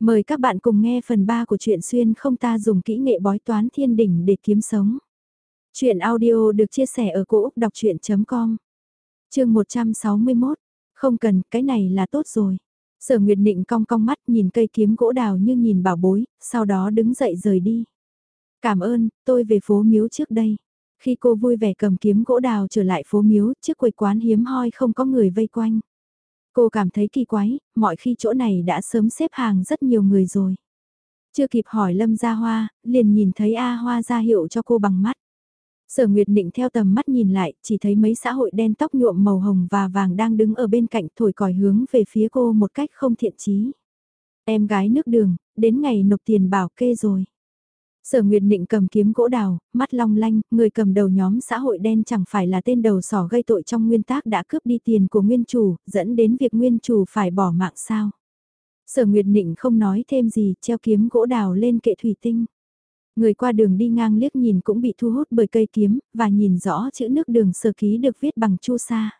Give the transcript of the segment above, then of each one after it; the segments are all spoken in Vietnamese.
Mời các bạn cùng nghe phần 3 của truyện xuyên không ta dùng kỹ nghệ bói toán thiên đỉnh để kiếm sống. Chuyện audio được chia sẻ ở cỗ đọc chuyện.com Trường 161, không cần, cái này là tốt rồi. Sở Nguyệt Định cong cong mắt nhìn cây kiếm gỗ đào như nhìn bảo bối, sau đó đứng dậy rời đi. Cảm ơn, tôi về phố miếu trước đây. Khi cô vui vẻ cầm kiếm gỗ đào trở lại phố miếu, chiếc quầy quán hiếm hoi không có người vây quanh. Cô cảm thấy kỳ quái, mọi khi chỗ này đã sớm xếp hàng rất nhiều người rồi. Chưa kịp hỏi Lâm Gia Hoa, liền nhìn thấy A Hoa ra hiệu cho cô bằng mắt. Sở Nguyệt Định theo tầm mắt nhìn lại, chỉ thấy mấy xã hội đen tóc nhuộm màu hồng và vàng đang đứng ở bên cạnh thổi còi hướng về phía cô một cách không thiện chí. Em gái nước đường, đến ngày nộp tiền bảo kê rồi. Sở Nguyệt Định cầm kiếm gỗ đào, mắt long lanh, người cầm đầu nhóm xã hội đen chẳng phải là tên đầu sỏ gây tội trong nguyên tác đã cướp đi tiền của nguyên chủ, dẫn đến việc nguyên chủ phải bỏ mạng sao. Sở Nguyệt Định không nói thêm gì, treo kiếm gỗ đào lên kệ thủy tinh. Người qua đường đi ngang liếc nhìn cũng bị thu hút bởi cây kiếm, và nhìn rõ chữ nước đường sở ký được viết bằng chu sa.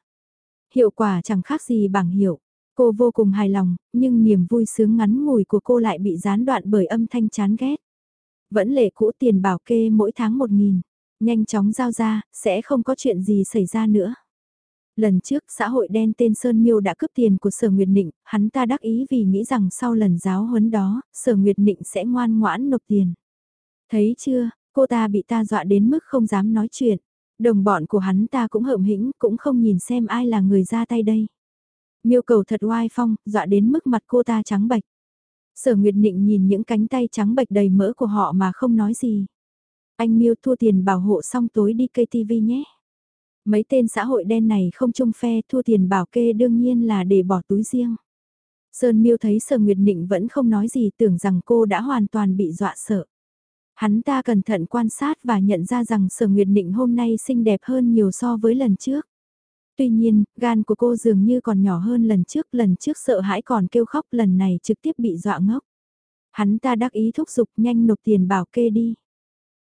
Hiệu quả chẳng khác gì bảng hiệu. Cô vô cùng hài lòng, nhưng niềm vui sướng ngắn ngủi của cô lại bị gián đoạn bởi âm thanh chán ghét. Vẫn lệ cũ tiền bảo kê mỗi tháng một nghìn. Nhanh chóng giao ra, sẽ không có chuyện gì xảy ra nữa. Lần trước xã hội đen tên Sơn Miêu đã cướp tiền của Sở Nguyệt Nịnh, hắn ta đắc ý vì nghĩ rằng sau lần giáo huấn đó, Sở Nguyệt Nịnh sẽ ngoan ngoãn nộp tiền. Thấy chưa, cô ta bị ta dọa đến mức không dám nói chuyện. Đồng bọn của hắn ta cũng hợm hĩnh, cũng không nhìn xem ai là người ra tay đây. Miêu cầu thật oai phong, dọa đến mức mặt cô ta trắng bạch. Sở Nguyệt Nịnh nhìn những cánh tay trắng bệch đầy mỡ của họ mà không nói gì. Anh Miêu thua tiền bảo hộ xong tối đi cây TV nhé. Mấy tên xã hội đen này không chung phe, thua tiền bảo kê đương nhiên là để bỏ túi riêng. Sơn Miêu thấy Sở Nguyệt Nịnh vẫn không nói gì, tưởng rằng cô đã hoàn toàn bị dọa sợ. Hắn ta cẩn thận quan sát và nhận ra rằng Sở Nguyệt Nịnh hôm nay xinh đẹp hơn nhiều so với lần trước. Tuy nhiên, gan của cô dường như còn nhỏ hơn lần trước, lần trước sợ hãi còn kêu khóc, lần này trực tiếp bị dọa ngốc. Hắn ta đắc ý thúc giục nhanh nộp tiền bảo kê đi.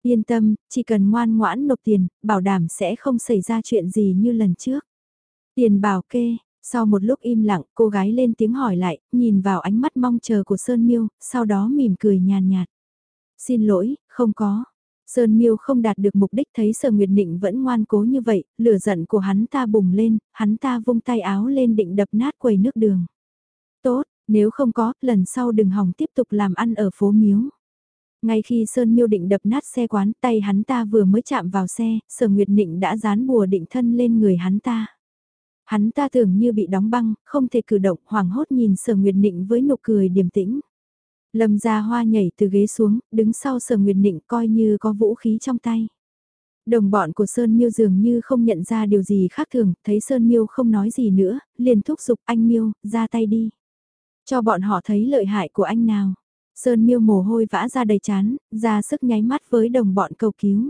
Yên tâm, chỉ cần ngoan ngoãn nộp tiền, bảo đảm sẽ không xảy ra chuyện gì như lần trước. Tiền bảo kê, sau một lúc im lặng, cô gái lên tiếng hỏi lại, nhìn vào ánh mắt mong chờ của Sơn Miêu, sau đó mỉm cười nhàn nhạt. Xin lỗi, không có. Sơn Miêu không đạt được mục đích thấy Sở Nguyệt Định vẫn ngoan cố như vậy, lửa giận của hắn ta bùng lên, hắn ta vung tay áo lên định đập nát quầy nước đường. Tốt, nếu không có, lần sau đừng hỏng tiếp tục làm ăn ở phố miếu. Ngay khi Sơn Miêu định đập nát xe quán, tay hắn ta vừa mới chạm vào xe, Sở Nguyệt Định đã dán bùa định thân lên người hắn ta. Hắn ta tưởng như bị đóng băng, không thể cử động, hoảng hốt nhìn Sở Nguyệt Định với nụ cười điềm tĩnh. Lâm gia hoa nhảy từ ghế xuống, đứng sau sở nguyệt nịnh coi như có vũ khí trong tay. Đồng bọn của Sơn Miêu dường như không nhận ra điều gì khác thường, thấy Sơn Miêu không nói gì nữa, liền thúc giục anh Miêu, ra tay đi. Cho bọn họ thấy lợi hại của anh nào. Sơn Miêu mồ hôi vã ra đầy chán, ra sức nháy mắt với đồng bọn cầu cứu.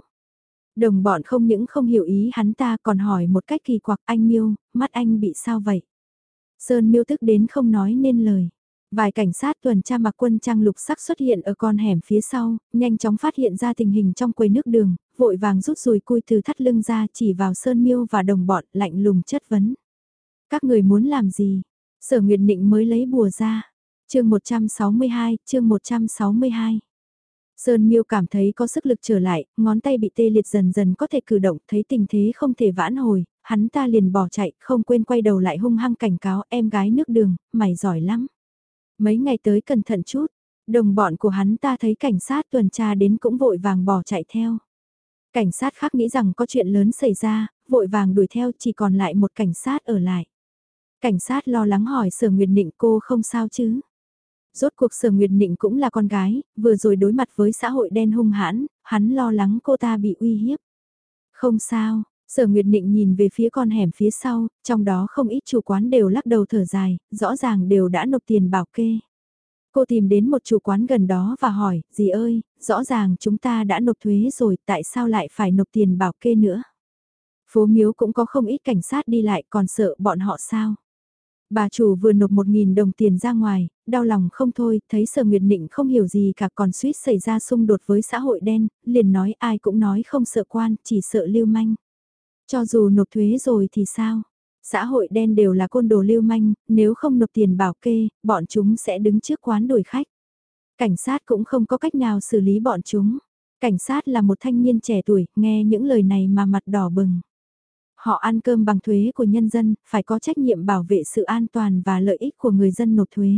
Đồng bọn không những không hiểu ý hắn ta còn hỏi một cách kỳ quặc anh Miêu, mắt anh bị sao vậy? Sơn Miêu tức đến không nói nên lời. Vài cảnh sát tuần tra mặc quân trang lục sắc xuất hiện ở con hẻm phía sau, nhanh chóng phát hiện ra tình hình trong quầy nước đường, vội vàng rút rùi cui từ thắt lưng ra chỉ vào Sơn Miêu và đồng bọn lạnh lùng chất vấn. Các người muốn làm gì? Sở Nguyệt Nịnh mới lấy bùa ra. chương 162, chương 162. Sơn Miêu cảm thấy có sức lực trở lại, ngón tay bị tê liệt dần dần có thể cử động, thấy tình thế không thể vãn hồi, hắn ta liền bỏ chạy, không quên quay đầu lại hung hăng cảnh cáo em gái nước đường, mày giỏi lắm. Mấy ngày tới cẩn thận chút, đồng bọn của hắn ta thấy cảnh sát tuần tra đến cũng vội vàng bỏ chạy theo. Cảnh sát khác nghĩ rằng có chuyện lớn xảy ra, vội vàng đuổi theo chỉ còn lại một cảnh sát ở lại. Cảnh sát lo lắng hỏi Sở Nguyệt Nịnh cô không sao chứ. Rốt cuộc Sở Nguyệt Nịnh cũng là con gái, vừa rồi đối mặt với xã hội đen hung hãn, hắn lo lắng cô ta bị uy hiếp. Không sao, Sở Nguyệt Nịnh nhìn về phía con hẻm phía sau, trong đó không ít chủ quán đều lắc đầu thở dài, rõ ràng đều đã nộp tiền bảo kê. Cô tìm đến một chủ quán gần đó và hỏi, dì ơi, rõ ràng chúng ta đã nộp thuế rồi, tại sao lại phải nộp tiền bảo kê nữa? Phố miếu cũng có không ít cảnh sát đi lại còn sợ bọn họ sao? Bà chủ vừa nộp 1.000 đồng tiền ra ngoài, đau lòng không thôi, thấy Sở Nguyệt Nịnh không hiểu gì cả còn suýt xảy ra xung đột với xã hội đen, liền nói ai cũng nói không sợ quan, chỉ sợ lưu manh. Cho dù nộp thuế rồi thì sao? Xã hội đen đều là côn đồ lưu manh, nếu không nộp tiền bảo kê, bọn chúng sẽ đứng trước quán đổi khách. Cảnh sát cũng không có cách nào xử lý bọn chúng. Cảnh sát là một thanh niên trẻ tuổi, nghe những lời này mà mặt đỏ bừng. Họ ăn cơm bằng thuế của nhân dân, phải có trách nhiệm bảo vệ sự an toàn và lợi ích của người dân nộp thuế.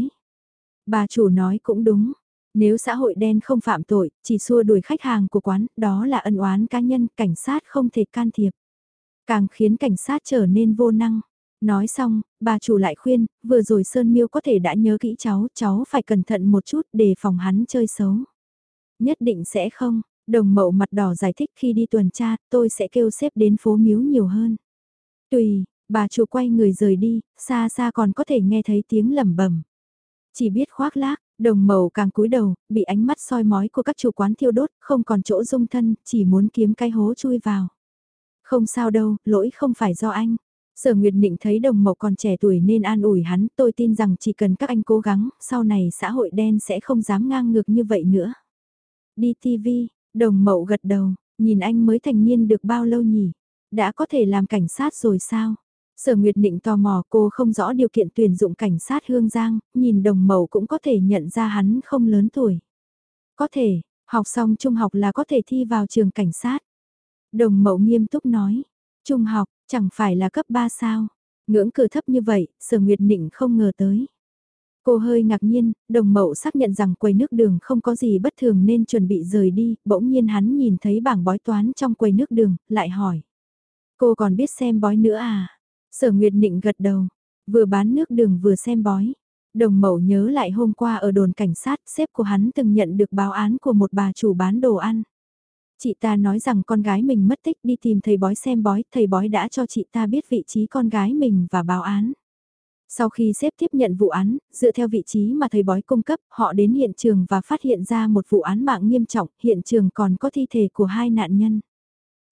Bà chủ nói cũng đúng. Nếu xã hội đen không phạm tội, chỉ xua đuổi khách hàng của quán, đó là ân oán cá nhân, cảnh sát không thể can thiệp. Càng khiến cảnh sát trở nên vô năng. Nói xong, bà chủ lại khuyên, vừa rồi Sơn Miêu có thể đã nhớ kỹ cháu, cháu phải cẩn thận một chút để phòng hắn chơi xấu. Nhất định sẽ không, đồng mậu mặt đỏ giải thích khi đi tuần tra, tôi sẽ kêu xếp đến phố miếu nhiều hơn. Tùy, bà chủ quay người rời đi, xa xa còn có thể nghe thấy tiếng lẩm bẩm. Chỉ biết khoác lác, đồng mậu càng cúi đầu, bị ánh mắt soi mói của các chủ quán thiêu đốt, không còn chỗ dung thân, chỉ muốn kiếm cái hố chui vào. Không sao đâu, lỗi không phải do anh. Sở Nguyệt Định thấy đồng mộc còn trẻ tuổi nên an ủi hắn, tôi tin rằng chỉ cần các anh cố gắng, sau này xã hội đen sẽ không dám ngang ngược như vậy nữa. Đi TV, đồng mậu gật đầu, nhìn anh mới thành niên được bao lâu nhỉ? Đã có thể làm cảnh sát rồi sao? Sở Nguyệt Định tò mò cô không rõ điều kiện tuyển dụng cảnh sát Hương Giang, nhìn đồng mậu cũng có thể nhận ra hắn không lớn tuổi. Có thể, học xong trung học là có thể thi vào trường cảnh sát. Đồng mậu nghiêm túc nói, trung học, chẳng phải là cấp 3 sao? Ngưỡng cửa thấp như vậy, sở Nguyệt Nịnh không ngờ tới. Cô hơi ngạc nhiên, đồng mậu xác nhận rằng quầy nước đường không có gì bất thường nên chuẩn bị rời đi, bỗng nhiên hắn nhìn thấy bảng bói toán trong quầy nước đường, lại hỏi. Cô còn biết xem bói nữa à? Sở Nguyệt Nịnh gật đầu, vừa bán nước đường vừa xem bói. Đồng mậu nhớ lại hôm qua ở đồn cảnh sát, sếp của hắn từng nhận được báo án của một bà chủ bán đồ ăn. Chị ta nói rằng con gái mình mất tích đi tìm thầy bói xem bói, thầy bói đã cho chị ta biết vị trí con gái mình và báo án. Sau khi xếp tiếp nhận vụ án, dựa theo vị trí mà thầy bói cung cấp, họ đến hiện trường và phát hiện ra một vụ án mạng nghiêm trọng, hiện trường còn có thi thể của hai nạn nhân.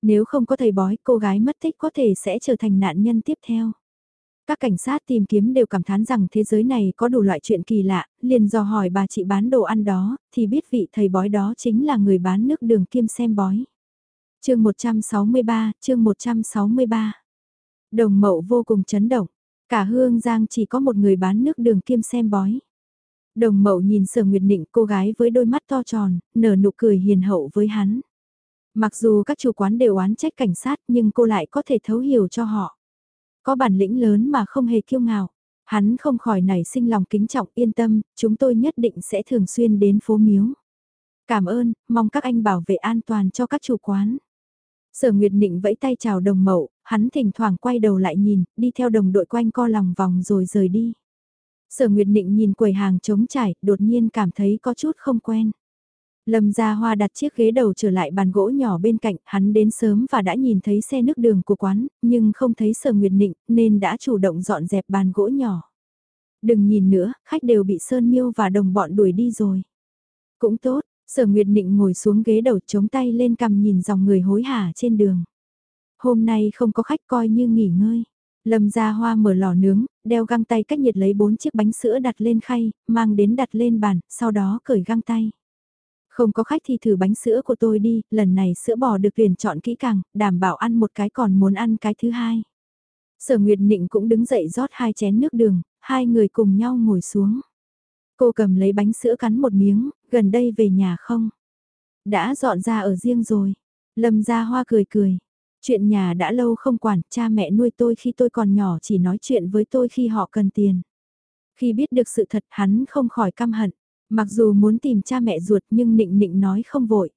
Nếu không có thầy bói, cô gái mất tích có thể sẽ trở thành nạn nhân tiếp theo. Các cảnh sát tìm kiếm đều cảm thán rằng thế giới này có đủ loại chuyện kỳ lạ, liền dò hỏi bà chị bán đồ ăn đó, thì biết vị thầy bói đó chính là người bán nước đường kim xem bói. chương 163, chương 163. Đồng mậu vô cùng chấn động, cả hương giang chỉ có một người bán nước đường kim xem bói. Đồng mậu nhìn sở nguyệt định cô gái với đôi mắt to tròn, nở nụ cười hiền hậu với hắn. Mặc dù các chủ quán đều oán trách cảnh sát nhưng cô lại có thể thấu hiểu cho họ. Có bản lĩnh lớn mà không hề kiêu ngạo. Hắn không khỏi nảy sinh lòng kính trọng yên tâm, chúng tôi nhất định sẽ thường xuyên đến phố miếu. Cảm ơn, mong các anh bảo vệ an toàn cho các chủ quán. Sở Nguyệt Nịnh vẫy tay chào đồng mậu, hắn thỉnh thoảng quay đầu lại nhìn, đi theo đồng đội quanh co lòng vòng rồi rời đi. Sở Nguyệt Nịnh nhìn quầy hàng trống trải, đột nhiên cảm thấy có chút không quen. Lâm Gia Hoa đặt chiếc ghế đầu trở lại bàn gỗ nhỏ bên cạnh, hắn đến sớm và đã nhìn thấy xe nước đường của quán, nhưng không thấy Sở Nguyệt Nịnh, nên đã chủ động dọn dẹp bàn gỗ nhỏ. Đừng nhìn nữa, khách đều bị Sơn Miêu và đồng bọn đuổi đi rồi. Cũng tốt, Sở Nguyệt Nịnh ngồi xuống ghế đầu chống tay lên cầm nhìn dòng người hối hả trên đường. Hôm nay không có khách coi như nghỉ ngơi. Lâm Gia Hoa mở lò nướng, đeo găng tay cách nhiệt lấy bốn chiếc bánh sữa đặt lên khay, mang đến đặt lên bàn, sau đó cởi găng tay. Không có khách thì thử bánh sữa của tôi đi, lần này sữa bò được tuyển chọn kỹ càng, đảm bảo ăn một cái còn muốn ăn cái thứ hai. Sở Nguyệt Nịnh cũng đứng dậy rót hai chén nước đường, hai người cùng nhau ngồi xuống. Cô cầm lấy bánh sữa cắn một miếng, gần đây về nhà không? Đã dọn ra ở riêng rồi. Lâm gia hoa cười cười. Chuyện nhà đã lâu không quản, cha mẹ nuôi tôi khi tôi còn nhỏ chỉ nói chuyện với tôi khi họ cần tiền. Khi biết được sự thật hắn không khỏi căm hận. Mặc dù muốn tìm cha mẹ ruột nhưng nịnh nịnh nói không vội.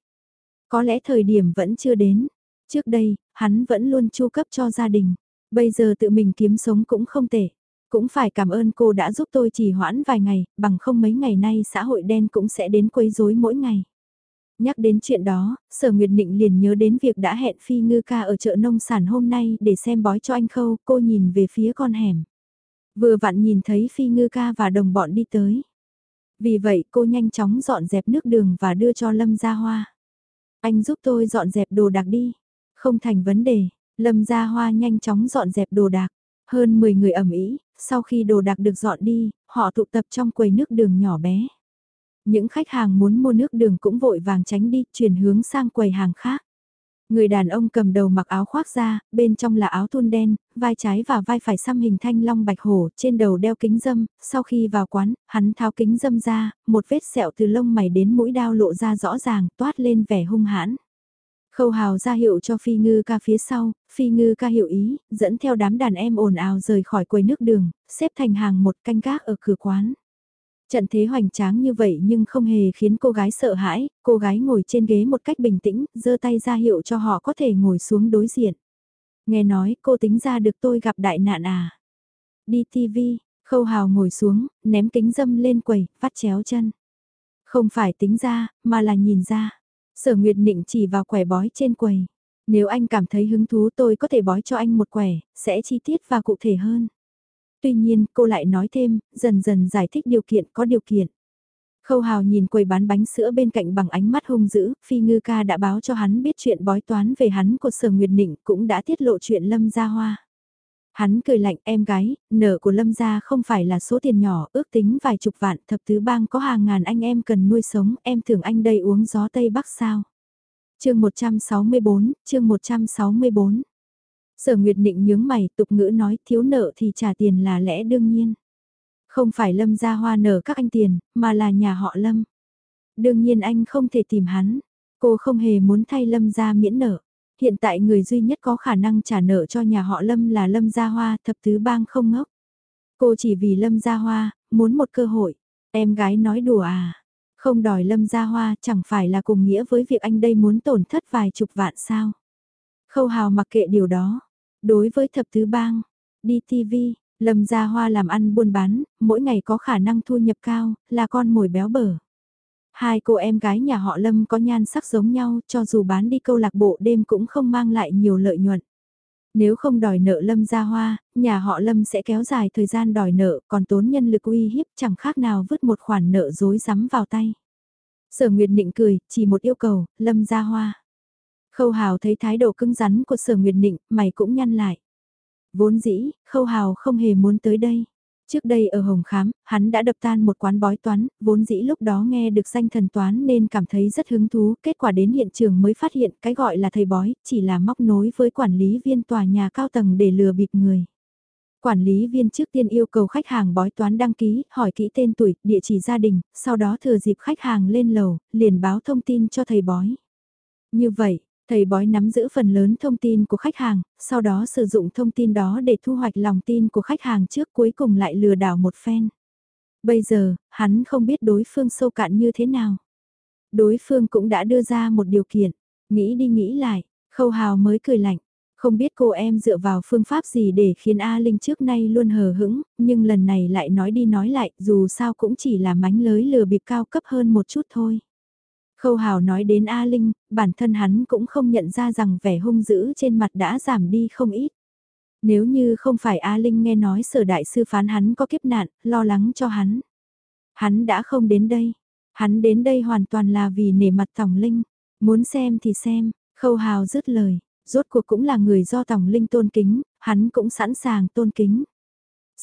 Có lẽ thời điểm vẫn chưa đến. Trước đây, hắn vẫn luôn chu cấp cho gia đình. Bây giờ tự mình kiếm sống cũng không tệ. Cũng phải cảm ơn cô đã giúp tôi chỉ hoãn vài ngày, bằng không mấy ngày nay xã hội đen cũng sẽ đến quấy rối mỗi ngày. Nhắc đến chuyện đó, Sở Nguyệt Nịnh liền nhớ đến việc đã hẹn Phi Ngư ca ở chợ nông sản hôm nay để xem bói cho anh Khâu, cô nhìn về phía con hẻm. Vừa vặn nhìn thấy Phi Ngư ca và đồng bọn đi tới. Vì vậy cô nhanh chóng dọn dẹp nước đường và đưa cho Lâm Gia Hoa. Anh giúp tôi dọn dẹp đồ đạc đi. Không thành vấn đề, Lâm Gia Hoa nhanh chóng dọn dẹp đồ đạc. Hơn 10 người ẩm ý, sau khi đồ đạc được dọn đi, họ tụ tập trong quầy nước đường nhỏ bé. Những khách hàng muốn mua nước đường cũng vội vàng tránh đi, chuyển hướng sang quầy hàng khác. Người đàn ông cầm đầu mặc áo khoác da, bên trong là áo thun đen, vai trái và vai phải xăm hình thanh long bạch hổ, trên đầu đeo kính dâm, sau khi vào quán, hắn tháo kính dâm ra, một vết sẹo từ lông mày đến mũi đao lộ ra rõ ràng, toát lên vẻ hung hãn. Khâu hào ra hiệu cho phi ngư ca phía sau, phi ngư ca hiệu ý, dẫn theo đám đàn em ồn ào rời khỏi quầy nước đường, xếp thành hàng một canh gác ở cửa quán. Trận thế hoành tráng như vậy nhưng không hề khiến cô gái sợ hãi, cô gái ngồi trên ghế một cách bình tĩnh, giơ tay ra hiệu cho họ có thể ngồi xuống đối diện. Nghe nói cô tính ra được tôi gặp đại nạn à. Đi TV, khâu hào ngồi xuống, ném kính dâm lên quầy, vắt chéo chân. Không phải tính ra, mà là nhìn ra. Sở Nguyệt Nịnh chỉ vào quẻ bói trên quầy. Nếu anh cảm thấy hứng thú tôi có thể bói cho anh một quẻ, sẽ chi tiết và cụ thể hơn. Tuy nhiên, cô lại nói thêm, dần dần giải thích điều kiện có điều kiện. Khâu Hào nhìn quầy bán bánh sữa bên cạnh bằng ánh mắt hung dữ, Phi Ngư Ca đã báo cho hắn biết chuyện bói toán về hắn của Sở Nguyệt Nịnh cũng đã tiết lộ chuyện Lâm Gia Hoa. Hắn cười lạnh em gái, nợ của Lâm Gia không phải là số tiền nhỏ, ước tính vài chục vạn, thập tứ bang có hàng ngàn anh em cần nuôi sống, em tưởng anh đây uống gió Tây Bắc sao. chương 164, chương 164 Sở Nguyệt Định nhướng mày tục ngữ nói thiếu nợ thì trả tiền là lẽ đương nhiên. Không phải Lâm gia hoa nợ các anh tiền, mà là nhà họ Lâm. Đương nhiên anh không thể tìm hắn. Cô không hề muốn thay Lâm gia miễn nợ. Hiện tại người duy nhất có khả năng trả nợ cho nhà họ Lâm là Lâm gia hoa thập tứ bang không ngốc. Cô chỉ vì Lâm gia hoa, muốn một cơ hội. Em gái nói đùa à. Không đòi Lâm gia hoa chẳng phải là cùng nghĩa với việc anh đây muốn tổn thất vài chục vạn sao. Khâu hào mặc kệ điều đó. Đối với thập tứ bang, đi TV, Lâm Gia Hoa làm ăn buôn bán, mỗi ngày có khả năng thu nhập cao, là con mồi béo bở. Hai cô em gái nhà họ Lâm có nhan sắc giống nhau, cho dù bán đi câu lạc bộ đêm cũng không mang lại nhiều lợi nhuận. Nếu không đòi nợ Lâm Gia Hoa, nhà họ Lâm sẽ kéo dài thời gian đòi nợ, còn tốn nhân lực uy hiếp chẳng khác nào vứt một khoản nợ dối rắm vào tay. Sở Nguyệt Nịnh cười, chỉ một yêu cầu, Lâm Gia Hoa. Khâu Hào thấy thái độ cứng rắn của Sở Nguyệt Nịnh, mày cũng nhăn lại. Vốn dĩ, Khâu Hào không hề muốn tới đây. Trước đây ở Hồng Khám, hắn đã đập tan một quán bói toán, vốn dĩ lúc đó nghe được danh thần toán nên cảm thấy rất hứng thú, kết quả đến hiện trường mới phát hiện cái gọi là thầy bói, chỉ là móc nối với quản lý viên tòa nhà cao tầng để lừa bịp người. Quản lý viên trước tiên yêu cầu khách hàng bói toán đăng ký, hỏi kỹ tên tuổi, địa chỉ gia đình, sau đó thừa dịp khách hàng lên lầu, liền báo thông tin cho thầy bói. Như vậy, Thầy bói nắm giữ phần lớn thông tin của khách hàng, sau đó sử dụng thông tin đó để thu hoạch lòng tin của khách hàng trước cuối cùng lại lừa đảo một phen. Bây giờ, hắn không biết đối phương sâu cạn như thế nào. Đối phương cũng đã đưa ra một điều kiện, nghĩ đi nghĩ lại, khâu hào mới cười lạnh. Không biết cô em dựa vào phương pháp gì để khiến A Linh trước nay luôn hờ hững, nhưng lần này lại nói đi nói lại, dù sao cũng chỉ là mánh lới lừa bịp cao cấp hơn một chút thôi. Khâu Hào nói đến A Linh, bản thân hắn cũng không nhận ra rằng vẻ hung dữ trên mặt đã giảm đi không ít. Nếu như không phải A Linh nghe nói sở đại sư phán hắn có kiếp nạn, lo lắng cho hắn. Hắn đã không đến đây. Hắn đến đây hoàn toàn là vì nể mặt Tòng Linh. Muốn xem thì xem, Khâu Hào dứt lời. Rốt cuộc cũng là người do Tòng Linh tôn kính, hắn cũng sẵn sàng tôn kính.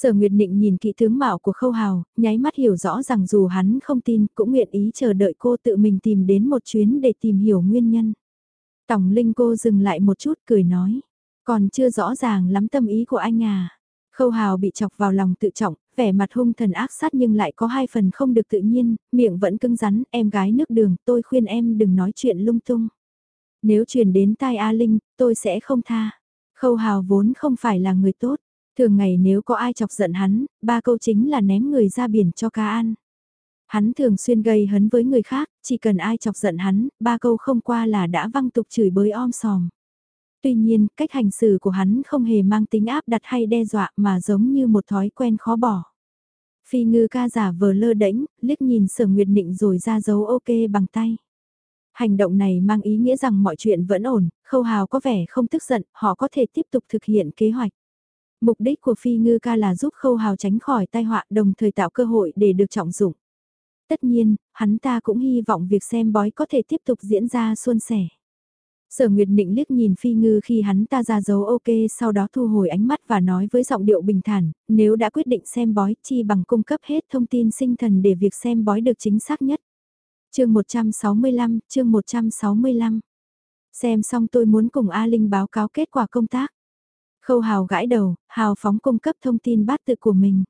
Sở Nguyệt Nịnh nhìn kỹ tướng mạo của Khâu Hào, nháy mắt hiểu rõ rằng dù hắn không tin cũng nguyện ý chờ đợi cô tự mình tìm đến một chuyến để tìm hiểu nguyên nhân. Tổng Linh cô dừng lại một chút cười nói, còn chưa rõ ràng lắm tâm ý của anh à. Khâu Hào bị chọc vào lòng tự trọng, vẻ mặt hung thần ác sát nhưng lại có hai phần không được tự nhiên, miệng vẫn cứng rắn, em gái nước đường, tôi khuyên em đừng nói chuyện lung tung. Nếu truyền đến tai A Linh, tôi sẽ không tha. Khâu Hào vốn không phải là người tốt, Thường ngày nếu có ai chọc giận hắn, ba câu chính là ném người ra biển cho cá ăn. Hắn thường xuyên gây hấn với người khác, chỉ cần ai chọc giận hắn, ba câu không qua là đã văng tục chửi bới om sòm. Tuy nhiên, cách hành xử của hắn không hề mang tính áp đặt hay đe dọa mà giống như một thói quen khó bỏ. Phi ngư ca giả vờ lơ đễnh, liếc nhìn sở nguyệt nịnh rồi ra dấu ok bằng tay. Hành động này mang ý nghĩa rằng mọi chuyện vẫn ổn, khâu hào có vẻ không tức giận, họ có thể tiếp tục thực hiện kế hoạch. Mục đích của Phi Ngư ca là giúp Khâu Hào tránh khỏi tai họa đồng thời tạo cơ hội để được trọng dụng. Tất nhiên, hắn ta cũng hy vọng việc xem bói có thể tiếp tục diễn ra suôn sẻ. Sở Nguyệt Nịnh liếc nhìn Phi Ngư khi hắn ta ra dấu ok sau đó thu hồi ánh mắt và nói với giọng điệu bình thản, nếu đã quyết định xem bói chi bằng cung cấp hết thông tin sinh thần để việc xem bói được chính xác nhất. chương 165, chương 165 Xem xong tôi muốn cùng A Linh báo cáo kết quả công tác. Khâu Hào gãi đầu, Hào phóng cung cấp thông tin bát tự của mình.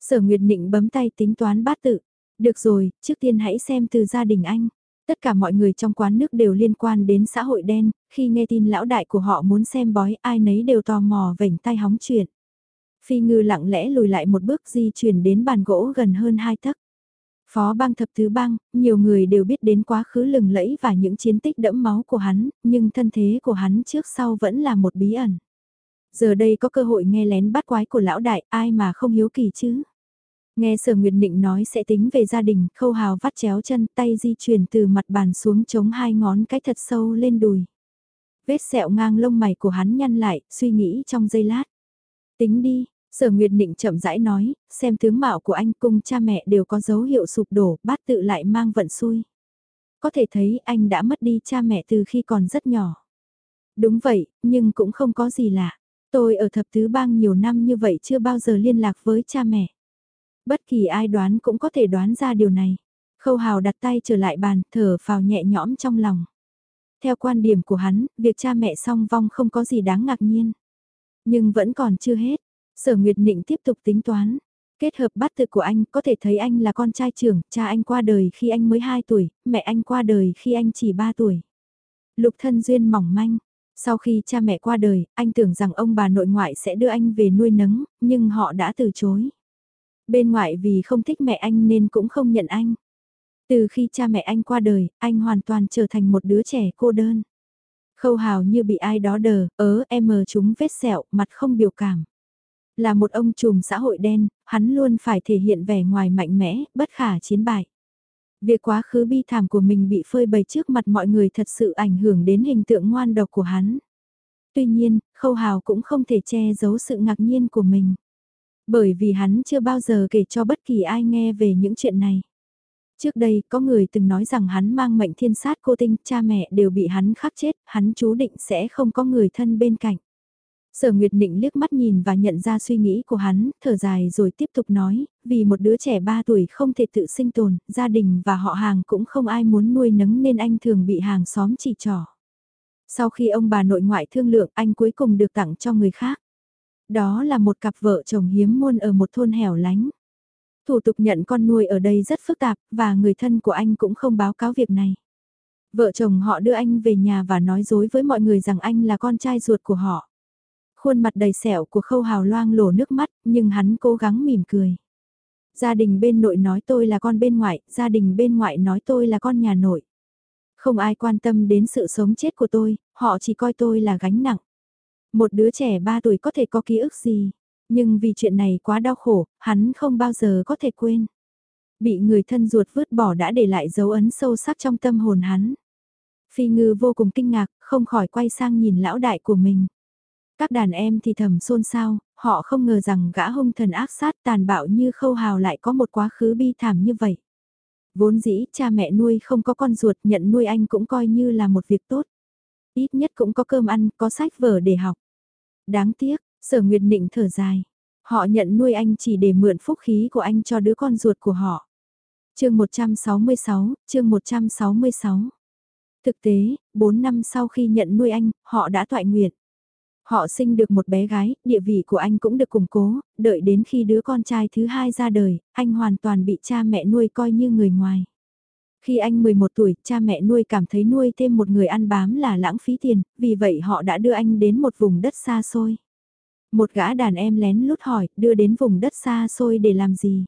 Sở Nguyệt Nịnh bấm tay tính toán bát tự. Được rồi, trước tiên hãy xem từ gia đình anh. Tất cả mọi người trong quán nước đều liên quan đến xã hội đen, khi nghe tin lão đại của họ muốn xem bói ai nấy đều tò mò vểnh tay hóng chuyện. Phi ngư lặng lẽ lùi lại một bước di chuyển đến bàn gỗ gần hơn hai tấc. Phó bang thập thứ bang, nhiều người đều biết đến quá khứ lừng lẫy và những chiến tích đẫm máu của hắn, nhưng thân thế của hắn trước sau vẫn là một bí ẩn. Giờ đây có cơ hội nghe lén bắt quái của lão đại, ai mà không hiếu kỳ chứ? Nghe sở Nguyệt Nịnh nói sẽ tính về gia đình, khâu hào vắt chéo chân tay di chuyển từ mặt bàn xuống chống hai ngón cái thật sâu lên đùi. Vết sẹo ngang lông mày của hắn nhăn lại, suy nghĩ trong giây lát. Tính đi, sở Nguyệt Nịnh chậm rãi nói, xem tướng mạo của anh cùng cha mẹ đều có dấu hiệu sụp đổ, bát tự lại mang vận xui. Có thể thấy anh đã mất đi cha mẹ từ khi còn rất nhỏ. Đúng vậy, nhưng cũng không có gì lạ. Tôi ở thập tứ bang nhiều năm như vậy chưa bao giờ liên lạc với cha mẹ. Bất kỳ ai đoán cũng có thể đoán ra điều này. Khâu hào đặt tay trở lại bàn, thở phào nhẹ nhõm trong lòng. Theo quan điểm của hắn, việc cha mẹ song vong không có gì đáng ngạc nhiên. Nhưng vẫn còn chưa hết. Sở Nguyệt Nịnh tiếp tục tính toán. Kết hợp bát tự của anh, có thể thấy anh là con trai trưởng, cha anh qua đời khi anh mới 2 tuổi, mẹ anh qua đời khi anh chỉ 3 tuổi. Lục thân duyên mỏng manh. Sau khi cha mẹ qua đời, anh tưởng rằng ông bà nội ngoại sẽ đưa anh về nuôi nấng, nhưng họ đã từ chối. Bên ngoại vì không thích mẹ anh nên cũng không nhận anh. Từ khi cha mẹ anh qua đời, anh hoàn toàn trở thành một đứa trẻ cô đơn. Khâu hào như bị ai đó đờ, ớ em mờ chúng vết sẹo, mặt không biểu cảm. Là một ông trùm xã hội đen, hắn luôn phải thể hiện vẻ ngoài mạnh mẽ, bất khả chiến bại. Việc quá khứ bi thảm của mình bị phơi bày trước mặt mọi người thật sự ảnh hưởng đến hình tượng ngoan độc của hắn. Tuy nhiên, khâu hào cũng không thể che giấu sự ngạc nhiên của mình. Bởi vì hắn chưa bao giờ kể cho bất kỳ ai nghe về những chuyện này. Trước đây, có người từng nói rằng hắn mang mệnh thiên sát cô tinh, cha mẹ đều bị hắn khắc chết, hắn chú định sẽ không có người thân bên cạnh. Sở Nguyệt Nịnh liếc mắt nhìn và nhận ra suy nghĩ của hắn, thở dài rồi tiếp tục nói, vì một đứa trẻ 3 tuổi không thể tự sinh tồn, gia đình và họ hàng cũng không ai muốn nuôi nấng nên anh thường bị hàng xóm chỉ trỏ. Sau khi ông bà nội ngoại thương lượng anh cuối cùng được tặng cho người khác. Đó là một cặp vợ chồng hiếm muôn ở một thôn hẻo lánh. Thủ tục nhận con nuôi ở đây rất phức tạp và người thân của anh cũng không báo cáo việc này. Vợ chồng họ đưa anh về nhà và nói dối với mọi người rằng anh là con trai ruột của họ. Khuôn mặt đầy sẹo của khâu hào loang lổ nước mắt, nhưng hắn cố gắng mỉm cười. Gia đình bên nội nói tôi là con bên ngoại, gia đình bên ngoại nói tôi là con nhà nội. Không ai quan tâm đến sự sống chết của tôi, họ chỉ coi tôi là gánh nặng. Một đứa trẻ 3 tuổi có thể có ký ức gì, nhưng vì chuyện này quá đau khổ, hắn không bao giờ có thể quên. Bị người thân ruột vứt bỏ đã để lại dấu ấn sâu sắc trong tâm hồn hắn. Phi ngư vô cùng kinh ngạc, không khỏi quay sang nhìn lão đại của mình. Các đàn em thì thầm xôn xao, họ không ngờ rằng gã hung thần ác sát tàn bạo như khâu hào lại có một quá khứ bi thảm như vậy. Vốn dĩ cha mẹ nuôi không có con ruột nhận nuôi anh cũng coi như là một việc tốt. Ít nhất cũng có cơm ăn, có sách vở để học. Đáng tiếc, sở nguyệt nịnh thở dài. Họ nhận nuôi anh chỉ để mượn phúc khí của anh cho đứa con ruột của họ. chương 166, chương 166. Thực tế, 4 năm sau khi nhận nuôi anh, họ đã toại nguyện. Họ sinh được một bé gái, địa vị của anh cũng được củng cố, đợi đến khi đứa con trai thứ hai ra đời, anh hoàn toàn bị cha mẹ nuôi coi như người ngoài. Khi anh 11 tuổi, cha mẹ nuôi cảm thấy nuôi thêm một người ăn bám là lãng phí tiền, vì vậy họ đã đưa anh đến một vùng đất xa xôi. Một gã đàn em lén lút hỏi, đưa đến vùng đất xa xôi để làm gì?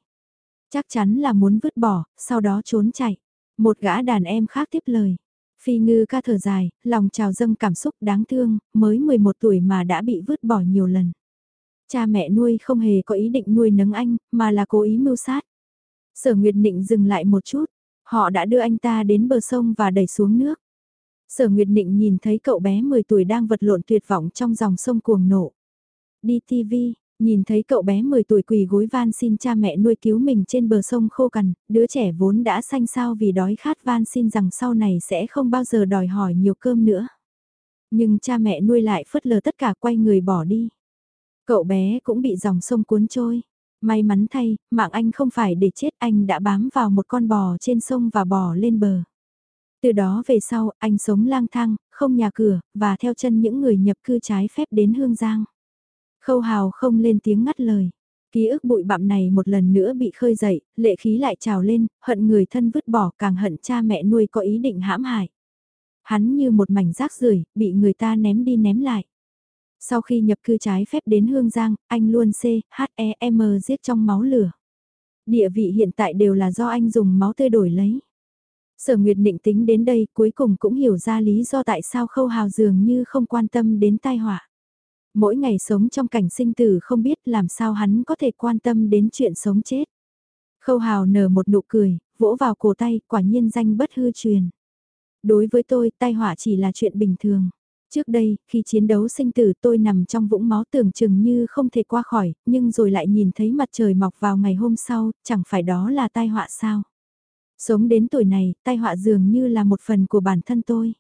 Chắc chắn là muốn vứt bỏ, sau đó trốn chạy. Một gã đàn em khác tiếp lời. Phi ngư ca thở dài, lòng trào dâng cảm xúc đáng thương, mới 11 tuổi mà đã bị vứt bỏ nhiều lần. Cha mẹ nuôi không hề có ý định nuôi nấng anh, mà là cố ý mưu sát. Sở Nguyệt Nịnh dừng lại một chút, họ đã đưa anh ta đến bờ sông và đẩy xuống nước. Sở Nguyệt Nịnh nhìn thấy cậu bé 10 tuổi đang vật lộn tuyệt vọng trong dòng sông cuồng nộ. Đi TV, Nhìn thấy cậu bé 10 tuổi quỳ gối van xin cha mẹ nuôi cứu mình trên bờ sông khô cằn, đứa trẻ vốn đã xanh sao vì đói khát van xin rằng sau này sẽ không bao giờ đòi hỏi nhiều cơm nữa. Nhưng cha mẹ nuôi lại phớt lờ tất cả quay người bỏ đi. Cậu bé cũng bị dòng sông cuốn trôi. May mắn thay, mạng anh không phải để chết anh đã bám vào một con bò trên sông và bò lên bờ. Từ đó về sau, anh sống lang thang, không nhà cửa, và theo chân những người nhập cư trái phép đến Hương Giang. Khâu hào không lên tiếng ngắt lời. Ký ức bụi bặm này một lần nữa bị khơi dậy, lệ khí lại trào lên, hận người thân vứt bỏ càng hận cha mẹ nuôi có ý định hãm hại. Hắn như một mảnh rác rưởi bị người ta ném đi ném lại. Sau khi nhập cư trái phép đến Hương Giang, anh luôn C, H, E, M giết trong máu lửa. Địa vị hiện tại đều là do anh dùng máu tươi đổi lấy. Sở Nguyệt định tính đến đây cuối cùng cũng hiểu ra lý do tại sao khâu hào dường như không quan tâm đến tai họa. Mỗi ngày sống trong cảnh sinh tử không biết làm sao hắn có thể quan tâm đến chuyện sống chết. Khâu hào nở một nụ cười, vỗ vào cổ tay, quả nhiên danh bất hư truyền. Đối với tôi, tai họa chỉ là chuyện bình thường. Trước đây, khi chiến đấu sinh tử tôi nằm trong vũng máu tưởng chừng như không thể qua khỏi, nhưng rồi lại nhìn thấy mặt trời mọc vào ngày hôm sau, chẳng phải đó là tai họa sao. Sống đến tuổi này, tai họa dường như là một phần của bản thân tôi.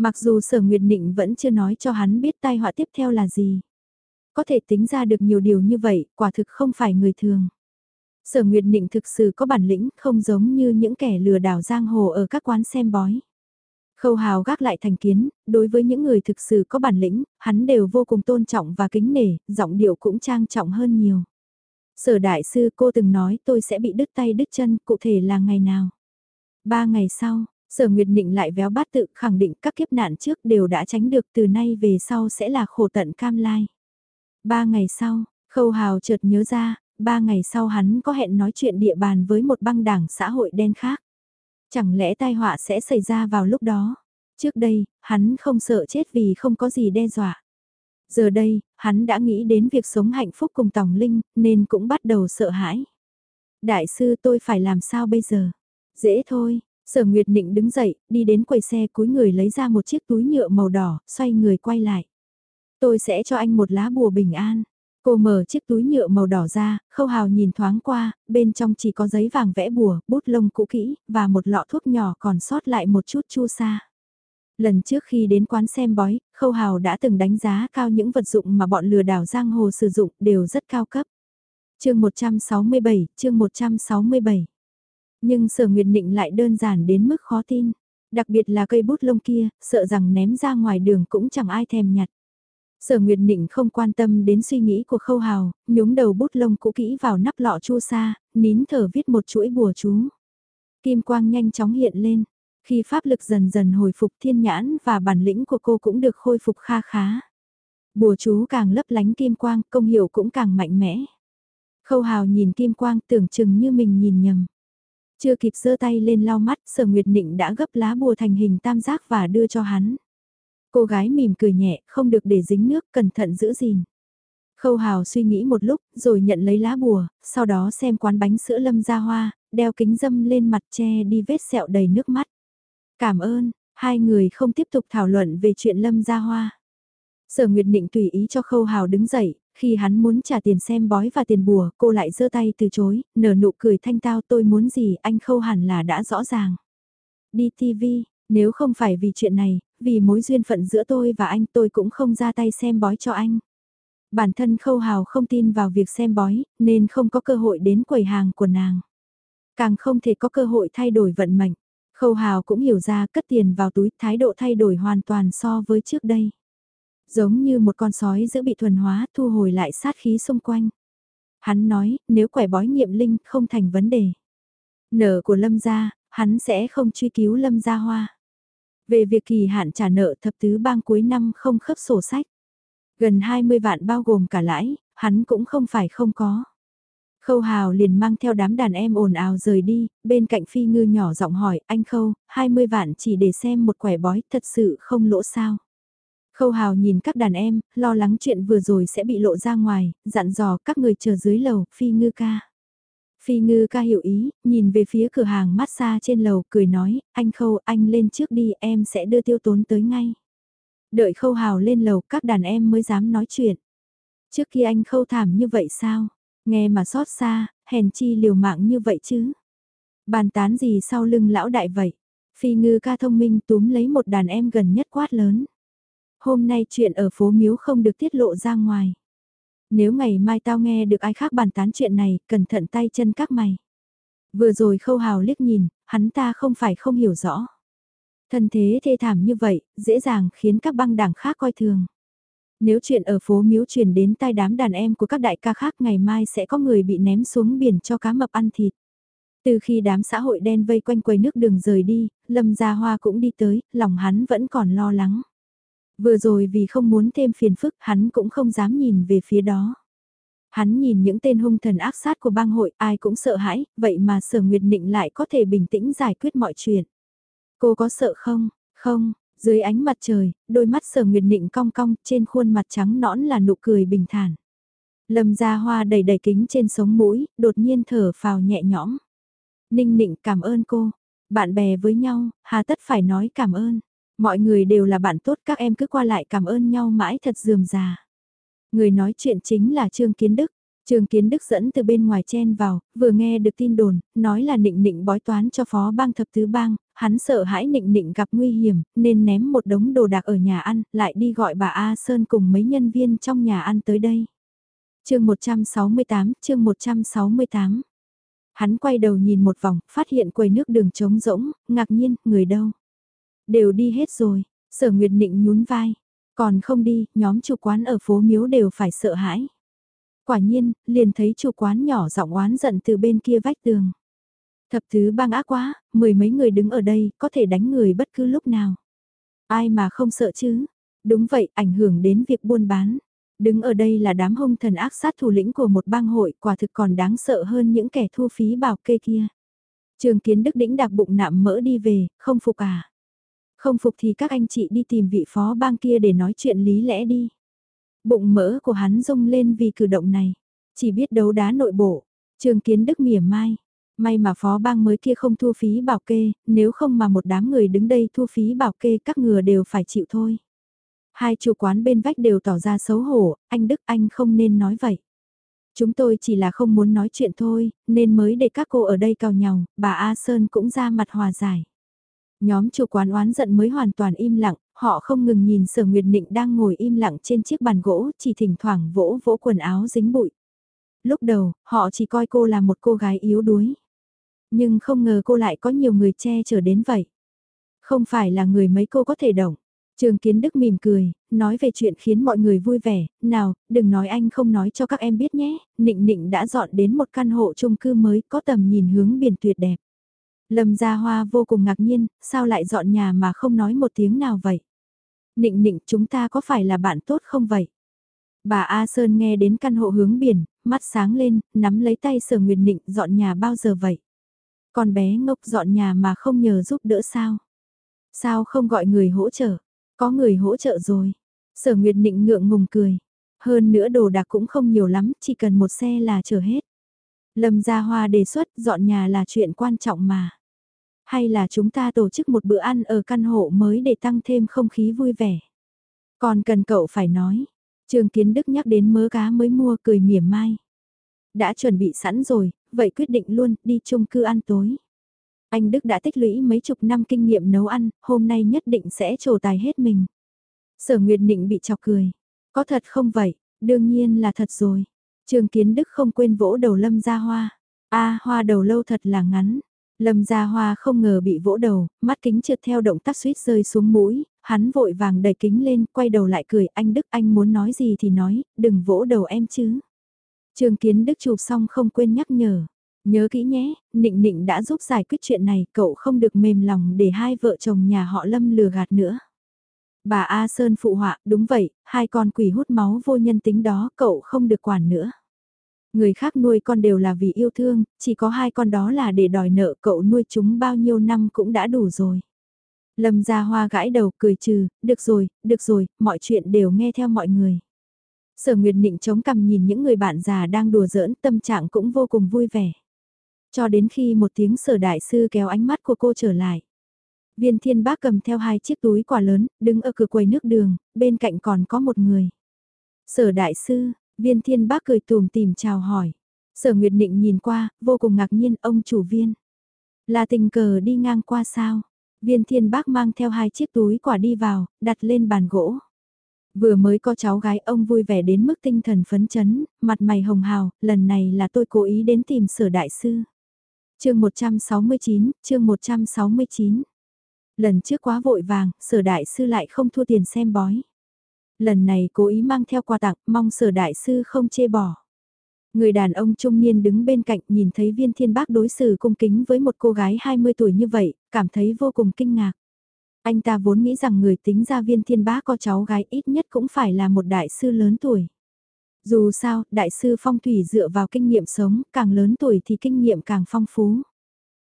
Mặc dù sở Nguyệt Nịnh vẫn chưa nói cho hắn biết tai họa tiếp theo là gì. Có thể tính ra được nhiều điều như vậy, quả thực không phải người thường. Sở Nguyệt Nịnh thực sự có bản lĩnh, không giống như những kẻ lừa đảo giang hồ ở các quán xem bói. Khâu hào gác lại thành kiến, đối với những người thực sự có bản lĩnh, hắn đều vô cùng tôn trọng và kính nể, giọng điệu cũng trang trọng hơn nhiều. Sở đại sư cô từng nói tôi sẽ bị đứt tay đứt chân, cụ thể là ngày nào? Ba ngày sau, sở Nguyệt Định lại véo bát tự khẳng định các kiếp nạn trước đều đã tránh được từ nay về sau sẽ là khổ tận cam lai. Ba ngày sau, khâu hào chợt nhớ ra, ba ngày sau hắn có hẹn nói chuyện địa bàn với một băng đảng xã hội đen khác. Chẳng lẽ tai họa sẽ xảy ra vào lúc đó? Trước đây, hắn không sợ chết vì không có gì đe dọa. Giờ đây, hắn đã nghĩ đến việc sống hạnh phúc cùng Tòng Linh, nên cũng bắt đầu sợ hãi. Đại sư tôi phải làm sao bây giờ? Dễ thôi, sở Nguyệt Định đứng dậy, đi đến quầy xe cúi người lấy ra một chiếc túi nhựa màu đỏ, xoay người quay lại. Tôi sẽ cho anh một lá bùa bình an. Cô mở chiếc túi nhựa màu đỏ ra, khâu hào nhìn thoáng qua, bên trong chỉ có giấy vàng vẽ bùa, bút lông cũ kỹ, và một lọ thuốc nhỏ còn sót lại một chút chu sa. Lần trước khi đến quán xem bói, khâu hào đã từng đánh giá cao những vật dụng mà bọn lừa đảo giang hồ sử dụng đều rất cao cấp. chương 167, chương 167. Nhưng sở nguyệt định lại đơn giản đến mức khó tin. Đặc biệt là cây bút lông kia, sợ rằng ném ra ngoài đường cũng chẳng ai thèm nhặt. Sở Nguyệt Nịnh không quan tâm đến suy nghĩ của khâu hào, nhúng đầu bút lông cũ kỹ vào nắp lọ chu sa, nín thở viết một chuỗi bùa chú. Kim quang nhanh chóng hiện lên, khi pháp lực dần dần hồi phục thiên nhãn và bản lĩnh của cô cũng được khôi phục kha khá. Bùa chú càng lấp lánh kim quang, công hiệu cũng càng mạnh mẽ. Khâu hào nhìn kim quang tưởng chừng như mình nhìn nhầm. Chưa kịp giơ tay lên lau mắt, sở nguyệt nịnh đã gấp lá bùa thành hình tam giác và đưa cho hắn. Cô gái mỉm cười nhẹ, không được để dính nước, cẩn thận giữ gìn. Khâu hào suy nghĩ một lúc, rồi nhận lấy lá bùa, sau đó xem quán bánh sữa lâm ra hoa, đeo kính dâm lên mặt che đi vết sẹo đầy nước mắt. Cảm ơn, hai người không tiếp tục thảo luận về chuyện lâm ra hoa. Sở Nguyệt Định tùy ý cho Khâu Hào đứng dậy, khi hắn muốn trả tiền xem bói và tiền bùa, cô lại giơ tay từ chối, nở nụ cười thanh tao tôi muốn gì anh Khâu hẳn là đã rõ ràng. Đi TV, nếu không phải vì chuyện này, vì mối duyên phận giữa tôi và anh tôi cũng không ra tay xem bói cho anh. Bản thân Khâu Hào không tin vào việc xem bói, nên không có cơ hội đến quầy hàng của nàng. Càng không thể có cơ hội thay đổi vận mệnh. Khâu Hào cũng hiểu ra cất tiền vào túi thái độ thay đổi hoàn toàn so với trước đây. Giống như một con sói giữ bị thuần hóa thu hồi lại sát khí xung quanh. Hắn nói nếu quẻ bói nghiệm linh không thành vấn đề. Nợ của Lâm gia, hắn sẽ không truy cứu Lâm gia hoa. Về việc kỳ hạn trả nợ thập tứ bang cuối năm không khớp sổ sách. Gần 20 vạn bao gồm cả lãi, hắn cũng không phải không có. Khâu Hào liền mang theo đám đàn em ồn ào rời đi, bên cạnh phi ngư nhỏ giọng hỏi, anh Khâu, 20 vạn chỉ để xem một quẻ bói, thật sự không lỗ sao. Khâu Hào nhìn các đàn em, lo lắng chuyện vừa rồi sẽ bị lộ ra ngoài, dặn dò các người chờ dưới lầu, phi ngư ca. Phi ngư ca hiểu ý, nhìn về phía cửa hàng massage trên lầu, cười nói, anh Khâu, anh lên trước đi, em sẽ đưa tiêu tốn tới ngay. Đợi Khâu Hào lên lầu, các đàn em mới dám nói chuyện. Trước khi anh Khâu thảm như vậy sao? Nghe mà xót xa, hèn chi liều mạng như vậy chứ. Bàn tán gì sau lưng lão đại vậy? Phi ngư ca thông minh túm lấy một đàn em gần nhất quát lớn. Hôm nay chuyện ở phố miếu không được tiết lộ ra ngoài. Nếu ngày mai tao nghe được ai khác bàn tán chuyện này, cẩn thận tay chân các mày. Vừa rồi khâu hào liếc nhìn, hắn ta không phải không hiểu rõ. Thân thế thê thảm như vậy, dễ dàng khiến các băng đảng khác coi thường. Nếu chuyện ở phố miếu truyền đến tai đám đàn em của các đại ca khác ngày mai sẽ có người bị ném xuống biển cho cá mập ăn thịt. Từ khi đám xã hội đen vây quanh quầy nước đường rời đi, Lâm Gia Hoa cũng đi tới, lòng hắn vẫn còn lo lắng. Vừa rồi vì không muốn thêm phiền phức hắn cũng không dám nhìn về phía đó. Hắn nhìn những tên hung thần ác sát của bang hội ai cũng sợ hãi, vậy mà sở nguyệt nịnh lại có thể bình tĩnh giải quyết mọi chuyện. Cô có sợ không? Không, dưới ánh mặt trời, đôi mắt sở nguyệt nịnh cong cong, trên khuôn mặt trắng nõn là nụ cười bình thản. Lâm ra hoa đầy đầy kính trên sống mũi, đột nhiên thở phào nhẹ nhõm. Ninh nịnh cảm ơn cô. Bạn bè với nhau, hà tất phải nói cảm ơn. Mọi người đều là bạn tốt các em cứ qua lại cảm ơn nhau mãi thật dườm già. Người nói chuyện chính là Trương Kiến Đức. Trương Kiến Đức dẫn từ bên ngoài chen vào, vừa nghe được tin đồn, nói là nịnh nịnh bói toán cho phó bang thập tứ bang, hắn sợ hãi nịnh nịnh gặp nguy hiểm, nên ném một đống đồ đạc ở nhà ăn, lại đi gọi bà A Sơn cùng mấy nhân viên trong nhà ăn tới đây. chương 168, chương 168. Hắn quay đầu nhìn một vòng, phát hiện quầy nước đường trống rỗng, ngạc nhiên, người đâu? Đều đi hết rồi, sở nguyệt nịnh nhún vai. Còn không đi, nhóm chủ quán ở phố miếu đều phải sợ hãi. Quả nhiên, liền thấy chủ quán nhỏ giọng oán giận từ bên kia vách tường. Thập thứ bang ác quá, mười mấy người đứng ở đây, có thể đánh người bất cứ lúc nào. Ai mà không sợ chứ? Đúng vậy, ảnh hưởng đến việc buôn bán. Đứng ở đây là đám hung thần ác sát thủ lĩnh của một bang hội, quả thực còn đáng sợ hơn những kẻ thu phí bảo kê kia. Trường kiến đức đĩnh đạc bụng nạm mỡ đi về, không phục à? Không phục thì các anh chị đi tìm vị phó bang kia để nói chuyện lý lẽ đi. Bụng mỡ của hắn rung lên vì cử động này. Chỉ biết đấu đá nội bộ. Trường kiến đức mỉa mai. May mà phó bang mới kia không thu phí bảo kê, nếu không mà một đám người đứng đây thu phí bảo kê các ngừa đều phải chịu thôi. Hai chủ quán bên vách đều tỏ ra xấu hổ, anh Đức anh không nên nói vậy. Chúng tôi chỉ là không muốn nói chuyện thôi, nên mới để các cô ở đây cào nhau, bà A Sơn cũng ra mặt hòa giải. Nhóm chủ quán oán giận mới hoàn toàn im lặng, họ không ngừng nhìn sở nguyệt nịnh đang ngồi im lặng trên chiếc bàn gỗ, chỉ thỉnh thoảng vỗ vỗ quần áo dính bụi. Lúc đầu, họ chỉ coi cô là một cô gái yếu đuối. Nhưng không ngờ cô lại có nhiều người che chở đến vậy. Không phải là người mấy cô có thể động. Trường Kiến Đức mỉm cười, nói về chuyện khiến mọi người vui vẻ, nào, đừng nói anh không nói cho các em biết nhé, Nịnh Nịnh đã dọn đến một căn hộ chung cư mới có tầm nhìn hướng biển tuyệt đẹp. Lâm Gia Hoa vô cùng ngạc nhiên, sao lại dọn nhà mà không nói một tiếng nào vậy? Nịnh nịnh chúng ta có phải là bạn tốt không vậy? Bà A Sơn nghe đến căn hộ hướng biển, mắt sáng lên, nắm lấy tay sở nguyệt nịnh dọn nhà bao giờ vậy? Con bé ngốc dọn nhà mà không nhờ giúp đỡ sao? Sao không gọi người hỗ trợ? Có người hỗ trợ rồi. Sở Nguyệt Nịnh ngượng ngùng cười. Hơn nữa đồ đạc cũng không nhiều lắm, chỉ cần một xe là chở hết. Lâm Gia Hoa đề xuất dọn nhà là chuyện quan trọng mà. Hay là chúng ta tổ chức một bữa ăn ở căn hộ mới để tăng thêm không khí vui vẻ. Còn cần cậu phải nói. Trường Kiến Đức nhắc đến mớ cá mới mua cười mỉa mai. Đã chuẩn bị sẵn rồi, vậy quyết định luôn đi chung cư ăn tối. Anh Đức đã tích lũy mấy chục năm kinh nghiệm nấu ăn, hôm nay nhất định sẽ trổ tài hết mình. Sở Nguyệt Nịnh bị chọc cười. Có thật không vậy? Đương nhiên là thật rồi. Trường Kiến Đức không quên vỗ đầu Lâm Gia Hoa. A hoa đầu lâu thật là ngắn. Lâm Gia Hoa không ngờ bị vỗ đầu, mắt kính trượt theo động tác suýt rơi xuống mũi, hắn vội vàng đẩy kính lên, quay đầu lại cười, anh Đức anh muốn nói gì thì nói, đừng vỗ đầu em chứ. Trường Kiến Đức chụp xong không quên nhắc nhở, nhớ kỹ nhé, Nịnh Nịnh đã giúp giải quyết chuyện này, cậu không được mềm lòng để hai vợ chồng nhà họ Lâm lừa gạt nữa. Bà A Sơn phụ họa, đúng vậy, hai con quỷ hút máu vô nhân tính đó cậu không được quản nữa. Người khác nuôi con đều là vì yêu thương, chỉ có hai con đó là để đòi nợ cậu nuôi chúng bao nhiêu năm cũng đã đủ rồi. Lâm ra hoa gãi đầu cười trừ, được rồi, được rồi, mọi chuyện đều nghe theo mọi người. Sở Nguyệt Nịnh chống cằm nhìn những người bạn già đang đùa giỡn tâm trạng cũng vô cùng vui vẻ. Cho đến khi một tiếng sở đại sư kéo ánh mắt của cô trở lại. Viên thiên bác cầm theo hai chiếc túi quả lớn, đứng ở cửa quầy nước đường, bên cạnh còn có một người. Sở đại sư, Viên thiên bác cười tùm tìm chào hỏi. Sở Nguyệt Nịnh nhìn qua, vô cùng ngạc nhiên ông chủ viên. Là tình cờ đi ngang qua sao? Viên thiên bác mang theo hai chiếc túi quả đi vào, đặt lên bàn gỗ. Vừa mới có cháu gái ông vui vẻ đến mức tinh thần phấn chấn, mặt mày hồng hào, lần này là tôi cố ý đến tìm sở đại sư. chương 169, chương 169. Lần trước quá vội vàng, sở đại sư lại không thua tiền xem bói. Lần này cố ý mang theo quà tặng, mong sở đại sư không chê bỏ. Người đàn ông trung niên đứng bên cạnh nhìn thấy viên thiên bác đối xử cung kính với một cô gái 20 tuổi như vậy, cảm thấy vô cùng kinh ngạc. Anh ta vốn nghĩ rằng người tính ra viên thiên bác có cháu gái ít nhất cũng phải là một đại sư lớn tuổi. Dù sao, đại sư phong thủy dựa vào kinh nghiệm sống, càng lớn tuổi thì kinh nghiệm càng phong phú.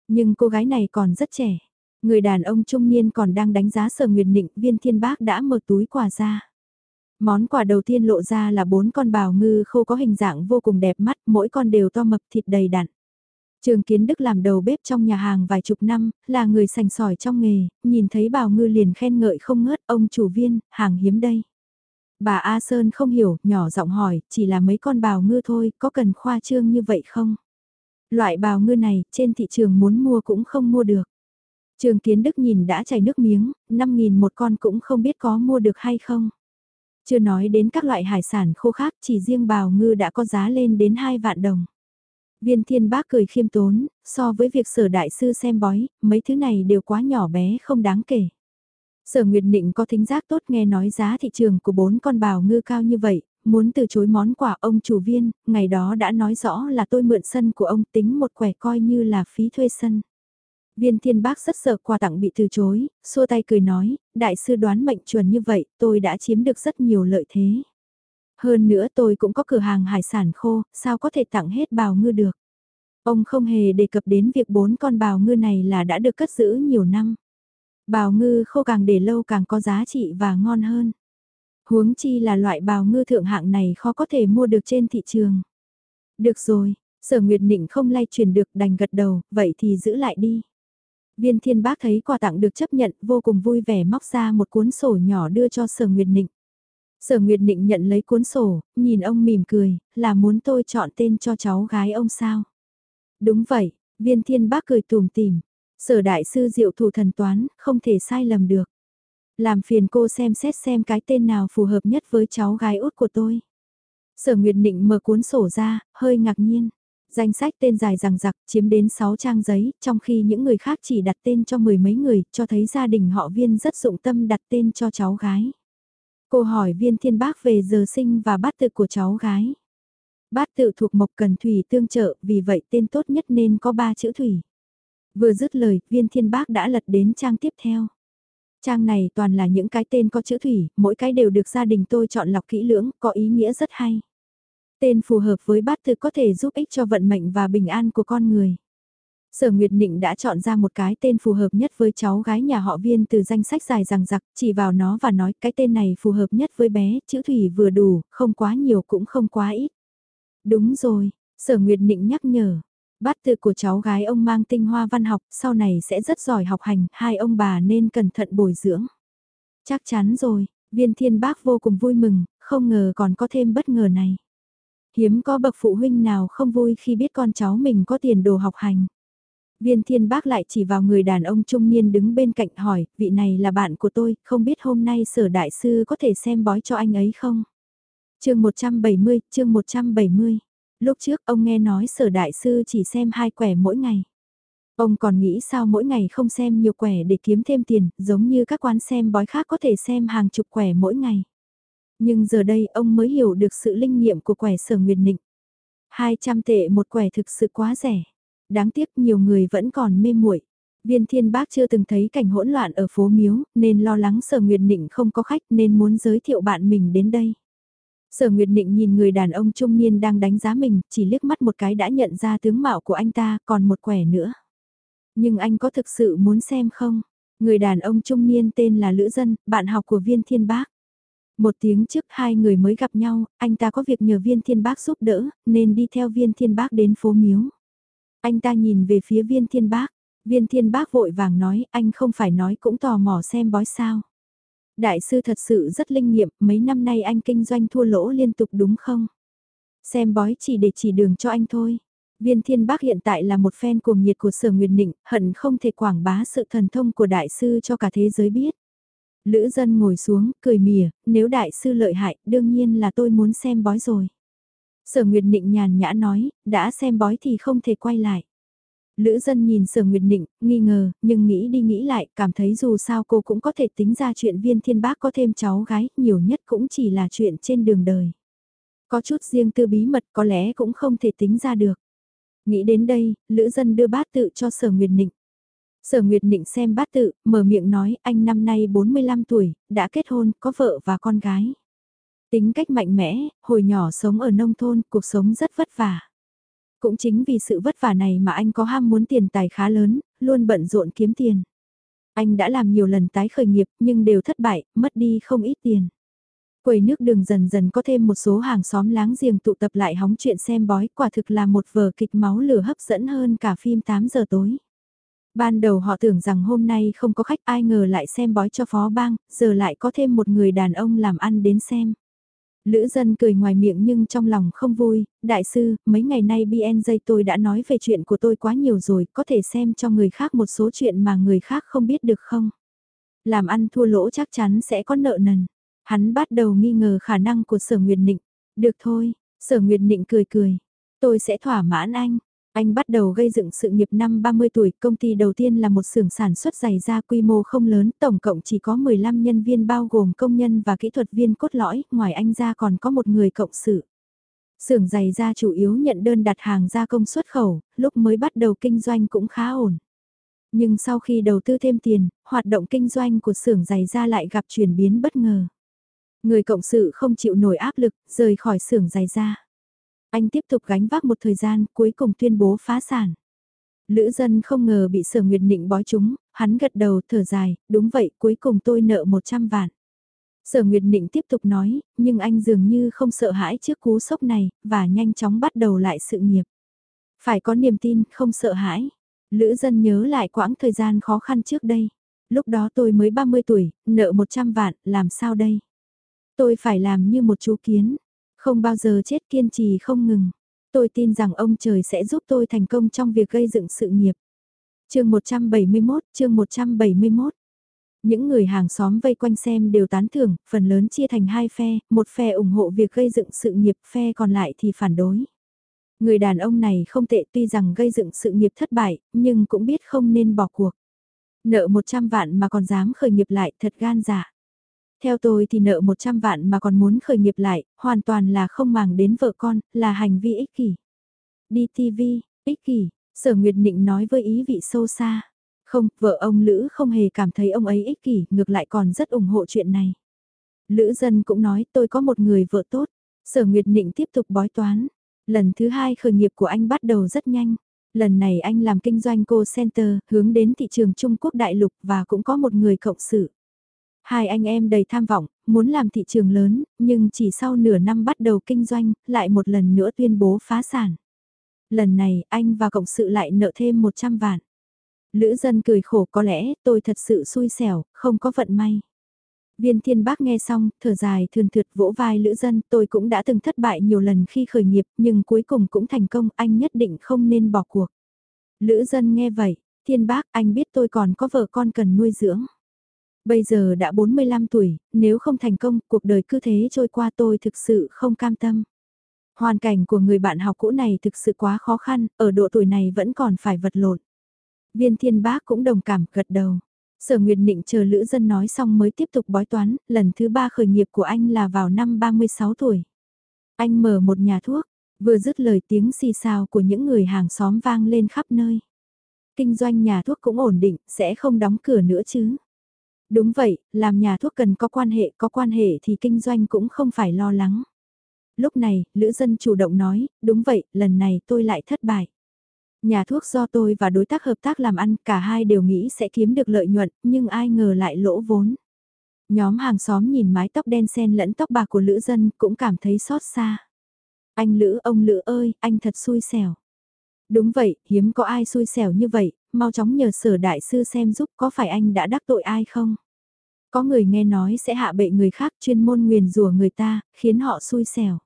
Nhưng cô gái này còn rất trẻ. Người đàn ông trung niên còn đang đánh giá sở nguyệt nịnh viên thiên bác đã mở túi quà ra. Món quà đầu tiên lộ ra là bốn con bào ngư khô có hình dạng vô cùng đẹp mắt, mỗi con đều to mập thịt đầy đặn. Trường Kiến Đức làm đầu bếp trong nhà hàng vài chục năm, là người sành sỏi trong nghề, nhìn thấy bào ngư liền khen ngợi không ngớt ông chủ viên, hàng hiếm đây. Bà A Sơn không hiểu, nhỏ giọng hỏi, chỉ là mấy con bào ngư thôi, có cần khoa trương như vậy không? Loại bào ngư này, trên thị trường muốn mua cũng không mua được. Trường Kiến Đức nhìn đã chảy nước miếng, 5.000 một con cũng không biết có mua được hay không. Chưa nói đến các loại hải sản khô khác, chỉ riêng bào ngư đã có giá lên đến 2 vạn đồng. Viên thiên bác cười khiêm tốn, so với việc sở đại sư xem bói, mấy thứ này đều quá nhỏ bé không đáng kể. Sở Nguyệt Nịnh có thính giác tốt nghe nói giá thị trường của bốn con bào ngư cao như vậy, muốn từ chối món quà ông chủ viên, ngày đó đã nói rõ là tôi mượn sân của ông tính một quẻ coi như là phí thuê sân. Viên thiên bác rất sợ quà tặng bị từ chối, xua tay cười nói, đại sư đoán mệnh chuẩn như vậy, tôi đã chiếm được rất nhiều lợi thế. Hơn nữa tôi cũng có cửa hàng hải sản khô, sao có thể tặng hết bào ngư được. Ông không hề đề cập đến việc bốn con bào ngư này là đã được cất giữ nhiều năm. Bào ngư khô càng để lâu càng có giá trị và ngon hơn. Huống chi là loại bào ngư thượng hạng này khó có thể mua được trên thị trường. Được rồi, sở nguyệt nịnh không lay truyền được đành gật đầu, vậy thì giữ lại đi. Viên thiên bác thấy quà tặng được chấp nhận vô cùng vui vẻ móc ra một cuốn sổ nhỏ đưa cho sở nguyệt nịnh. Sở Nguyệt Định nhận lấy cuốn sổ, nhìn ông mỉm cười, là muốn tôi chọn tên cho cháu gái ông sao? Đúng vậy, viên thiên bác cười tùm tìm. Sở đại sư diệu thủ thần toán, không thể sai lầm được. Làm phiền cô xem xét xem cái tên nào phù hợp nhất với cháu gái út của tôi. Sở Nguyệt Định mở cuốn sổ ra, hơi ngạc nhiên. Danh sách tên dài rằng giặc chiếm đến 6 trang giấy, trong khi những người khác chỉ đặt tên cho mười mấy người, cho thấy gia đình họ viên rất dụng tâm đặt tên cho cháu gái. Cô hỏi viên thiên bác về giờ sinh và bát tự của cháu gái. Bát tự thuộc mộc cần thủy tương trợ, vì vậy tên tốt nhất nên có ba chữ thủy. Vừa dứt lời, viên thiên bác đã lật đến trang tiếp theo. Trang này toàn là những cái tên có chữ thủy, mỗi cái đều được gia đình tôi chọn lọc kỹ lưỡng, có ý nghĩa rất hay. Tên phù hợp với bát tự có thể giúp ích cho vận mệnh và bình an của con người. Sở Nguyệt Nịnh đã chọn ra một cái tên phù hợp nhất với cháu gái nhà họ viên từ danh sách dài rằng giặc, chỉ vào nó và nói cái tên này phù hợp nhất với bé, chữ thủy vừa đủ, không quá nhiều cũng không quá ít. Đúng rồi, Sở Nguyệt Nịnh nhắc nhở, bát tự của cháu gái ông mang tinh hoa văn học, sau này sẽ rất giỏi học hành, hai ông bà nên cẩn thận bồi dưỡng. Chắc chắn rồi, viên thiên bác vô cùng vui mừng, không ngờ còn có thêm bất ngờ này. Hiếm có bậc phụ huynh nào không vui khi biết con cháu mình có tiền đồ học hành. Viên thiên bác lại chỉ vào người đàn ông trung niên đứng bên cạnh hỏi, vị này là bạn của tôi, không biết hôm nay sở đại sư có thể xem bói cho anh ấy không? chương 170, chương 170. Lúc trước ông nghe nói sở đại sư chỉ xem hai quẻ mỗi ngày. Ông còn nghĩ sao mỗi ngày không xem nhiều quẻ để kiếm thêm tiền, giống như các quán xem bói khác có thể xem hàng chục quẻ mỗi ngày. Nhưng giờ đây ông mới hiểu được sự linh nghiệm của quẻ sở nguyệt nịnh. 200 tệ một quẻ thực sự quá rẻ. Đáng tiếc nhiều người vẫn còn mê muội. Viên thiên bác chưa từng thấy cảnh hỗn loạn ở phố miếu, nên lo lắng sở nguyệt nịnh không có khách nên muốn giới thiệu bạn mình đến đây. Sở Nguyệt Nịnh nhìn người đàn ông trung niên đang đánh giá mình, chỉ liếc mắt một cái đã nhận ra tướng mạo của anh ta, còn một quẻ nữa. Nhưng anh có thực sự muốn xem không? Người đàn ông trung niên tên là Lữ Dân, bạn học của viên thiên bác. Một tiếng trước hai người mới gặp nhau, anh ta có việc nhờ viên thiên bác giúp đỡ, nên đi theo viên thiên bác đến phố miếu. Anh ta nhìn về phía viên thiên bác, viên thiên bác vội vàng nói anh không phải nói cũng tò mò xem bói sao. Đại sư thật sự rất linh nghiệm, mấy năm nay anh kinh doanh thua lỗ liên tục đúng không? Xem bói chỉ để chỉ đường cho anh thôi. Viên Thiên Bác hiện tại là một fan cuồng nhiệt của Sở Nguyệt Nịnh, hận không thể quảng bá sự thần thông của đại sư cho cả thế giới biết. Lữ dân ngồi xuống, cười mỉa, nếu đại sư lợi hại, đương nhiên là tôi muốn xem bói rồi. Sở Nguyệt Nịnh nhàn nhã nói, đã xem bói thì không thể quay lại. Lữ dân nhìn sở nguyệt nịnh, nghi ngờ, nhưng nghĩ đi nghĩ lại, cảm thấy dù sao cô cũng có thể tính ra chuyện viên thiên bác có thêm cháu gái, nhiều nhất cũng chỉ là chuyện trên đường đời. Có chút riêng tư bí mật có lẽ cũng không thể tính ra được. Nghĩ đến đây, Lữ dân đưa bát tự cho sở nguyệt nịnh. Sở Nguyệt Nịnh xem bát tự, mở miệng nói anh năm nay 45 tuổi, đã kết hôn, có vợ và con gái. Tính cách mạnh mẽ, hồi nhỏ sống ở nông thôn, cuộc sống rất vất vả. Cũng chính vì sự vất vả này mà anh có ham muốn tiền tài khá lớn, luôn bận rộn kiếm tiền. Anh đã làm nhiều lần tái khởi nghiệp nhưng đều thất bại, mất đi không ít tiền. Quầy nước đường dần dần có thêm một số hàng xóm láng giềng tụ tập lại hóng chuyện xem bói quả thực là một vở kịch máu lửa hấp dẫn hơn cả phim 8 giờ tối. Ban đầu họ tưởng rằng hôm nay không có khách ai ngờ lại xem bói cho phó bang, giờ lại có thêm một người đàn ông làm ăn đến xem. Lữ dân cười ngoài miệng nhưng trong lòng không vui, đại sư, mấy ngày nay BNJ tôi đã nói về chuyện của tôi quá nhiều rồi, có thể xem cho người khác một số chuyện mà người khác không biết được không? Làm ăn thua lỗ chắc chắn sẽ có nợ nần. Hắn bắt đầu nghi ngờ khả năng của sở Nguyệt Nịnh. Được thôi, sở Nguyệt Nịnh cười cười. Tôi sẽ thỏa mãn anh. Anh bắt đầu gây dựng sự nghiệp năm 30 tuổi, công ty đầu tiên là một xưởng sản xuất giày da quy mô không lớn, tổng cộng chỉ có 15 nhân viên bao gồm công nhân và kỹ thuật viên cốt lõi, ngoài anh ra còn có một người cộng sự. Xưởng giày da chủ yếu nhận đơn đặt hàng gia công xuất khẩu, lúc mới bắt đầu kinh doanh cũng khá ổn. Nhưng sau khi đầu tư thêm tiền, hoạt động kinh doanh của xưởng giày da lại gặp chuyển biến bất ngờ. Người cộng sự không chịu nổi áp lực, rời khỏi xưởng giày da. Anh tiếp tục gánh vác một thời gian, cuối cùng tuyên bố phá sản. Lữ dân không ngờ bị sở nguyệt định bói chúng, hắn gật đầu thở dài, đúng vậy, cuối cùng tôi nợ 100 vạn. Sở Nguyệt Nịnh tiếp tục nói, nhưng anh dường như không sợ hãi trước cú sốc này, và nhanh chóng bắt đầu lại sự nghiệp. Phải có niềm tin, không sợ hãi. Lữ dân nhớ lại quãng thời gian khó khăn trước đây. Lúc đó tôi mới 30 tuổi, nợ 100 vạn, làm sao đây? Tôi phải làm như một chú kiến. Không bao giờ chết kiên trì không ngừng. Tôi tin rằng ông trời sẽ giúp tôi thành công trong việc gây dựng sự nghiệp. chương 171, chương 171. Những người hàng xóm vây quanh xem đều tán thưởng, phần lớn chia thành hai phe, một phe ủng hộ việc gây dựng sự nghiệp, phe còn lại thì phản đối. Người đàn ông này không tệ tuy rằng gây dựng sự nghiệp thất bại, nhưng cũng biết không nên bỏ cuộc. Nợ 100 vạn mà còn dám khởi nghiệp lại thật gan dạ. Theo tôi thì nợ 100 vạn mà còn muốn khởi nghiệp lại, hoàn toàn là không màng đến vợ con, là hành vi ích kỷ. Đi TV, ích kỷ, sở nguyệt nịnh nói với ý vị sâu xa. Không, vợ ông Lữ không hề cảm thấy ông ấy ích kỷ, ngược lại còn rất ủng hộ chuyện này. Lữ dân cũng nói tôi có một người vợ tốt. Sở Nguyệt Nịnh tiếp tục bói toán. Lần thứ hai khởi nghiệp của anh bắt đầu rất nhanh. Lần này anh làm kinh doanh cô center, hướng đến thị trường Trung Quốc đại lục và cũng có một người cộng sự. Hai anh em đầy tham vọng, muốn làm thị trường lớn, nhưng chỉ sau nửa năm bắt đầu kinh doanh, lại một lần nữa tuyên bố phá sản. Lần này, anh và cộng sự lại nợ thêm 100 vạn. Lữ dân cười khổ có lẽ tôi thật sự xui xẻo, không có vận may. Viên thiên bác nghe xong, thở dài thường thượt vỗ vai lữ dân, tôi cũng đã từng thất bại nhiều lần khi khởi nghiệp, nhưng cuối cùng cũng thành công, anh nhất định không nên bỏ cuộc. Lữ dân nghe vậy, thiên bác, anh biết tôi còn có vợ con cần nuôi dưỡng. Bây giờ đã 45 tuổi, nếu không thành công, cuộc đời cứ thế trôi qua tôi thực sự không cam tâm. Hoàn cảnh của người bạn học cũ này thực sự quá khó khăn, ở độ tuổi này vẫn còn phải vật lộn. Viên thiên bác cũng đồng cảm, gật đầu. Sở Nguyệt Nịnh chờ Lữ Dân nói xong mới tiếp tục bói toán, lần thứ ba khởi nghiệp của anh là vào năm 36 tuổi. Anh mở một nhà thuốc, vừa dứt lời tiếng xì xào của những người hàng xóm vang lên khắp nơi. Kinh doanh nhà thuốc cũng ổn định, sẽ không đóng cửa nữa chứ. Đúng vậy, làm nhà thuốc cần có quan hệ, có quan hệ thì kinh doanh cũng không phải lo lắng. Lúc này, Lữ Dân chủ động nói, đúng vậy, lần này tôi lại thất bại. Nhà thuốc do tôi và đối tác hợp tác làm ăn, cả hai đều nghĩ sẽ kiếm được lợi nhuận, nhưng ai ngờ lại lỗ vốn. Nhóm hàng xóm nhìn mái tóc đen sen lẫn tóc bạc của Lữ Dân cũng cảm thấy xót xa. Anh Lữ, ông Lữ ơi, anh thật xui xẻo. Đúng vậy, hiếm có ai xui xẻo như vậy, mau chóng nhờ sở đại sư xem giúp có phải anh đã đắc tội ai không. Có người nghe nói sẽ hạ bệ người khác chuyên môn nguyền rủa người ta, khiến họ xui xẻo.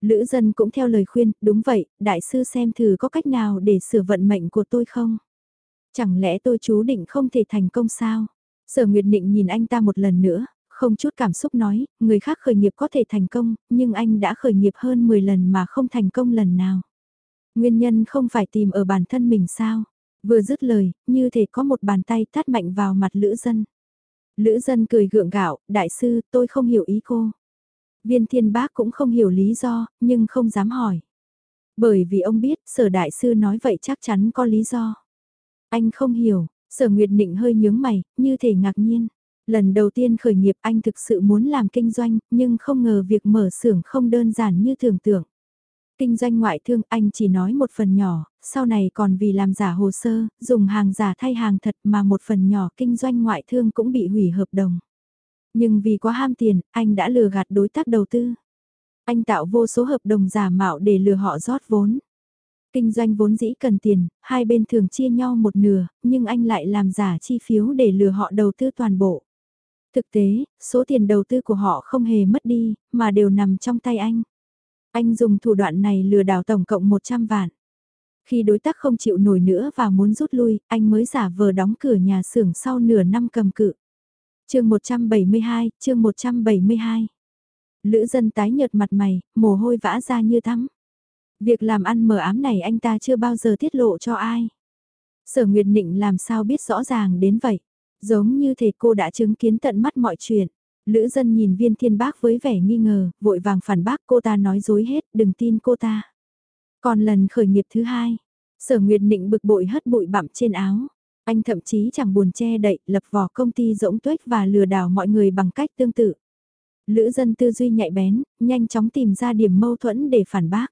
Lữ dân cũng theo lời khuyên, đúng vậy, đại sư xem thử có cách nào để sửa vận mệnh của tôi không? Chẳng lẽ tôi chú định không thể thành công sao? Sở Nguyệt Định nhìn anh ta một lần nữa, không chút cảm xúc nói, người khác khởi nghiệp có thể thành công, nhưng anh đã khởi nghiệp hơn 10 lần mà không thành công lần nào. Nguyên nhân không phải tìm ở bản thân mình sao? Vừa dứt lời, như thể có một bàn tay tát mạnh vào mặt Lữ Dân. Lữ Dân cười gượng gạo, đại sư, tôi không hiểu ý cô. Viên thiên bác cũng không hiểu lý do, nhưng không dám hỏi. Bởi vì ông biết, sở đại sư nói vậy chắc chắn có lý do. Anh không hiểu, sở Nguyệt định hơi nhướng mày, như thể ngạc nhiên. Lần đầu tiên khởi nghiệp anh thực sự muốn làm kinh doanh, nhưng không ngờ việc mở xưởng không đơn giản như tưởng tượng. Kinh doanh ngoại thương anh chỉ nói một phần nhỏ, sau này còn vì làm giả hồ sơ, dùng hàng giả thay hàng thật mà một phần nhỏ kinh doanh ngoại thương cũng bị hủy hợp đồng. Nhưng vì quá ham tiền, anh đã lừa gạt đối tác đầu tư. Anh tạo vô số hợp đồng giả mạo để lừa họ rót vốn. Kinh doanh vốn dĩ cần tiền, hai bên thường chia nhau một nửa, nhưng anh lại làm giả chi phiếu để lừa họ đầu tư toàn bộ. Thực tế, số tiền đầu tư của họ không hề mất đi, mà đều nằm trong tay anh. Anh dùng thủ đoạn này lừa đảo tổng cộng 100 vạn. Khi đối tác không chịu nổi nữa và muốn rút lui, anh mới giả vờ đóng cửa nhà xưởng sau nửa năm cầm cự. chương 172, chương 172. Lữ dân tái nhợt mặt mày, mồ hôi vã ra như thắm Việc làm ăn mờ ám này anh ta chưa bao giờ tiết lộ cho ai. Sở Nguyệt Nịnh làm sao biết rõ ràng đến vậy. Giống như thể cô đã chứng kiến tận mắt mọi chuyện. Lữ dân nhìn viên thiên bác với vẻ nghi ngờ, vội vàng phản bác cô ta nói dối hết, đừng tin cô ta. Còn lần khởi nghiệp thứ hai, sở nguyệt nịnh bực bội hất bụi bặm trên áo. Anh thậm chí chẳng buồn che đậy, lập vỏ công ty rỗng tuếch và lừa đảo mọi người bằng cách tương tự. Lữ dân tư duy nhạy bén, nhanh chóng tìm ra điểm mâu thuẫn để phản bác.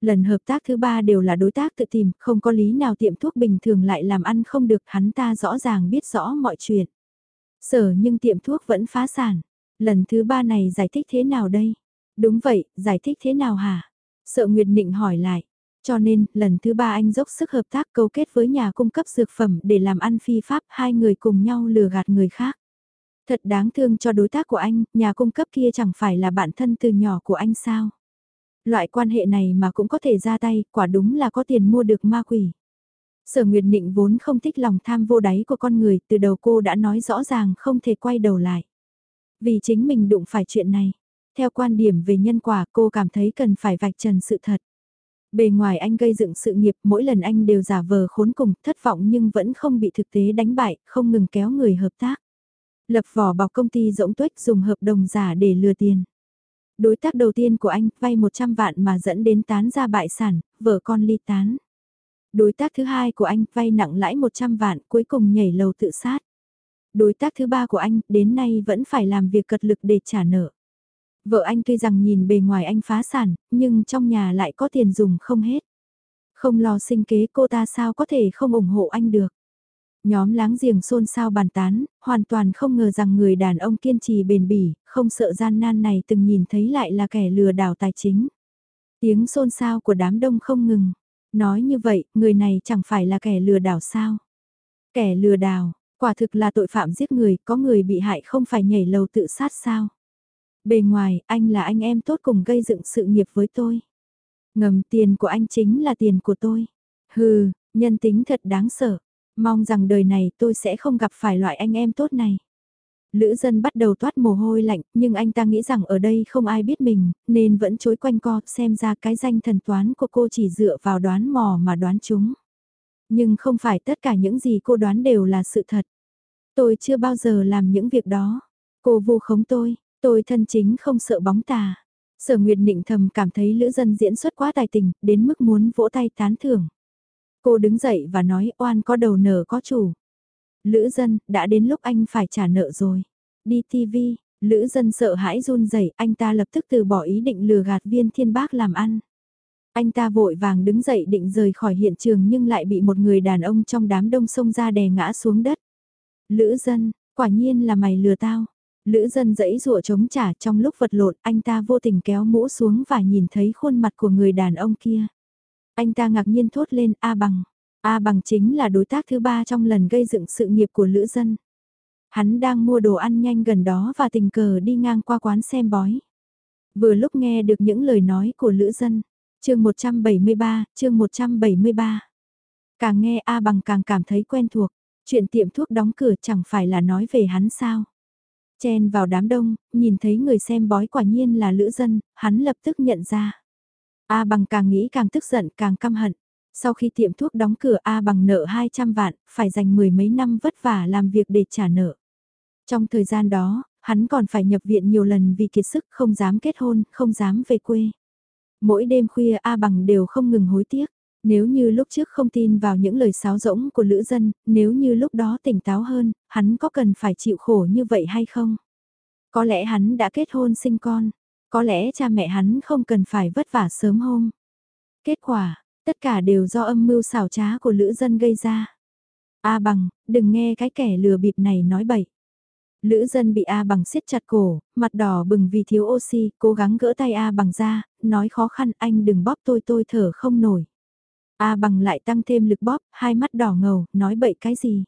Lần hợp tác thứ ba đều là đối tác tự tìm, không có lý nào tiệm thuốc bình thường lại làm ăn không được, hắn ta rõ ràng biết rõ mọi chuyện. Sở nhưng tiệm thuốc vẫn phá sản. Lần thứ ba này giải thích thế nào đây? Đúng vậy, giải thích thế nào hả? Sợ Nguyệt Nịnh hỏi lại. Cho nên, lần thứ ba anh dốc sức hợp tác cấu kết với nhà cung cấp dược phẩm để làm ăn phi pháp hai người cùng nhau lừa gạt người khác. Thật đáng thương cho đối tác của anh, nhà cung cấp kia chẳng phải là bạn thân từ nhỏ của anh sao? Loại quan hệ này mà cũng có thể ra tay, quả đúng là có tiền mua được ma quỷ. Sở Nguyệt Nịnh vốn không thích lòng tham vô đáy của con người, từ đầu cô đã nói rõ ràng không thể quay đầu lại. Vì chính mình đụng phải chuyện này. Theo quan điểm về nhân quả cô cảm thấy cần phải vạch trần sự thật. Bề ngoài anh gây dựng sự nghiệp mỗi lần anh đều giả vờ khốn cùng, thất vọng nhưng vẫn không bị thực tế đánh bại, không ngừng kéo người hợp tác. Lập vỏ bọc công ty rỗng tuếch dùng hợp đồng giả để lừa tiền. Đối tác đầu tiên của anh vay 100 vạn mà dẫn đến tán ra bại sản, vợ con ly tán. Đối tác thứ hai của anh vay nặng lãi 100 vạn cuối cùng nhảy lầu tự sát. Đối tác thứ ba của anh đến nay vẫn phải làm việc cật lực để trả nợ. Vợ anh tuy rằng nhìn bề ngoài anh phá sản, nhưng trong nhà lại có tiền dùng không hết. Không lo sinh kế cô ta sao có thể không ủng hộ anh được. Nhóm láng giềng xôn xao bàn tán, hoàn toàn không ngờ rằng người đàn ông kiên trì bền bỉ, không sợ gian nan này từng nhìn thấy lại là kẻ lừa đảo tài chính. Tiếng xôn xao của đám đông không ngừng. Nói như vậy, người này chẳng phải là kẻ lừa đảo sao? Kẻ lừa đảo, quả thực là tội phạm giết người, có người bị hại không phải nhảy lầu tự sát sao? Bề ngoài, anh là anh em tốt cùng gây dựng sự nghiệp với tôi. Ngầm tiền của anh chính là tiền của tôi. Hừ, nhân tính thật đáng sợ. Mong rằng đời này tôi sẽ không gặp phải loại anh em tốt này. Lữ dân bắt đầu toát mồ hôi lạnh, nhưng anh ta nghĩ rằng ở đây không ai biết mình, nên vẫn chối quanh co, xem ra cái danh thần toán của cô chỉ dựa vào đoán mò mà đoán chúng. Nhưng không phải tất cả những gì cô đoán đều là sự thật. Tôi chưa bao giờ làm những việc đó. Cô vu khống tôi, tôi thân chính không sợ bóng tà. Sở Nguyệt Nịnh thầm cảm thấy Lữ Dân diễn xuất quá tài tình, đến mức muốn vỗ tay tán thưởng. Cô đứng dậy và nói oan có đầu nở có chủ. Lữ dân, đã đến lúc anh phải trả nợ rồi. Đi TV, Lữ dân sợ hãi run rẩy, anh ta lập tức từ bỏ ý định lừa gạt viên thiên bác làm ăn. Anh ta vội vàng đứng dậy định rời khỏi hiện trường nhưng lại bị một người đàn ông trong đám đông xông ra đè ngã xuống đất. Lữ dân, quả nhiên là mày lừa tao. Lữ dân dẫy rụa chống trả trong lúc vật lộn anh ta vô tình kéo mũ xuống và nhìn thấy khuôn mặt của người đàn ông kia. Anh ta ngạc nhiên thốt lên A bằng. A bằng chính là đối tác thứ ba trong lần gây dựng sự nghiệp của Lữ Dân. Hắn đang mua đồ ăn nhanh gần đó và tình cờ đi ngang qua quán xem bói. Vừa lúc nghe được những lời nói của Lữ Dân. chương 173, chương 173. Càng nghe A bằng càng cảm thấy quen thuộc. Chuyện tiệm thuốc đóng cửa chẳng phải là nói về hắn sao. Chen vào đám đông, nhìn thấy người xem bói quả nhiên là Lữ Dân, hắn lập tức nhận ra. A bằng càng nghĩ càng tức giận càng căm hận. Sau khi tiệm thuốc đóng cửa A bằng nợ 200 vạn, phải dành mười mấy năm vất vả làm việc để trả nợ. Trong thời gian đó, hắn còn phải nhập viện nhiều lần vì kiệt sức không dám kết hôn, không dám về quê. Mỗi đêm khuya A bằng đều không ngừng hối tiếc. Nếu như lúc trước không tin vào những lời sáo rỗng của lữ dân, nếu như lúc đó tỉnh táo hơn, hắn có cần phải chịu khổ như vậy hay không? Có lẽ hắn đã kết hôn sinh con, có lẽ cha mẹ hắn không cần phải vất vả sớm hôm. Kết quả, tất cả đều do âm mưu xảo trá của lữ dân gây ra. A bằng, đừng nghe cái kẻ lừa bịp này nói bậy. Lữ dân bị A bằng siết chặt cổ, mặt đỏ bừng vì thiếu oxy, cố gắng gỡ tay A bằng ra, nói khó khăn anh đừng bóp tôi tôi thở không nổi. A bằng lại tăng thêm lực bóp, hai mắt đỏ ngầu, nói bậy cái gì?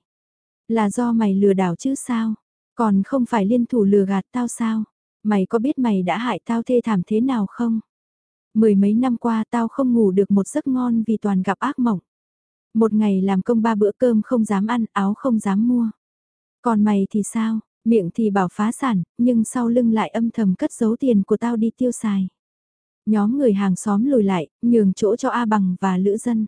Là do mày lừa đảo chứ sao? Còn không phải liên thủ lừa gạt tao sao? Mày có biết mày đã hại tao thê thảm thế nào không? Mười mấy năm qua tao không ngủ được một giấc ngon vì toàn gặp ác mộng. Một ngày làm công ba bữa cơm không dám ăn, áo không dám mua. Còn mày thì sao? Miệng thì bảo phá sản, nhưng sau lưng lại âm thầm cất giấu tiền của tao đi tiêu xài. Nhóm người hàng xóm lùi lại, nhường chỗ cho A Bằng và Lữ Dân.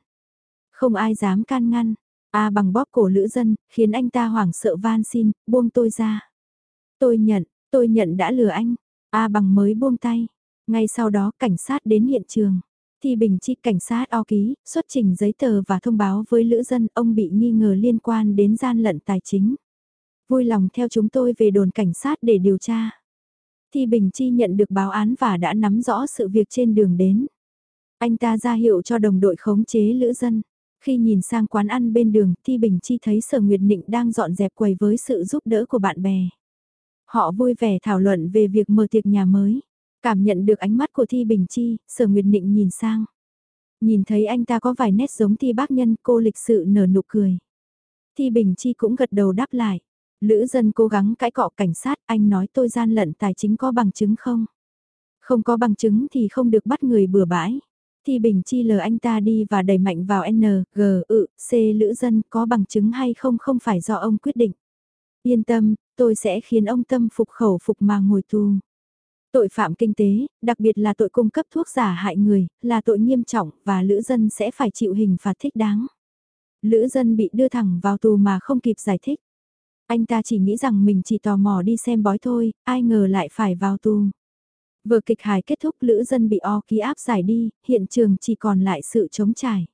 Không ai dám can ngăn, A Bằng bóp cổ Lữ Dân, khiến anh ta hoảng sợ van xin, buông tôi ra. Tôi nhận, tôi nhận đã lừa anh. A Bằng mới buông tay. Ngay sau đó cảnh sát đến hiện trường. Thì Bình Chi cảnh sát o ký, xuất trình giấy tờ và thông báo với Lữ Dân ông bị nghi ngờ liên quan đến gian lận tài chính. Vui lòng theo chúng tôi về đồn cảnh sát để điều tra. Thi Bình Chi nhận được báo án và đã nắm rõ sự việc trên đường đến. Anh ta ra hiệu cho đồng đội khống chế lữ dân. Khi nhìn sang quán ăn bên đường, Thi Bình Chi thấy Sở Nguyệt Nịnh đang dọn dẹp quầy với sự giúp đỡ của bạn bè. Họ vui vẻ thảo luận về việc mở tiệc nhà mới. Cảm nhận được ánh mắt của Thi Bình Chi, Sở Nguyệt Nịnh nhìn sang. Nhìn thấy anh ta có vài nét giống Thi Bác Nhân, cô lịch sự nở nụ cười. Thi Bình Chi cũng gật đầu đáp lại. Lữ dân cố gắng cãi cọ cảnh sát, anh nói tôi gian lận tài chính có bằng chứng không? Không có bằng chứng thì không được bắt người bừa bãi. Thì Bình Chi lờ anh ta đi và đẩy mạnh vào N, G, ự, C lữ dân có bằng chứng hay không không phải do ông quyết định. Yên tâm, tôi sẽ khiến ông tâm phục khẩu phục mà ngồi tù. Tội phạm kinh tế, đặc biệt là tội cung cấp thuốc giả hại người, là tội nghiêm trọng và lữ dân sẽ phải chịu hình phạt thích đáng. Lữ dân bị đưa thẳng vào tù mà không kịp giải thích. Anh ta chỉ nghĩ rằng mình chỉ tò mò đi xem bói thôi, ai ngờ lại phải vào tù. Vừa kịch hài kết thúc lữ dân bị o ký áp giải đi, hiện trường chỉ còn lại sự chống trải.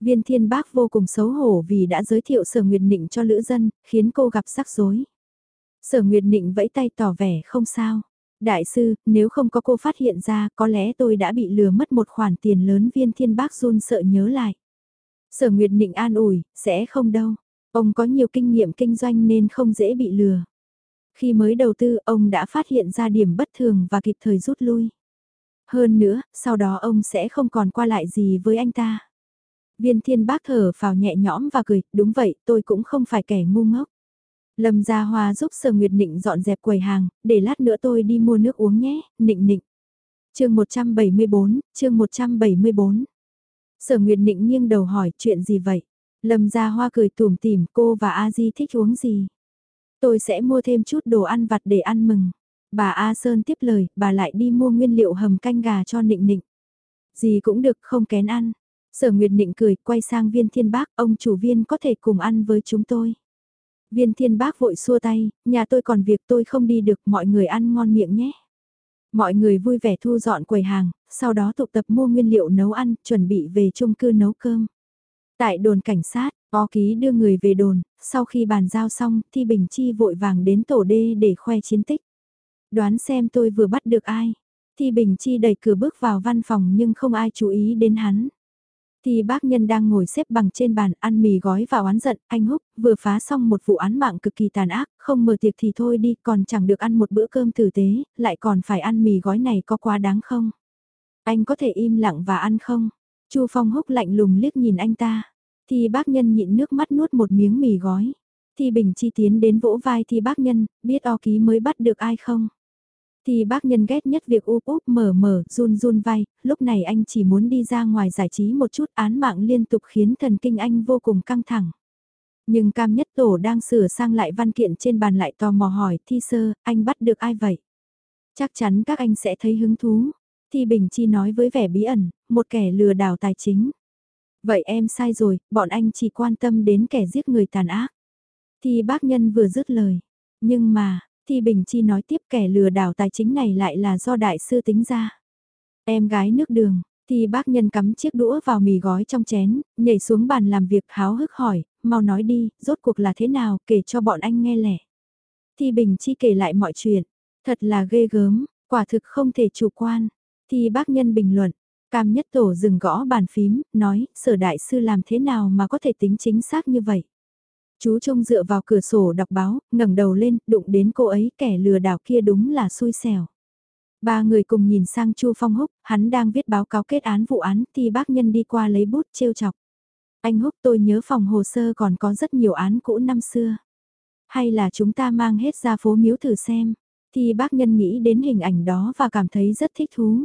Viên thiên bác vô cùng xấu hổ vì đã giới thiệu sở nguyệt nịnh cho lữ dân, khiến cô gặp rắc rối. Sở nguyệt nịnh vẫy tay tỏ vẻ không sao. Đại sư, nếu không có cô phát hiện ra, có lẽ tôi đã bị lừa mất một khoản tiền lớn viên thiên bác run sợ nhớ lại. Sở Nguyệt Nịnh an ủi, sẽ không đâu. Ông có nhiều kinh nghiệm kinh doanh nên không dễ bị lừa. Khi mới đầu tư ông đã phát hiện ra điểm bất thường và kịp thời rút lui. Hơn nữa, sau đó ông sẽ không còn qua lại gì với anh ta. Viên thiên bác thở vào nhẹ nhõm và cười, đúng vậy, tôi cũng không phải kẻ ngu ngốc. Lâm Gia Hoa giúp Sở Nguyệt Nịnh dọn dẹp quầy hàng, để lát nữa tôi đi mua nước uống nhé, Nịnh Nịnh. chương 174, chương 174. Sở Nguyệt Nịnh nghiêng đầu hỏi chuyện gì vậy? Lâm Gia Hoa cười tủm tỉm cô và A Di thích uống gì. Tôi sẽ mua thêm chút đồ ăn vặt để ăn mừng. Bà A Sơn tiếp lời, bà lại đi mua nguyên liệu hầm canh gà cho nịnh nịnh. Gì cũng được không kén ăn. Sở Nguyệt Nịnh cười, quay sang viên thiên bác, ông chủ viên có thể cùng ăn với chúng tôi. Viên thiên bác vội xua tay, nhà tôi còn việc tôi không đi được, mọi người ăn ngon miệng nhé. Mọi người vui vẻ thu dọn quầy hàng, sau đó tụ tập mua nguyên liệu nấu ăn, chuẩn bị về chung cư nấu cơm. Tại đồn cảnh sát, O ký đưa người về đồn, sau khi bàn giao xong, Thi Bình Chi vội vàng đến tổ đê để khoe chiến tích. Đoán xem tôi vừa bắt được ai. Thi Bình Chi đẩy cửa bước vào văn phòng nhưng không ai chú ý đến hắn. Thì bác nhân đang ngồi xếp bằng trên bàn ăn mì gói và oán giận, anh Húc vừa phá xong một vụ án mạng cực kỳ tàn ác, không mở tiệc thì thôi đi, còn chẳng được ăn một bữa cơm tử tế, lại còn phải ăn mì gói này có quá đáng không? Anh có thể im lặng và ăn không? Chu Phong Húc lạnh lùng liếc nhìn anh ta. Thì bác nhân nhịn nước mắt nuốt một miếng mì gói. Thì Bình Chi tiến đến vỗ vai thì bác nhân, biết o ký mới bắt được ai không? Thì bác nhân ghét nhất việc úp úp mở mở, run run vai, lúc này anh chỉ muốn đi ra ngoài giải trí một chút án mạng liên tục khiến thần kinh anh vô cùng căng thẳng. Nhưng cam nhất tổ đang sửa sang lại văn kiện trên bàn lại tò mò hỏi, thi sơ, anh bắt được ai vậy? Chắc chắn các anh sẽ thấy hứng thú. Thi Bình Chi nói với vẻ bí ẩn, một kẻ lừa đảo tài chính. Vậy em sai rồi, bọn anh chỉ quan tâm đến kẻ giết người tàn ác. Thì bác nhân vừa dứt lời. Nhưng mà, thì Bình Chi nói tiếp kẻ lừa đảo tài chính này lại là do đại sư tính ra. Em gái nước đường, thì bác nhân cắm chiếc đũa vào mì gói trong chén, nhảy xuống bàn làm việc háo hức hỏi, mau nói đi, rốt cuộc là thế nào, kể cho bọn anh nghe lẻ. Thì Bình Chi kể lại mọi chuyện, thật là ghê gớm, quả thực không thể chủ quan. Thì bác nhân bình luận, cam nhất tổ dừng gõ bàn phím, nói, sở đại sư làm thế nào mà có thể tính chính xác như vậy. Chú trông dựa vào cửa sổ đọc báo, ngẩng đầu lên, đụng đến cô ấy, kẻ lừa đảo kia đúng là xui xẻo. Ba người cùng nhìn sang Chu Phong Húc, hắn đang viết báo cáo kết án vụ án thì bác nhân đi qua lấy bút trêu chọc. Anh Húc tôi nhớ phòng hồ sơ còn có rất nhiều án cũ năm xưa. Hay là chúng ta mang hết ra phố miếu thử xem. Thì bác nhân nghĩ đến hình ảnh đó và cảm thấy rất thích thú.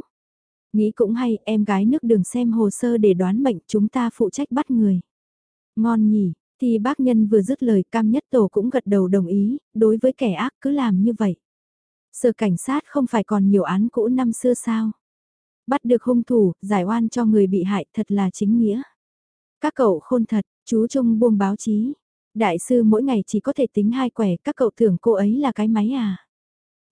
Nghĩ cũng hay, em gái nước đường xem hồ sơ để đoán mệnh chúng ta phụ trách bắt người. Ngon nhỉ, thì bác nhân vừa dứt lời cam nhất tổ cũng gật đầu đồng ý, đối với kẻ ác cứ làm như vậy. Sở cảnh sát không phải còn nhiều án cũ năm xưa sao? Bắt được hung thủ, giải oan cho người bị hại thật là chính nghĩa. Các cậu khôn thật, chú Trung buông báo chí. Đại sư mỗi ngày chỉ có thể tính hai quẻ, các cậu tưởng cô ấy là cái máy à?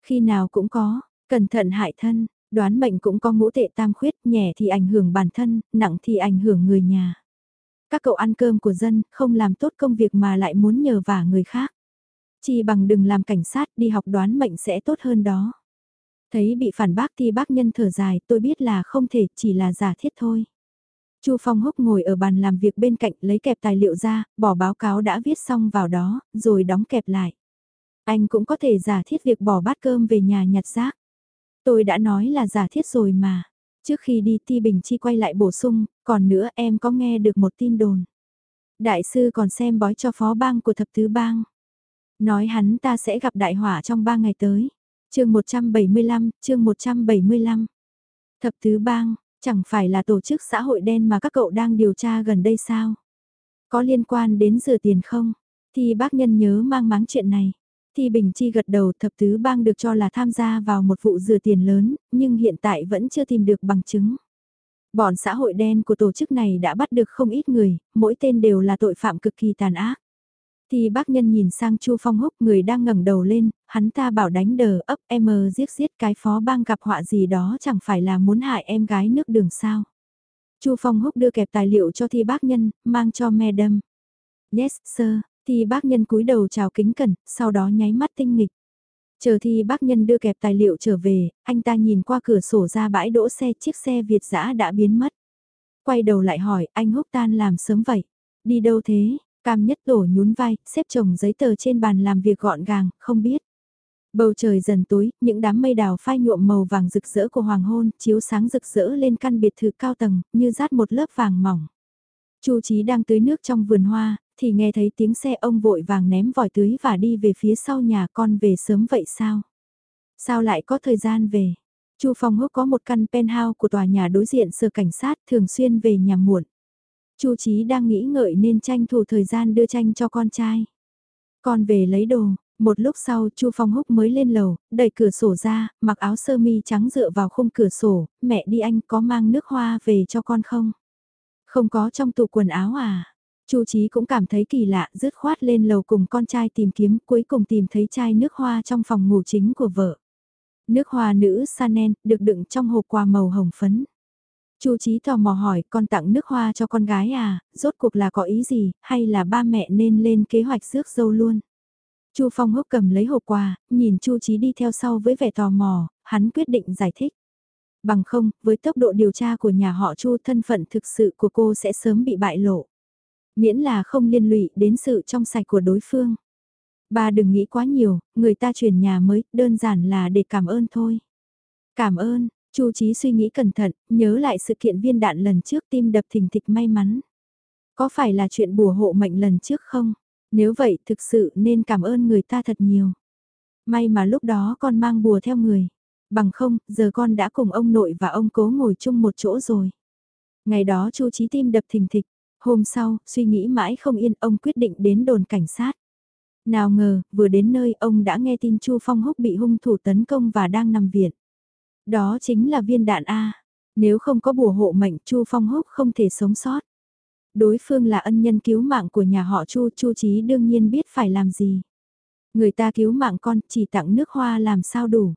Khi nào cũng có, cẩn thận hại thân, đoán mệnh cũng có ngũ tệ tam khuyết, nhẹ thì ảnh hưởng bản thân, nặng thì ảnh hưởng người nhà. Các cậu ăn cơm của dân, không làm tốt công việc mà lại muốn nhờ vả người khác. Chỉ bằng đừng làm cảnh sát đi học đoán mệnh sẽ tốt hơn đó. Thấy bị phản bác thì bác nhân thở dài tôi biết là không thể chỉ là giả thiết thôi. Chu Phong Húc ngồi ở bàn làm việc bên cạnh lấy kẹp tài liệu ra, bỏ báo cáo đã viết xong vào đó, rồi đóng kẹp lại. Anh cũng có thể giả thiết việc bỏ bát cơm về nhà nhặt rác. Tôi đã nói là giả thiết rồi mà. Trước khi đi Ti Bình Chi quay lại bổ sung, còn nữa em có nghe được một tin đồn. Đại sư còn xem bói cho phó bang của thập tứ bang. Nói hắn ta sẽ gặp đại hỏa trong 3 ngày tới. chương 175, chương 175. Thập tứ bang, chẳng phải là tổ chức xã hội đen mà các cậu đang điều tra gần đây sao? Có liên quan đến rửa tiền không? Thì bác nhân nhớ mang máng chuyện này. Thi Bình Chi gật đầu thập tứ bang được cho là tham gia vào một vụ rửa tiền lớn, nhưng hiện tại vẫn chưa tìm được bằng chứng. Bọn xã hội đen của tổ chức này đã bắt được không ít người, mỗi tên đều là tội phạm cực kỳ tàn ác. Thì bác nhân nhìn sang Chu Phong Húc người đang ngẩng đầu lên, hắn ta bảo đánh đờ ấp em giết giết cái phó bang gặp họa gì đó chẳng phải là muốn hại em gái nước đường sao. Chu Phong Húc đưa kẹp tài liệu cho thi bác nhân, mang cho madam. Yes, sir, thi bác nhân cúi đầu chào kính cẩn, sau đó nháy mắt tinh nghịch. Chờ thi bác nhân đưa kẹp tài liệu trở về, anh ta nhìn qua cửa sổ ra bãi đỗ xe chiếc xe Việt dã đã biến mất. Quay đầu lại hỏi, anh Húc tan làm sớm vậy? Đi đâu thế? Cam nhất tổ nhún vai, xếp chồng giấy tờ trên bàn làm việc gọn gàng, không biết. Bầu trời dần tối, những đám mây đào phai nhuộm màu vàng rực rỡ của hoàng hôn, chiếu sáng rực rỡ lên căn biệt thự cao tầng, như rát một lớp vàng mỏng. Chu Chí đang tưới nước trong vườn hoa, thì nghe thấy tiếng xe ông vội vàng ném vòi tưới và đi về phía sau nhà con về sớm vậy sao? Sao lại có thời gian về? Chu Phong Húc có một căn penthouse của tòa nhà đối diện sở cảnh sát thường xuyên về nhà muộn. Chu Chí đang nghĩ ngợi nên tranh thủ thời gian đưa tranh cho con trai. Con về lấy đồ, một lúc sau Chu Phong Húc mới lên lầu, đẩy cửa sổ ra, mặc áo sơ mi trắng dựa vào khung cửa sổ, mẹ đi anh có mang nước hoa về cho con không? Không có trong tủ quần áo à? Chu Chí cũng cảm thấy kỳ lạ, rứt khoát lên lầu cùng con trai tìm kiếm, cuối cùng tìm thấy chai nước hoa trong phòng ngủ chính của vợ. Nước hoa nữ Sanen được đựng trong hộp quà màu hồng phấn. Chu Chí tò mò hỏi con tặng nước hoa cho con gái à, rốt cuộc là có ý gì, hay là ba mẹ nên lên kế hoạch rước dâu luôn. Chu Phong húc cầm lấy hộp quà, nhìn Chu Chí đi theo sau với vẻ tò mò, hắn quyết định giải thích. Bằng không, với tốc độ điều tra của nhà họ Chu thân phận thực sự của cô sẽ sớm bị bại lộ. Miễn là không liên lụy đến sự trong sạch của đối phương. bà đừng nghĩ quá nhiều, người ta chuyển nhà mới, đơn giản là để cảm ơn thôi. Cảm ơn, Chu Chí suy nghĩ cẩn thận, nhớ lại sự kiện viên đạn lần trước tim đập thình thịch may mắn. Có phải là chuyện bùa hộ mệnh lần trước không? Nếu vậy thực sự nên cảm ơn người ta thật nhiều. May mà lúc đó con mang bùa theo người. Bằng không, giờ con đã cùng ông nội và ông cố ngồi chung một chỗ rồi. Ngày đó Chu Chí tim đập thình thịch. Hôm sau, suy nghĩ mãi không yên, ông quyết định đến đồn cảnh sát. Nào ngờ, vừa đến nơi ông đã nghe tin Chu Phong Húc bị hung thủ tấn công và đang nằm viện. Đó chính là viên đạn A. Nếu không có bùa hộ mệnh Chu Phong Húc không thể sống sót. Đối phương là ân nhân cứu mạng của nhà họ Chu, Chu Chí đương nhiên biết phải làm gì. Người ta cứu mạng con chỉ tặng nước hoa làm sao đủ.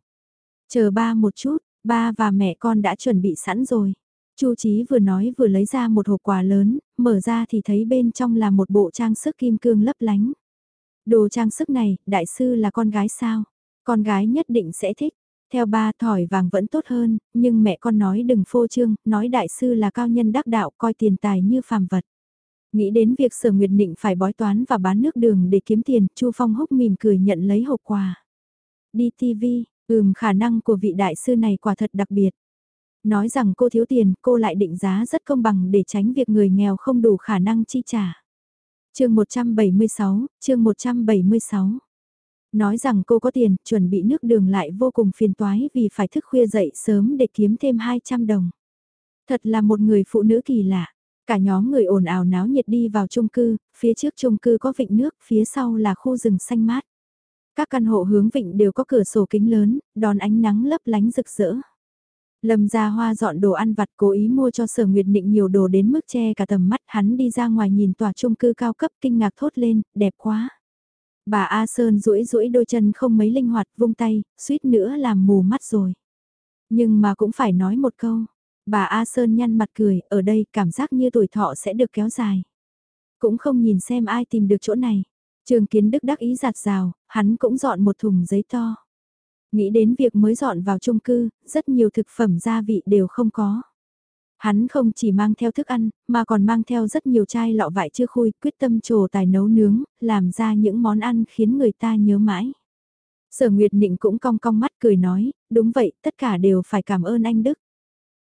Chờ ba một chút, ba và mẹ con đã chuẩn bị sẵn rồi. Chu Chí vừa nói vừa lấy ra một hộp quà lớn, mở ra thì thấy bên trong là một bộ trang sức kim cương lấp lánh. Đồ trang sức này, đại sư là con gái sao? Con gái nhất định sẽ thích. Theo ba thỏi vàng vẫn tốt hơn, nhưng mẹ con nói đừng phô trương, nói đại sư là cao nhân đắc đạo coi tiền tài như phàm vật. Nghĩ đến việc sở nguyệt định phải bói toán và bán nước đường để kiếm tiền, Chu Phong húc mỉm cười nhận lấy hộp quà. Đi TV, ừm khả năng của vị đại sư này quả thật đặc biệt. Nói rằng cô thiếu tiền, cô lại định giá rất công bằng để tránh việc người nghèo không đủ khả năng chi trả. chương 176, chương 176 Nói rằng cô có tiền, chuẩn bị nước đường lại vô cùng phiền toái vì phải thức khuya dậy sớm để kiếm thêm 200 đồng. Thật là một người phụ nữ kỳ lạ. Cả nhóm người ồn ào náo nhiệt đi vào chung cư, phía trước chung cư có vịnh nước, phía sau là khu rừng xanh mát. Các căn hộ hướng vịnh đều có cửa sổ kính lớn, đón ánh nắng lấp lánh rực rỡ. Lâm gia hoa dọn đồ ăn vặt cố ý mua cho sở nguyệt định nhiều đồ đến mức che cả tầm mắt hắn đi ra ngoài nhìn tòa chung cư cao cấp kinh ngạc thốt lên, đẹp quá. Bà A Sơn duỗi duỗi đôi chân không mấy linh hoạt vung tay, suýt nữa làm mù mắt rồi. Nhưng mà cũng phải nói một câu, bà A Sơn nhăn mặt cười, ở đây cảm giác như tuổi thọ sẽ được kéo dài. Cũng không nhìn xem ai tìm được chỗ này. Trường kiến đức đắc ý giạt rào, hắn cũng dọn một thùng giấy to. Nghĩ đến việc mới dọn vào chung cư, rất nhiều thực phẩm gia vị đều không có. Hắn không chỉ mang theo thức ăn, mà còn mang theo rất nhiều chai lọ vải chưa khui, quyết tâm trồ tài nấu nướng, làm ra những món ăn khiến người ta nhớ mãi. Sở Nguyệt Nịnh cũng cong cong mắt cười nói, đúng vậy, tất cả đều phải cảm ơn anh Đức.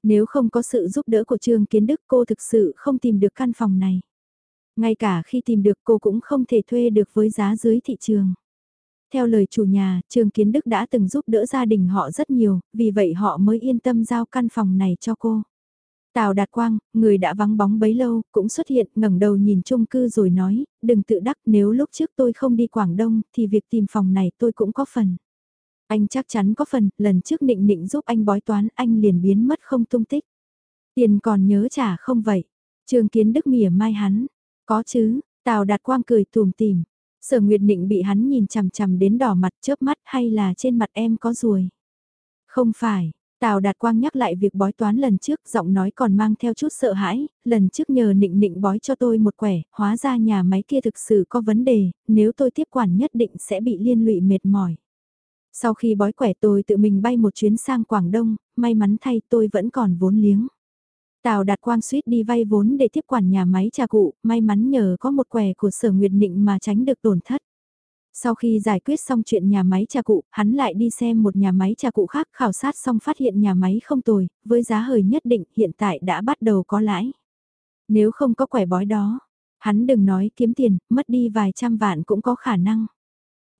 Nếu không có sự giúp đỡ của Trương Kiến Đức cô thực sự không tìm được căn phòng này. Ngay cả khi tìm được cô cũng không thể thuê được với giá dưới thị trường. Theo lời chủ nhà, Trương Kiến Đức đã từng giúp đỡ gia đình họ rất nhiều, vì vậy họ mới yên tâm giao căn phòng này cho cô. Tào Đạt Quang, người đã vắng bóng bấy lâu, cũng xuất hiện, ngẩng đầu nhìn chung cư rồi nói, đừng tự đắc nếu lúc trước tôi không đi Quảng Đông, thì việc tìm phòng này tôi cũng có phần. Anh chắc chắn có phần, lần trước nịnh nịnh giúp anh bói toán, anh liền biến mất không tung tích. Tiền còn nhớ trả không vậy? Trương Kiến Đức mỉa mai hắn. Có chứ, Tào Đạt Quang cười tùm tìm. Sở Nguyệt Nịnh bị hắn nhìn chằm chằm đến đỏ mặt chớp mắt hay là trên mặt em có ruồi? Không phải, Tào Đạt Quang nhắc lại việc bói toán lần trước, giọng nói còn mang theo chút sợ hãi, lần trước nhờ nịnh nịnh bói cho tôi một quẻ, hóa ra nhà máy kia thực sự có vấn đề, nếu tôi tiếp quản nhất định sẽ bị liên lụy mệt mỏi. Sau khi bói quẻ tôi tự mình bay một chuyến sang Quảng Đông, may mắn thay tôi vẫn còn vốn liếng. Tào Đạt Quang suýt đi vay vốn để tiếp quản nhà máy trà cụ, may mắn nhờ có một quẻ của sở Nguyệt Nịnh mà tránh được tổn thất. Sau khi giải quyết xong chuyện nhà máy trà cụ, hắn lại đi xem một nhà máy trà cụ khác khảo sát xong phát hiện nhà máy không tồi, với giá hời nhất định hiện tại đã bắt đầu có lãi. Nếu không có quẻ bói đó, hắn đừng nói kiếm tiền, mất đi vài trăm vạn cũng có khả năng.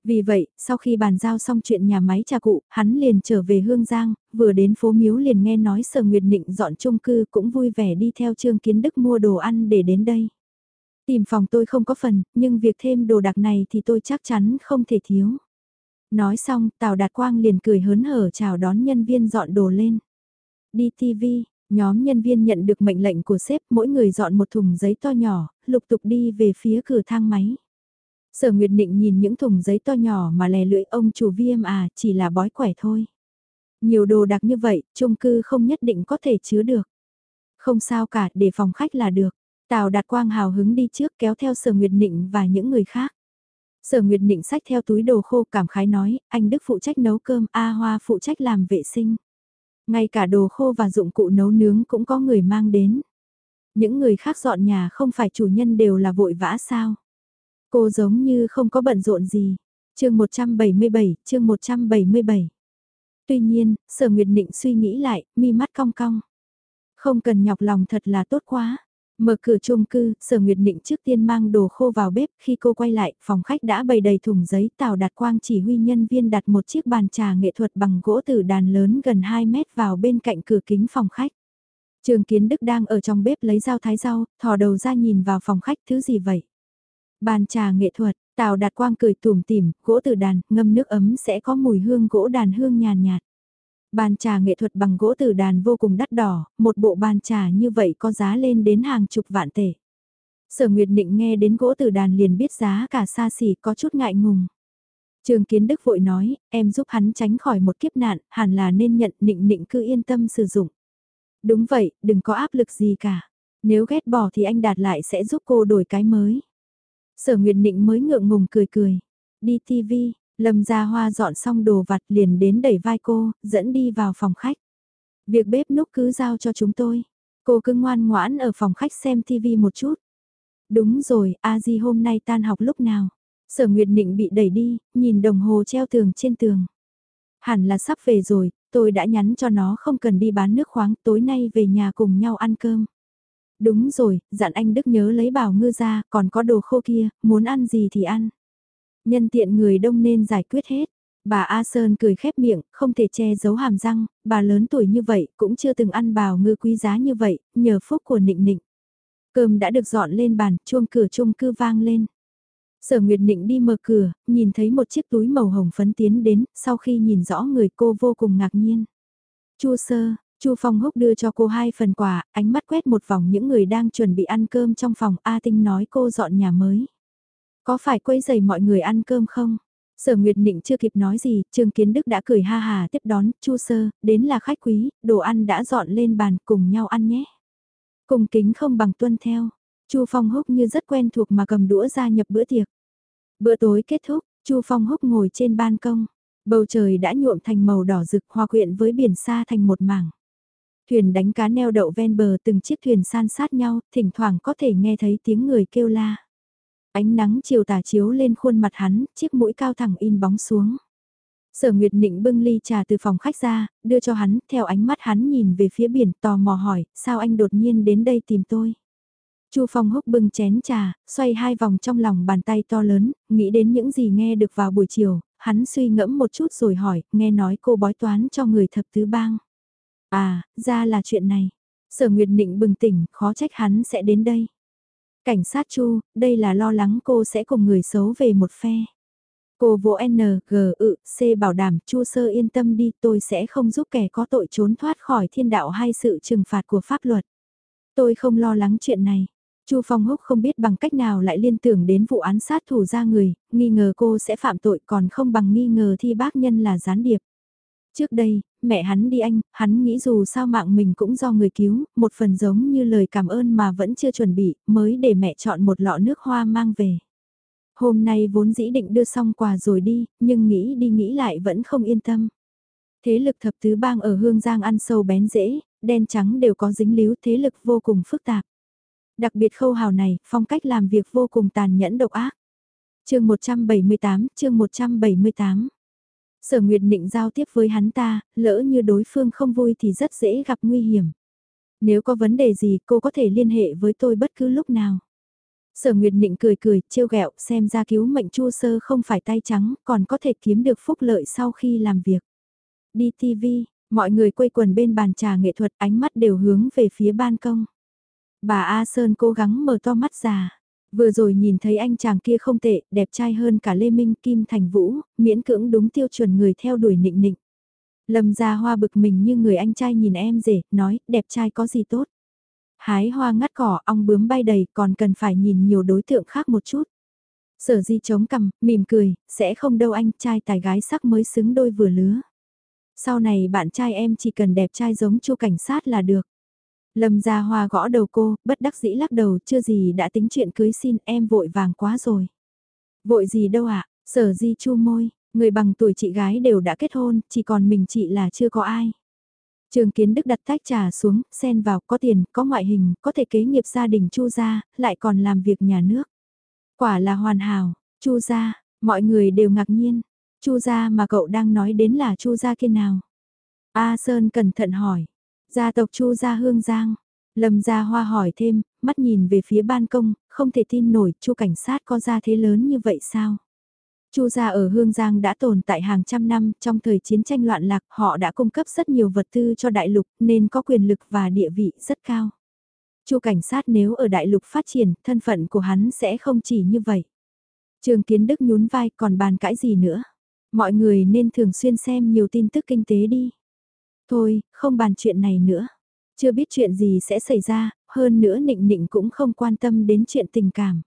Vì vậy, sau khi bàn giao xong chuyện nhà máy trà cụ, hắn liền trở về Hương Giang, vừa đến phố Miếu liền nghe nói Sở Nguyệt Nịnh dọn chung cư cũng vui vẻ đi theo Trương Kiến Đức mua đồ ăn để đến đây. Tìm phòng tôi không có phần, nhưng việc thêm đồ đặc này thì tôi chắc chắn không thể thiếu. Nói xong, Tào Đạt Quang liền cười hớn hở chào đón nhân viên dọn đồ lên. Đi TV, nhóm nhân viên nhận được mệnh lệnh của sếp mỗi người dọn một thùng giấy to nhỏ, lục tục đi về phía cửa thang máy. Sở Nguyệt Định nhìn những thùng giấy to nhỏ mà lè lưỡi ông chủ viêm à, chỉ là bói quẻ thôi. Nhiều đồ đặc như vậy, chung cư không nhất định có thể chứa được. Không sao cả, để phòng khách là được. Tào Đạt Quang hào hứng đi trước kéo theo Sở Nguyệt Nịnh và những người khác. Sở Nguyệt Nịnh sách theo túi đồ khô cảm khái nói, anh Đức phụ trách nấu cơm, A Hoa phụ trách làm vệ sinh. Ngay cả đồ khô và dụng cụ nấu nướng cũng có người mang đến. Những người khác dọn nhà không phải chủ nhân đều là vội vã sao. Cô giống như không có bận rộn gì. chương 177, chương 177. Tuy nhiên, sở Nguyệt Nịnh suy nghĩ lại, mi mắt cong cong. Không cần nhọc lòng thật là tốt quá. Mở cửa chung cư, sở Nguyệt Định trước tiên mang đồ khô vào bếp, khi cô quay lại, phòng khách đã bày đầy thùng giấy, Tào Đạt Quang chỉ huy nhân viên đặt một chiếc bàn trà nghệ thuật bằng gỗ từ đàn lớn gần 2 mét vào bên cạnh cửa kính phòng khách. Trường Kiến Đức đang ở trong bếp lấy dao thái rau, thò đầu ra nhìn vào phòng khách thứ gì vậy? Bàn trà nghệ thuật, Tào Đạt Quang cười tủm tỉm, gỗ từ đàn, ngâm nước ấm sẽ có mùi hương gỗ đàn hương nhàn nhạt. Bàn trà nghệ thuật bằng gỗ từ đàn vô cùng đắt đỏ, một bộ bàn trà như vậy có giá lên đến hàng chục vạn tệ. Sở Nguyệt định nghe đến gỗ từ đàn liền biết giá cả xa xỉ có chút ngại ngùng. Trường Kiến Đức vội nói, em giúp hắn tránh khỏi một kiếp nạn, hẳn là nên nhận Nịnh Nịnh cứ yên tâm sử dụng. Đúng vậy, đừng có áp lực gì cả. Nếu ghét bỏ thì anh đạt lại sẽ giúp cô đổi cái mới. Sở Nguyệt Nịnh mới ngượng ngùng cười cười. Đi TV, Lâm Gia Hoa dọn xong đồ vặt liền đến đẩy vai cô, dẫn đi vào phòng khách. Việc bếp núc cứ giao cho chúng tôi. Cô cứ ngoan ngoãn ở phòng khách xem TV một chút. Đúng rồi, A Di hôm nay tan học lúc nào? Sở Nguyệt Nịnh bị đẩy đi, nhìn đồng hồ treo tường trên tường. Hẳn là sắp về rồi, tôi đã nhắn cho nó không cần đi bán nước khoáng, tối nay về nhà cùng nhau ăn cơm. Đúng rồi, dặn anh Đức nhớ lấy bảo ngư ra, còn có đồ khô kia, muốn ăn gì thì ăn. Nhân tiện người đông nên giải quyết hết. Bà A Sơn cười khép miệng, không thể che giấu hàm răng, bà lớn tuổi như vậy, cũng chưa từng ăn bào ngư quý giá như vậy, nhờ phúc của nịnh nịnh. Cơm đã được dọn lên bàn, chuông cửa chung cư vang lên. Sở Nguyệt Nịnh đi mở cửa, nhìn thấy một chiếc túi màu hồng phấn tiến đến, sau khi nhìn rõ người cô vô cùng ngạc nhiên. Chu sơ, Chu Phong Húc đưa cho cô hai phần quà, ánh mắt quét một vòng những người đang chuẩn bị ăn cơm trong phòng A Tinh nói cô dọn nhà mới. Có phải quấy giày mọi người ăn cơm không? Sở Nguyệt Nịnh chưa kịp nói gì, Trương Kiến Đức đã cười ha hà tiếp đón, Chu Sơ, đến là khách quý, đồ ăn đã dọn lên bàn cùng nhau ăn nhé. Cùng kính không bằng tuân theo, Chu Phong Húc như rất quen thuộc mà cầm đũa ra nhập bữa tiệc. Bữa tối kết thúc, Chu Phong Húc ngồi trên ban công, bầu trời đã nhuộm thành màu đỏ rực hòa quyện với biển xa thành một mảng. Thuyền đánh cá neo đậu ven bờ từng chiếc thuyền san sát nhau, thỉnh thoảng có thể nghe thấy tiếng người kêu la. Ánh nắng chiều tà chiếu lên khuôn mặt hắn, chiếc mũi cao thẳng in bóng xuống. Sở Nguyệt Nịnh bưng ly trà từ phòng khách ra, đưa cho hắn, theo ánh mắt hắn nhìn về phía biển tò mò hỏi, sao anh đột nhiên đến đây tìm tôi? Chu Phong húc bưng chén trà, xoay hai vòng trong lòng bàn tay to lớn, nghĩ đến những gì nghe được vào buổi chiều, hắn suy ngẫm một chút rồi hỏi, nghe nói cô bói toán cho người thập tứ bang. À, ra là chuyện này. Sở Nguyệt Nịnh bừng tỉnh, khó trách hắn sẽ đến đây. Cảnh sát Chu, đây là lo lắng cô sẽ cùng người xấu về một phe. Cô vỗ N, G, ự, C bảo đảm Chu sơ yên tâm đi tôi sẽ không giúp kẻ có tội trốn thoát khỏi thiên đạo hay sự trừng phạt của pháp luật. Tôi không lo lắng chuyện này. Chu Phong Húc không biết bằng cách nào lại liên tưởng đến vụ án sát thủ ra người, nghi ngờ cô sẽ phạm tội còn không bằng nghi ngờ thi bác nhân là gián điệp. Trước đây, mẹ hắn đi anh, hắn nghĩ dù sao mạng mình cũng do người cứu, một phần giống như lời cảm ơn mà vẫn chưa chuẩn bị, mới để mẹ chọn một lọ nước hoa mang về. Hôm nay vốn dĩ định đưa xong quà rồi đi, nhưng nghĩ đi nghĩ lại vẫn không yên tâm. Thế lực thập tứ bang ở Hương Giang ăn sâu bén dễ, đen trắng đều có dính líu thế lực vô cùng phức tạp. Đặc biệt khâu hào này, phong cách làm việc vô cùng tàn nhẫn độc ác. chương 178, chương 178 Sở Nguyệt định giao tiếp với hắn ta, lỡ như đối phương không vui thì rất dễ gặp nguy hiểm. Nếu có vấn đề gì cô có thể liên hệ với tôi bất cứ lúc nào. Sở Nguyệt định cười cười, trêu ghẹo xem ra cứu mệnh chu sơ không phải tay trắng, còn có thể kiếm được phúc lợi sau khi làm việc. Đi TV, mọi người quây quần bên bàn trà nghệ thuật ánh mắt đều hướng về phía ban công. Bà A Sơn cố gắng mở to mắt ra. Vừa rồi nhìn thấy anh chàng kia không tệ, đẹp trai hơn cả Lê Minh Kim Thành Vũ, miễn cưỡng đúng tiêu chuẩn người theo đuổi nịnh nịnh. Lâm ra hoa bực mình như người anh trai nhìn em rể, nói, đẹp trai có gì tốt. Hái hoa ngắt cỏ, ong bướm bay đầy, còn cần phải nhìn nhiều đối tượng khác một chút. Sở di chống cằm, mỉm cười, sẽ không đâu anh trai tài gái sắc mới xứng đôi vừa lứa. Sau này bạn trai em chỉ cần đẹp trai giống chu cảnh sát là được. Lâm gia hoa gõ đầu cô, bất đắc dĩ lắc đầu chưa gì đã tính chuyện cưới xin em vội vàng quá rồi. Vội gì đâu ạ, sở di chu môi, người bằng tuổi chị gái đều đã kết hôn, chỉ còn mình chị là chưa có ai. Trường Kiến Đức đặt tách trà xuống, xen vào, có tiền, có ngoại hình, có thể kế nghiệp gia đình Chu gia, lại còn làm việc nhà nước. Quả là hoàn hảo, Chu gia, mọi người đều ngạc nhiên. Chu gia mà cậu đang nói đến là Chu gia kia nào? A Sơn cẩn thận hỏi, Gia tộc Chu gia Hương Giang. Lâm Gia Hoa hỏi thêm, mắt nhìn về phía ban công, không thể tin nổi, Chu cảnh sát có gia thế lớn như vậy sao? Chu gia ở Hương Giang đã tồn tại hàng trăm năm, trong thời chiến tranh loạn lạc, họ đã cung cấp rất nhiều vật tư cho đại lục, nên có quyền lực và địa vị rất cao. Chu cảnh sát nếu ở đại lục phát triển, thân phận của hắn sẽ không chỉ như vậy. Trường Kiến Đức nhún vai, còn bàn cãi gì nữa? Mọi người nên thường xuyên xem nhiều tin tức kinh tế đi. Thôi, không bàn chuyện này nữa. Chưa biết chuyện gì sẽ xảy ra, hơn nữa nịnh nịnh cũng không quan tâm đến chuyện tình cảm.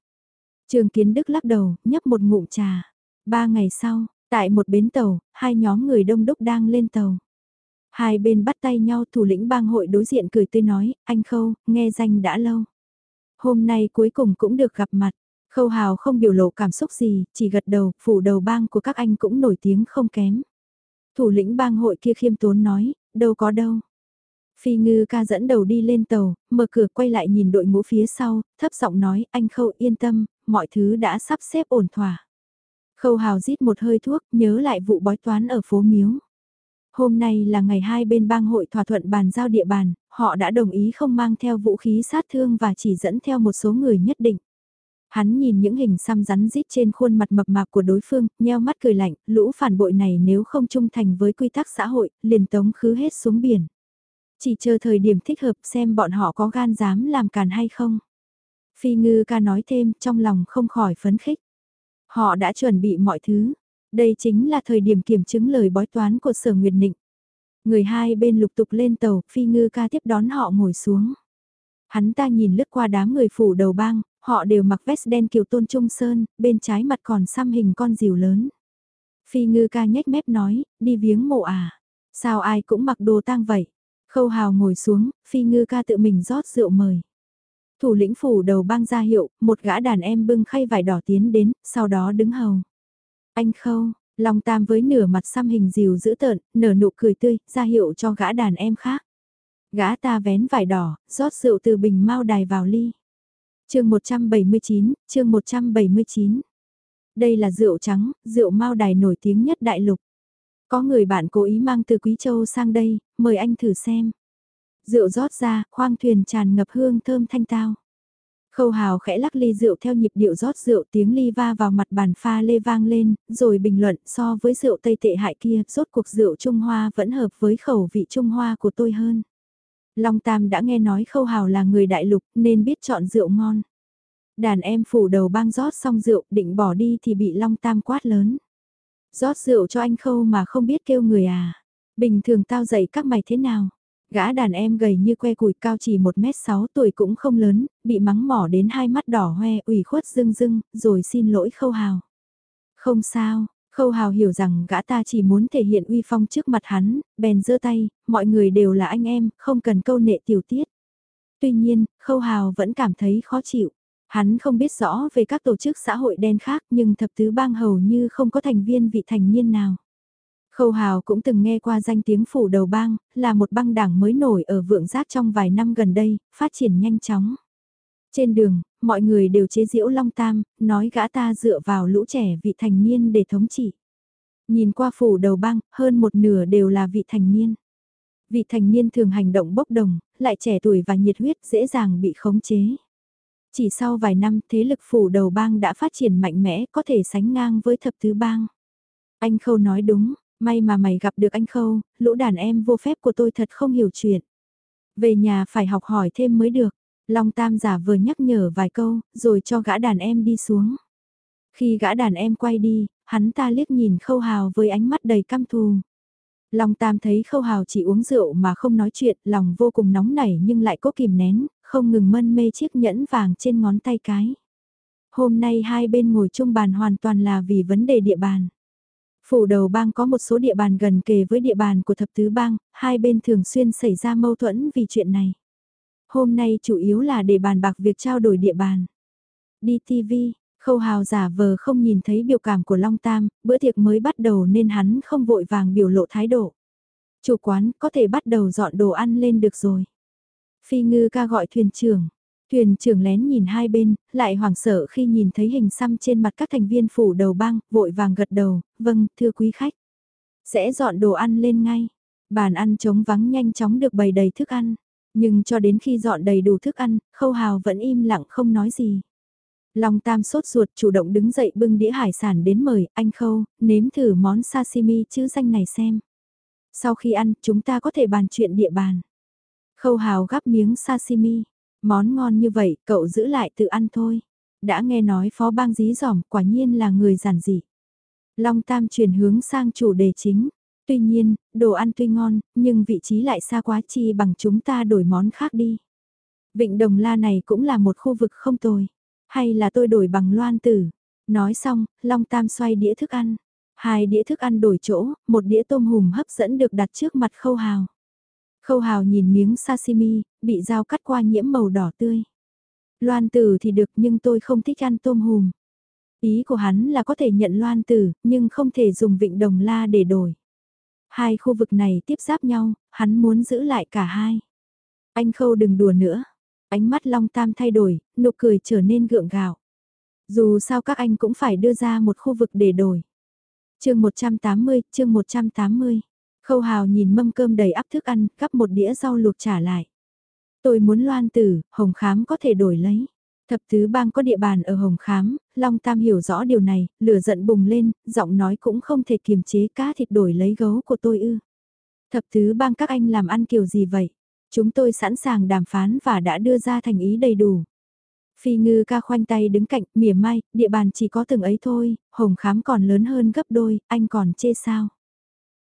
Trường Kiến Đức lắc đầu, nhấp một ngụm trà. Ba ngày sau, tại một bến tàu, hai nhóm người đông đúc đang lên tàu. Hai bên bắt tay nhau thủ lĩnh bang hội đối diện cười tươi nói, anh Khâu, nghe danh đã lâu. Hôm nay cuối cùng cũng được gặp mặt. Khâu Hào không biểu lộ cảm xúc gì, chỉ gật đầu, phủ đầu bang của các anh cũng nổi tiếng không kém. Thủ lĩnh bang hội kia khiêm tốn nói, đâu có đâu. Phi ngư ca dẫn đầu đi lên tàu, mở cửa quay lại nhìn đội ngũ phía sau, thấp giọng nói, anh Khâu yên tâm, mọi thứ đã sắp xếp ổn thỏa. Khâu hào rít một hơi thuốc, nhớ lại vụ bói toán ở phố Miếu. Hôm nay là ngày hai bên bang hội thỏa thuận bàn giao địa bàn, họ đã đồng ý không mang theo vũ khí sát thương và chỉ dẫn theo một số người nhất định. Hắn nhìn những hình xăm rắn rít trên khuôn mặt mập mạp của đối phương, nheo mắt cười lạnh, lũ phản bội này nếu không trung thành với quy tắc xã hội, liền tống khứ hết xuống biển. Chỉ chờ thời điểm thích hợp xem bọn họ có gan dám làm càn hay không. Phi ngư ca nói thêm trong lòng không khỏi phấn khích. Họ đã chuẩn bị mọi thứ. Đây chính là thời điểm kiểm chứng lời bói toán của sở Nguyệt Nịnh. Người hai bên lục tục lên tàu, phi ngư ca tiếp đón họ ngồi xuống. Hắn ta nhìn lướt qua đám người phủ đầu bang, họ đều mặc vest đen kiều tôn trung sơn, bên trái mặt còn xăm hình con diều lớn. Phi ngư ca nhếch mép nói, đi viếng mộ à. Sao ai cũng mặc đồ tang vậy? Khâu hào ngồi xuống, phi ngư ca tự mình rót rượu mời. Thủ lĩnh phủ đầu bang ra hiệu, một gã đàn em bưng khay vải đỏ tiến đến, sau đó đứng hầu. Anh khâu, Long Tam với nửa mặt xăm hình dìu giữ tợn, nở nụ cười tươi, ra hiệu cho gã đàn em khác. Gã ta vén vải đỏ, rót rượu từ bình mau đài vào ly chương 179, chương 179. Đây là rượu trắng, rượu mao đài nổi tiếng nhất đại lục. Có người bạn cố ý mang từ Quý Châu sang đây, mời anh thử xem. Rượu rót ra, khoang thuyền tràn ngập hương thơm thanh tao. Khâu hào khẽ lắc ly rượu theo nhịp điệu rót rượu tiếng ly va vào mặt bàn pha lê vang lên, rồi bình luận so với rượu tây tệ hại kia, rốt cuộc rượu Trung Hoa vẫn hợp với khẩu vị Trung Hoa của tôi hơn. Long Tam đã nghe nói khâu hào là người đại lục nên biết chọn rượu ngon. Đàn em phủ đầu bang rót xong rượu định bỏ đi thì bị Long Tam quát lớn. Rót rượu cho anh khâu mà không biết kêu người à. Bình thường tao dạy các mày thế nào? Gã đàn em gầy như que củi cao chỉ 1m6 tuổi cũng không lớn, bị mắng mỏ đến hai mắt đỏ hoe ủy khuất dưng dưng, rồi xin lỗi khâu hào. Không sao, khâu hào hiểu rằng gã ta chỉ muốn thể hiện uy phong trước mặt hắn, bèn giơ tay, mọi người đều là anh em, không cần câu nệ tiểu tiết. Tuy nhiên, khâu hào vẫn cảm thấy khó chịu. Hắn không biết rõ về các tổ chức xã hội đen khác nhưng thập tứ bang hầu như không có thành viên vị thành niên nào. Khâu Hào cũng từng nghe qua danh tiếng phủ đầu bang, là một băng đảng mới nổi ở vượng giác trong vài năm gần đây, phát triển nhanh chóng. Trên đường, mọi người đều chế giễu Long Tam, nói gã ta dựa vào lũ trẻ vị thành niên để thống trị. Nhìn qua phủ đầu bang, hơn một nửa đều là vị thành niên. Vị thành niên thường hành động bốc đồng, lại trẻ tuổi và nhiệt huyết dễ dàng bị khống chế. Chỉ sau vài năm thế lực phủ đầu bang đã phát triển mạnh mẽ có thể sánh ngang với thập tứ bang. Anh Khâu nói đúng, May mà mày gặp được anh Khâu, lũ đàn em vô phép của tôi thật không hiểu chuyện. Về nhà phải học hỏi thêm mới được. Long Tam giả vừa nhắc nhở vài câu, rồi cho gã đàn em đi xuống. Khi gã đàn em quay đi, hắn ta liếc nhìn Khâu Hào với ánh mắt đầy căm thù. Long Tam thấy Khâu Hào chỉ uống rượu mà không nói chuyện, lòng vô cùng nóng nảy nhưng lại cố kìm nén, không ngừng mân mê chiếc nhẫn vàng trên ngón tay cái. Hôm nay hai bên ngồi chung bàn hoàn toàn là vì vấn đề địa bàn. Phủ đầu bang có một số địa bàn gần kề với địa bàn của thập tứ bang, hai bên thường xuyên xảy ra mâu thuẫn vì chuyện này. Hôm nay chủ yếu là để bàn bạc việc trao đổi địa bàn. Đi TV, khâu hào giả vờ không nhìn thấy biểu cảm của Long Tam, bữa tiệc mới bắt đầu nên hắn không vội vàng biểu lộ thái độ. Chủ quán có thể bắt đầu dọn đồ ăn lên được rồi. Phi ngư ca gọi thuyền trưởng, Thuyền trưởng lén nhìn hai bên, lại hoảng sợ khi nhìn thấy hình xăm trên mặt các thành viên phủ đầu bang, vội vàng gật đầu, vâng, thưa quý khách. Sẽ dọn đồ ăn lên ngay. Bàn ăn trống vắng nhanh chóng được bày đầy thức ăn. Nhưng cho đến khi dọn đầy đủ thức ăn, khâu hào vẫn im lặng không nói gì. Long Tam sốt ruột chủ động đứng dậy bưng đĩa hải sản đến mời anh Khâu, nếm thử món sashimi chữ danh này xem. Sau khi ăn, chúng ta có thể bàn chuyện địa bàn. Khâu hào gắp miếng sashimi. Món ngon như vậy, cậu giữ lại tự ăn thôi. Đã nghe nói phó bang dí dỏm, quả nhiên là người giản dị. Long Tam chuyển hướng sang chủ đề chính. Tuy nhiên, đồ ăn tuy ngon, nhưng vị trí lại xa quá chi bằng chúng ta đổi món khác đi. Vịnh Đồng La này cũng là một khu vực không tồi. Hay là tôi đổi bằng loan tử. Nói xong, Long Tam xoay đĩa thức ăn. Hai đĩa thức ăn đổi chỗ, một đĩa tôm hùm hấp dẫn được đặt trước mặt khâu hào. Khâu hào nhìn miếng sashimi, bị dao cắt qua nhiễm màu đỏ tươi. Loan tử thì được nhưng tôi không thích ăn tôm hùm. Ý của hắn là có thể nhận loan tử, nhưng không thể dùng vịnh đồng la để đổi. Hai khu vực này tiếp giáp nhau, hắn muốn giữ lại cả hai. Anh khâu đừng đùa nữa. Ánh mắt Long Tam thay đổi, nụ cười trở nên gượng gạo. Dù sao các anh cũng phải đưa ra một khu vực để đổi. chương 180, chương 180. Khâu hào nhìn mâm cơm đầy ắp thức ăn, cắp một đĩa rau luộc trả lại. Tôi muốn loan tử, hồng khám có thể đổi lấy. Thập tứ bang có địa bàn ở Hồng Khám, Long Tam hiểu rõ điều này, lửa giận bùng lên, giọng nói cũng không thể kiềm chế cá thịt đổi lấy gấu của tôi ư. Thập tứ bang các anh làm ăn kiểu gì vậy? Chúng tôi sẵn sàng đàm phán và đã đưa ra thành ý đầy đủ. Phi ngư ca khoanh tay đứng cạnh, mỉa mai, địa bàn chỉ có từng ấy thôi, Hồng Khám còn lớn hơn gấp đôi, anh còn chê sao?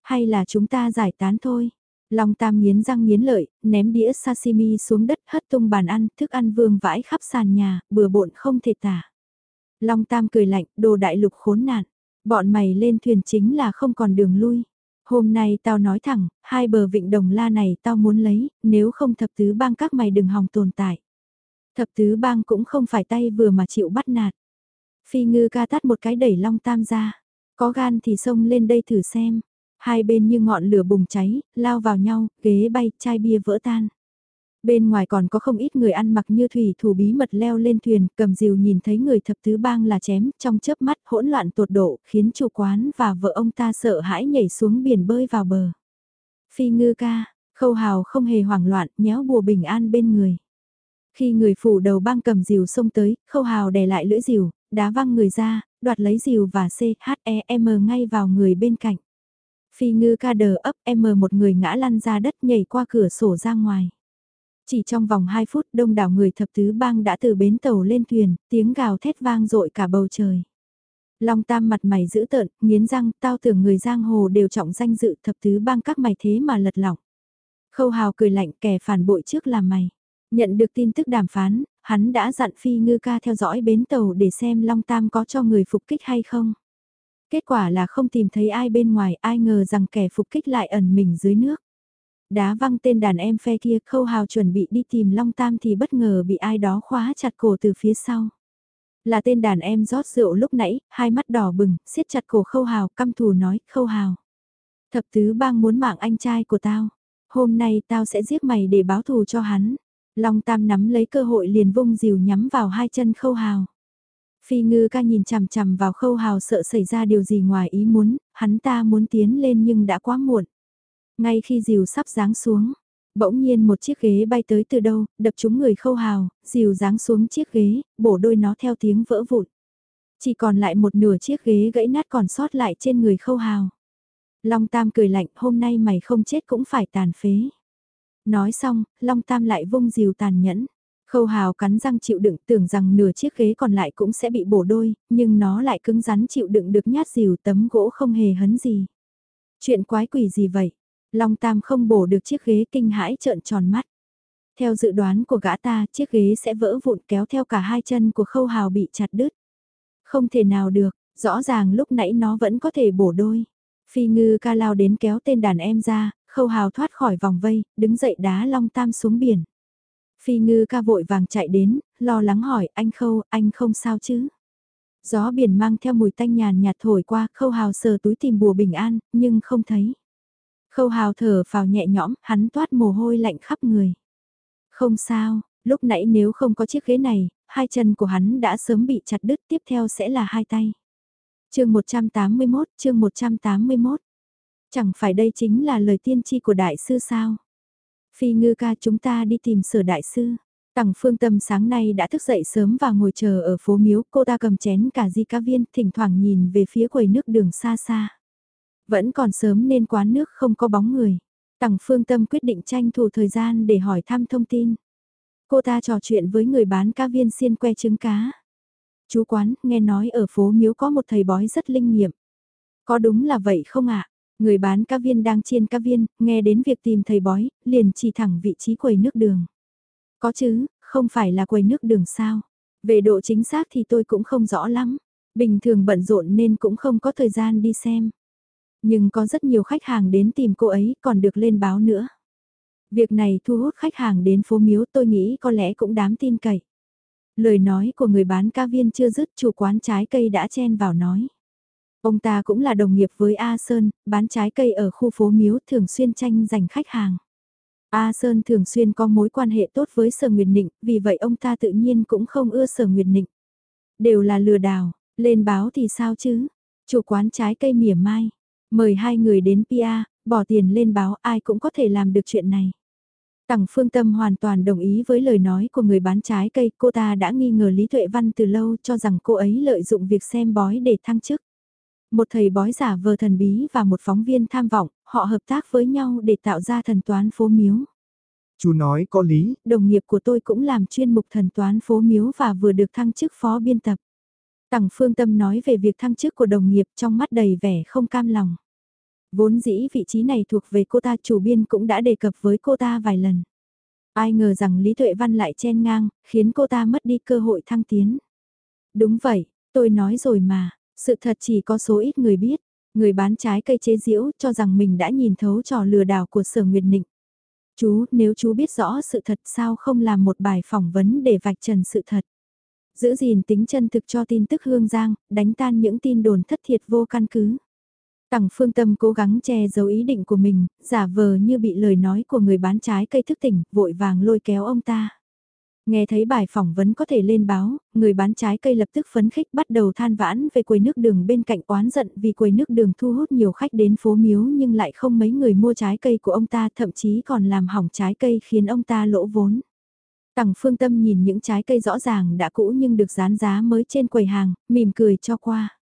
Hay là chúng ta giải tán thôi? Long Tam nghiến răng nghiến lợi, ném đĩa sashimi xuống đất hất tung bàn ăn, thức ăn vương vãi khắp sàn nhà, bừa bộn không thể tả. Long Tam cười lạnh, đồ đại lục khốn nạn. Bọn mày lên thuyền chính là không còn đường lui. Hôm nay tao nói thẳng, hai bờ vịnh đồng la này tao muốn lấy, nếu không thập tứ bang các mày đừng hòng tồn tại. Thập tứ bang cũng không phải tay vừa mà chịu bắt nạt. Phi ngư ca tát một cái đẩy long tam ra. Có gan thì xông lên đây thử xem. Hai bên như ngọn lửa bùng cháy, lao vào nhau, ghế bay, chai bia vỡ tan. Bên ngoài còn có không ít người ăn mặc như thủy thủ bí mật leo lên thuyền, cầm rìu nhìn thấy người thập tứ bang là chém, trong chớp mắt hỗn loạn tột độ, khiến chủ quán và vợ ông ta sợ hãi nhảy xuống biển bơi vào bờ. Phi ngư ca, khâu hào không hề hoảng loạn, nhéo bùa bình an bên người. Khi người phủ đầu bang cầm rìu xông tới, khâu hào đè lại lưỡi rìu, đá văng người ra, đoạt lấy rìu và C, H, E, M ngay vào người bên cạnh. Phi ngư ca đờ ấp M một người ngã lăn ra đất nhảy qua cửa sổ ra ngoài. Chỉ trong vòng 2 phút đông đảo người thập tứ bang đã từ bến tàu lên thuyền, tiếng gào thét vang dội cả bầu trời. Long tam mặt mày dữ tợn, nghiến răng, tao tưởng người giang hồ đều trọng danh dự thập tứ bang các mày thế mà lật lỏng. Khâu hào cười lạnh kẻ phản bội trước là mày. Nhận được tin tức đàm phán, hắn đã dặn phi ngư ca theo dõi bến tàu để xem Long Tam có cho người phục kích hay không. Kết quả là không tìm thấy ai bên ngoài, ai ngờ rằng kẻ phục kích lại ẩn mình dưới nước. Đá văng tên đàn em phe kia khâu hào chuẩn bị đi tìm Long Tam thì bất ngờ bị ai đó khóa chặt cổ từ phía sau. Là tên đàn em rót rượu lúc nãy, hai mắt đỏ bừng, siết chặt cổ khâu hào, căm thù nói, khâu hào. Thập tứ bang muốn mạng anh trai của tao. Hôm nay tao sẽ giết mày để báo thù cho hắn. Long Tam nắm lấy cơ hội liền vung dìu nhắm vào hai chân khâu hào. Phi ngư ca nhìn chằm chằm vào khâu hào sợ xảy ra điều gì ngoài ý muốn, hắn ta muốn tiến lên nhưng đã quá muộn. Ngay khi dìu sắp giáng xuống, bỗng nhiên một chiếc ghế bay tới từ đâu, đập trúng người khâu hào, dìu giáng xuống chiếc ghế, bổ đôi nó theo tiếng vỡ vụn. Chỉ còn lại một nửa chiếc ghế gãy nát còn sót lại trên người khâu hào. Long Tam cười lạnh, hôm nay mày không chết cũng phải tàn phế. Nói xong, Long Tam lại vung dìu tàn nhẫn. Khâu hào cắn răng chịu đựng tưởng rằng nửa chiếc ghế còn lại cũng sẽ bị bổ đôi, nhưng nó lại cứng rắn chịu đựng được nhát dìu tấm gỗ không hề hấn gì. Chuyện quái quỷ gì vậy? Long Tam không bổ được chiếc ghế kinh hãi trợn tròn mắt. Theo dự đoán của gã ta, chiếc ghế sẽ vỡ vụn kéo theo cả hai chân của khâu hào bị chặt đứt. Không thể nào được, rõ ràng lúc nãy nó vẫn có thể bổ đôi. Phi ngư ca lao đến kéo tên đàn em ra, khâu hào thoát khỏi vòng vây, đứng dậy đá Long Tam xuống biển. Phi ngư ca vội vàng chạy đến, lo lắng hỏi anh khâu, anh không sao chứ? Gió biển mang theo mùi tanh nhàn nhạt thổi qua, khâu hào sờ túi tìm bùa bình an, nhưng không thấy. Khâu hào thở vào nhẹ nhõm, hắn toát mồ hôi lạnh khắp người. Không sao, lúc nãy nếu không có chiếc ghế này, hai chân của hắn đã sớm bị chặt đứt tiếp theo sẽ là hai tay. chương 181, chương 181. Chẳng phải đây chính là lời tiên tri của đại sư sao? Phi ngư ca chúng ta đi tìm sở đại sư. Tằng phương tâm sáng nay đã thức dậy sớm và ngồi chờ ở phố miếu, cô ta cầm chén cả di cá viên, thỉnh thoảng nhìn về phía quầy nước đường xa xa. Vẫn còn sớm nên quán nước không có bóng người. Tằng phương tâm quyết định tranh thủ thời gian để hỏi thăm thông tin. Cô ta trò chuyện với người bán cá viên xiên que trứng cá. Chú quán, nghe nói ở phố miếu có một thầy bói rất linh nghiệm. Có đúng là vậy không ạ? Người bán cá viên đang chiên cá viên, nghe đến việc tìm thầy bói, liền chỉ thẳng vị trí quầy nước đường. Có chứ, không phải là quầy nước đường sao. Về độ chính xác thì tôi cũng không rõ lắm. Bình thường bận rộn nên cũng không có thời gian đi xem. Nhưng có rất nhiều khách hàng đến tìm cô ấy còn được lên báo nữa. Việc này thu hút khách hàng đến phố miếu tôi nghĩ có lẽ cũng đáng tin cậy. Lời nói của người bán ca viên chưa dứt chủ quán trái cây đã chen vào nói. Ông ta cũng là đồng nghiệp với A Sơn, bán trái cây ở khu phố miếu thường xuyên tranh giành khách hàng. A Sơn thường xuyên có mối quan hệ tốt với Sở Nguyệt Nịnh, vì vậy ông ta tự nhiên cũng không ưa Sở Nguyệt Nịnh. Đều là lừa đảo, lên báo thì sao chứ? Chủ quán trái cây mỉa mai, mời hai người đến PA, bỏ tiền lên báo ai cũng có thể làm được chuyện này. Tằng Phương Tâm hoàn toàn đồng ý với lời nói của người bán trái cây, cô ta đã nghi ngờ Lý Tuệ Văn từ lâu cho rằng cô ấy lợi dụng việc xem bói để thăng chức. Một thầy bói giả vờ thần bí và một phóng viên tham vọng, họ hợp tác với nhau để tạo ra thần toán phố miếu. Chú nói có lý. Đồng nghiệp của tôi cũng làm chuyên mục thần toán phố miếu và vừa được thăng chức phó biên tập. Tằng Phương Tâm nói về việc thăng chức của đồng nghiệp trong mắt đầy vẻ không cam lòng. Vốn dĩ vị trí này thuộc về cô ta chủ biên cũng đã đề cập với cô ta vài lần. Ai ngờ rằng Lý Tuệ Văn lại chen ngang, khiến cô ta mất đi cơ hội thăng tiến. Đúng vậy, tôi nói rồi mà, sự thật chỉ có số ít người biết. Người bán trái cây chế diễu cho rằng mình đã nhìn thấu trò lừa đảo của Sở Nguyệt Nịnh. Chú, nếu chú biết rõ sự thật sao không làm một bài phỏng vấn để vạch trần sự thật. Giữ gìn tính chân thực cho tin tức hương giang, đánh tan những tin đồn thất thiệt vô căn cứ. Tằng phương tâm cố gắng che giấu ý định của mình, giả vờ như bị lời nói của người bán trái cây thức tỉnh, vội vàng lôi kéo ông ta. Nghe thấy bài phỏng vấn có thể lên báo, người bán trái cây lập tức phấn khích bắt đầu than vãn về quầy nước đường bên cạnh oán giận vì quầy nước đường thu hút nhiều khách đến phố miếu nhưng lại không mấy người mua trái cây của ông ta thậm chí còn làm hỏng trái cây khiến ông ta lỗ vốn. Tằng phương tâm nhìn những trái cây rõ ràng đã cũ nhưng được dán giá mới trên quầy hàng, mỉm cười cho qua.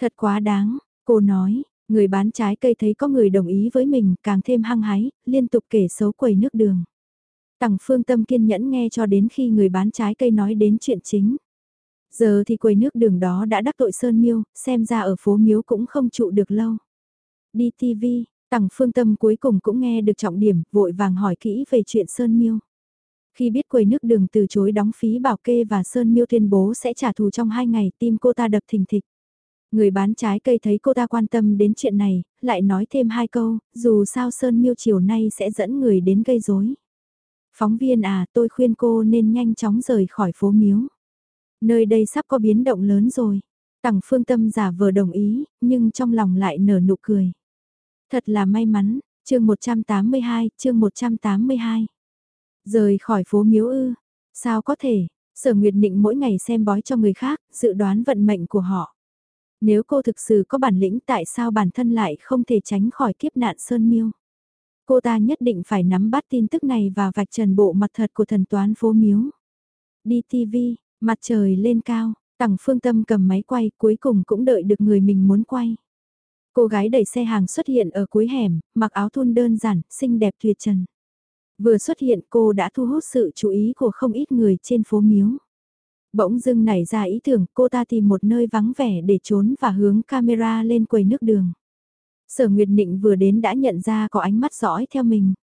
Thật quá đáng, cô nói, người bán trái cây thấy có người đồng ý với mình càng thêm hăng hái, liên tục kể xấu quầy nước đường. Tằng phương tâm kiên nhẫn nghe cho đến khi người bán trái cây nói đến chuyện chính. Giờ thì quầy nước đường đó đã đắc tội Sơn Miêu, xem ra ở phố Miếu cũng không trụ được lâu. Đi TV, Tằng phương tâm cuối cùng cũng nghe được trọng điểm, vội vàng hỏi kỹ về chuyện Sơn Miêu. Khi biết quầy nước đường từ chối đóng phí bảo kê và Sơn Miêu tuyên bố sẽ trả thù trong hai ngày, tim cô ta đập thình thịch. Người bán trái cây thấy cô ta quan tâm đến chuyện này, lại nói thêm hai câu, dù sao Sơn Miêu chiều nay sẽ dẫn người đến gây rối. Phóng viên à, tôi khuyên cô nên nhanh chóng rời khỏi phố miếu. Nơi đây sắp có biến động lớn rồi. Tằng phương tâm giả vờ đồng ý, nhưng trong lòng lại nở nụ cười. Thật là may mắn, chương 182, chương 182. Rời khỏi phố miếu ư, sao có thể, sở nguyệt định mỗi ngày xem bói cho người khác, dự đoán vận mệnh của họ. Nếu cô thực sự có bản lĩnh tại sao bản thân lại không thể tránh khỏi kiếp nạn sơn miêu. Cô ta nhất định phải nắm bắt tin tức này và vạch trần bộ mặt thật của thần toán phố miếu. Đi TV, mặt trời lên cao, tặng phương tâm cầm máy quay cuối cùng cũng đợi được người mình muốn quay. Cô gái đẩy xe hàng xuất hiện ở cuối hẻm, mặc áo thun đơn giản, xinh đẹp tuyệt trần. Vừa xuất hiện cô đã thu hút sự chú ý của không ít người trên phố miếu. Bỗng dưng nảy ra ý tưởng cô ta tìm một nơi vắng vẻ để trốn và hướng camera lên quầy nước đường. Sở Nguyệt Nịnh vừa đến đã nhận ra có ánh mắt dõi theo mình.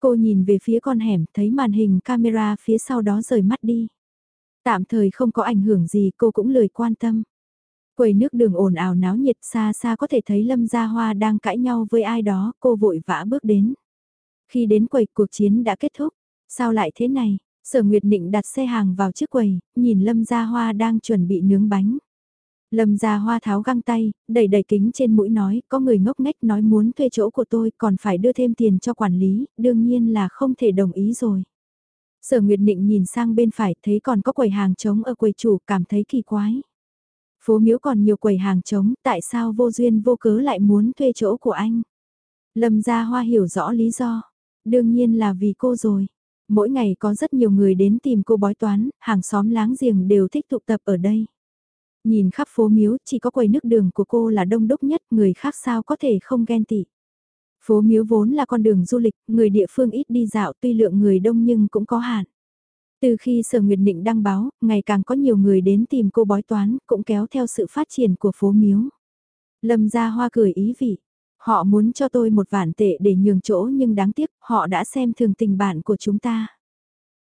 Cô nhìn về phía con hẻm thấy màn hình camera phía sau đó rời mắt đi. Tạm thời không có ảnh hưởng gì cô cũng lười quan tâm. Quầy nước đường ồn ào náo nhiệt xa xa có thể thấy Lâm Gia Hoa đang cãi nhau với ai đó, cô vội vã bước đến. Khi đến quầy cuộc chiến đã kết thúc, sao lại thế này? Sở Nguyệt Định đặt xe hàng vào trước quầy, nhìn Lâm Gia Hoa đang chuẩn bị nướng bánh. Lâm Gia Hoa tháo găng tay, đẩy đẩy kính trên mũi nói, có người ngốc nghếch nói muốn thuê chỗ của tôi còn phải đưa thêm tiền cho quản lý, đương nhiên là không thể đồng ý rồi. Sở Nguyệt Định nhìn sang bên phải thấy còn có quầy hàng trống ở quầy chủ cảm thấy kỳ quái. Phố miếu còn nhiều quầy hàng trống, tại sao vô duyên vô cớ lại muốn thuê chỗ của anh? Lâm Gia Hoa hiểu rõ lý do. Đương nhiên là vì cô rồi. Mỗi ngày có rất nhiều người đến tìm cô bói toán, hàng xóm láng giềng đều thích tụ tập ở đây. Nhìn khắp phố miếu chỉ có quầy nước đường của cô là đông đúc nhất, người khác sao có thể không ghen tị. Phố miếu vốn là con đường du lịch, người địa phương ít đi dạo tuy lượng người đông nhưng cũng có hạn. Từ khi Sở Nguyệt Định đăng báo, ngày càng có nhiều người đến tìm cô bói toán, cũng kéo theo sự phát triển của phố miếu. Lâm gia hoa cười ý vị, Họ muốn cho tôi một vạn tệ để nhường chỗ nhưng đáng tiếc họ đã xem thường tình bạn của chúng ta.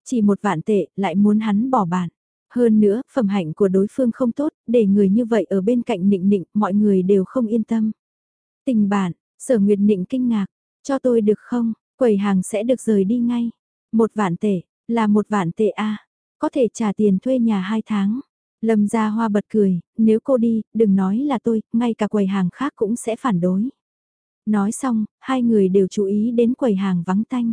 Chỉ một vạn tệ lại muốn hắn bỏ bạn. Hơn nữa, phẩm hạnh của đối phương không tốt, để người như vậy ở bên cạnh nịnh nịnh, mọi người đều không yên tâm. Tình bạn, sở nguyệt nịnh kinh ngạc, cho tôi được không, quầy hàng sẽ được rời đi ngay. Một vạn tệ, là một vạn tệ a có thể trả tiền thuê nhà hai tháng. Lâm gia hoa bật cười, nếu cô đi, đừng nói là tôi, ngay cả quầy hàng khác cũng sẽ phản đối. Nói xong, hai người đều chú ý đến quầy hàng vắng tanh.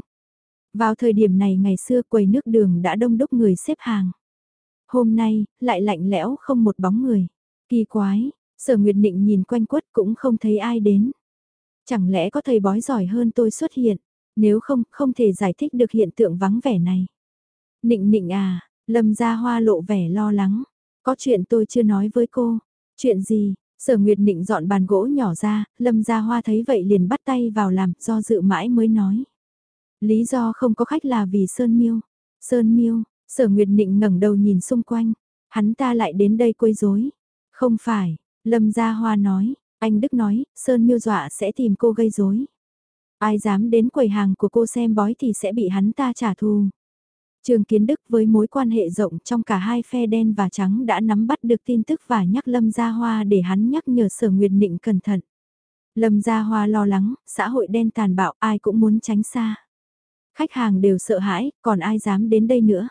Vào thời điểm này ngày xưa quầy nước đường đã đông đúc người xếp hàng. Hôm nay, lại lạnh lẽo không một bóng người. Kỳ quái, sở nguyệt định nhìn quanh quất cũng không thấy ai đến. Chẳng lẽ có thầy bói giỏi hơn tôi xuất hiện, nếu không, không thể giải thích được hiện tượng vắng vẻ này. Nịnh nịnh à, lâm gia hoa lộ vẻ lo lắng. Có chuyện tôi chưa nói với cô. Chuyện gì? Sở Nguyệt Nịnh dọn bàn gỗ nhỏ ra, Lâm Gia Hoa thấy vậy liền bắt tay vào làm, do dự mãi mới nói. Lý do không có khách là vì Sơn Miêu. Sơn Miêu, Sở Nguyệt Nịnh ngẩng đầu nhìn xung quanh, hắn ta lại đến đây quấy rối. Không phải, Lâm Gia Hoa nói, anh Đức nói, Sơn Miêu dọa sẽ tìm cô gây rối. Ai dám đến quầy hàng của cô xem bói thì sẽ bị hắn ta trả thù. Trường Kiến Đức với mối quan hệ rộng trong cả hai phe đen và trắng đã nắm bắt được tin tức và nhắc Lâm Gia Hoa để hắn nhắc nhở Sở Nguyệt Nịnh cẩn thận. Lâm Gia Hoa lo lắng, xã hội đen tàn bạo ai cũng muốn tránh xa. Khách hàng đều sợ hãi, còn ai dám đến đây nữa.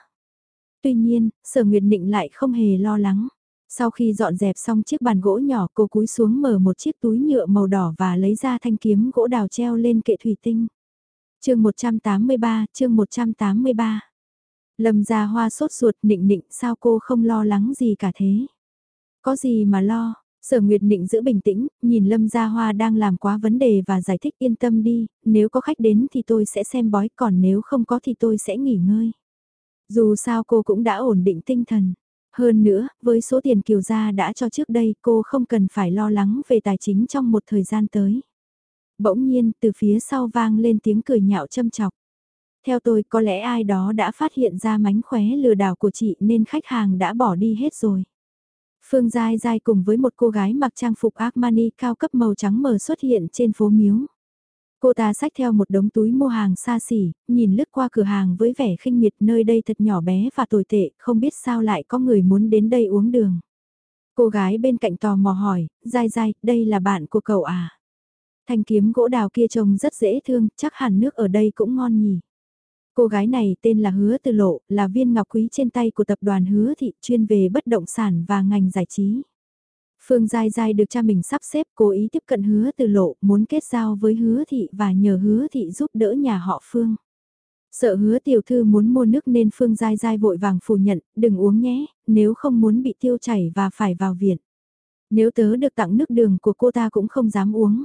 Tuy nhiên, Sở Nguyệt định lại không hề lo lắng. Sau khi dọn dẹp xong chiếc bàn gỗ nhỏ cô cúi xuống mở một chiếc túi nhựa màu đỏ và lấy ra thanh kiếm gỗ đào treo lên kệ thủy tinh. chương 183, chương 183. Lâm gia hoa sốt ruột nịnh nịnh sao cô không lo lắng gì cả thế. Có gì mà lo, sở nguyệt nịnh giữ bình tĩnh, nhìn lâm gia hoa đang làm quá vấn đề và giải thích yên tâm đi, nếu có khách đến thì tôi sẽ xem bói còn nếu không có thì tôi sẽ nghỉ ngơi. Dù sao cô cũng đã ổn định tinh thần. Hơn nữa, với số tiền kiều gia đã cho trước đây cô không cần phải lo lắng về tài chính trong một thời gian tới. Bỗng nhiên, từ phía sau vang lên tiếng cười nhạo châm chọc. Theo tôi có lẽ ai đó đã phát hiện ra mánh khóe lừa đảo của chị nên khách hàng đã bỏ đi hết rồi. Phương Giai Giai cùng với một cô gái mặc trang phục Armani cao cấp màu trắng mờ xuất hiện trên phố Miếu. Cô ta xách theo một đống túi mua hàng xa xỉ, nhìn lướt qua cửa hàng với vẻ khinh miệt nơi đây thật nhỏ bé và tồi tệ, không biết sao lại có người muốn đến đây uống đường. Cô gái bên cạnh tò mò hỏi, dai dai, đây là bạn của cậu à? Thanh kiếm gỗ đào kia trông rất dễ thương, chắc hẳn nước ở đây cũng ngon nhỉ. Cô gái này tên là Hứa Tư Lộ, là viên ngọc quý trên tay của tập đoàn Hứa Thị chuyên về bất động sản và ngành giải trí. Phương Giai Giai được cha mình sắp xếp cố ý tiếp cận Hứa Từ Lộ, muốn kết giao với Hứa Thị và nhờ Hứa Thị giúp đỡ nhà họ Phương. Sợ hứa tiểu thư muốn mua nước nên Phương Giai Giai vội vàng phủ nhận, đừng uống nhé, nếu không muốn bị tiêu chảy và phải vào viện. Nếu tớ được tặng nước đường của cô ta cũng không dám uống.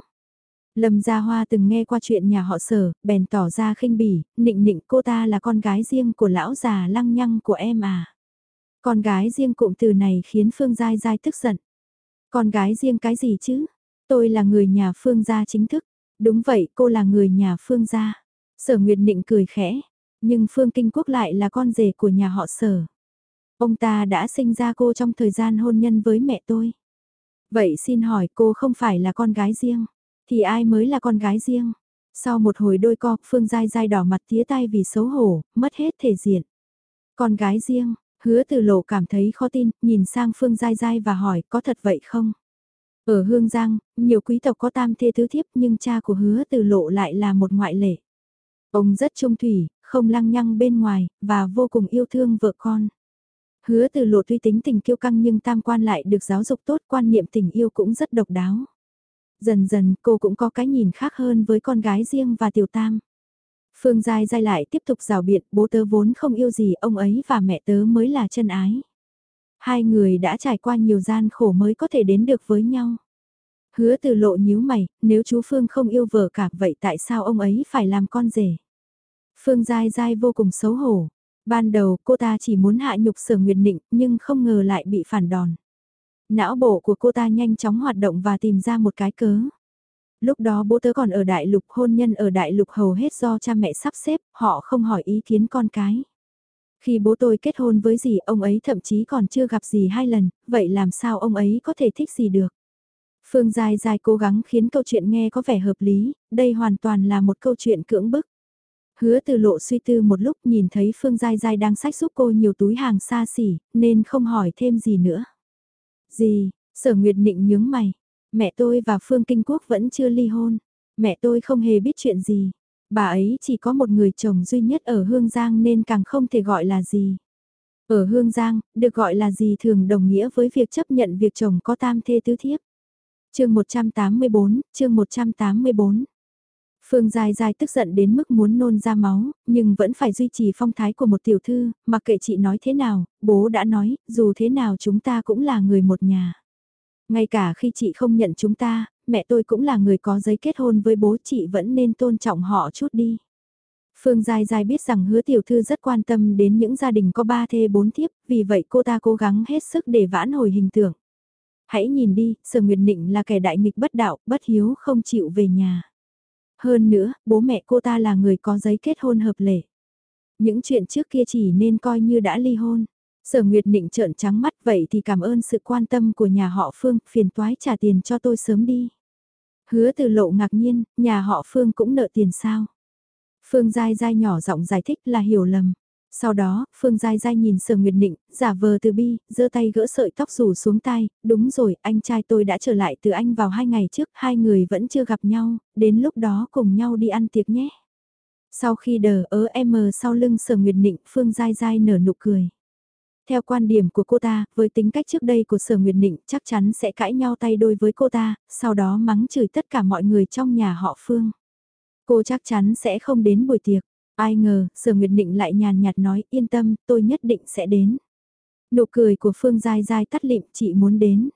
Lâm Gia Hoa từng nghe qua chuyện nhà họ sở, bèn tỏ ra khinh bỉ, nịnh nịnh cô ta là con gái riêng của lão già lăng nhăng của em à. Con gái riêng cụm từ này khiến Phương Giai Giai tức giận. Con gái riêng cái gì chứ? Tôi là người nhà Phương gia chính thức. Đúng vậy, cô là người nhà Phương gia. Sở Nguyệt Nịnh cười khẽ, nhưng Phương Kinh Quốc lại là con rể của nhà họ sở. Ông ta đã sinh ra cô trong thời gian hôn nhân với mẹ tôi. Vậy xin hỏi cô không phải là con gái riêng? Thì ai mới là con gái riêng? Sau một hồi đôi co, Phương Giai Giai đỏ mặt tía tay vì xấu hổ, mất hết thể diện. Con gái riêng, hứa từ lộ cảm thấy khó tin, nhìn sang Phương Giai Giai và hỏi có thật vậy không? Ở Hương Giang, nhiều quý tộc có tam thê tứ thiếp nhưng cha của hứa từ lộ lại là một ngoại lệ. Ông rất trung thủy, không lăng nhăng bên ngoài, và vô cùng yêu thương vợ con. Hứa từ lộ tuy tính tình kiêu căng nhưng tam quan lại được giáo dục tốt quan niệm tình yêu cũng rất độc đáo. Dần dần cô cũng có cái nhìn khác hơn với con gái riêng và tiểu tam. Phương Giai Giai lại tiếp tục rào biện bố tớ vốn không yêu gì ông ấy và mẹ tớ mới là chân ái. Hai người đã trải qua nhiều gian khổ mới có thể đến được với nhau. Hứa từ lộ nhíu mày, nếu chú Phương không yêu vợ cả vậy tại sao ông ấy phải làm con rể? Phương Giai Giai vô cùng xấu hổ. Ban đầu cô ta chỉ muốn hạ nhục sở nguyệt định nhưng không ngờ lại bị phản đòn. Não bộ của cô ta nhanh chóng hoạt động và tìm ra một cái cớ. Lúc đó bố tớ còn ở đại lục hôn nhân ở đại lục hầu hết do cha mẹ sắp xếp, họ không hỏi ý kiến con cái. Khi bố tôi kết hôn với dì ông ấy thậm chí còn chưa gặp dì hai lần, vậy làm sao ông ấy có thể thích gì được? Phương Giai Giai cố gắng khiến câu chuyện nghe có vẻ hợp lý, đây hoàn toàn là một câu chuyện cưỡng bức. Hứa từ lộ suy tư một lúc nhìn thấy Phương Giai Giai đang sách giúp cô nhiều túi hàng xa xỉ, nên không hỏi thêm gì nữa. Gì, sở nguyệt nịnh nhướng mày, mẹ tôi và Phương Kinh Quốc vẫn chưa ly hôn, mẹ tôi không hề biết chuyện gì, bà ấy chỉ có một người chồng duy nhất ở Hương Giang nên càng không thể gọi là gì. Ở Hương Giang, được gọi là gì thường đồng nghĩa với việc chấp nhận việc chồng có tam thê tứ thiếp. chương 184, chương 184 Phương Dài Dài tức giận đến mức muốn nôn ra máu, nhưng vẫn phải duy trì phong thái của một tiểu thư, mặc kệ chị nói thế nào, bố đã nói, dù thế nào chúng ta cũng là người một nhà. Ngay cả khi chị không nhận chúng ta, mẹ tôi cũng là người có giấy kết hôn với bố chị vẫn nên tôn trọng họ chút đi. Phương Giai Giai biết rằng hứa tiểu thư rất quan tâm đến những gia đình có ba thê bốn thiếp, vì vậy cô ta cố gắng hết sức để vãn hồi hình tượng. Hãy nhìn đi, Sở Nguyệt Nịnh là kẻ đại nghịch bất đạo, bất hiếu không chịu về nhà. Hơn nữa, bố mẹ cô ta là người có giấy kết hôn hợp lệ. Những chuyện trước kia chỉ nên coi như đã ly hôn. Sở Nguyệt Nịnh trợn trắng mắt vậy thì cảm ơn sự quan tâm của nhà họ Phương, phiền toái trả tiền cho tôi sớm đi. Hứa từ lộ ngạc nhiên, nhà họ Phương cũng nợ tiền sao? Phương Giai Giai nhỏ giọng giải thích là hiểu lầm. Sau đó, Phương Giai Giai nhìn Sở Nguyệt Định, giả vờ từ bi, giơ tay gỡ sợi tóc rủ xuống tay, đúng rồi, anh trai tôi đã trở lại từ anh vào hai ngày trước, hai người vẫn chưa gặp nhau, đến lúc đó cùng nhau đi ăn tiệc nhé. Sau khi đờ ớ em sau lưng Sở Nguyệt Định, Phương Giai Giai nở nụ cười. Theo quan điểm của cô ta, với tính cách trước đây của Sở Nguyệt Định chắc chắn sẽ cãi nhau tay đôi với cô ta, sau đó mắng chửi tất cả mọi người trong nhà họ Phương. Cô chắc chắn sẽ không đến buổi tiệc. Ai ngờ, Sở Nguyệt Định lại nhàn nhạt nói yên tâm, tôi nhất định sẽ đến. Nụ cười của Phương dai dai tắt lịm chị muốn đến.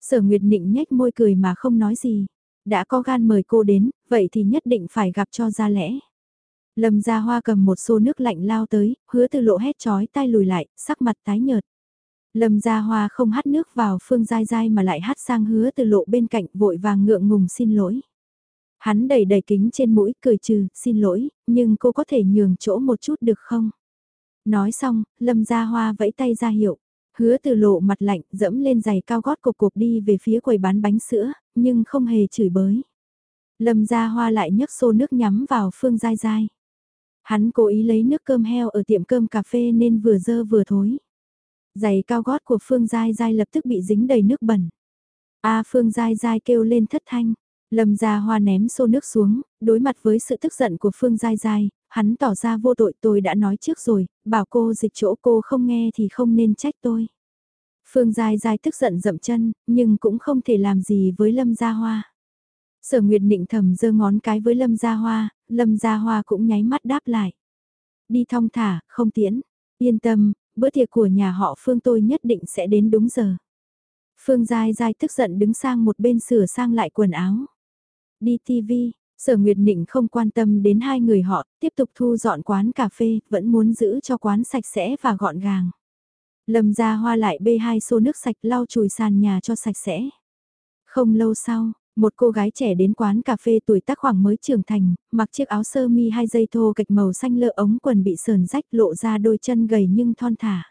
Sở Nguyệt Định nhếch môi cười mà không nói gì. Đã có gan mời cô đến, vậy thì nhất định phải gặp cho ra lẽ. Lâm Gia Hoa cầm một xô nước lạnh lao tới, hứa từ lộ hét chói tay lùi lại, sắc mặt tái nhợt. Lâm Gia Hoa không hát nước vào Phương dai Giai mà lại hát sang hứa từ lộ bên cạnh vội vàng ngượng ngùng xin lỗi. Hắn đầy đầy kính trên mũi cười trừ, xin lỗi, nhưng cô có thể nhường chỗ một chút được không? Nói xong, Lâm Gia Hoa vẫy tay ra hiệu. Hứa từ lộ mặt lạnh, dẫm lên giày cao gót cục cục đi về phía quầy bán bánh sữa, nhưng không hề chửi bới. Lâm Gia Hoa lại nhấc xô nước nhắm vào Phương dai Giai. Hắn cố ý lấy nước cơm heo ở tiệm cơm cà phê nên vừa dơ vừa thối. Giày cao gót của Phương Giai Giai lập tức bị dính đầy nước bẩn. A Phương Giai Giai kêu lên thất thanh. Lâm Gia Hoa ném xô nước xuống, đối mặt với sự tức giận của Phương Giai Giai, hắn tỏ ra vô tội tôi đã nói trước rồi, bảo cô dịch chỗ cô không nghe thì không nên trách tôi. Phương Giai Giai tức giận dậm chân, nhưng cũng không thể làm gì với Lâm Gia Hoa. Sở Nguyệt Nịnh thầm giơ ngón cái với Lâm Gia Hoa, Lâm Gia Hoa cũng nháy mắt đáp lại. Đi thong thả, không tiễn, yên tâm, bữa tiệc của nhà họ Phương tôi nhất định sẽ đến đúng giờ. Phương Giai Giai tức giận đứng sang một bên sửa sang lại quần áo. Đi TV, Sở Nguyệt Nịnh không quan tâm đến hai người họ, tiếp tục thu dọn quán cà phê, vẫn muốn giữ cho quán sạch sẽ và gọn gàng. Lâm ra hoa lại bê hai xô nước sạch lau chùi sàn nhà cho sạch sẽ. Không lâu sau, một cô gái trẻ đến quán cà phê tuổi tác khoảng mới trưởng thành, mặc chiếc áo sơ mi hai dây thô gạch màu xanh lơ ống quần bị sờn rách lộ ra đôi chân gầy nhưng thon thả.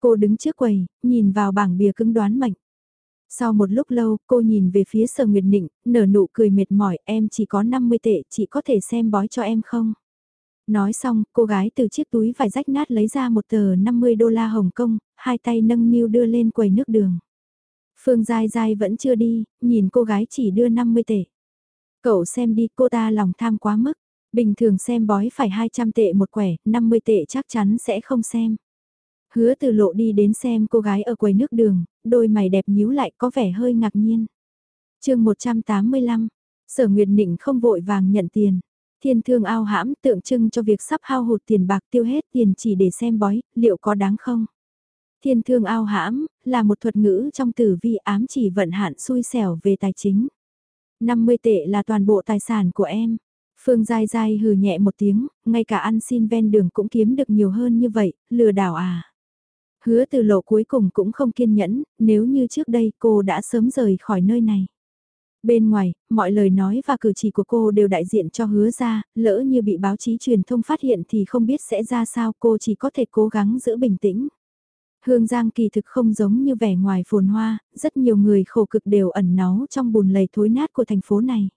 Cô đứng trước quầy, nhìn vào bảng bìa cứng đoán mệnh. Sau một lúc lâu, cô nhìn về phía sở nguyệt nịnh, nở nụ cười mệt mỏi, em chỉ có 50 tệ, chị có thể xem bói cho em không? Nói xong, cô gái từ chiếc túi vải rách nát lấy ra một tờ 50 đô la Hồng Kông, hai tay nâng niu đưa lên quầy nước đường. Phương Giai Giai vẫn chưa đi, nhìn cô gái chỉ đưa 50 tệ. Cậu xem đi, cô ta lòng tham quá mức. Bình thường xem bói phải 200 tệ một quẻ, 50 tệ chắc chắn sẽ không xem. Hứa từ lộ đi đến xem cô gái ở quầy nước đường, đôi mày đẹp nhíu lại có vẻ hơi ngạc nhiên. chương 185, sở nguyệt nịnh không vội vàng nhận tiền. Thiên thương ao hãm tượng trưng cho việc sắp hao hụt tiền bạc tiêu hết tiền chỉ để xem bói, liệu có đáng không? Thiên thương ao hãm, là một thuật ngữ trong tử vi ám chỉ vận hạn xui xẻo về tài chính. 50 tệ là toàn bộ tài sản của em. Phương dai dai hừ nhẹ một tiếng, ngay cả ăn xin ven đường cũng kiếm được nhiều hơn như vậy, lừa đảo à. Hứa từ lộ cuối cùng cũng không kiên nhẫn, nếu như trước đây cô đã sớm rời khỏi nơi này. Bên ngoài, mọi lời nói và cử chỉ của cô đều đại diện cho hứa ra, lỡ như bị báo chí truyền thông phát hiện thì không biết sẽ ra sao cô chỉ có thể cố gắng giữ bình tĩnh. Hương Giang kỳ thực không giống như vẻ ngoài phồn hoa, rất nhiều người khổ cực đều ẩn náu trong bùn lầy thối nát của thành phố này.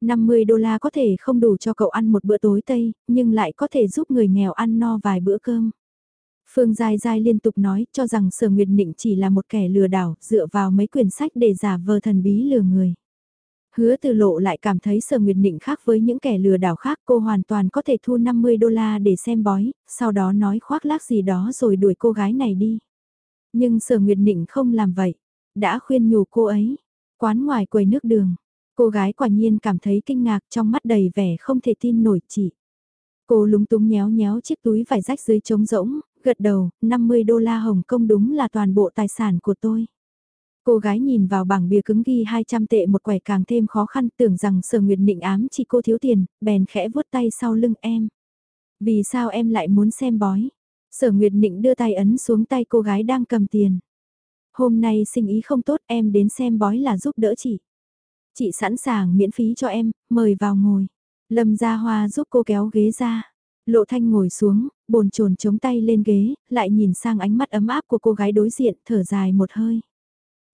50 đô la có thể không đủ cho cậu ăn một bữa tối Tây, nhưng lại có thể giúp người nghèo ăn no vài bữa cơm. Phương Giai Giai liên tục nói cho rằng Sở Nguyệt Nịnh chỉ là một kẻ lừa đảo, dựa vào mấy quyển sách để giả vờ thần bí lừa người. Hứa từ lộ lại cảm thấy Sở Nguyệt định khác với những kẻ lừa đảo khác cô hoàn toàn có thể thu 50 đô la để xem bói, sau đó nói khoác lác gì đó rồi đuổi cô gái này đi. Nhưng Sở Nguyệt định không làm vậy, đã khuyên nhủ cô ấy. Quán ngoài quầy nước đường, cô gái quả nhiên cảm thấy kinh ngạc trong mắt đầy vẻ không thể tin nổi chỉ. Cô lúng túng nhéo nhéo chiếc túi vải rách dưới trống rỗng, gật đầu, 50 đô la Hồng Kông đúng là toàn bộ tài sản của tôi. Cô gái nhìn vào bảng bìa cứng ghi 200 tệ một quẻ càng thêm khó khăn tưởng rằng sở nguyệt định ám chỉ cô thiếu tiền, bèn khẽ vuốt tay sau lưng em. Vì sao em lại muốn xem bói? Sở Nguyệt định đưa tay ấn xuống tay cô gái đang cầm tiền. Hôm nay sinh ý không tốt em đến xem bói là giúp đỡ chị. Chị sẵn sàng miễn phí cho em, mời vào ngồi. Lâm Gia Hoa giúp cô kéo ghế ra. Lộ Thanh ngồi xuống, bồn chồn chống tay lên ghế, lại nhìn sang ánh mắt ấm áp của cô gái đối diện, thở dài một hơi.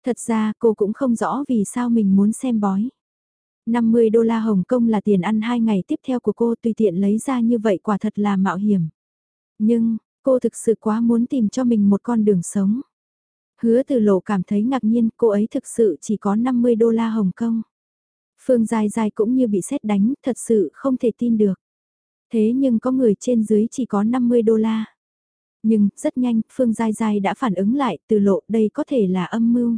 Thật ra cô cũng không rõ vì sao mình muốn xem bói. 50 đô la Hồng Kông là tiền ăn hai ngày tiếp theo của cô tùy tiện lấy ra như vậy quả thật là mạo hiểm. Nhưng, cô thực sự quá muốn tìm cho mình một con đường sống. Hứa từ lộ cảm thấy ngạc nhiên cô ấy thực sự chỉ có 50 đô la Hồng Kông. Phương Dài Dài cũng như bị xét đánh, thật sự không thể tin được. Thế nhưng có người trên dưới chỉ có 50 đô la. Nhưng, rất nhanh, Phương dài dài đã phản ứng lại, từ lộ đây có thể là âm mưu.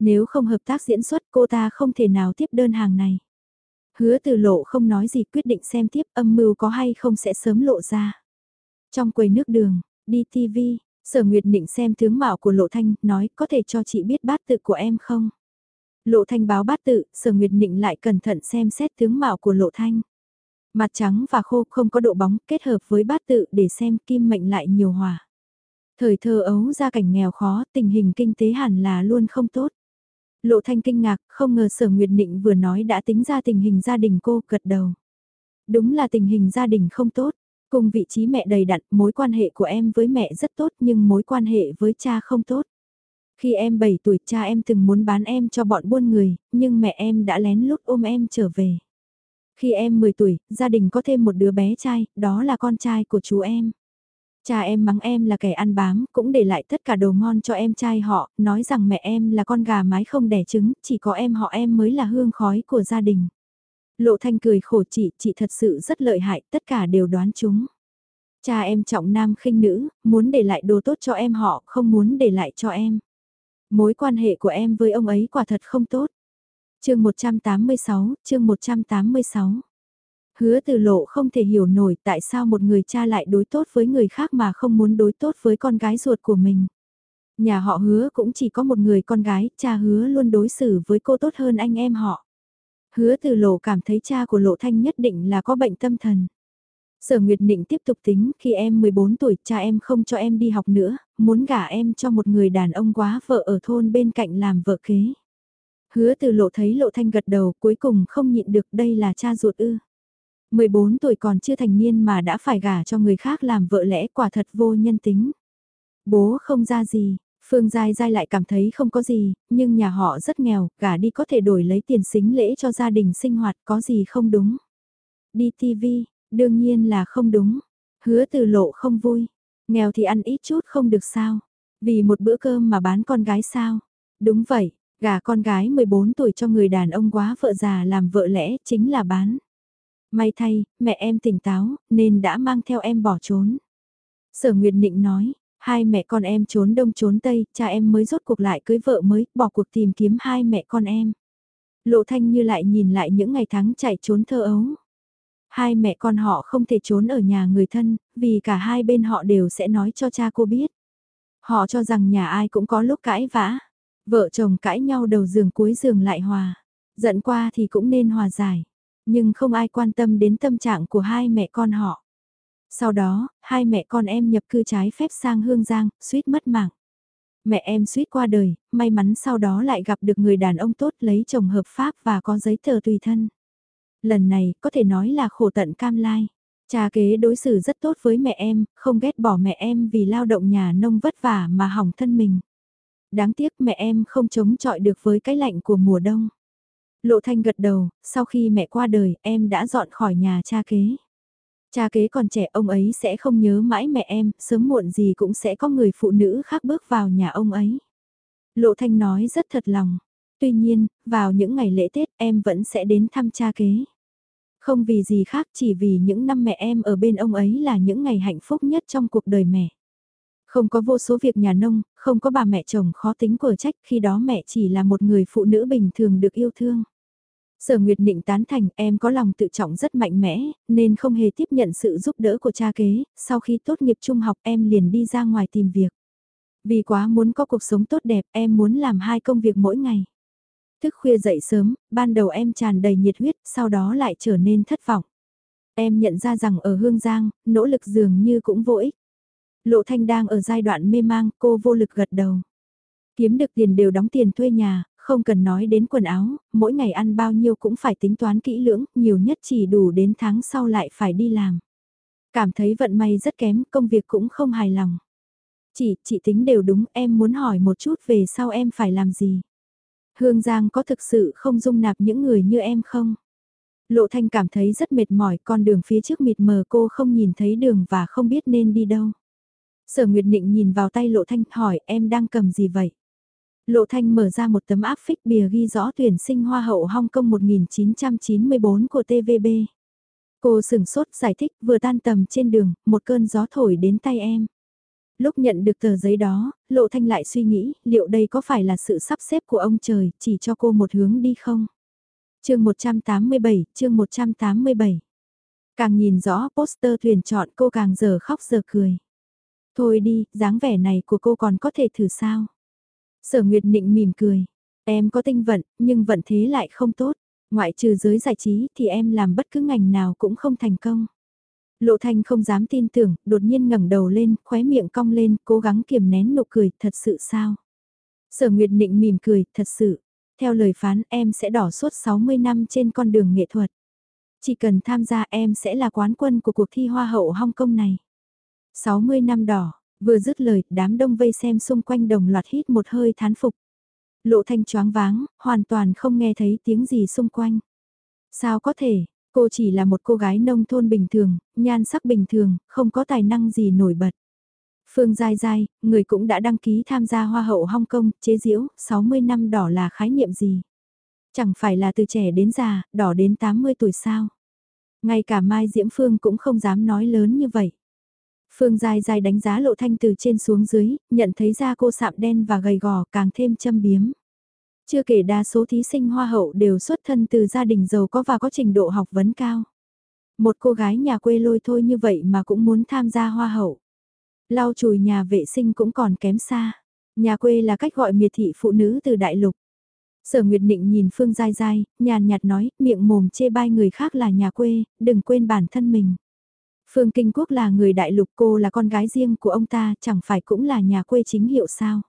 Nếu không hợp tác diễn xuất cô ta không thể nào tiếp đơn hàng này. Hứa từ lộ không nói gì quyết định xem tiếp âm mưu có hay không sẽ sớm lộ ra. Trong quầy nước đường, đi TV, sở nguyệt định xem tướng mạo của lộ thanh, nói có thể cho chị biết bát tự của em không? Lộ thanh báo bát tự, sở nguyệt định lại cẩn thận xem xét tướng mạo của lộ thanh. Mặt trắng và khô không có độ bóng kết hợp với bát tự để xem kim mệnh lại nhiều hòa. Thời thơ ấu ra cảnh nghèo khó, tình hình kinh tế hẳn là luôn không tốt. Lộ thanh kinh ngạc, không ngờ sở Nguyệt Nịnh vừa nói đã tính ra tình hình gia đình cô gật đầu. Đúng là tình hình gia đình không tốt, cùng vị trí mẹ đầy đặn, mối quan hệ của em với mẹ rất tốt nhưng mối quan hệ với cha không tốt. Khi em 7 tuổi cha em từng muốn bán em cho bọn buôn người, nhưng mẹ em đã lén lút ôm em trở về. Khi em 10 tuổi, gia đình có thêm một đứa bé trai, đó là con trai của chú em. Cha em mắng em là kẻ ăn bám, cũng để lại tất cả đồ ngon cho em trai họ, nói rằng mẹ em là con gà mái không đẻ trứng, chỉ có em họ em mới là hương khói của gia đình. Lộ Thanh cười khổ chị, chị thật sự rất lợi hại, tất cả đều đoán chúng. Cha em trọng nam khinh nữ, muốn để lại đồ tốt cho em họ, không muốn để lại cho em. Mối quan hệ của em với ông ấy quả thật không tốt. chương 186, chương 186 Hứa từ lộ không thể hiểu nổi tại sao một người cha lại đối tốt với người khác mà không muốn đối tốt với con gái ruột của mình. Nhà họ hứa cũng chỉ có một người con gái, cha hứa luôn đối xử với cô tốt hơn anh em họ. Hứa từ lộ cảm thấy cha của lộ thanh nhất định là có bệnh tâm thần. Sở Nguyệt Nịnh tiếp tục tính khi em 14 tuổi cha em không cho em đi học nữa, muốn gả em cho một người đàn ông quá vợ ở thôn bên cạnh làm vợ kế. Hứa từ lộ thấy lộ thanh gật đầu cuối cùng không nhịn được đây là cha ruột ư. 14 tuổi còn chưa thành niên mà đã phải gả cho người khác làm vợ lẽ quả thật vô nhân tính. Bố không ra gì, Phương Giai Giai lại cảm thấy không có gì, nhưng nhà họ rất nghèo, gả đi có thể đổi lấy tiền xính lễ cho gia đình sinh hoạt có gì không đúng. Đi TV, đương nhiên là không đúng. Hứa từ lộ không vui. Nghèo thì ăn ít chút không được sao. Vì một bữa cơm mà bán con gái sao. Đúng vậy, gả con gái 14 tuổi cho người đàn ông quá vợ già làm vợ lẽ chính là bán. May thay, mẹ em tỉnh táo, nên đã mang theo em bỏ trốn. Sở Nguyệt Nịnh nói, hai mẹ con em trốn đông trốn tây, cha em mới rốt cuộc lại cưới vợ mới, bỏ cuộc tìm kiếm hai mẹ con em. Lộ Thanh như lại nhìn lại những ngày tháng chạy trốn thơ ấu. Hai mẹ con họ không thể trốn ở nhà người thân, vì cả hai bên họ đều sẽ nói cho cha cô biết. Họ cho rằng nhà ai cũng có lúc cãi vã. Vợ chồng cãi nhau đầu giường cuối giường lại hòa. Giận qua thì cũng nên hòa giải nhưng không ai quan tâm đến tâm trạng của hai mẹ con họ. Sau đó, hai mẹ con em nhập cư trái phép sang Hương Giang, suýt mất mạng. Mẹ em suýt qua đời, may mắn sau đó lại gặp được người đàn ông tốt lấy chồng hợp pháp và có giấy tờ tùy thân. Lần này có thể nói là khổ tận cam lai. Cha kế đối xử rất tốt với mẹ em, không ghét bỏ mẹ em vì lao động nhà nông vất vả mà hỏng thân mình. Đáng tiếc mẹ em không chống chọi được với cái lạnh của mùa đông. Lộ Thanh gật đầu, sau khi mẹ qua đời, em đã dọn khỏi nhà cha kế. Cha kế còn trẻ ông ấy sẽ không nhớ mãi mẹ em, sớm muộn gì cũng sẽ có người phụ nữ khác bước vào nhà ông ấy. Lộ Thanh nói rất thật lòng. Tuy nhiên, vào những ngày lễ Tết em vẫn sẽ đến thăm cha kế. Không vì gì khác chỉ vì những năm mẹ em ở bên ông ấy là những ngày hạnh phúc nhất trong cuộc đời mẹ. Không có vô số việc nhà nông, không có bà mẹ chồng khó tính của trách khi đó mẹ chỉ là một người phụ nữ bình thường được yêu thương. Sở Nguyệt Định tán thành em có lòng tự trọng rất mạnh mẽ, nên không hề tiếp nhận sự giúp đỡ của cha kế, sau khi tốt nghiệp trung học em liền đi ra ngoài tìm việc. Vì quá muốn có cuộc sống tốt đẹp em muốn làm hai công việc mỗi ngày. Thức khuya dậy sớm, ban đầu em tràn đầy nhiệt huyết, sau đó lại trở nên thất vọng. Em nhận ra rằng ở Hương Giang, nỗ lực dường như cũng vô ích. Lộ Thanh đang ở giai đoạn mê mang, cô vô lực gật đầu. Kiếm được tiền đều đóng tiền thuê nhà, không cần nói đến quần áo, mỗi ngày ăn bao nhiêu cũng phải tính toán kỹ lưỡng, nhiều nhất chỉ đủ đến tháng sau lại phải đi làm. Cảm thấy vận may rất kém, công việc cũng không hài lòng. Chị, chị tính đều đúng, em muốn hỏi một chút về sau em phải làm gì. Hương Giang có thực sự không dung nạp những người như em không? Lộ Thanh cảm thấy rất mệt mỏi, con đường phía trước mịt mờ cô không nhìn thấy đường và không biết nên đi đâu. Sở Nguyệt Nịnh nhìn vào tay Lộ Thanh hỏi em đang cầm gì vậy? Lộ Thanh mở ra một tấm áp phích bìa ghi rõ tuyển sinh Hoa hậu Hong Kong 1994 của TVB. Cô sửng sốt giải thích vừa tan tầm trên đường, một cơn gió thổi đến tay em. Lúc nhận được tờ giấy đó, Lộ Thanh lại suy nghĩ liệu đây có phải là sự sắp xếp của ông trời chỉ cho cô một hướng đi không? chương 187, chương 187. Càng nhìn rõ poster tuyển chọn cô càng giờ khóc giờ cười. Thôi đi, dáng vẻ này của cô còn có thể thử sao? Sở Nguyệt Nịnh mỉm cười. Em có tinh vận, nhưng vận thế lại không tốt. Ngoại trừ giới giải trí thì em làm bất cứ ngành nào cũng không thành công. Lộ Thanh không dám tin tưởng, đột nhiên ngẩng đầu lên, khóe miệng cong lên, cố gắng kiềm nén nụ cười, thật sự sao? Sở Nguyệt Nịnh mỉm cười, thật sự. Theo lời phán em sẽ đỏ suốt 60 năm trên con đường nghệ thuật. Chỉ cần tham gia em sẽ là quán quân của cuộc thi Hoa hậu Hong Kong này. 60 năm đỏ, vừa dứt lời, đám đông vây xem xung quanh đồng loạt hít một hơi thán phục. Lộ thanh choáng váng, hoàn toàn không nghe thấy tiếng gì xung quanh. Sao có thể, cô chỉ là một cô gái nông thôn bình thường, nhan sắc bình thường, không có tài năng gì nổi bật. Phương Giai Giai, người cũng đã đăng ký tham gia Hoa hậu Hong Kong, chế diễu, 60 năm đỏ là khái niệm gì? Chẳng phải là từ trẻ đến già, đỏ đến 80 tuổi sao? Ngay cả Mai Diễm Phương cũng không dám nói lớn như vậy. Phương Dài Dài đánh giá lộ thanh từ trên xuống dưới, nhận thấy ra cô sạm đen và gầy gò càng thêm châm biếm. Chưa kể đa số thí sinh hoa hậu đều xuất thân từ gia đình giàu có và có trình độ học vấn cao. Một cô gái nhà quê lôi thôi như vậy mà cũng muốn tham gia hoa hậu. Lau chùi nhà vệ sinh cũng còn kém xa. Nhà quê là cách gọi miệt thị phụ nữ từ đại lục. Sở Nguyệt Định nhìn Phương Giai Giai, nhàn nhạt nói, miệng mồm chê bai người khác là nhà quê, đừng quên bản thân mình. Phương Kinh Quốc là người đại lục cô là con gái riêng của ông ta chẳng phải cũng là nhà quê chính hiệu sao.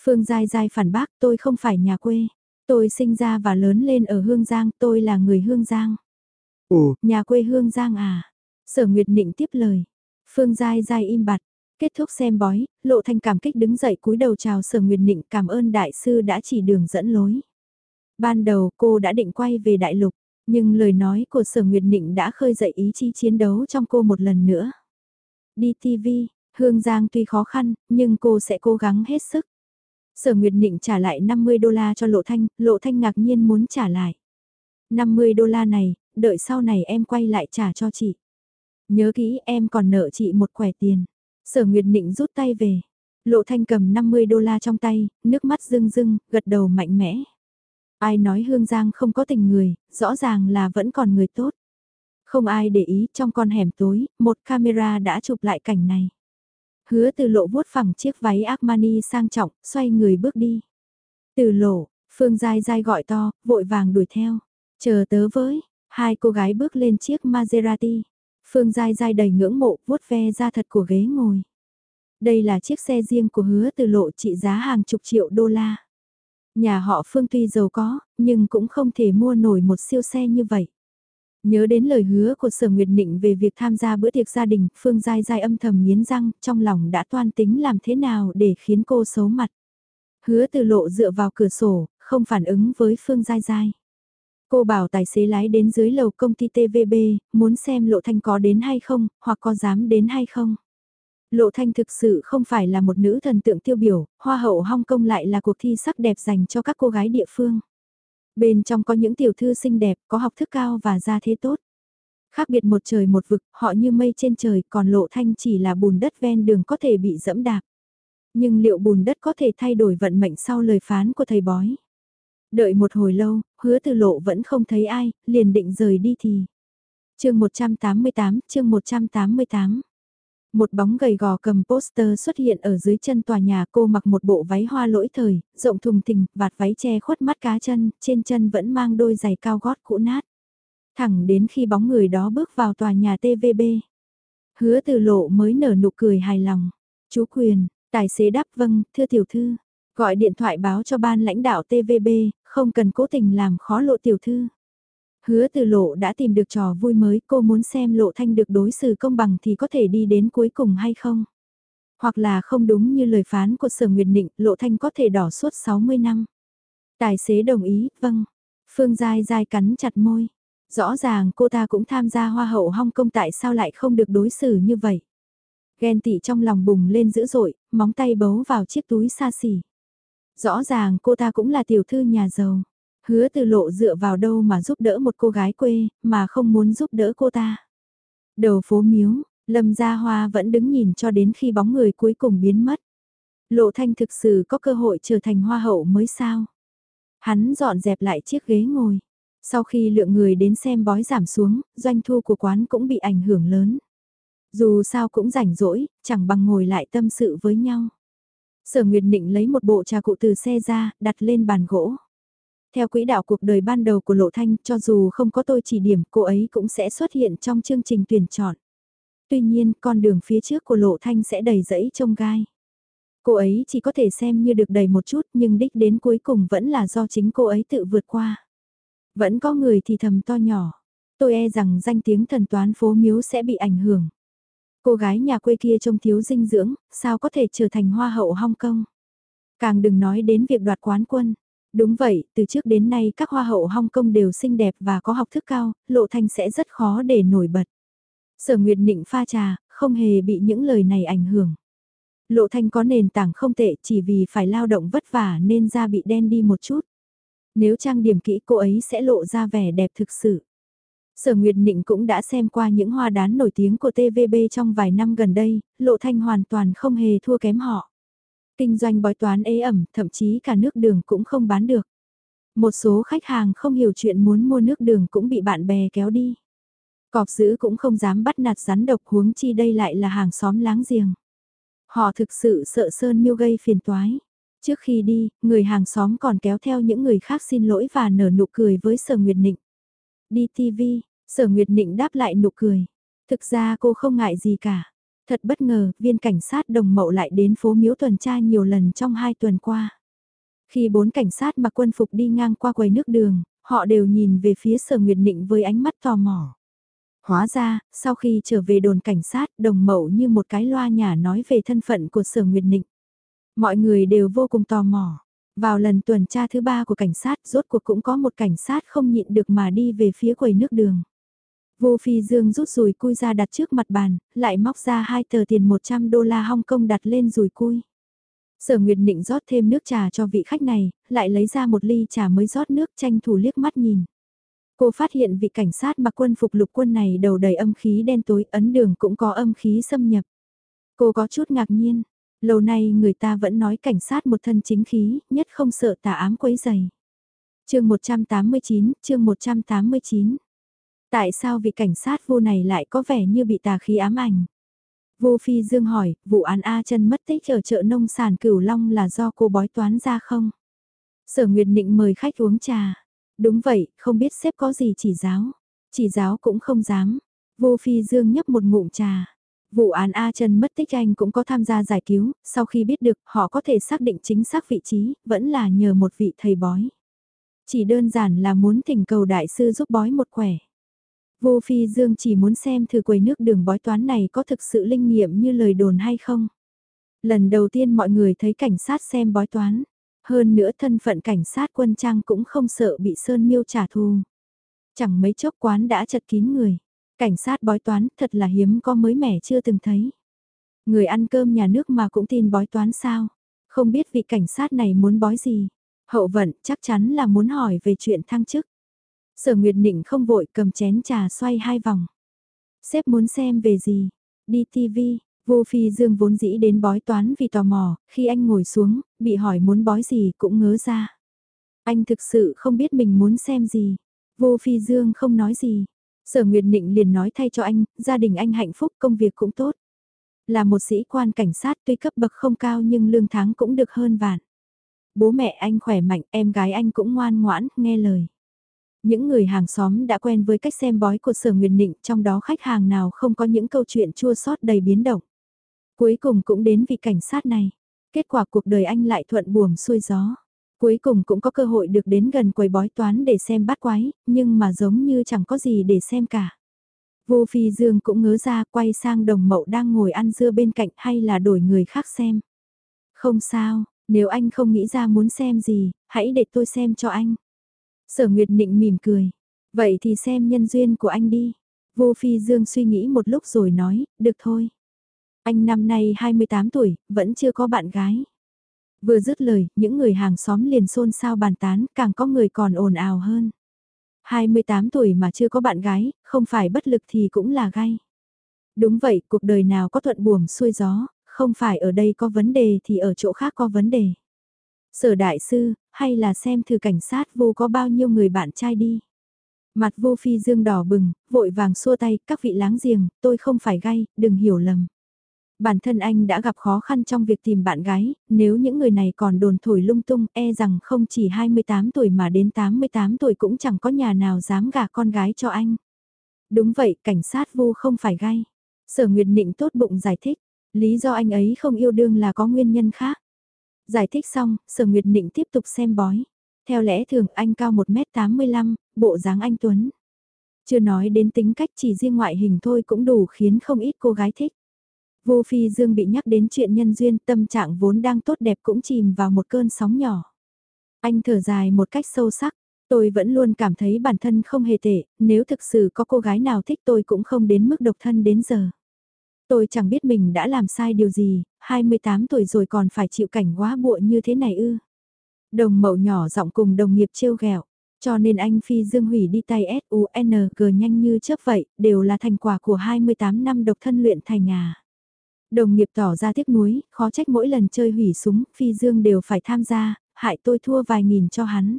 Phương Giai Giai phản bác tôi không phải nhà quê. Tôi sinh ra và lớn lên ở Hương Giang, tôi là người Hương Giang. Ồ, nhà quê Hương Giang à? Sở Nguyệt Nịnh tiếp lời. Phương Giai Giai im bặt. Kết thúc xem bói, Lộ Thanh cảm kích đứng dậy cúi đầu chào Sở Nguyệt Nịnh cảm ơn đại sư đã chỉ đường dẫn lối. Ban đầu cô đã định quay về đại lục, nhưng lời nói của Sở Nguyệt Nịnh đã khơi dậy ý chí chiến đấu trong cô một lần nữa. Đi TV, Hương Giang tuy khó khăn, nhưng cô sẽ cố gắng hết sức. Sở Nguyệt Nịnh trả lại 50 đô la cho Lộ Thanh, Lộ Thanh ngạc nhiên muốn trả lại. 50 đô la này, đợi sau này em quay lại trả cho chị. Nhớ kỹ em còn nợ chị một quẻ tiền. Sở Nguyệt Nịnh rút tay về. Lộ Thanh cầm 50 đô la trong tay, nước mắt rưng rưng, gật đầu mạnh mẽ. Ai nói Hương Giang không có tình người, rõ ràng là vẫn còn người tốt. Không ai để ý trong con hẻm tối, một camera đã chụp lại cảnh này. Hứa từ lộ vuốt phẳng chiếc váy Armani sang trọng, xoay người bước đi. Từ lộ, Phương Giai Giai gọi to, vội vàng đuổi theo. Chờ tớ với, hai cô gái bước lên chiếc Maserati. Phương Giai Giai đầy ngưỡng mộ, vuốt ve ra thật của ghế ngồi. Đây là chiếc xe riêng của hứa từ lộ trị giá hàng chục triệu đô la. Nhà họ Phương tuy giàu có, nhưng cũng không thể mua nổi một siêu xe như vậy. Nhớ đến lời hứa của Sở Nguyệt Nịnh về việc tham gia bữa tiệc gia đình, Phương Giai Giai âm thầm nghiến răng, trong lòng đã toan tính làm thế nào để khiến cô xấu mặt. Hứa từ lộ dựa vào cửa sổ, không phản ứng với Phương Giai Giai. Cô bảo tài xế lái đến dưới lầu công ty TVB, muốn xem Lộ Thanh có đến hay không, hoặc có dám đến hay không. Lộ Thanh thực sự không phải là một nữ thần tượng tiêu biểu, Hoa hậu Hong Kong lại là cuộc thi sắc đẹp dành cho các cô gái địa phương. Bên trong có những tiểu thư xinh đẹp, có học thức cao và gia thế tốt. Khác biệt một trời một vực, họ như mây trên trời, còn Lộ Thanh chỉ là bùn đất ven đường có thể bị dẫm đạp. Nhưng liệu bùn đất có thể thay đổi vận mệnh sau lời phán của thầy bói? Đợi một hồi lâu, hứa từ lộ vẫn không thấy ai, liền định rời đi thì. chương 188, chương 188. Một bóng gầy gò cầm poster xuất hiện ở dưới chân tòa nhà cô mặc một bộ váy hoa lỗi thời, rộng thùng thình, vạt váy che khuất mắt cá chân, trên chân vẫn mang đôi giày cao gót cũ nát. Thẳng đến khi bóng người đó bước vào tòa nhà TVB. Hứa từ lộ mới nở nụ cười hài lòng. Chú quyền, tài xế đáp vâng, thưa tiểu thư. Gọi điện thoại báo cho ban lãnh đạo TVB, không cần cố tình làm khó lộ tiểu thư. Hứa từ lộ đã tìm được trò vui mới, cô muốn xem lộ thanh được đối xử công bằng thì có thể đi đến cuối cùng hay không. Hoặc là không đúng như lời phán của sở Nguyệt định lộ thanh có thể đỏ suốt 60 năm. Tài xế đồng ý, vâng. Phương Giai Giai cắn chặt môi. Rõ ràng cô ta cũng tham gia hoa hậu Hong Kong tại sao lại không được đối xử như vậy. Ghen tị trong lòng bùng lên dữ dội, móng tay bấu vào chiếc túi xa xỉ. Rõ ràng cô ta cũng là tiểu thư nhà giàu. Hứa từ lộ dựa vào đâu mà giúp đỡ một cô gái quê, mà không muốn giúp đỡ cô ta. Đầu phố miếu, Lâm Gia Hoa vẫn đứng nhìn cho đến khi bóng người cuối cùng biến mất. Lộ Thanh thực sự có cơ hội trở thành hoa hậu mới sao. Hắn dọn dẹp lại chiếc ghế ngồi. Sau khi lượng người đến xem bói giảm xuống, doanh thu của quán cũng bị ảnh hưởng lớn. Dù sao cũng rảnh rỗi, chẳng bằng ngồi lại tâm sự với nhau. Sở Nguyệt Nịnh lấy một bộ trà cụ từ xe ra, đặt lên bàn gỗ. Theo quỹ đạo cuộc đời ban đầu của Lộ Thanh, cho dù không có tôi chỉ điểm, cô ấy cũng sẽ xuất hiện trong chương trình tuyển chọn. Tuy nhiên, con đường phía trước của Lộ Thanh sẽ đầy rẫy trông gai. Cô ấy chỉ có thể xem như được đầy một chút, nhưng đích đến cuối cùng vẫn là do chính cô ấy tự vượt qua. Vẫn có người thì thầm to nhỏ. Tôi e rằng danh tiếng thần toán phố miếu sẽ bị ảnh hưởng. Cô gái nhà quê kia trông thiếu dinh dưỡng, sao có thể trở thành hoa hậu Hong Kong? Càng đừng nói đến việc đoạt quán quân. Đúng vậy, từ trước đến nay các hoa hậu Hong Kong đều xinh đẹp và có học thức cao, lộ thanh sẽ rất khó để nổi bật. Sở Nguyệt Nịnh pha trà, không hề bị những lời này ảnh hưởng. Lộ thanh có nền tảng không tệ chỉ vì phải lao động vất vả nên da bị đen đi một chút. Nếu trang điểm kỹ cô ấy sẽ lộ ra vẻ đẹp thực sự. Sở Nguyệt Nịnh cũng đã xem qua những hoa đán nổi tiếng của TVB trong vài năm gần đây, lộ thanh hoàn toàn không hề thua kém họ. Kinh doanh bói toán ế ẩm, thậm chí cả nước đường cũng không bán được. Một số khách hàng không hiểu chuyện muốn mua nước đường cũng bị bạn bè kéo đi. Cọp giữ cũng không dám bắt nạt rắn độc huống chi đây lại là hàng xóm láng giềng. Họ thực sự sợ Sơn Miêu gây phiền toái. Trước khi đi, người hàng xóm còn kéo theo những người khác xin lỗi và nở nụ cười với Sở Nguyệt Nịnh. Đi TV, Sở Nguyệt Nịnh đáp lại nụ cười. Thực ra cô không ngại gì cả. Thật bất ngờ, viên cảnh sát đồng mậu lại đến phố miếu tuần tra nhiều lần trong hai tuần qua. Khi bốn cảnh sát mặc quân phục đi ngang qua quầy nước đường, họ đều nhìn về phía sở nguyệt nịnh với ánh mắt tò mò. Hóa ra, sau khi trở về đồn cảnh sát, đồng mậu như một cái loa nhà nói về thân phận của sở nguyệt nịnh. Mọi người đều vô cùng tò mò. Vào lần tuần tra thứ ba của cảnh sát, rốt cuộc cũng có một cảnh sát không nhịn được mà đi về phía quầy nước đường. Vô Phi Dương rút rùi cui ra đặt trước mặt bàn, lại móc ra hai tờ tiền 100 đô la Hong Kong đặt lên rùi cui. Sở Nguyệt Nịnh rót thêm nước trà cho vị khách này, lại lấy ra một ly trà mới rót nước tranh thủ liếc mắt nhìn. Cô phát hiện vị cảnh sát mặc quân phục lục quân này đầu đầy âm khí đen tối, ấn đường cũng có âm khí xâm nhập. Cô có chút ngạc nhiên, lâu nay người ta vẫn nói cảnh sát một thân chính khí, nhất không sợ tà ám quấy dày. chương 189, chương 189 Tại sao vị cảnh sát vô này lại có vẻ như bị tà khí ám ảnh? Vô Phi Dương hỏi, vụ án A chân mất tích ở chợ nông sản Cửu Long là do cô bói toán ra không? Sở Nguyệt Nịnh mời khách uống trà. Đúng vậy, không biết sếp có gì chỉ giáo. Chỉ giáo cũng không dám. Vô Phi Dương nhấp một ngụm trà. Vụ án A chân mất tích anh cũng có tham gia giải cứu, sau khi biết được họ có thể xác định chính xác vị trí, vẫn là nhờ một vị thầy bói. Chỉ đơn giản là muốn thỉnh cầu đại sư giúp bói một quẻ. Vô Phi Dương chỉ muốn xem thử quầy nước đường bói toán này có thực sự linh nghiệm như lời đồn hay không. Lần đầu tiên mọi người thấy cảnh sát xem bói toán. Hơn nữa thân phận cảnh sát quân trang cũng không sợ bị Sơn Miêu trả thù. Chẳng mấy chốc quán đã chật kín người. Cảnh sát bói toán thật là hiếm có mới mẻ chưa từng thấy. Người ăn cơm nhà nước mà cũng tin bói toán sao. Không biết vị cảnh sát này muốn bói gì. Hậu vận chắc chắn là muốn hỏi về chuyện thăng chức. Sở Nguyệt Nịnh không vội cầm chén trà xoay hai vòng. Sếp muốn xem về gì? Đi TV, Vô Phi Dương vốn dĩ đến bói toán vì tò mò, khi anh ngồi xuống, bị hỏi muốn bói gì cũng ngớ ra. Anh thực sự không biết mình muốn xem gì. Vô Phi Dương không nói gì. Sở Nguyệt Nịnh liền nói thay cho anh, gia đình anh hạnh phúc, công việc cũng tốt. Là một sĩ quan cảnh sát tuy cấp bậc không cao nhưng lương tháng cũng được hơn vạn. Bố mẹ anh khỏe mạnh, em gái anh cũng ngoan ngoãn, nghe lời. Những người hàng xóm đã quen với cách xem bói của Sở Nguyệt Nịnh, trong đó khách hàng nào không có những câu chuyện chua xót đầy biến động. Cuối cùng cũng đến vị cảnh sát này. Kết quả cuộc đời anh lại thuận buồm xuôi gió. Cuối cùng cũng có cơ hội được đến gần quầy bói toán để xem bát quái, nhưng mà giống như chẳng có gì để xem cả. Vô Phi Dương cũng ngớ ra quay sang đồng mậu đang ngồi ăn dưa bên cạnh hay là đổi người khác xem. Không sao, nếu anh không nghĩ ra muốn xem gì, hãy để tôi xem cho anh. Sở Nguyệt Nịnh mỉm cười. Vậy thì xem nhân duyên của anh đi. Vô Phi Dương suy nghĩ một lúc rồi nói, được thôi. Anh năm nay 28 tuổi, vẫn chưa có bạn gái. Vừa dứt lời, những người hàng xóm liền xôn xao bàn tán, càng có người còn ồn ào hơn. 28 tuổi mà chưa có bạn gái, không phải bất lực thì cũng là gay. Đúng vậy, cuộc đời nào có thuận buồm xuôi gió, không phải ở đây có vấn đề thì ở chỗ khác có vấn đề. Sở đại sư, hay là xem thử cảnh sát vô có bao nhiêu người bạn trai đi. Mặt vô phi dương đỏ bừng, vội vàng xua tay, các vị láng giềng, tôi không phải gay, đừng hiểu lầm. Bản thân anh đã gặp khó khăn trong việc tìm bạn gái, nếu những người này còn đồn thổi lung tung e rằng không chỉ 28 tuổi mà đến 88 tuổi cũng chẳng có nhà nào dám gả con gái cho anh. Đúng vậy, cảnh sát vu không phải gay. Sở Nguyệt Nịnh tốt bụng giải thích, lý do anh ấy không yêu đương là có nguyên nhân khác. Giải thích xong, Sở Nguyệt Nịnh tiếp tục xem bói. Theo lẽ thường anh cao 1m85, bộ dáng anh Tuấn. Chưa nói đến tính cách chỉ riêng ngoại hình thôi cũng đủ khiến không ít cô gái thích. Vô Phi Dương bị nhắc đến chuyện nhân duyên tâm trạng vốn đang tốt đẹp cũng chìm vào một cơn sóng nhỏ. Anh thở dài một cách sâu sắc, tôi vẫn luôn cảm thấy bản thân không hề tệ, nếu thực sự có cô gái nào thích tôi cũng không đến mức độc thân đến giờ. Tôi chẳng biết mình đã làm sai điều gì, 28 tuổi rồi còn phải chịu cảnh quá bụa như thế này ư. Đồng mậu nhỏ giọng cùng đồng nghiệp trêu ghẹo cho nên anh Phi Dương hủy đi tay S.U.N.G nhanh như chớp vậy, đều là thành quả của 28 năm độc thân luyện thành à. Đồng nghiệp tỏ ra tiếc nuối, khó trách mỗi lần chơi hủy súng, Phi Dương đều phải tham gia, hại tôi thua vài nghìn cho hắn.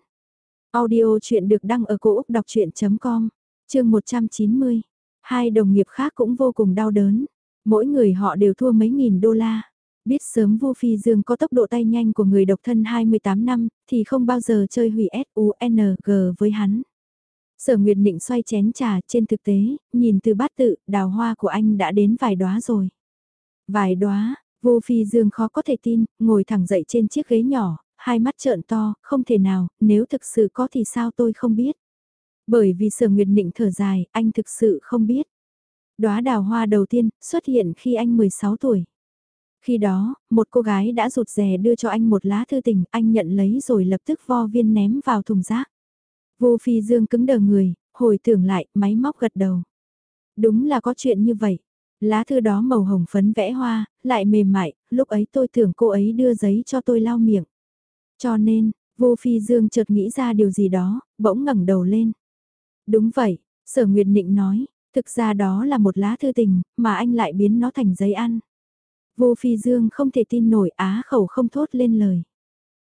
Audio chuyện được đăng ở cổ Úc đọc chuyện.com, chương 190. Hai đồng nghiệp khác cũng vô cùng đau đớn. Mỗi người họ đều thua mấy nghìn đô la. Biết sớm Vu Phi Dương có tốc độ tay nhanh của người độc thân 28 năm, thì không bao giờ chơi hủy S.U.N.G với hắn. Sở Nguyệt Định xoay chén trà trên thực tế, nhìn từ bát tự, đào hoa của anh đã đến vài đóa rồi. Vài đóa, vô phi dương khó có thể tin, ngồi thẳng dậy trên chiếc ghế nhỏ, hai mắt trợn to, không thể nào, nếu thực sự có thì sao tôi không biết. Bởi vì sở nguyệt định thở dài, anh thực sự không biết. Đóa đào hoa đầu tiên xuất hiện khi anh 16 tuổi. Khi đó, một cô gái đã rụt rè đưa cho anh một lá thư tình, anh nhận lấy rồi lập tức vo viên ném vào thùng rác. Vô phi dương cứng đờ người, hồi tưởng lại, máy móc gật đầu. Đúng là có chuyện như vậy. Lá thư đó màu hồng phấn vẽ hoa, lại mềm mại, lúc ấy tôi tưởng cô ấy đưa giấy cho tôi lau miệng. Cho nên, vô phi dương chợt nghĩ ra điều gì đó, bỗng ngẩng đầu lên. Đúng vậy, sở nguyệt nịnh nói, thực ra đó là một lá thư tình, mà anh lại biến nó thành giấy ăn. Vô phi dương không thể tin nổi á khẩu không thốt lên lời.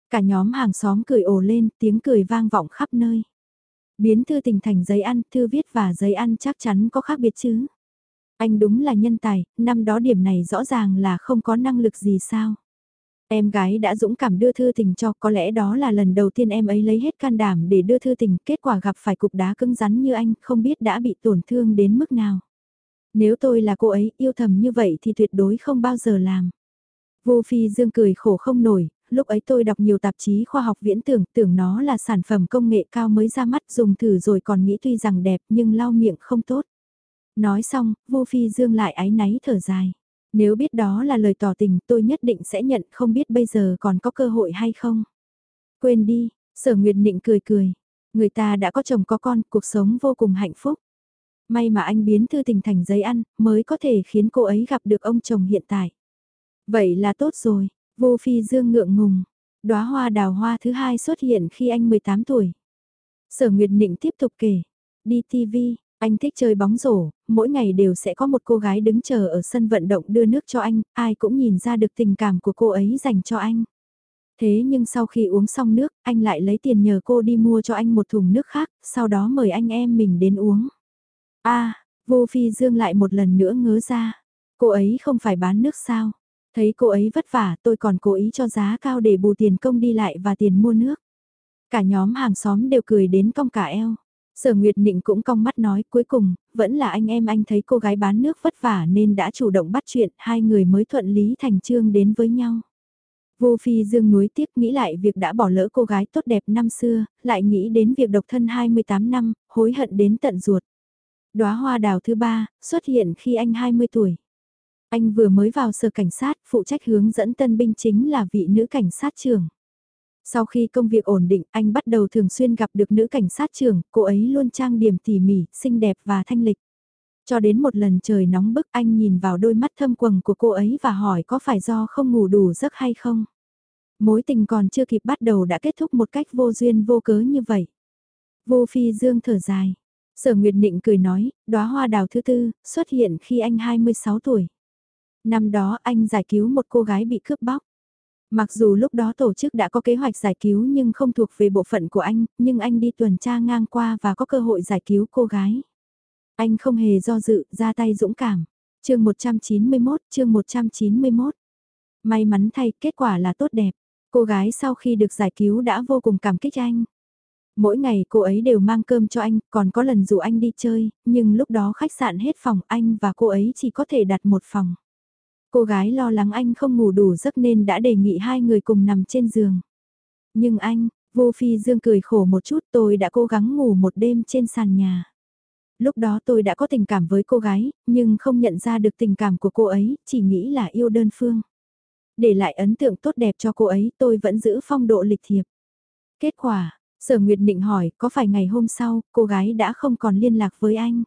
Cả nhóm hàng xóm cười ồ lên, tiếng cười vang vọng khắp nơi. Biến thư tình thành giấy ăn, thư viết và giấy ăn chắc chắn có khác biệt chứ. Anh đúng là nhân tài, năm đó điểm này rõ ràng là không có năng lực gì sao. Em gái đã dũng cảm đưa thư tình cho, có lẽ đó là lần đầu tiên em ấy lấy hết can đảm để đưa thư tình, kết quả gặp phải cục đá cứng rắn như anh, không biết đã bị tổn thương đến mức nào. Nếu tôi là cô ấy, yêu thầm như vậy thì tuyệt đối không bao giờ làm. Vô Phi Dương cười khổ không nổi, lúc ấy tôi đọc nhiều tạp chí khoa học viễn tưởng, tưởng nó là sản phẩm công nghệ cao mới ra mắt dùng thử rồi còn nghĩ tuy rằng đẹp nhưng lau miệng không tốt. Nói xong, vô phi dương lại ái náy thở dài. Nếu biết đó là lời tỏ tình tôi nhất định sẽ nhận không biết bây giờ còn có cơ hội hay không. Quên đi, sở nguyệt định cười cười. Người ta đã có chồng có con, cuộc sống vô cùng hạnh phúc. May mà anh biến thư tình thành giấy ăn, mới có thể khiến cô ấy gặp được ông chồng hiện tại. Vậy là tốt rồi, vô phi dương ngượng ngùng. đóa hoa đào hoa thứ hai xuất hiện khi anh 18 tuổi. Sở Nguyệt Nịnh tiếp tục kể. Đi TV, anh thích chơi bóng rổ, mỗi ngày đều sẽ có một cô gái đứng chờ ở sân vận động đưa nước cho anh, ai cũng nhìn ra được tình cảm của cô ấy dành cho anh. Thế nhưng sau khi uống xong nước, anh lại lấy tiền nhờ cô đi mua cho anh một thùng nước khác, sau đó mời anh em mình đến uống a à, vô phi dương lại một lần nữa ngớ ra. Cô ấy không phải bán nước sao? Thấy cô ấy vất vả tôi còn cố ý cho giá cao để bù tiền công đi lại và tiền mua nước. Cả nhóm hàng xóm đều cười đến cong cả eo. Sở Nguyệt Nịnh cũng cong mắt nói cuối cùng, vẫn là anh em anh thấy cô gái bán nước vất vả nên đã chủ động bắt chuyện, hai người mới thuận lý thành trương đến với nhau. Vô Phi Dương nuối tiếc nghĩ lại việc đã bỏ lỡ cô gái tốt đẹp năm xưa, lại nghĩ đến việc độc thân 28 năm, hối hận đến tận ruột. Đóa hoa đào thứ ba, xuất hiện khi anh 20 tuổi. Anh vừa mới vào sở cảnh sát, phụ trách hướng dẫn tân binh chính là vị nữ cảnh sát trưởng. Sau khi công việc ổn định, anh bắt đầu thường xuyên gặp được nữ cảnh sát trưởng, cô ấy luôn trang điểm tỉ mỉ, xinh đẹp và thanh lịch. Cho đến một lần trời nóng bức anh nhìn vào đôi mắt thâm quầng của cô ấy và hỏi có phải do không ngủ đủ giấc hay không. Mối tình còn chưa kịp bắt đầu đã kết thúc một cách vô duyên vô cớ như vậy. Vô phi dương thở dài. Sở Nguyệt Nịnh cười nói, đóa hoa đào thứ tư, xuất hiện khi anh 26 tuổi. Năm đó anh giải cứu một cô gái bị cướp bóc. Mặc dù lúc đó tổ chức đã có kế hoạch giải cứu nhưng không thuộc về bộ phận của anh, nhưng anh đi tuần tra ngang qua và có cơ hội giải cứu cô gái. Anh không hề do dự, ra tay dũng cảm. chương 191, chương 191. May mắn thay, kết quả là tốt đẹp. Cô gái sau khi được giải cứu đã vô cùng cảm kích anh. Mỗi ngày cô ấy đều mang cơm cho anh, còn có lần dù anh đi chơi, nhưng lúc đó khách sạn hết phòng anh và cô ấy chỉ có thể đặt một phòng. Cô gái lo lắng anh không ngủ đủ giấc nên đã đề nghị hai người cùng nằm trên giường. Nhưng anh, vô phi dương cười khổ một chút tôi đã cố gắng ngủ một đêm trên sàn nhà. Lúc đó tôi đã có tình cảm với cô gái, nhưng không nhận ra được tình cảm của cô ấy, chỉ nghĩ là yêu đơn phương. Để lại ấn tượng tốt đẹp cho cô ấy tôi vẫn giữ phong độ lịch thiệp. Kết quả, Sở Nguyệt Định hỏi có phải ngày hôm sau cô gái đã không còn liên lạc với anh.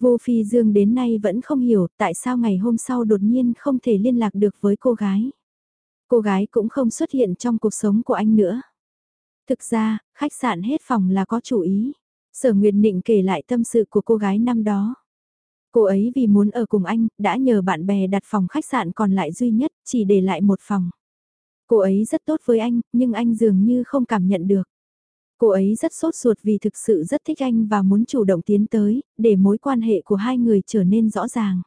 Vô Phi Dương đến nay vẫn không hiểu tại sao ngày hôm sau đột nhiên không thể liên lạc được với cô gái. Cô gái cũng không xuất hiện trong cuộc sống của anh nữa. Thực ra, khách sạn hết phòng là có chủ ý. Sở Nguyệt Nịnh kể lại tâm sự của cô gái năm đó. Cô ấy vì muốn ở cùng anh, đã nhờ bạn bè đặt phòng khách sạn còn lại duy nhất, chỉ để lại một phòng. Cô ấy rất tốt với anh, nhưng anh dường như không cảm nhận được. Cô ấy rất sốt ruột vì thực sự rất thích anh và muốn chủ động tiến tới, để mối quan hệ của hai người trở nên rõ ràng.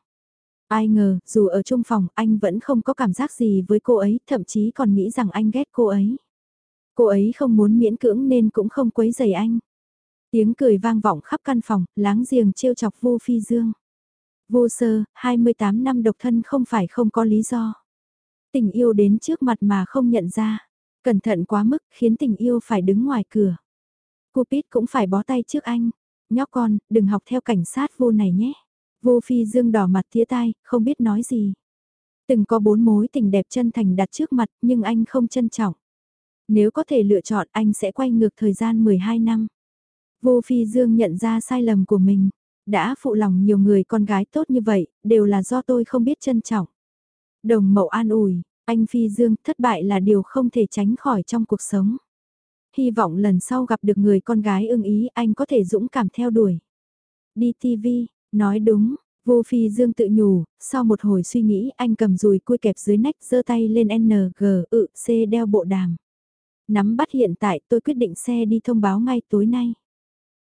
Ai ngờ, dù ở chung phòng, anh vẫn không có cảm giác gì với cô ấy, thậm chí còn nghĩ rằng anh ghét cô ấy. Cô ấy không muốn miễn cưỡng nên cũng không quấy rầy anh. Tiếng cười vang vọng khắp căn phòng, láng giềng trêu chọc vô phi dương. Vô sơ, 28 năm độc thân không phải không có lý do. Tình yêu đến trước mặt mà không nhận ra. Cẩn thận quá mức khiến tình yêu phải đứng ngoài cửa. Cupid cũng phải bó tay trước anh. Nhóc con, đừng học theo cảnh sát vô này nhé. Vô phi dương đỏ mặt tía tai, không biết nói gì. Từng có bốn mối tình đẹp chân thành đặt trước mặt nhưng anh không trân trọng. Nếu có thể lựa chọn anh sẽ quay ngược thời gian 12 năm. Vô phi dương nhận ra sai lầm của mình. Đã phụ lòng nhiều người con gái tốt như vậy, đều là do tôi không biết trân trọng. Đồng mậu an ủi, anh Phi Dương thất bại là điều không thể tránh khỏi trong cuộc sống. Hy vọng lần sau gặp được người con gái ưng ý anh có thể dũng cảm theo đuổi. Đi TV, nói đúng, Vô Phi Dương tự nhủ, sau một hồi suy nghĩ anh cầm dùi cui kẹp dưới nách giơ tay lên N, G, ự, C đeo bộ đàm. Nắm bắt hiện tại tôi quyết định xe đi thông báo ngay tối nay.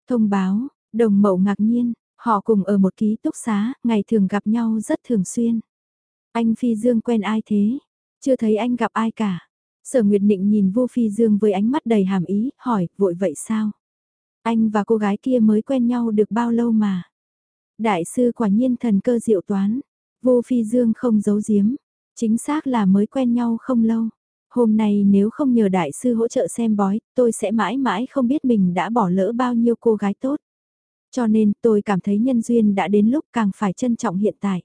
Thông báo, đồng mậu ngạc nhiên, họ cùng ở một ký túc xá, ngày thường gặp nhau rất thường xuyên. Anh Phi Dương quen ai thế? Chưa thấy anh gặp ai cả. Sở Nguyệt Nịnh nhìn Vu Phi Dương với ánh mắt đầy hàm ý, hỏi, vội vậy sao? Anh và cô gái kia mới quen nhau được bao lâu mà? Đại sư quả nhiên thần cơ diệu toán. Vu Phi Dương không giấu giếm. Chính xác là mới quen nhau không lâu. Hôm nay nếu không nhờ đại sư hỗ trợ xem bói, tôi sẽ mãi mãi không biết mình đã bỏ lỡ bao nhiêu cô gái tốt. Cho nên tôi cảm thấy nhân duyên đã đến lúc càng phải trân trọng hiện tại.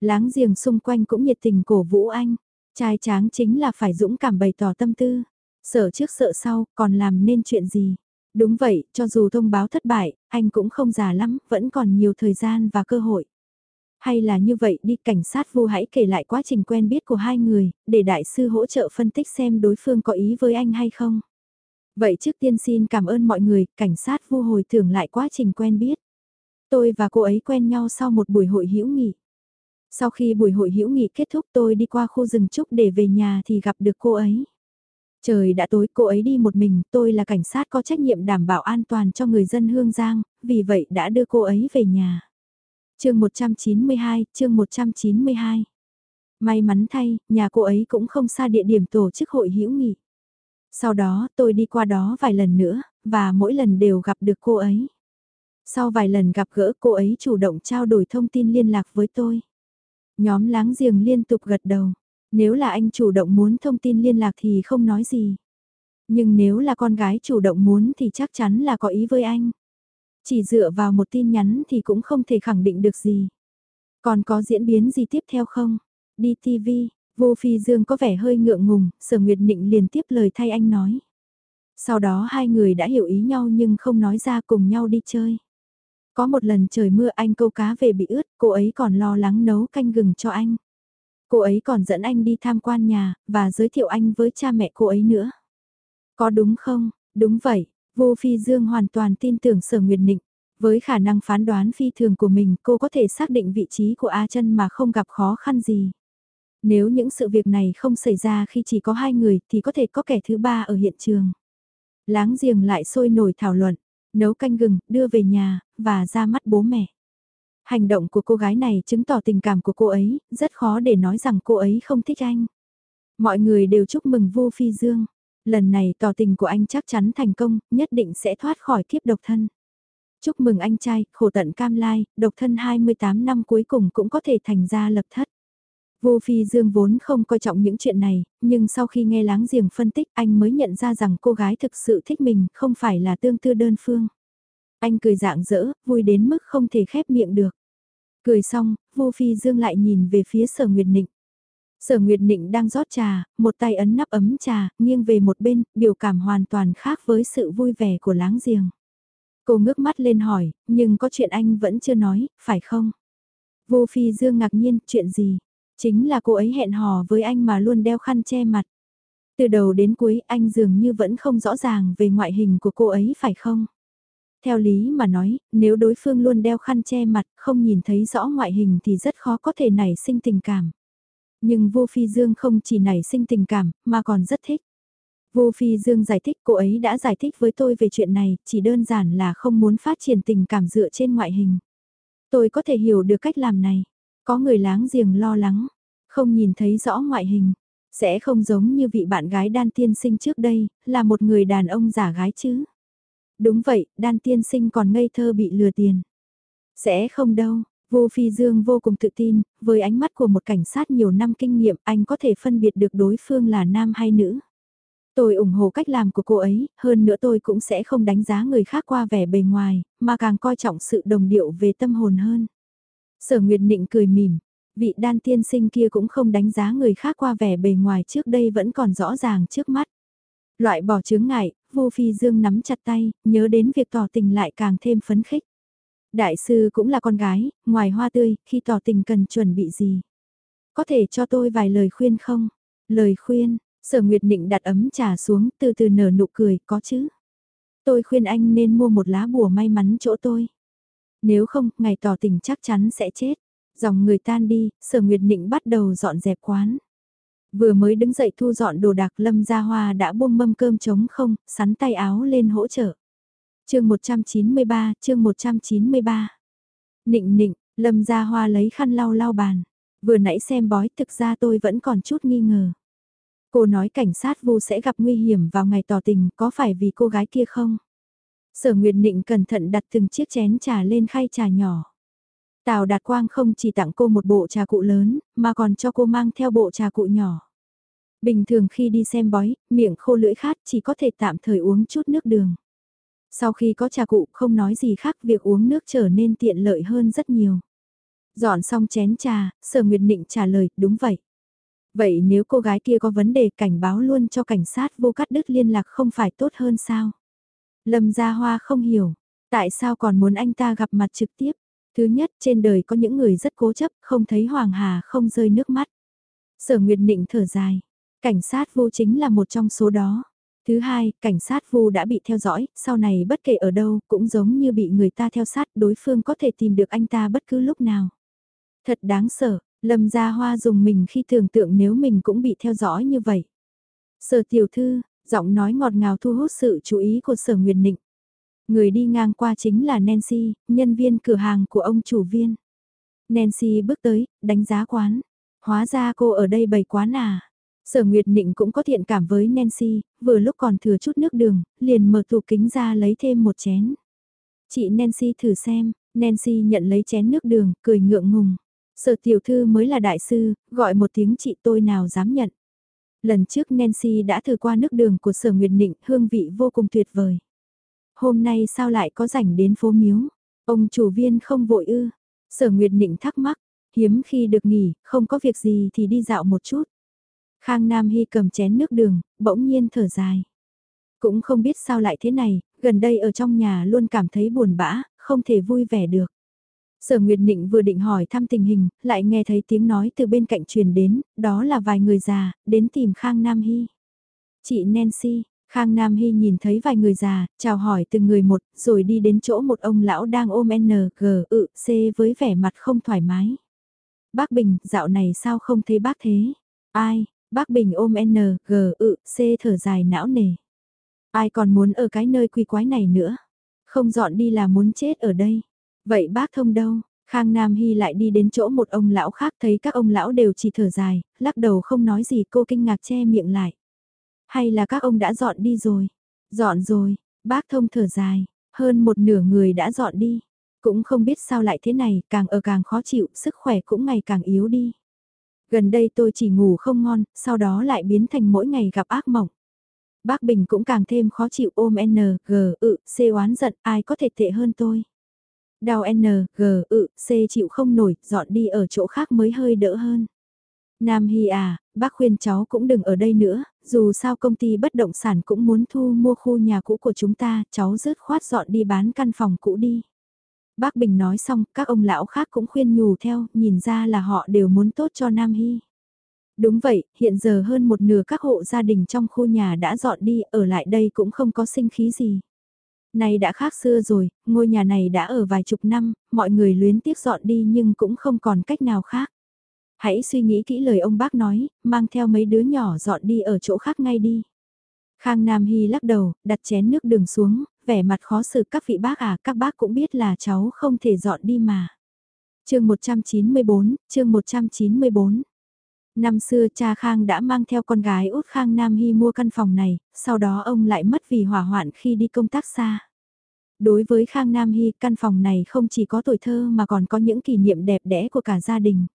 Láng giềng xung quanh cũng nhiệt tình cổ vũ anh. Trai tráng chính là phải dũng cảm bày tỏ tâm tư. Sợ trước sợ sau, còn làm nên chuyện gì. Đúng vậy, cho dù thông báo thất bại, anh cũng không già lắm, vẫn còn nhiều thời gian và cơ hội. Hay là như vậy đi cảnh sát vu hãy kể lại quá trình quen biết của hai người, để đại sư hỗ trợ phân tích xem đối phương có ý với anh hay không. Vậy trước tiên xin cảm ơn mọi người, cảnh sát vu hồi tưởng lại quá trình quen biết. Tôi và cô ấy quen nhau sau một buổi hội hữu nghị. Sau khi buổi hội hữu nghị kết thúc tôi đi qua khu rừng trúc để về nhà thì gặp được cô ấy. Trời đã tối cô ấy đi một mình, tôi là cảnh sát có trách nhiệm đảm bảo an toàn cho người dân Hương Giang, vì vậy đã đưa cô ấy về nhà. chương 192, chương 192. May mắn thay, nhà cô ấy cũng không xa địa điểm tổ chức hội hữu nghị. Sau đó tôi đi qua đó vài lần nữa, và mỗi lần đều gặp được cô ấy. Sau vài lần gặp gỡ cô ấy chủ động trao đổi thông tin liên lạc với tôi. Nhóm láng giềng liên tục gật đầu. Nếu là anh chủ động muốn thông tin liên lạc thì không nói gì. Nhưng nếu là con gái chủ động muốn thì chắc chắn là có ý với anh. Chỉ dựa vào một tin nhắn thì cũng không thể khẳng định được gì. Còn có diễn biến gì tiếp theo không? Đi TV, vô phi dương có vẻ hơi ngượng ngùng, sở nguyệt định liền tiếp lời thay anh nói. Sau đó hai người đã hiểu ý nhau nhưng không nói ra cùng nhau đi chơi. Có một lần trời mưa anh câu cá về bị ướt, cô ấy còn lo lắng nấu canh gừng cho anh. Cô ấy còn dẫn anh đi tham quan nhà, và giới thiệu anh với cha mẹ cô ấy nữa. Có đúng không? Đúng vậy, Vô Phi Dương hoàn toàn tin tưởng Sở Nguyệt Nịnh. Với khả năng phán đoán phi thường của mình, cô có thể xác định vị trí của A chân mà không gặp khó khăn gì. Nếu những sự việc này không xảy ra khi chỉ có hai người thì có thể có kẻ thứ ba ở hiện trường. Láng giềng lại sôi nổi thảo luận, nấu canh gừng, đưa về nhà, và ra mắt bố mẹ. Hành động của cô gái này chứng tỏ tình cảm của cô ấy, rất khó để nói rằng cô ấy không thích anh. Mọi người đều chúc mừng Vu Phi Dương. Lần này tỏ tình của anh chắc chắn thành công, nhất định sẽ thoát khỏi kiếp độc thân. Chúc mừng anh trai, khổ tận cam lai, độc thân 28 năm cuối cùng cũng có thể thành ra lập thất. Vô Phi Dương vốn không coi trọng những chuyện này, nhưng sau khi nghe láng giềng phân tích anh mới nhận ra rằng cô gái thực sự thích mình không phải là tương tư đơn phương. Anh cười dạng dỡ, vui đến mức không thể khép miệng được. Cười xong, Vô Phi Dương lại nhìn về phía Sở Nguyệt Nịnh. Sở Nguyệt Nịnh đang rót trà, một tay ấn nắp ấm trà, nghiêng về một bên, biểu cảm hoàn toàn khác với sự vui vẻ của láng giềng. Cô ngước mắt lên hỏi, nhưng có chuyện anh vẫn chưa nói, phải không? Vô Phi Dương ngạc nhiên, chuyện gì? Chính là cô ấy hẹn hò với anh mà luôn đeo khăn che mặt. Từ đầu đến cuối anh dường như vẫn không rõ ràng về ngoại hình của cô ấy phải không? Theo lý mà nói, nếu đối phương luôn đeo khăn che mặt, không nhìn thấy rõ ngoại hình thì rất khó có thể nảy sinh tình cảm. Nhưng Vô Phi Dương không chỉ nảy sinh tình cảm, mà còn rất thích. Vô Phi Dương giải thích cô ấy đã giải thích với tôi về chuyện này, chỉ đơn giản là không muốn phát triển tình cảm dựa trên ngoại hình. Tôi có thể hiểu được cách làm này. Có người láng giềng lo lắng, không nhìn thấy rõ ngoại hình. Sẽ không giống như vị bạn gái đan tiên sinh trước đây, là một người đàn ông giả gái chứ. Đúng vậy, đan tiên sinh còn ngây thơ bị lừa tiền. Sẽ không đâu, Vô Phi Dương vô cùng tự tin, với ánh mắt của một cảnh sát nhiều năm kinh nghiệm anh có thể phân biệt được đối phương là nam hay nữ. Tôi ủng hộ cách làm của cô ấy, hơn nữa tôi cũng sẽ không đánh giá người khác qua vẻ bề ngoài, mà càng coi trọng sự đồng điệu về tâm hồn hơn. Sở Nguyệt Nịnh cười mỉm, vị đan tiên sinh kia cũng không đánh giá người khác qua vẻ bề ngoài trước đây vẫn còn rõ ràng trước mắt. Loại bỏ chướng ngại, vô phi dương nắm chặt tay, nhớ đến việc tỏ tình lại càng thêm phấn khích. Đại sư cũng là con gái, ngoài hoa tươi, khi tỏ tình cần chuẩn bị gì? Có thể cho tôi vài lời khuyên không? Lời khuyên, sở nguyệt định đặt ấm trà xuống, từ từ nở nụ cười, có chứ? Tôi khuyên anh nên mua một lá bùa may mắn chỗ tôi. Nếu không, ngày tỏ tình chắc chắn sẽ chết. Dòng người tan đi, sở nguyệt định bắt đầu dọn dẹp quán. Vừa mới đứng dậy thu dọn đồ đạc Lâm Gia Hoa đã buông mâm cơm trống không, sắn tay áo lên hỗ trợ. chương 193, chương 193. Nịnh nịnh, Lâm Gia Hoa lấy khăn lau lau bàn. Vừa nãy xem bói thực ra tôi vẫn còn chút nghi ngờ. Cô nói cảnh sát vu sẽ gặp nguy hiểm vào ngày tỏ tình có phải vì cô gái kia không? Sở Nguyệt Nịnh cẩn thận đặt từng chiếc chén trà lên khay trà nhỏ. Tào Đạt Quang không chỉ tặng cô một bộ trà cụ lớn, mà còn cho cô mang theo bộ trà cụ nhỏ. Bình thường khi đi xem bói, miệng khô lưỡi khát chỉ có thể tạm thời uống chút nước đường. Sau khi có trà cụ không nói gì khác việc uống nước trở nên tiện lợi hơn rất nhiều. Dọn xong chén trà, sở nguyệt định trả lời, đúng vậy. Vậy nếu cô gái kia có vấn đề cảnh báo luôn cho cảnh sát vô cắt đứt liên lạc không phải tốt hơn sao? Lâm Gia Hoa không hiểu, tại sao còn muốn anh ta gặp mặt trực tiếp? Thứ nhất, trên đời có những người rất cố chấp, không thấy Hoàng Hà không rơi nước mắt. Sở Nguyệt Nịnh thở dài, cảnh sát vô chính là một trong số đó. Thứ hai, cảnh sát vu đã bị theo dõi, sau này bất kể ở đâu cũng giống như bị người ta theo sát đối phương có thể tìm được anh ta bất cứ lúc nào. Thật đáng sợ, Lâm Gia Hoa dùng mình khi tưởng tượng nếu mình cũng bị theo dõi như vậy. Sở tiểu thư, giọng nói ngọt ngào thu hút sự chú ý của sở Nguyệt Nịnh. Người đi ngang qua chính là Nancy, nhân viên cửa hàng của ông chủ viên. Nancy bước tới, đánh giá quán. Hóa ra cô ở đây bày quán à. Sở Nguyệt Nịnh cũng có thiện cảm với Nancy, vừa lúc còn thừa chút nước đường, liền mở tủ kính ra lấy thêm một chén. Chị Nancy thử xem, Nancy nhận lấy chén nước đường, cười ngượng ngùng. Sở tiểu thư mới là đại sư, gọi một tiếng chị tôi nào dám nhận. Lần trước Nancy đã thử qua nước đường của sở Nguyệt Nịnh, hương vị vô cùng tuyệt vời. Hôm nay sao lại có rảnh đến phố miếu? Ông chủ viên không vội ư? Sở Nguyệt Nịnh thắc mắc, hiếm khi được nghỉ, không có việc gì thì đi dạo một chút. Khang Nam Hy cầm chén nước đường, bỗng nhiên thở dài. Cũng không biết sao lại thế này, gần đây ở trong nhà luôn cảm thấy buồn bã, không thể vui vẻ được. Sở Nguyệt Nịnh vừa định hỏi thăm tình hình, lại nghe thấy tiếng nói từ bên cạnh truyền đến, đó là vài người già, đến tìm Khang Nam Hy. Chị Nancy, Khang Nam Hy nhìn thấy vài người già, chào hỏi từng người một, rồi đi đến chỗ một ông lão đang ôm N, G, ự, C với vẻ mặt không thoải mái. Bác Bình, dạo này sao không thấy bác thế? Ai? Bác Bình ôm N, G, ự, C thở dài não nề. Ai còn muốn ở cái nơi quỷ quái này nữa? Không dọn đi là muốn chết ở đây. Vậy bác thông đâu? Khang Nam Hy lại đi đến chỗ một ông lão khác thấy các ông lão đều chỉ thở dài, lắc đầu không nói gì cô kinh ngạc che miệng lại. Hay là các ông đã dọn đi rồi? Dọn rồi, bác thông thở dài, hơn một nửa người đã dọn đi. Cũng không biết sao lại thế này, càng ở càng khó chịu, sức khỏe cũng ngày càng yếu đi. Gần đây tôi chỉ ngủ không ngon, sau đó lại biến thành mỗi ngày gặp ác mộng. Bác Bình cũng càng thêm khó chịu ôm N, G, ự, C oán giận, ai có thể tệ hơn tôi. Đau N, G, ự, C chịu không nổi, dọn đi ở chỗ khác mới hơi đỡ hơn. Nam Hy à, bác khuyên cháu cũng đừng ở đây nữa, dù sao công ty bất động sản cũng muốn thu mua khu nhà cũ của chúng ta, cháu rớt khoát dọn đi bán căn phòng cũ đi. Bác Bình nói xong, các ông lão khác cũng khuyên nhủ theo, nhìn ra là họ đều muốn tốt cho Nam Hy. Đúng vậy, hiện giờ hơn một nửa các hộ gia đình trong khu nhà đã dọn đi, ở lại đây cũng không có sinh khí gì. Này đã khác xưa rồi, ngôi nhà này đã ở vài chục năm, mọi người luyến tiếc dọn đi nhưng cũng không còn cách nào khác. Hãy suy nghĩ kỹ lời ông bác nói, mang theo mấy đứa nhỏ dọn đi ở chỗ khác ngay đi. Khang Nam Hy lắc đầu, đặt chén nước đường xuống, vẻ mặt khó xử các vị bác à, các bác cũng biết là cháu không thể dọn đi mà. chương 194, chương 194 Năm xưa cha Khang đã mang theo con gái út Khang Nam Hy mua căn phòng này, sau đó ông lại mất vì hỏa hoạn khi đi công tác xa. Đối với Khang Nam Hy, căn phòng này không chỉ có tuổi thơ mà còn có những kỷ niệm đẹp đẽ của cả gia đình.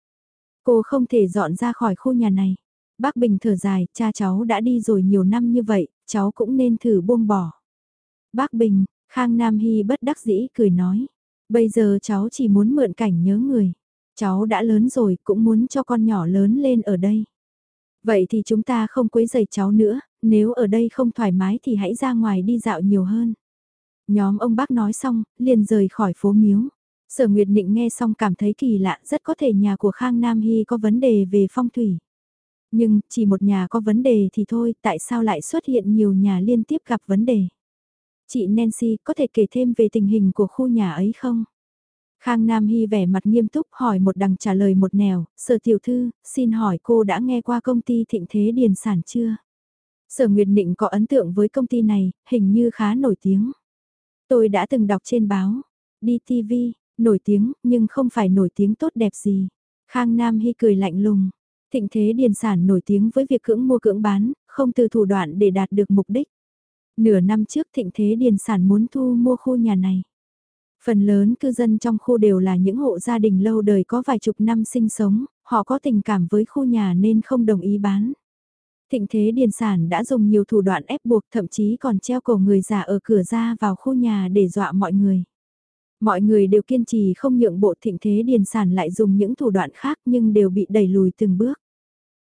Cô không thể dọn ra khỏi khu nhà này. Bác Bình thở dài, cha cháu đã đi rồi nhiều năm như vậy, cháu cũng nên thử buông bỏ. Bác Bình, Khang Nam Hy bất đắc dĩ cười nói. Bây giờ cháu chỉ muốn mượn cảnh nhớ người. Cháu đã lớn rồi cũng muốn cho con nhỏ lớn lên ở đây. Vậy thì chúng ta không quấy giày cháu nữa, nếu ở đây không thoải mái thì hãy ra ngoài đi dạo nhiều hơn. Nhóm ông bác nói xong, liền rời khỏi phố miếu. Sở Nguyệt định nghe xong cảm thấy kỳ lạ, rất có thể nhà của Khang Nam Hy có vấn đề về phong thủy. Nhưng, chỉ một nhà có vấn đề thì thôi, tại sao lại xuất hiện nhiều nhà liên tiếp gặp vấn đề? Chị Nancy có thể kể thêm về tình hình của khu nhà ấy không? Khang Nam Hy vẻ mặt nghiêm túc hỏi một đằng trả lời một nẻo, sở tiểu thư, xin hỏi cô đã nghe qua công ty thịnh thế điền sản chưa? Sở Nguyệt Nịnh có ấn tượng với công ty này, hình như khá nổi tiếng. Tôi đã từng đọc trên báo, đi TV, nổi tiếng, nhưng không phải nổi tiếng tốt đẹp gì. Khang Nam Hy cười lạnh lùng. Thịnh thế điền sản nổi tiếng với việc cưỡng mua cưỡng bán, không từ thủ đoạn để đạt được mục đích. Nửa năm trước thịnh thế điền sản muốn thu mua khu nhà này. Phần lớn cư dân trong khu đều là những hộ gia đình lâu đời có vài chục năm sinh sống, họ có tình cảm với khu nhà nên không đồng ý bán. Thịnh thế điền sản đã dùng nhiều thủ đoạn ép buộc thậm chí còn treo cổ người già ở cửa ra vào khu nhà để dọa mọi người. Mọi người đều kiên trì không nhượng bộ thịnh thế điền sản lại dùng những thủ đoạn khác nhưng đều bị đẩy lùi từng bước.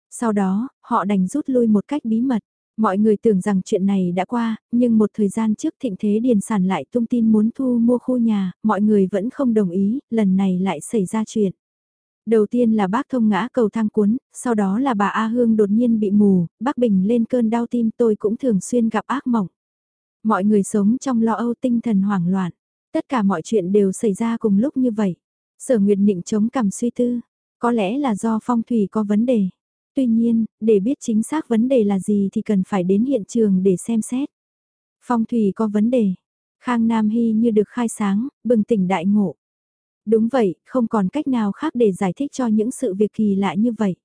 Sau đó, họ đành rút lui một cách bí mật. Mọi người tưởng rằng chuyện này đã qua, nhưng một thời gian trước thịnh thế điền sản lại tung tin muốn thu mua khu nhà, mọi người vẫn không đồng ý, lần này lại xảy ra chuyện. Đầu tiên là bác thông ngã cầu thang cuốn, sau đó là bà A Hương đột nhiên bị mù, bác Bình lên cơn đau tim tôi cũng thường xuyên gặp ác mộng. Mọi người sống trong lo âu tinh thần hoảng loạn. Tất cả mọi chuyện đều xảy ra cùng lúc như vậy. Sở Nguyệt Nịnh chống cằm suy tư. Có lẽ là do phong thủy có vấn đề. Tuy nhiên, để biết chính xác vấn đề là gì thì cần phải đến hiện trường để xem xét. Phong thủy có vấn đề. Khang Nam Hy như được khai sáng, bừng tỉnh đại ngộ. Đúng vậy, không còn cách nào khác để giải thích cho những sự việc kỳ lạ như vậy.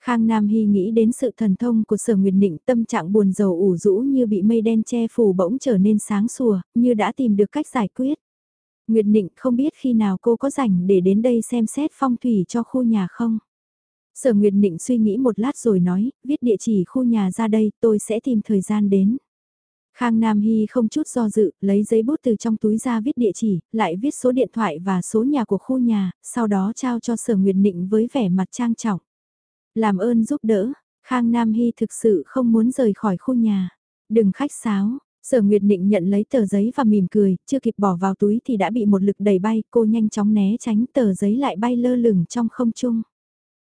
Khang Nam Hy nghĩ đến sự thần thông của sở nguyệt nịnh tâm trạng buồn rầu ủ rũ như bị mây đen che phủ bỗng trở nên sáng sủa, như đã tìm được cách giải quyết. Nguyệt Nịnh không biết khi nào cô có rảnh để đến đây xem xét phong thủy cho khu nhà không? Sở Nguyệt Nịnh suy nghĩ một lát rồi nói, viết địa chỉ khu nhà ra đây, tôi sẽ tìm thời gian đến. Khang Nam Hy không chút do dự, lấy giấy bút từ trong túi ra viết địa chỉ, lại viết số điện thoại và số nhà của khu nhà, sau đó trao cho Sở Nguyệt Nịnh với vẻ mặt trang trọng. Làm ơn giúp đỡ, Khang Nam Hy thực sự không muốn rời khỏi khu nhà. Đừng khách sáo, Sở Nguyệt Nịnh nhận lấy tờ giấy và mỉm cười, chưa kịp bỏ vào túi thì đã bị một lực đẩy bay, cô nhanh chóng né tránh tờ giấy lại bay lơ lửng trong không trung.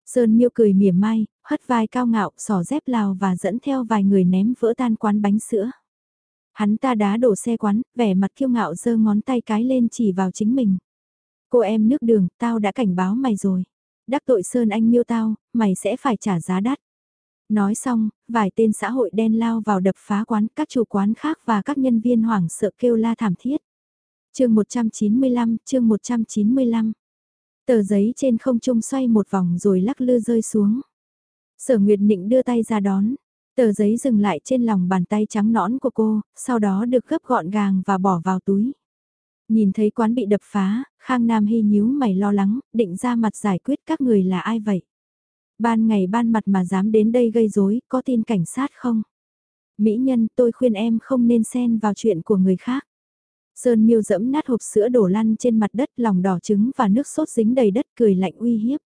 Sơn Miêu cười mỉa mai, hất vai cao ngạo, sỏ dép lào và dẫn theo vài người ném vỡ tan quán bánh sữa. Hắn ta đá đổ xe quán, vẻ mặt kiêu ngạo giơ ngón tay cái lên chỉ vào chính mình. Cô em nước đường, tao đã cảnh báo mày rồi. Đắc tội Sơn Anh miêu tao, mày sẽ phải trả giá đắt. Nói xong, vài tên xã hội đen lao vào đập phá quán, các chủ quán khác và các nhân viên hoảng sợ kêu la thảm thiết. chương 195, chương 195. Tờ giấy trên không trung xoay một vòng rồi lắc lư rơi xuống. Sở Nguyệt Nịnh đưa tay ra đón. Tờ giấy dừng lại trên lòng bàn tay trắng nõn của cô, sau đó được gấp gọn gàng và bỏ vào túi. Nhìn thấy quán bị đập phá, Khang Nam Hy nhíu mày lo lắng, định ra mặt giải quyết các người là ai vậy? Ban ngày ban mặt mà dám đến đây gây rối, có tin cảnh sát không? Mỹ nhân, tôi khuyên em không nên xen vào chuyện của người khác. Sơn miêu dẫm nát hộp sữa đổ lăn trên mặt đất lòng đỏ trứng và nước sốt dính đầy đất cười lạnh uy hiếp.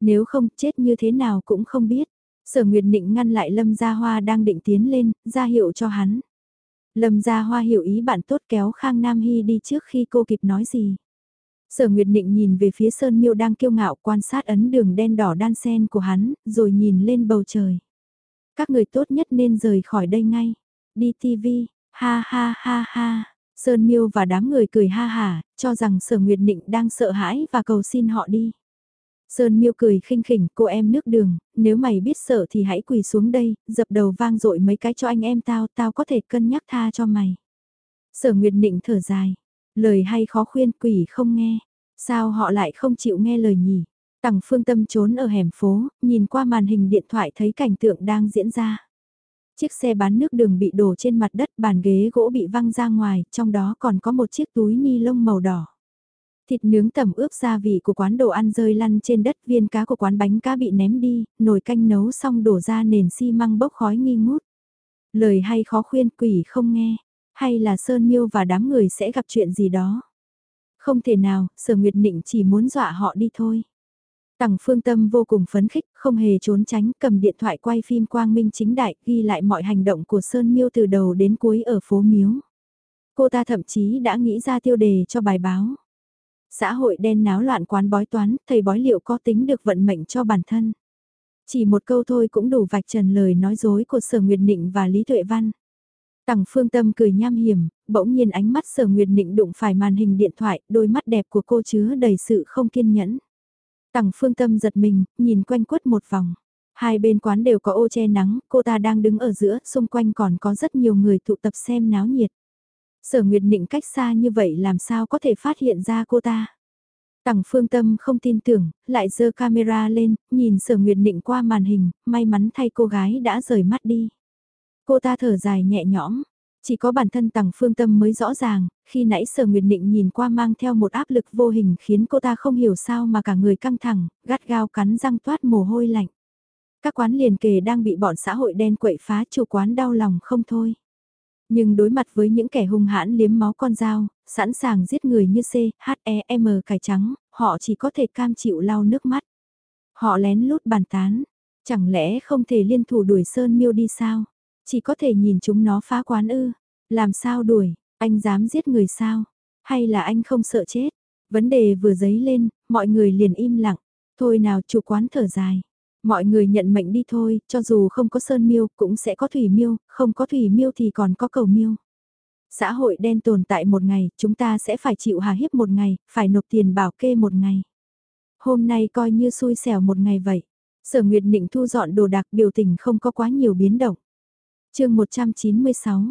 Nếu không chết như thế nào cũng không biết. Sở Nguyệt Nịnh ngăn lại Lâm Gia Hoa đang định tiến lên, ra hiệu cho hắn. Lâm Gia Hoa hiểu ý bạn tốt kéo Khang Nam Hy đi trước khi cô kịp nói gì. Sở Nguyệt Nịnh nhìn về phía Sơn Miêu đang kiêu ngạo quan sát ấn đường đen đỏ đan sen của hắn, rồi nhìn lên bầu trời. Các người tốt nhất nên rời khỏi đây ngay. Đi TV, ha ha ha ha. Sơn Miêu và đám người cười ha hả, cho rằng Sở Nguyệt Định đang sợ hãi và cầu xin họ đi. Sơn Miêu cười khinh khỉnh, cô em nước đường, nếu mày biết sợ thì hãy quỳ xuống đây, dập đầu vang dội mấy cái cho anh em tao, tao có thể cân nhắc tha cho mày. Sở Nguyệt Định thở dài, lời hay khó khuyên quỷ không nghe, sao họ lại không chịu nghe lời nhỉ? Tằng phương tâm trốn ở hẻm phố, nhìn qua màn hình điện thoại thấy cảnh tượng đang diễn ra. Chiếc xe bán nước đường bị đổ trên mặt đất, bàn ghế gỗ bị văng ra ngoài, trong đó còn có một chiếc túi ni lông màu đỏ. Thịt nướng tẩm ướp gia vị của quán đồ ăn rơi lăn trên đất viên cá của quán bánh cá bị ném đi, nồi canh nấu xong đổ ra nền xi măng bốc khói nghi ngút. Lời hay khó khuyên quỷ không nghe, hay là Sơn Miêu và đám người sẽ gặp chuyện gì đó. Không thể nào, Sở Nguyệt Nịnh chỉ muốn dọa họ đi thôi. Tằng phương tâm vô cùng phấn khích, không hề trốn tránh, cầm điện thoại quay phim quang minh chính đại, ghi lại mọi hành động của Sơn Miêu từ đầu đến cuối ở phố Miếu. Cô ta thậm chí đã nghĩ ra tiêu đề cho bài báo. Xã hội đen náo loạn quán bói toán, thầy bói liệu có tính được vận mệnh cho bản thân. Chỉ một câu thôi cũng đủ vạch trần lời nói dối của Sở Nguyệt Nịnh và Lý Tuệ Văn. Tằng phương tâm cười nham hiểm, bỗng nhiên ánh mắt Sở Nguyệt Nịnh đụng phải màn hình điện thoại, đôi mắt đẹp của cô chứa đầy sự không kiên nhẫn. Tằng phương tâm giật mình, nhìn quanh quất một vòng. Hai bên quán đều có ô che nắng, cô ta đang đứng ở giữa, xung quanh còn có rất nhiều người tụ tập xem náo nhiệt. Sở Nguyệt Nịnh cách xa như vậy làm sao có thể phát hiện ra cô ta. Tằng phương tâm không tin tưởng, lại dơ camera lên, nhìn sở Nguyệt Nịnh qua màn hình, may mắn thay cô gái đã rời mắt đi. Cô ta thở dài nhẹ nhõm, chỉ có bản thân tằng phương tâm mới rõ ràng, khi nãy sở Nguyệt định nhìn qua mang theo một áp lực vô hình khiến cô ta không hiểu sao mà cả người căng thẳng, gắt gao cắn răng toát mồ hôi lạnh. Các quán liền kề đang bị bọn xã hội đen quậy phá chủ quán đau lòng không thôi. Nhưng đối mặt với những kẻ hung hãn liếm máu con dao, sẵn sàng giết người như C, H, E, M cải trắng, họ chỉ có thể cam chịu lau nước mắt. Họ lén lút bàn tán, chẳng lẽ không thể liên thủ đuổi Sơn Miêu đi sao? Chỉ có thể nhìn chúng nó phá quán ư, làm sao đuổi, anh dám giết người sao? Hay là anh không sợ chết? Vấn đề vừa dấy lên, mọi người liền im lặng. Thôi nào chủ quán thở dài. Mọi người nhận mệnh đi thôi, cho dù không có sơn miêu cũng sẽ có thủy miêu, không có thủy miêu thì còn có cầu miêu. Xã hội đen tồn tại một ngày, chúng ta sẽ phải chịu hà hiếp một ngày, phải nộp tiền bảo kê một ngày. Hôm nay coi như xui xẻo một ngày vậy. Sở Nguyệt Nịnh thu dọn đồ đạc biểu tình không có quá nhiều biến động chương 196,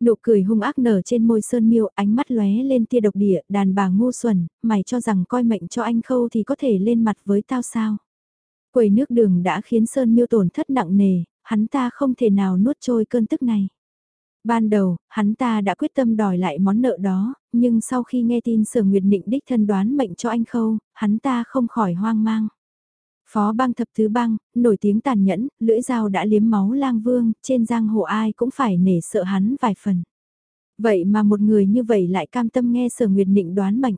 nụ cười hung ác nở trên môi Sơn Miêu, ánh mắt lóe lên tia độc địa, đàn bà ngu xuẩn, mày cho rằng coi mệnh cho anh khâu thì có thể lên mặt với tao sao. Quầy nước đường đã khiến Sơn Miêu tổn thất nặng nề, hắn ta không thể nào nuốt trôi cơn tức này. Ban đầu, hắn ta đã quyết tâm đòi lại món nợ đó, nhưng sau khi nghe tin Sở Nguyệt Nịnh đích thân đoán mệnh cho anh Khâu, hắn ta không khỏi hoang mang. Phó bang thập thứ bang, nổi tiếng tàn nhẫn, lưỡi dao đã liếm máu lang vương, trên giang hồ ai cũng phải nể sợ hắn vài phần. Vậy mà một người như vậy lại cam tâm nghe Sở Nguyệt định đoán mệnh.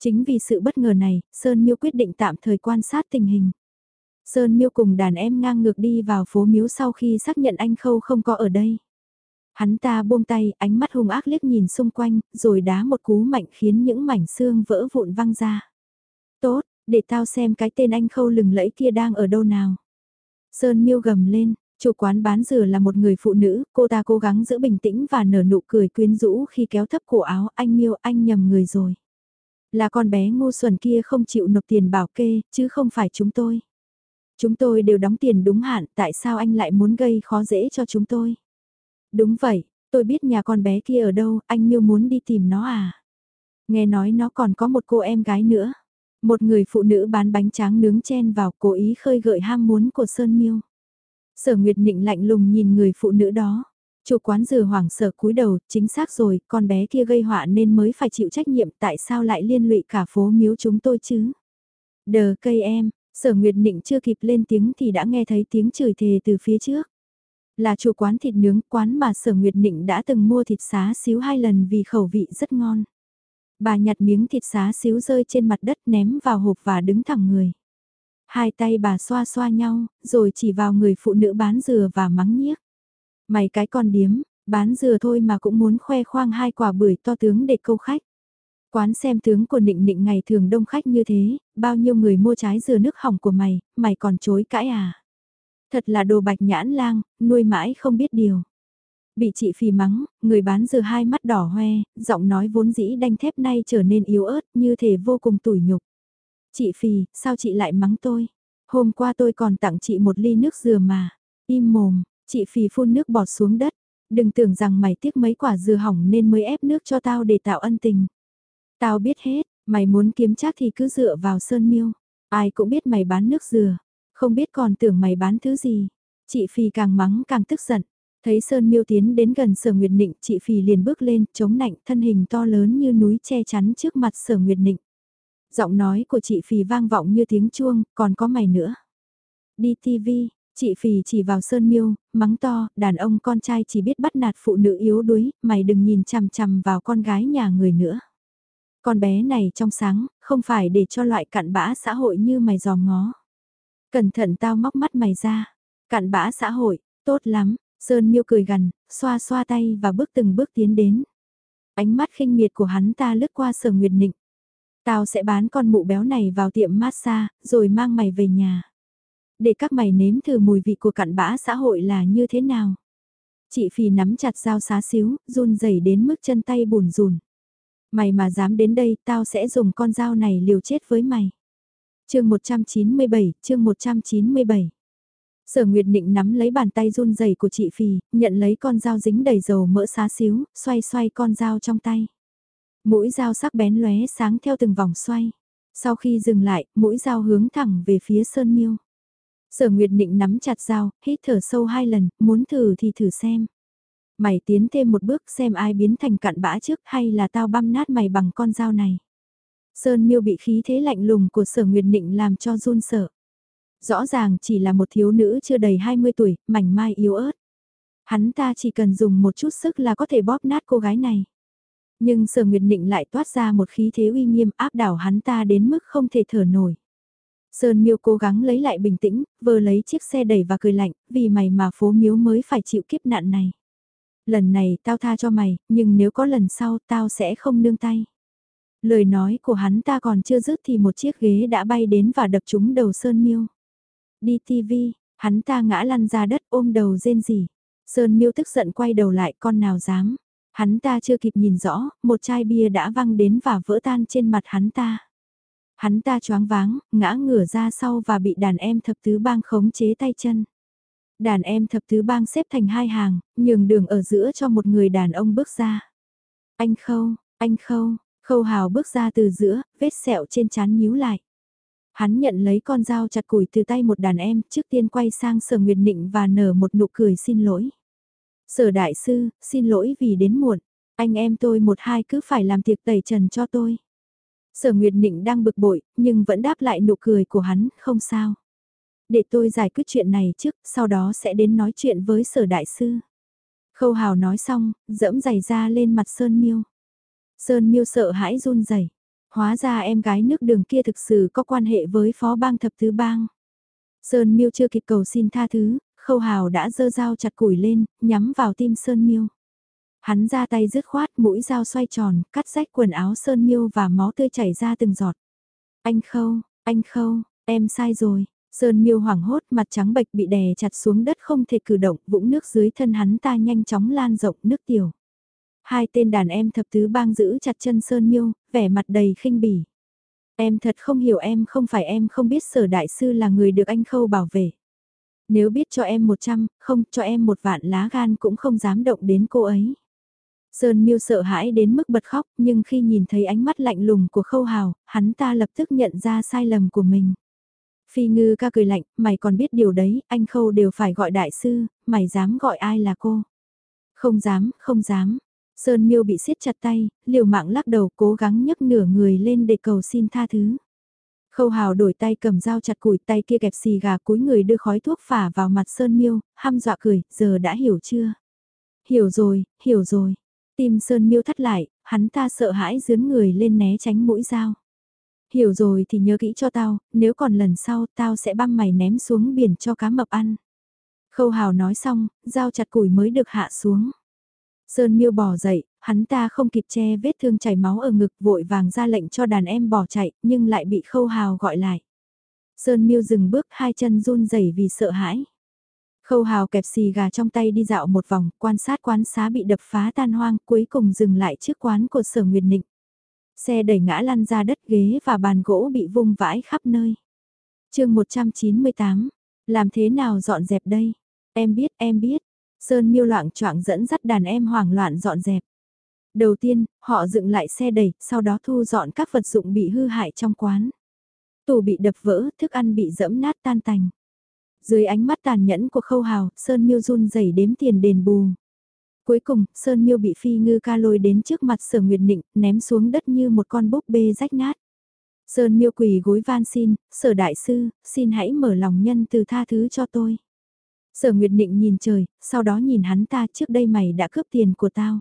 Chính vì sự bất ngờ này, Sơn Miêu quyết định tạm thời quan sát tình hình. Sơn Miêu cùng đàn em ngang ngược đi vào phố miếu sau khi xác nhận anh Khâu không có ở đây. Hắn ta buông tay, ánh mắt hung ác liếc nhìn xung quanh, rồi đá một cú mạnh khiến những mảnh xương vỡ vụn văng ra. Tốt, để tao xem cái tên anh Khâu lừng lẫy kia đang ở đâu nào. Sơn Miêu gầm lên, chủ quán bán dừa là một người phụ nữ, cô ta cố gắng giữ bình tĩnh và nở nụ cười quyến rũ khi kéo thấp cổ áo anh Miêu anh nhầm người rồi. Là con bé Ngô xuẩn kia không chịu nộp tiền bảo kê, chứ không phải chúng tôi. Chúng tôi đều đóng tiền đúng hạn, tại sao anh lại muốn gây khó dễ cho chúng tôi? Đúng vậy, tôi biết nhà con bé kia ở đâu, anh Miêu muốn đi tìm nó à? Nghe nói nó còn có một cô em gái nữa. Một người phụ nữ bán bánh tráng nướng chen vào cố ý khơi gợi ham muốn của Sơn Miêu. Sở Nguyệt Nịnh lạnh lùng nhìn người phụ nữ đó. Chủ quán dừa hoảng sợ cúi đầu, chính xác rồi, con bé kia gây họa nên mới phải chịu trách nhiệm tại sao lại liên lụy cả phố miếu chúng tôi chứ? Đờ cây em, Sở Nguyệt Nịnh chưa kịp lên tiếng thì đã nghe thấy tiếng chửi thề từ phía trước. Là chủ quán thịt nướng quán mà Sở Nguyệt Nịnh đã từng mua thịt xá xíu hai lần vì khẩu vị rất ngon. Bà nhặt miếng thịt xá xíu rơi trên mặt đất ném vào hộp và đứng thẳng người. Hai tay bà xoa xoa nhau, rồi chỉ vào người phụ nữ bán dừa và mắng nhiếc. Mày cái con điếm, bán dừa thôi mà cũng muốn khoe khoang hai quả bưởi to tướng để câu khách. Quán xem tướng của nịnh nịnh ngày thường đông khách như thế, bao nhiêu người mua trái dừa nước hỏng của mày, mày còn chối cãi à? Thật là đồ bạch nhãn lang, nuôi mãi không biết điều. Bị chị phì mắng, người bán dừa hai mắt đỏ hoe, giọng nói vốn dĩ đanh thép nay trở nên yếu ớt như thể vô cùng tủi nhục. Chị phì, sao chị lại mắng tôi? Hôm qua tôi còn tặng chị một ly nước dừa mà. Im mồm, chị phì phun nước bọt xuống đất. Đừng tưởng rằng mày tiếc mấy quả dừa hỏng nên mới ép nước cho tao để tạo ân tình. Tao biết hết, mày muốn kiếm chắc thì cứ dựa vào sơn miêu. Ai cũng biết mày bán nước dừa, không biết còn tưởng mày bán thứ gì. Chị Phi càng mắng càng tức giận. Thấy Sơn Miêu tiến đến gần Sở Nguyệt Nịnh, chị phì liền bước lên, chống nạnh, thân hình to lớn như núi che chắn trước mặt Sở Nguyệt Nịnh. Giọng nói của chị phì vang vọng như tiếng chuông, còn có mày nữa. Đi TV, chị phì chỉ vào Sơn Miêu, mắng to, đàn ông con trai chỉ biết bắt nạt phụ nữ yếu đuối, mày đừng nhìn chằm chằm vào con gái nhà người nữa. Con bé này trong sáng, không phải để cho loại cặn bã xã hội như mày giòm ngó. Cẩn thận tao móc mắt mày ra. Cặn bã xã hội, tốt lắm, Sơn Miêu cười gần, xoa xoa tay và bước từng bước tiến đến. Ánh mắt khinh miệt của hắn ta lướt qua sở nguyệt nịnh. Tao sẽ bán con mụ béo này vào tiệm massage, rồi mang mày về nhà. Để các mày nếm thử mùi vị của cặn bã xã hội là như thế nào. Chị Phi nắm chặt dao xá xíu, run rẩy đến mức chân tay bùn rùn. Mày mà dám đến đây, tao sẽ dùng con dao này liều chết với mày. chương 197, chương 197. Sở Nguyệt Định nắm lấy bàn tay run rẩy của chị Phì, nhận lấy con dao dính đầy dầu mỡ xá xíu, xoay xoay con dao trong tay. Mũi dao sắc bén lóe sáng theo từng vòng xoay. Sau khi dừng lại, mũi dao hướng thẳng về phía Sơn Miêu. Sở Nguyệt Định nắm chặt dao, hít thở sâu hai lần, muốn thử thì thử xem. Mày tiến thêm một bước xem ai biến thành cặn bã trước hay là tao băm nát mày bằng con dao này. Sơn Miêu bị khí thế lạnh lùng của Sở Nguyệt Định làm cho run sợ. Rõ ràng chỉ là một thiếu nữ chưa đầy 20 tuổi, mảnh mai yếu ớt. Hắn ta chỉ cần dùng một chút sức là có thể bóp nát cô gái này. Nhưng sở nguyệt nịnh lại toát ra một khí thế uy nghiêm áp đảo hắn ta đến mức không thể thở nổi. Sơn miêu cố gắng lấy lại bình tĩnh, vờ lấy chiếc xe đẩy và cười lạnh, vì mày mà phố miếu mới phải chịu kiếp nạn này. Lần này tao tha cho mày, nhưng nếu có lần sau tao sẽ không nương tay. Lời nói của hắn ta còn chưa dứt thì một chiếc ghế đã bay đến và đập trúng đầu Sơn miêu. Đi TV, hắn ta ngã lăn ra đất ôm đầu rên rỉ. Sơn miêu tức giận quay đầu lại con nào dám. Hắn ta chưa kịp nhìn rõ, một chai bia đã văng đến và vỡ tan trên mặt hắn ta. Hắn ta choáng váng, ngã ngửa ra sau và bị đàn em thập tứ bang khống chế tay chân. Đàn em thập tứ bang xếp thành hai hàng, nhường đường ở giữa cho một người đàn ông bước ra. Anh Khâu, anh Khâu, Khâu Hào bước ra từ giữa, vết sẹo trên trán nhíu lại. Hắn nhận lấy con dao chặt củi từ tay một đàn em, trước tiên quay sang Sở Nguyệt Nịnh và nở một nụ cười xin lỗi. Sở đại sư, xin lỗi vì đến muộn, anh em tôi một hai cứ phải làm tiệc tẩy trần cho tôi. Sở Nguyệt Nịnh đang bực bội, nhưng vẫn đáp lại nụ cười của hắn, không sao. Để tôi giải quyết chuyện này trước, sau đó sẽ đến nói chuyện với sở đại sư. Khâu Hào nói xong, dẫm giày ra lên mặt Sơn Miêu. Sơn Miêu sợ hãi run rẩy. Hóa ra em gái nước đường kia thực sự có quan hệ với phó bang thập tứ bang. Sơn Miêu chưa kịp cầu xin tha thứ, Khâu Hào đã dơ dao chặt củi lên, nhắm vào tim Sơn Miêu. Hắn ra tay dứt khoát mũi dao xoay tròn, cắt rách quần áo Sơn Miêu và máu tươi chảy ra từng giọt. Anh Khâu, anh Khâu, em sai rồi. Sơn Miêu hoảng hốt mặt trắng bệch bị đè chặt xuống đất không thể cử động, vũng nước dưới thân hắn ta nhanh chóng lan rộng nước tiểu. Hai tên đàn em thập tứ bang giữ chặt chân Sơn Miêu, vẻ mặt đầy khinh bỉ. Em thật không hiểu em không phải em không biết sở đại sư là người được anh Khâu bảo vệ. Nếu biết cho em một trăm, không cho em một vạn lá gan cũng không dám động đến cô ấy. Sơn Miêu sợ hãi đến mức bật khóc, nhưng khi nhìn thấy ánh mắt lạnh lùng của Khâu Hào, hắn ta lập tức nhận ra sai lầm của mình. Phi Ngư ca cười lạnh, mày còn biết điều đấy, anh Khâu đều phải gọi đại sư, mày dám gọi ai là cô? Không dám, không dám. Sơn Miêu bị siết chặt tay, liều mạng lắc đầu cố gắng nhấc nửa người lên để cầu xin tha thứ. Khâu Hào đổi tay cầm dao chặt củi tay kia kẹp xì gà cúi người đưa khói thuốc phả vào mặt Sơn Miêu, hăm dọa cười, giờ đã hiểu chưa? Hiểu rồi, hiểu rồi. Tim Sơn Miêu thắt lại, hắn ta sợ hãi dướn người lên né tránh mũi dao. Hiểu rồi thì nhớ kỹ cho tao, nếu còn lần sau tao sẽ băm mày ném xuống biển cho cá mập ăn. Khâu Hào nói xong, dao chặt củi mới được hạ xuống. Sơn Miêu bò dậy, hắn ta không kịp che vết thương chảy máu ở ngực vội vàng ra lệnh cho đàn em bỏ chạy, nhưng lại bị Khâu Hào gọi lại. Sơn Miêu dừng bước hai chân run rẩy vì sợ hãi. Khâu hào kẹp xì gà trong tay đi dạo một vòng, quan sát quán xá bị đập phá tan hoang, cuối cùng dừng lại trước quán của sở Nguyệt Nịnh. Xe đẩy ngã lăn ra đất ghế và bàn gỗ bị vung vãi khắp nơi. chương 198, làm thế nào dọn dẹp đây? Em biết, em biết. Sơn miêu loạn choạng dẫn dắt đàn em hoảng loạn dọn dẹp. Đầu tiên, họ dựng lại xe đẩy, sau đó thu dọn các vật dụng bị hư hại trong quán. Tủ bị đập vỡ, thức ăn bị dẫm nát tan tành. Dưới ánh mắt tàn nhẫn của khâu hào, Sơn Miêu run rẩy đếm tiền đền bù. Cuối cùng, Sơn Miêu bị phi ngư ca lôi đến trước mặt sở nguyệt nịnh, ném xuống đất như một con búp bê rách nát. Sơn Miêu quỳ gối van xin, sở đại sư, xin hãy mở lòng nhân từ tha thứ cho tôi. Sở Nguyệt Nịnh nhìn trời, sau đó nhìn hắn ta trước đây mày đã cướp tiền của tao.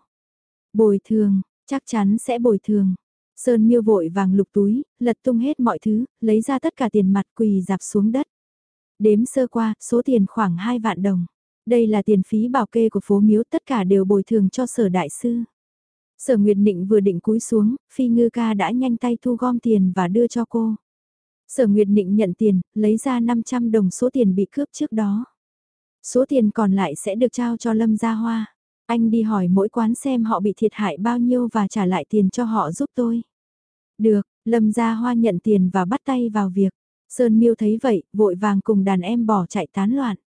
Bồi thường, chắc chắn sẽ bồi thường. Sơn Miêu vội vàng lục túi, lật tung hết mọi thứ, lấy ra tất cả tiền mặt quỳ dạp xuống đất. Đếm sơ qua, số tiền khoảng 2 vạn đồng. Đây là tiền phí bảo kê của phố miếu tất cả đều bồi thường cho sở đại sư. Sở Nguyệt Nịnh vừa định cúi xuống, Phi Ngư ca đã nhanh tay thu gom tiền và đưa cho cô. Sở Nguyệt Nịnh nhận tiền, lấy ra 500 đồng số tiền bị cướp trước đó. Số tiền còn lại sẽ được trao cho Lâm Gia Hoa. Anh đi hỏi mỗi quán xem họ bị thiệt hại bao nhiêu và trả lại tiền cho họ giúp tôi. Được, Lâm Gia Hoa nhận tiền và bắt tay vào việc. Sơn Miêu thấy vậy, vội vàng cùng đàn em bỏ chạy tán loạn.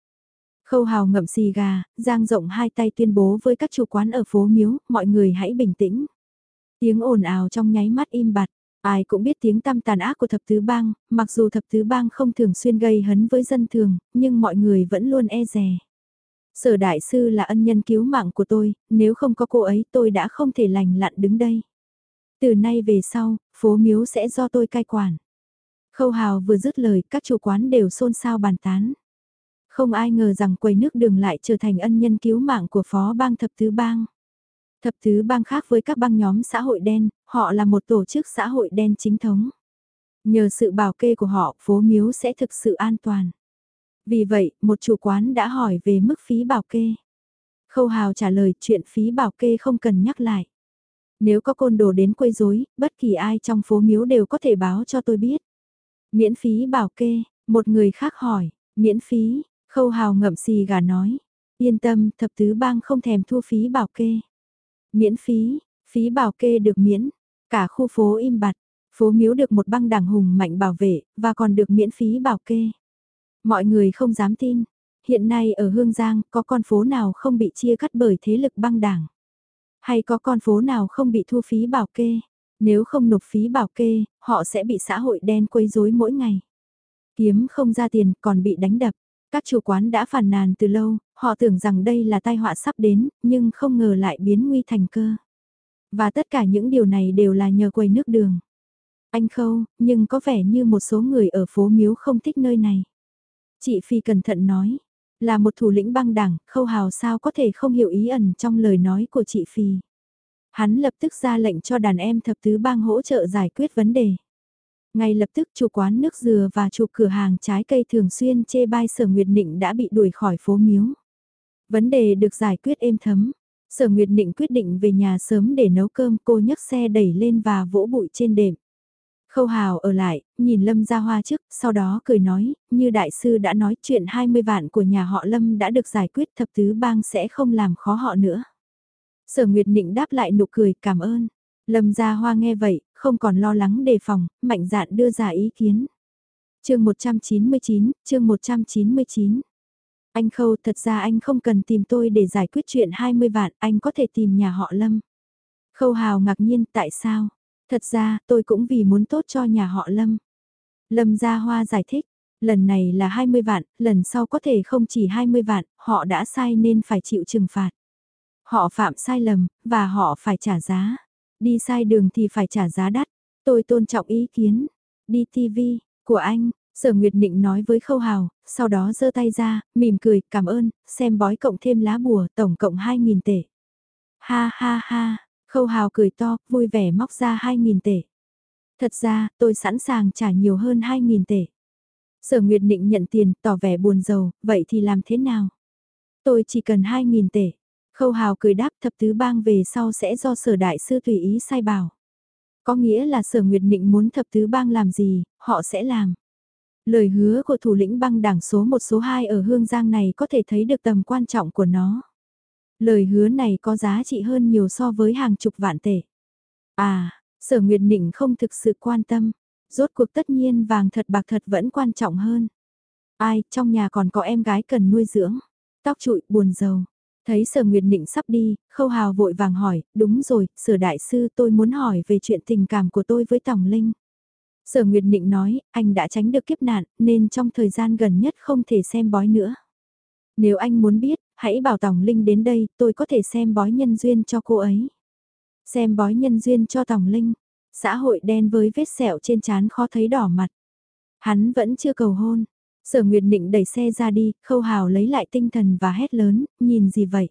Khâu hào ngậm xì gà, giang rộng hai tay tuyên bố với các chủ quán ở phố Miếu, mọi người hãy bình tĩnh. Tiếng ồn ào trong nháy mắt im bặt, ai cũng biết tiếng tăm tàn ác của thập tứ bang, mặc dù thập tứ bang không thường xuyên gây hấn với dân thường, nhưng mọi người vẫn luôn e rè. Sở đại sư là ân nhân cứu mạng của tôi, nếu không có cô ấy tôi đã không thể lành lặn đứng đây. Từ nay về sau, phố miếu sẽ do tôi cai quản. Khâu hào vừa dứt lời, các chủ quán đều xôn xao bàn tán. Không ai ngờ rằng quầy nước đường lại trở thành ân nhân cứu mạng của phó bang thập tứ bang. Thập tứ bang khác với các bang nhóm xã hội đen, họ là một tổ chức xã hội đen chính thống. Nhờ sự bảo kê của họ, phố miếu sẽ thực sự an toàn. Vì vậy, một chủ quán đã hỏi về mức phí bảo kê. Khâu Hào trả lời chuyện phí bảo kê không cần nhắc lại. Nếu có côn đồ đến quấy rối, bất kỳ ai trong phố miếu đều có thể báo cho tôi biết. Miễn phí bảo kê, một người khác hỏi, miễn phí, Khâu Hào ngậm xì gà nói. Yên tâm, thập tứ bang không thèm thu phí bảo kê. Miễn phí, phí bảo kê được miễn. Cả khu phố im bặt, phố miếu được một băng đảng hùng mạnh bảo vệ, và còn được miễn phí bảo kê. Mọi người không dám tin. Hiện nay ở Hương Giang có con phố nào không bị chia cắt bởi thế lực băng đảng? Hay có con phố nào không bị thu phí bảo kê? Nếu không nộp phí bảo kê, họ sẽ bị xã hội đen quấy rối mỗi ngày. Kiếm không ra tiền còn bị đánh đập. Các chủ quán đã phàn nàn từ lâu, họ tưởng rằng đây là tai họa sắp đến, nhưng không ngờ lại biến nguy thành cơ. Và tất cả những điều này đều là nhờ quầy nước đường. Anh Khâu, nhưng có vẻ như một số người ở phố Miếu không thích nơi này. Chị Phi cẩn thận nói, là một thủ lĩnh băng đảng, Khâu Hào sao có thể không hiểu ý ẩn trong lời nói của chị Phi. Hắn lập tức ra lệnh cho đàn em thập tứ bang hỗ trợ giải quyết vấn đề. Ngay lập tức chủ quán nước dừa và chủ cửa hàng trái cây thường xuyên chê bai sở Nguyệt Nịnh đã bị đuổi khỏi phố miếu. Vấn đề được giải quyết êm thấm. Sở Nguyệt Nịnh quyết định về nhà sớm để nấu cơm cô nhấc xe đẩy lên và vỗ bụi trên đệm. Khâu Hào ở lại, nhìn Lâm ra hoa trước, sau đó cười nói, như đại sư đã nói chuyện 20 vạn của nhà họ Lâm đã được giải quyết thập tứ bang sẽ không làm khó họ nữa. Sở Nguyệt Nịnh đáp lại nụ cười cảm ơn. Lâm ra hoa nghe vậy, không còn lo lắng đề phòng, mạnh dạn đưa ra ý kiến. chương 199, chương 199. Anh Khâu thật ra anh không cần tìm tôi để giải quyết chuyện 20 vạn, anh có thể tìm nhà họ Lâm. Khâu Hào ngạc nhiên tại sao? Thật ra tôi cũng vì muốn tốt cho nhà họ Lâm. Lâm Gia Hoa giải thích, lần này là 20 vạn, lần sau có thể không chỉ 20 vạn, họ đã sai nên phải chịu trừng phạt. Họ phạm sai lầm, và họ phải trả giá. Đi sai đường thì phải trả giá đắt. Tôi tôn trọng ý kiến. Đi TV, của anh, Sở Nguyệt Nịnh nói với Khâu Hào, sau đó giơ tay ra, mỉm cười, cảm ơn, xem bói cộng thêm lá bùa, tổng cộng 2.000 tệ. Ha ha ha, Khâu Hào cười to, vui vẻ móc ra 2.000 tệ. Thật ra, tôi sẵn sàng trả nhiều hơn 2.000 tệ. Sở Nguyệt Nịnh nhận tiền, tỏ vẻ buồn giàu, vậy thì làm thế nào? Tôi chỉ cần 2.000 tệ. Khâu Hào cười đáp thập tứ bang về sau sẽ do sở đại sư tùy ý sai bảo. Có nghĩa là sở Nguyệt Nịnh muốn thập tứ bang làm gì, họ sẽ làm. Lời hứa của thủ lĩnh băng đảng số 1 số 2 ở Hương Giang này có thể thấy được tầm quan trọng của nó. Lời hứa này có giá trị hơn nhiều so với hàng chục vạn tệ. À, sở Nguyệt Nịnh không thực sự quan tâm. Rốt cuộc tất nhiên vàng thật bạc thật vẫn quan trọng hơn. Ai, trong nhà còn có em gái cần nuôi dưỡng. Tóc trụi, buồn giàu. Thấy sở Nguyệt Nịnh sắp đi, khâu hào vội vàng hỏi, đúng rồi, sở đại sư tôi muốn hỏi về chuyện tình cảm của tôi với Tòng Linh. Sở Nguyệt Nịnh nói, anh đã tránh được kiếp nạn, nên trong thời gian gần nhất không thể xem bói nữa. Nếu anh muốn biết, hãy bảo Tòng Linh đến đây, tôi có thể xem bói nhân duyên cho cô ấy. Xem bói nhân duyên cho Tòng Linh, xã hội đen với vết sẹo trên trán khó thấy đỏ mặt. Hắn vẫn chưa cầu hôn, Sở Nguyệt Nịnh đẩy xe ra đi, khâu hào lấy lại tinh thần và hét lớn, nhìn gì vậy?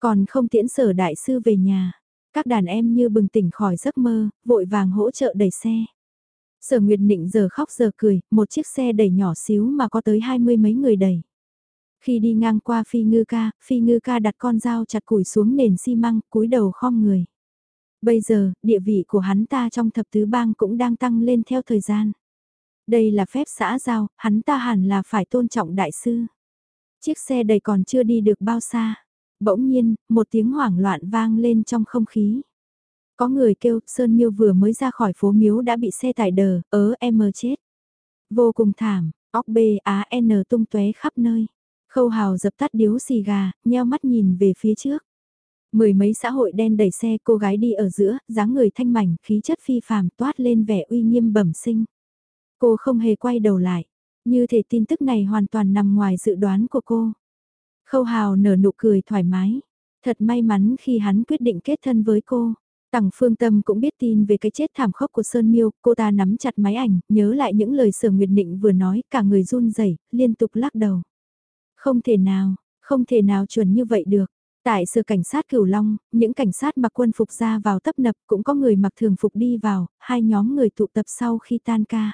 Còn không tiễn sở đại sư về nhà. Các đàn em như bừng tỉnh khỏi giấc mơ, vội vàng hỗ trợ đẩy xe. Sở Nguyệt Nịnh giờ khóc giờ cười, một chiếc xe đẩy nhỏ xíu mà có tới hai mươi mấy người đẩy. Khi đi ngang qua Phi Ngư Ca, Phi Ngư Ca đặt con dao chặt củi xuống nền xi măng, cúi đầu khom người. Bây giờ, địa vị của hắn ta trong thập tứ bang cũng đang tăng lên theo thời gian. Đây là phép xã giao, hắn ta hẳn là phải tôn trọng đại sư. Chiếc xe đầy còn chưa đi được bao xa. Bỗng nhiên, một tiếng hoảng loạn vang lên trong không khí. Có người kêu, Sơn Miêu vừa mới ra khỏi phố miếu đã bị xe tải đờ, ớ em mơ chết. Vô cùng thảm, óc B á N tung tóe khắp nơi. Khâu hào dập tắt điếu xì gà, nheo mắt nhìn về phía trước. Mười mấy xã hội đen đẩy xe cô gái đi ở giữa, dáng người thanh mảnh, khí chất phi phàm toát lên vẻ uy nghiêm bẩm sinh. Cô không hề quay đầu lại, như thể tin tức này hoàn toàn nằm ngoài dự đoán của cô. Khâu hào nở nụ cười thoải mái, thật may mắn khi hắn quyết định kết thân với cô. Tằng Phương Tâm cũng biết tin về cái chết thảm khốc của Sơn Miêu, cô ta nắm chặt máy ảnh, nhớ lại những lời Sở Nguyệt Định vừa nói, cả người run rẩy, liên tục lắc đầu. Không thể nào, không thể nào chuẩn như vậy được. Tại sở cảnh sát Cửu Long, những cảnh sát mặc quân phục ra vào tấp nập cũng có người mặc thường phục đi vào, hai nhóm người tụ tập sau khi tan ca.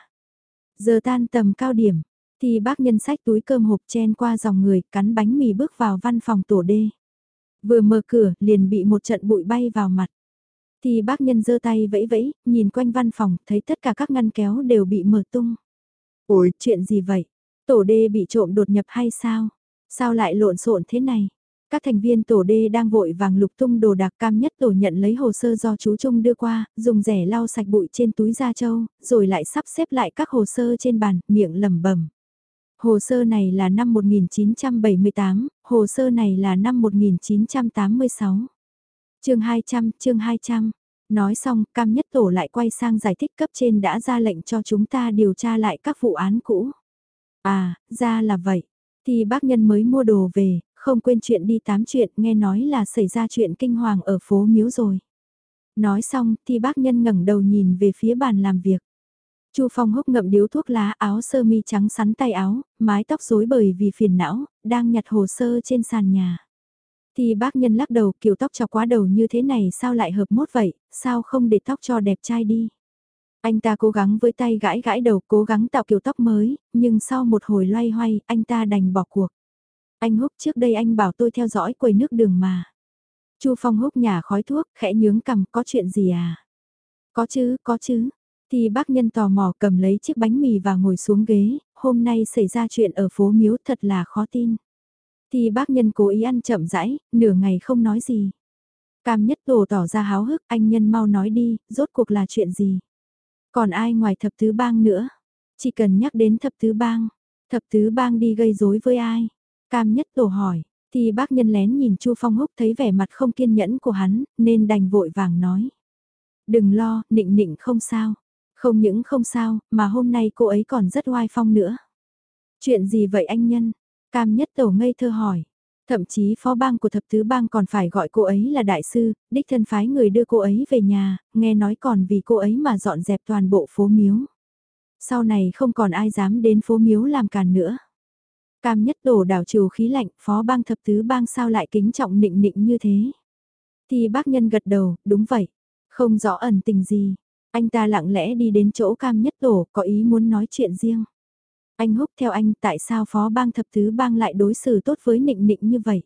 Giờ tan tầm cao điểm, thì bác nhân sách túi cơm hộp chen qua dòng người, cắn bánh mì bước vào văn phòng tổ đê. Vừa mở cửa, liền bị một trận bụi bay vào mặt. Thì bác nhân giơ tay vẫy vẫy, nhìn quanh văn phòng, thấy tất cả các ngăn kéo đều bị mở tung. Ôi, chuyện gì vậy? Tổ đê bị trộm đột nhập hay sao? Sao lại lộn xộn thế này? Các thành viên tổ đê đang vội vàng lục tung đồ đạc cam nhất tổ nhận lấy hồ sơ do chú Trung đưa qua, dùng rẻ lau sạch bụi trên túi da trâu, rồi lại sắp xếp lại các hồ sơ trên bàn, miệng lẩm bẩm. Hồ sơ này là năm 1978, hồ sơ này là năm 1986. chương 200, chương 200. Nói xong, cam nhất tổ lại quay sang giải thích cấp trên đã ra lệnh cho chúng ta điều tra lại các vụ án cũ. À, ra là vậy. Thì bác nhân mới mua đồ về, không quên chuyện đi tám chuyện, nghe nói là xảy ra chuyện kinh hoàng ở phố Miếu rồi. Nói xong, thì bác nhân ngẩng đầu nhìn về phía bàn làm việc. Chu Phong húc ngậm điếu thuốc lá áo sơ mi trắng sắn tay áo, mái tóc rối bời vì phiền não, đang nhặt hồ sơ trên sàn nhà. Thì bác nhân lắc đầu kiểu tóc cho quá đầu như thế này sao lại hợp mốt vậy, sao không để tóc cho đẹp trai đi. Anh ta cố gắng với tay gãi gãi đầu cố gắng tạo kiểu tóc mới, nhưng sau một hồi loay hoay, anh ta đành bỏ cuộc. Anh húc trước đây anh bảo tôi theo dõi quầy nước đường mà. Chu Phong húc nhà khói thuốc, khẽ nhướng cằm, có chuyện gì à? Có chứ, có chứ. Thì bác nhân tò mò cầm lấy chiếc bánh mì và ngồi xuống ghế, hôm nay xảy ra chuyện ở phố Miếu thật là khó tin. Thì bác nhân cố ý ăn chậm rãi, nửa ngày không nói gì. Cam nhất tổ tỏ ra háo hức, anh nhân mau nói đi, rốt cuộc là chuyện gì? Còn ai ngoài thập tứ bang nữa? Chỉ cần nhắc đến thập tứ bang, thập tứ bang đi gây rối với ai? Cam nhất tổ hỏi, thì bác nhân lén nhìn Chu Phong Húc thấy vẻ mặt không kiên nhẫn của hắn, nên đành vội vàng nói. Đừng lo, nịnh nịnh không sao. Không những không sao, mà hôm nay cô ấy còn rất oai phong nữa. Chuyện gì vậy anh nhân? Cam nhất tổ ngây thơ hỏi. Thậm chí phó bang của thập tứ bang còn phải gọi cô ấy là đại sư, đích thân phái người đưa cô ấy về nhà, nghe nói còn vì cô ấy mà dọn dẹp toàn bộ phố miếu. Sau này không còn ai dám đến phố miếu làm càn nữa. Cam nhất đổ đảo trừ khí lạnh, phó bang thập tứ bang sao lại kính trọng nịnh nịnh như thế. Thì bác nhân gật đầu, đúng vậy. Không rõ ẩn tình gì. Anh ta lặng lẽ đi đến chỗ cam nhất đổ có ý muốn nói chuyện riêng. Anh húc theo anh tại sao phó bang thập tứ bang lại đối xử tốt với nịnh nịnh như vậy?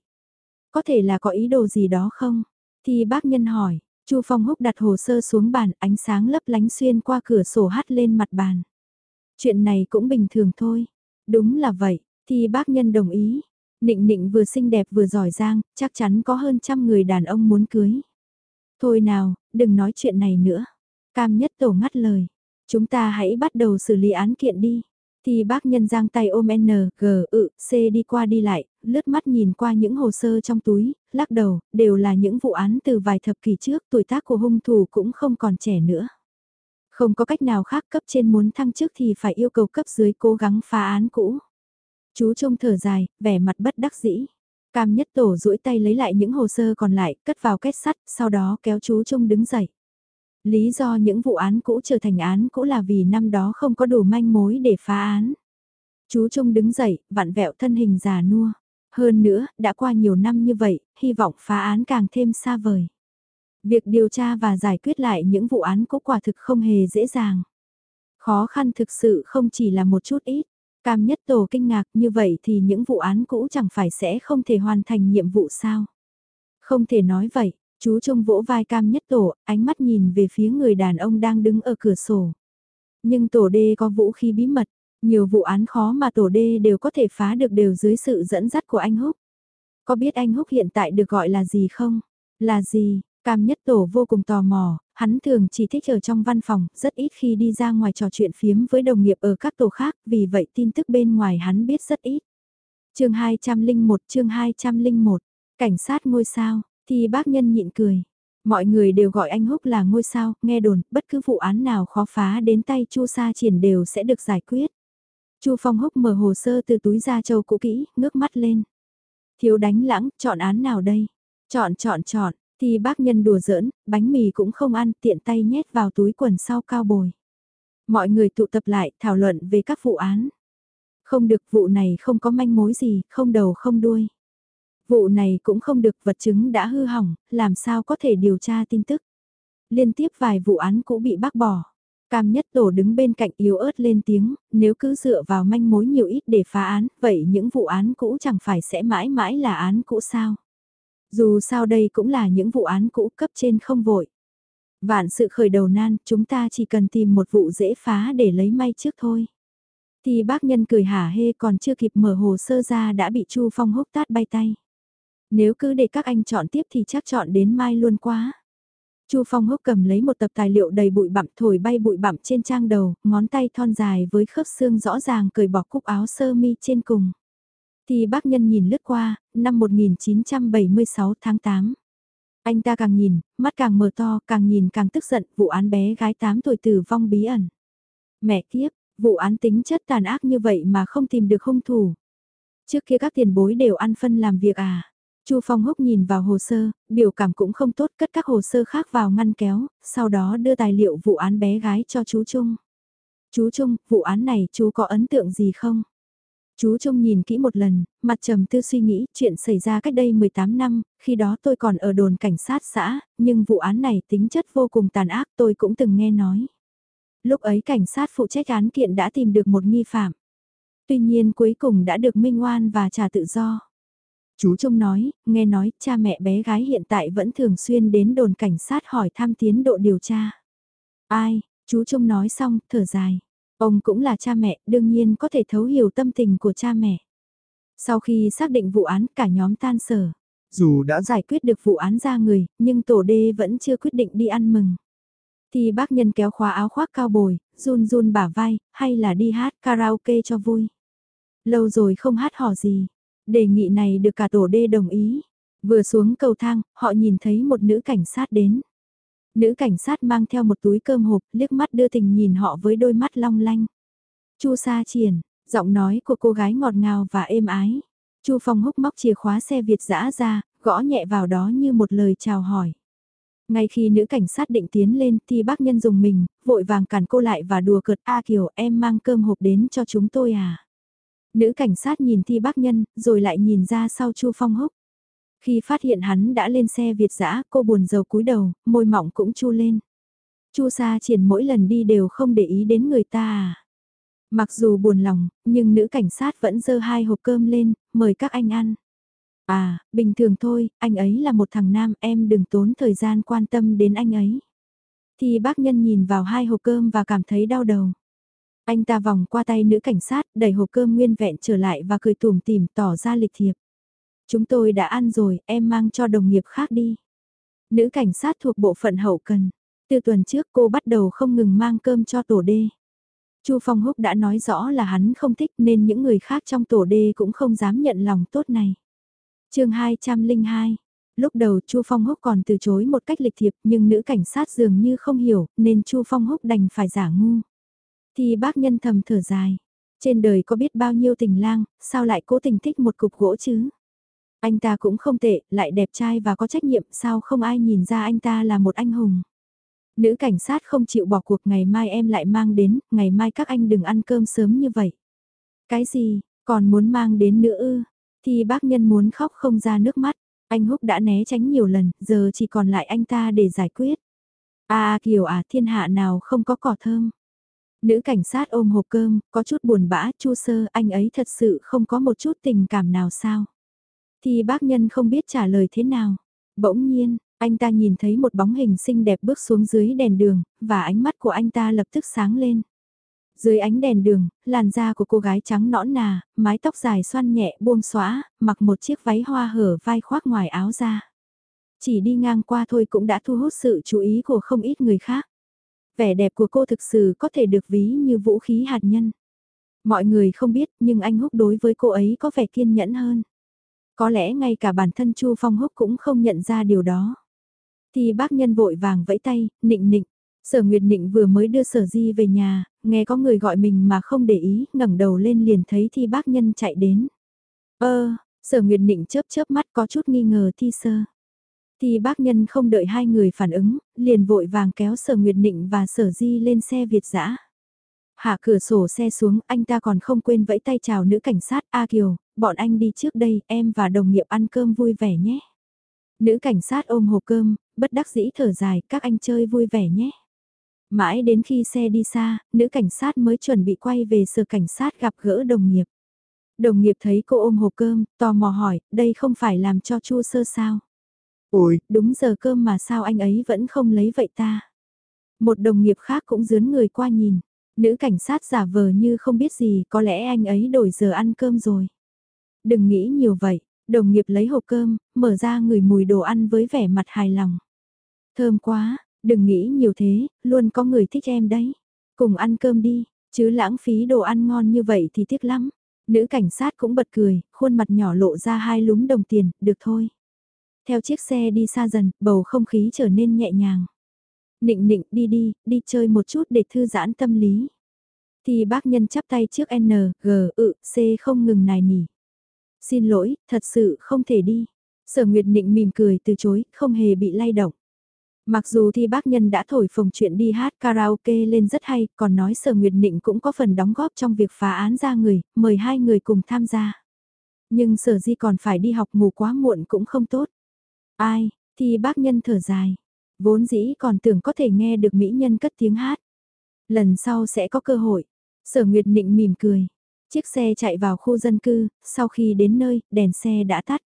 Có thể là có ý đồ gì đó không? Thì bác nhân hỏi, Chu Phong húc đặt hồ sơ xuống bàn, ánh sáng lấp lánh xuyên qua cửa sổ hắt lên mặt bàn. Chuyện này cũng bình thường thôi. Đúng là vậy, thì bác nhân đồng ý. Nịnh nịnh vừa xinh đẹp vừa giỏi giang, chắc chắn có hơn trăm người đàn ông muốn cưới. Thôi nào, đừng nói chuyện này nữa. Cam nhất tổ ngắt lời. Chúng ta hãy bắt đầu xử lý án kiện đi. Thì bác nhân giang tay ôm N, G, ự, C đi qua đi lại, lướt mắt nhìn qua những hồ sơ trong túi, lắc đầu, đều là những vụ án từ vài thập kỷ trước, tuổi tác của hung thủ cũng không còn trẻ nữa. Không có cách nào khác cấp trên muốn thăng chức thì phải yêu cầu cấp dưới cố gắng phá án cũ. Chú trông thở dài, vẻ mặt bất đắc dĩ. Cam nhất tổ duỗi tay lấy lại những hồ sơ còn lại, cất vào kết sắt, sau đó kéo chú trông đứng dậy. Lý do những vụ án cũ trở thành án cũ là vì năm đó không có đủ manh mối để phá án. Chú Trung đứng dậy, vặn vẹo thân hình già nua. Hơn nữa, đã qua nhiều năm như vậy, hy vọng phá án càng thêm xa vời. Việc điều tra và giải quyết lại những vụ án cũ quả thực không hề dễ dàng. Khó khăn thực sự không chỉ là một chút ít. Cam nhất tổ kinh ngạc như vậy thì những vụ án cũ chẳng phải sẽ không thể hoàn thành nhiệm vụ sao. Không thể nói vậy, Chú trông vỗ vai cam nhất tổ, ánh mắt nhìn về phía người đàn ông đang đứng ở cửa sổ. Nhưng tổ đê có vũ khí bí mật, nhiều vụ án khó mà tổ đê đều có thể phá được đều dưới sự dẫn dắt của anh Húc. Có biết anh Húc hiện tại được gọi là gì không? Là gì? Cam nhất tổ vô cùng tò mò, hắn thường chỉ thích ở trong văn phòng, rất ít khi đi ra ngoài trò chuyện phiếm với đồng nghiệp ở các tổ khác, vì vậy tin tức bên ngoài hắn biết rất ít. chương 201 chương 201, cảnh sát ngôi sao, thì bác nhân nhịn cười. Mọi người đều gọi anh Húc là ngôi sao, nghe đồn, bất cứ vụ án nào khó phá đến tay Chu Sa Triển đều sẽ được giải quyết. Chu Phong Húc mở hồ sơ từ túi ra châu cũ kỹ, ngước mắt lên. Thiếu đánh lãng, chọn án nào đây? Chọn chọn chọn, thì bác nhân đùa giỡn, bánh mì cũng không ăn, tiện tay nhét vào túi quần sau cao bồi. Mọi người tụ tập lại, thảo luận về các vụ án. Không được vụ này không có manh mối gì, không đầu không đuôi. Vụ này cũng không được vật chứng đã hư hỏng, làm sao có thể điều tra tin tức. Liên tiếp vài vụ án cũ bị bác bỏ. Cam nhất tổ đứng bên cạnh yếu ớt lên tiếng, nếu cứ dựa vào manh mối nhiều ít để phá án, vậy những vụ án cũ chẳng phải sẽ mãi mãi là án cũ sao? Dù sao đây cũng là những vụ án cũ cấp trên không vội. Vạn sự khởi đầu nan, chúng ta chỉ cần tìm một vụ dễ phá để lấy may trước thôi. Thì bác nhân cười hả hê còn chưa kịp mở hồ sơ ra đã bị Chu Phong húc tát bay tay. Nếu cứ để các anh chọn tiếp thì chắc chọn đến mai luôn quá. Chu Phong húc cầm lấy một tập tài liệu đầy bụi bặm thổi bay bụi bặm trên trang đầu, ngón tay thon dài với khớp xương rõ ràng cởi bỏ cúc áo sơ mi trên cùng. Thì bác nhân nhìn lướt qua, năm 1976 tháng 8. Anh ta càng nhìn, mắt càng mở to, càng nhìn càng tức giận, vụ án bé gái 8 tuổi tử vong bí ẩn. Mẹ kiếp, vụ án tính chất tàn ác như vậy mà không tìm được hung thủ. Trước kia các tiền bối đều ăn phân làm việc à. Chu Phong Húc nhìn vào hồ sơ, biểu cảm cũng không tốt cất các hồ sơ khác vào ngăn kéo, sau đó đưa tài liệu vụ án bé gái cho chú Trung. Chú Trung, vụ án này chú có ấn tượng gì không? Chú Trung nhìn kỹ một lần, mặt trầm tư suy nghĩ chuyện xảy ra cách đây 18 năm, khi đó tôi còn ở đồn cảnh sát xã, nhưng vụ án này tính chất vô cùng tàn ác tôi cũng từng nghe nói. Lúc ấy cảnh sát phụ trách án kiện đã tìm được một nghi phạm. Tuy nhiên cuối cùng đã được minh oan và trả tự do. Chú Trung nói, nghe nói cha mẹ bé gái hiện tại vẫn thường xuyên đến đồn cảnh sát hỏi thăm tiến độ điều tra. Ai, chú Trung nói xong, thở dài. Ông cũng là cha mẹ, đương nhiên có thể thấu hiểu tâm tình của cha mẹ. Sau khi xác định vụ án, cả nhóm tan sở. Dù đã giải quyết được vụ án ra người, nhưng tổ đê vẫn chưa quyết định đi ăn mừng. Thì bác nhân kéo khóa áo khoác cao bồi, run run bả vai, hay là đi hát karaoke cho vui. Lâu rồi không hát hò gì. Đề nghị này được cả tổ đê đồng ý. Vừa xuống cầu thang, họ nhìn thấy một nữ cảnh sát đến. Nữ cảnh sát mang theo một túi cơm hộp, liếc mắt đưa tình nhìn họ với đôi mắt long lanh. Chu Sa Triển, giọng nói của cô gái ngọt ngào và êm ái. Chu Phong húc móc chìa khóa xe Việt dã ra, gõ nhẹ vào đó như một lời chào hỏi. Ngay khi nữ cảnh sát định tiến lên thì bác nhân dùng mình, vội vàng cản cô lại và đùa cợt A Kiều em mang cơm hộp đến cho chúng tôi à. Nữ cảnh sát nhìn thi bác nhân, rồi lại nhìn ra sau Chu Phong húc. Khi phát hiện hắn đã lên xe Việt dã, cô buồn rầu cúi đầu, môi mỏng cũng chu lên. Chu Sa Triển mỗi lần đi đều không để ý đến người ta à. Mặc dù buồn lòng, nhưng nữ cảnh sát vẫn dơ hai hộp cơm lên, mời các anh ăn. À, bình thường thôi, anh ấy là một thằng nam, em đừng tốn thời gian quan tâm đến anh ấy. Thì bác nhân nhìn vào hai hộp cơm và cảm thấy đau đầu. Anh ta vòng qua tay nữ cảnh sát, đẩy hộp cơm nguyên vẹn trở lại và cười tủm tỉm tỏ ra lịch thiệp. Chúng tôi đã ăn rồi, em mang cho đồng nghiệp khác đi. Nữ cảnh sát thuộc bộ phận hậu cần. Từ tuần trước cô bắt đầu không ngừng mang cơm cho tổ đê. Chu Phong Húc đã nói rõ là hắn không thích nên những người khác trong tổ đê cũng không dám nhận lòng tốt này. chương 202 Lúc đầu Chu Phong Húc còn từ chối một cách lịch thiệp nhưng nữ cảnh sát dường như không hiểu nên Chu Phong Húc đành phải giả ngu. Thì bác nhân thầm thở dài. Trên đời có biết bao nhiêu tình lang, sao lại cố tình thích một cục gỗ chứ? Anh ta cũng không tệ, lại đẹp trai và có trách nhiệm, sao không ai nhìn ra anh ta là một anh hùng? Nữ cảnh sát không chịu bỏ cuộc ngày mai em lại mang đến, ngày mai các anh đừng ăn cơm sớm như vậy. Cái gì, còn muốn mang đến nữa ư? Thì bác nhân muốn khóc không ra nước mắt, anh Húc đã né tránh nhiều lần, giờ chỉ còn lại anh ta để giải quyết. À, à Kiều à thiên hạ nào không có cỏ thơm. Nữ cảnh sát ôm hộp cơm, có chút buồn bã, chu sơ, anh ấy thật sự không có một chút tình cảm nào sao. Thì bác nhân không biết trả lời thế nào. Bỗng nhiên, anh ta nhìn thấy một bóng hình xinh đẹp bước xuống dưới đèn đường, và ánh mắt của anh ta lập tức sáng lên. Dưới ánh đèn đường, làn da của cô gái trắng nõn nà, mái tóc dài xoăn nhẹ buông xóa, mặc một chiếc váy hoa hở vai khoác ngoài áo ra. Chỉ đi ngang qua thôi cũng đã thu hút sự chú ý của không ít người khác. Vẻ đẹp của cô thực sự có thể được ví như vũ khí hạt nhân. Mọi người không biết nhưng anh Húc đối với cô ấy có vẻ kiên nhẫn hơn. Có lẽ ngay cả bản thân Chu Phong Húc cũng không nhận ra điều đó. Thì bác nhân vội vàng vẫy tay, nịnh nịnh. Sở Nguyệt Nịnh vừa mới đưa Sở Di về nhà, nghe có người gọi mình mà không để ý, ngẩng đầu lên liền thấy Thi bác nhân chạy đến. Ơ, Sở Nguyệt Nịnh chớp chớp mắt có chút nghi ngờ Thi Sơ. Thì bác nhân không đợi hai người phản ứng, liền vội vàng kéo sở Nguyệt Nịnh và sở Di lên xe Việt dã Hạ cửa sổ xe xuống, anh ta còn không quên vẫy tay chào nữ cảnh sát A Kiều, bọn anh đi trước đây, em và đồng nghiệp ăn cơm vui vẻ nhé. Nữ cảnh sát ôm hộp cơm, bất đắc dĩ thở dài, các anh chơi vui vẻ nhé. Mãi đến khi xe đi xa, nữ cảnh sát mới chuẩn bị quay về sở cảnh sát gặp gỡ đồng nghiệp. Đồng nghiệp thấy cô ôm hộp cơm, tò mò hỏi, đây không phải làm cho chua sơ sao? Ôi, đúng giờ cơm mà sao anh ấy vẫn không lấy vậy ta? Một đồng nghiệp khác cũng dướn người qua nhìn. Nữ cảnh sát giả vờ như không biết gì, có lẽ anh ấy đổi giờ ăn cơm rồi. Đừng nghĩ nhiều vậy, đồng nghiệp lấy hộp cơm, mở ra người mùi đồ ăn với vẻ mặt hài lòng. Thơm quá, đừng nghĩ nhiều thế, luôn có người thích em đấy. Cùng ăn cơm đi, chứ lãng phí đồ ăn ngon như vậy thì tiếc lắm. Nữ cảnh sát cũng bật cười, khuôn mặt nhỏ lộ ra hai lúm đồng tiền, được thôi. Theo chiếc xe đi xa dần, bầu không khí trở nên nhẹ nhàng. Nịnh nịnh đi đi, đi chơi một chút để thư giãn tâm lý. Thì bác nhân chắp tay trước N, G, ự, C không ngừng nài nỉ. Xin lỗi, thật sự không thể đi. Sở Nguyệt Nịnh mỉm cười từ chối, không hề bị lay động. Mặc dù thì bác nhân đã thổi phồng chuyện đi hát karaoke lên rất hay, còn nói Sở Nguyệt Nịnh cũng có phần đóng góp trong việc phá án ra người, mời hai người cùng tham gia. Nhưng Sở Di còn phải đi học ngủ quá muộn cũng không tốt. Ai, thì bác nhân thở dài. Vốn dĩ còn tưởng có thể nghe được mỹ nhân cất tiếng hát. Lần sau sẽ có cơ hội. Sở Nguyệt Nịnh mỉm cười. Chiếc xe chạy vào khu dân cư, sau khi đến nơi, đèn xe đã tắt.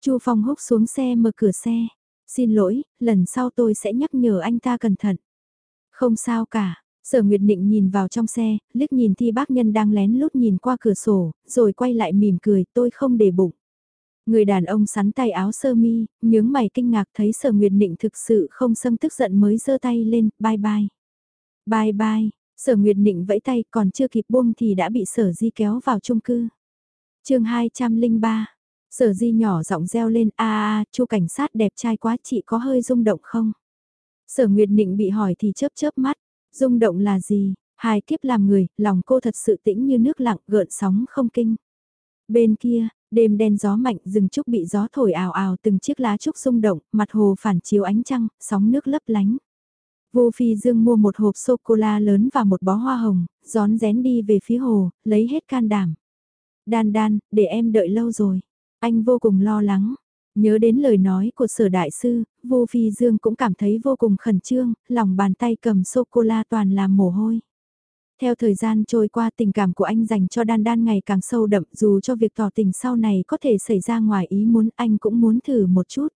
Chu Phong húc xuống xe mở cửa xe. Xin lỗi, lần sau tôi sẽ nhắc nhở anh ta cẩn thận. Không sao cả. Sở Nguyệt Nịnh nhìn vào trong xe, liếc nhìn thi bác nhân đang lén lút nhìn qua cửa sổ, rồi quay lại mỉm cười, tôi không để bụng. Người đàn ông sắn tay áo sơ mi, nhướng mày kinh ngạc thấy sở Nguyệt Nịnh thực sự không xâm tức giận mới giơ tay lên, bye bye. Bye bye, sở Nguyệt Nịnh vẫy tay còn chưa kịp buông thì đã bị sở di kéo vào chung cư. chương 203, sở di nhỏ giọng reo lên a a chu cảnh sát đẹp trai quá chị có hơi rung động không? Sở Nguyệt Nịnh bị hỏi thì chớp chớp mắt, rung động là gì? Hai kiếp làm người, lòng cô thật sự tĩnh như nước lặng gợn sóng không kinh. Bên kia, Đêm đen gió mạnh, rừng trúc bị gió thổi ào ào từng chiếc lá trúc rung động, mặt hồ phản chiếu ánh trăng, sóng nước lấp lánh. Vô Phi Dương mua một hộp sô-cô-la lớn và một bó hoa hồng, gión rén đi về phía hồ, lấy hết can đảm. Đan đan, để em đợi lâu rồi. Anh vô cùng lo lắng. Nhớ đến lời nói của sở đại sư, vô phi dương cũng cảm thấy vô cùng khẩn trương, lòng bàn tay cầm sô-cô-la toàn là mồ hôi. Theo thời gian trôi qua tình cảm của anh dành cho đan đan ngày càng sâu đậm dù cho việc tỏ tình sau này có thể xảy ra ngoài ý muốn anh cũng muốn thử một chút.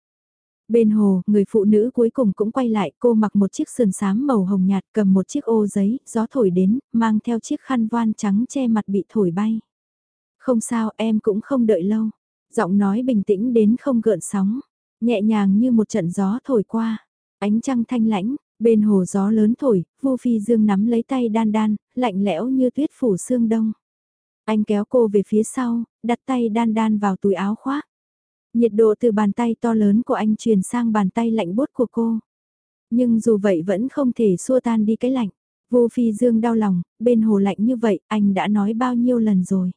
Bên hồ, người phụ nữ cuối cùng cũng quay lại, cô mặc một chiếc sườn xám màu hồng nhạt cầm một chiếc ô giấy, gió thổi đến, mang theo chiếc khăn voan trắng che mặt bị thổi bay. Không sao, em cũng không đợi lâu. Giọng nói bình tĩnh đến không gợn sóng, nhẹ nhàng như một trận gió thổi qua. Ánh trăng thanh lãnh, Bên hồ gió lớn thổi, Vu Phi Dương nắm lấy tay đan đan, lạnh lẽo như tuyết phủ sương đông. Anh kéo cô về phía sau, đặt tay đan đan vào túi áo khoác. Nhiệt độ từ bàn tay to lớn của anh truyền sang bàn tay lạnh bốt của cô. Nhưng dù vậy vẫn không thể xua tan đi cái lạnh. Vu Phi Dương đau lòng, bên hồ lạnh như vậy, anh đã nói bao nhiêu lần rồi.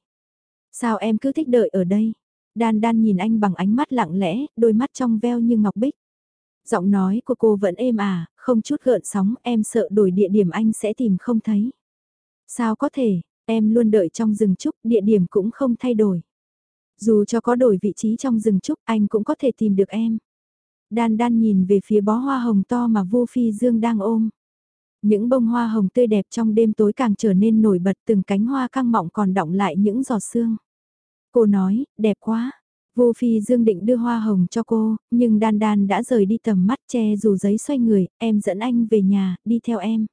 Sao em cứ thích đợi ở đây? Đan đan nhìn anh bằng ánh mắt lặng lẽ, đôi mắt trong veo như ngọc bích. Giọng nói của cô vẫn êm à, không chút gợn sóng, em sợ đổi địa điểm anh sẽ tìm không thấy. Sao có thể, em luôn đợi trong rừng trúc, địa điểm cũng không thay đổi. Dù cho có đổi vị trí trong rừng trúc, anh cũng có thể tìm được em. Đan đan nhìn về phía bó hoa hồng to mà vô phi dương đang ôm. Những bông hoa hồng tươi đẹp trong đêm tối càng trở nên nổi bật từng cánh hoa căng mọng còn đọng lại những giọt sương. Cô nói, đẹp quá, Vô Phi Dương định đưa hoa hồng cho cô, nhưng Đan Đan đã rời đi tầm mắt che dù giấy xoay người, em dẫn anh về nhà, đi theo em.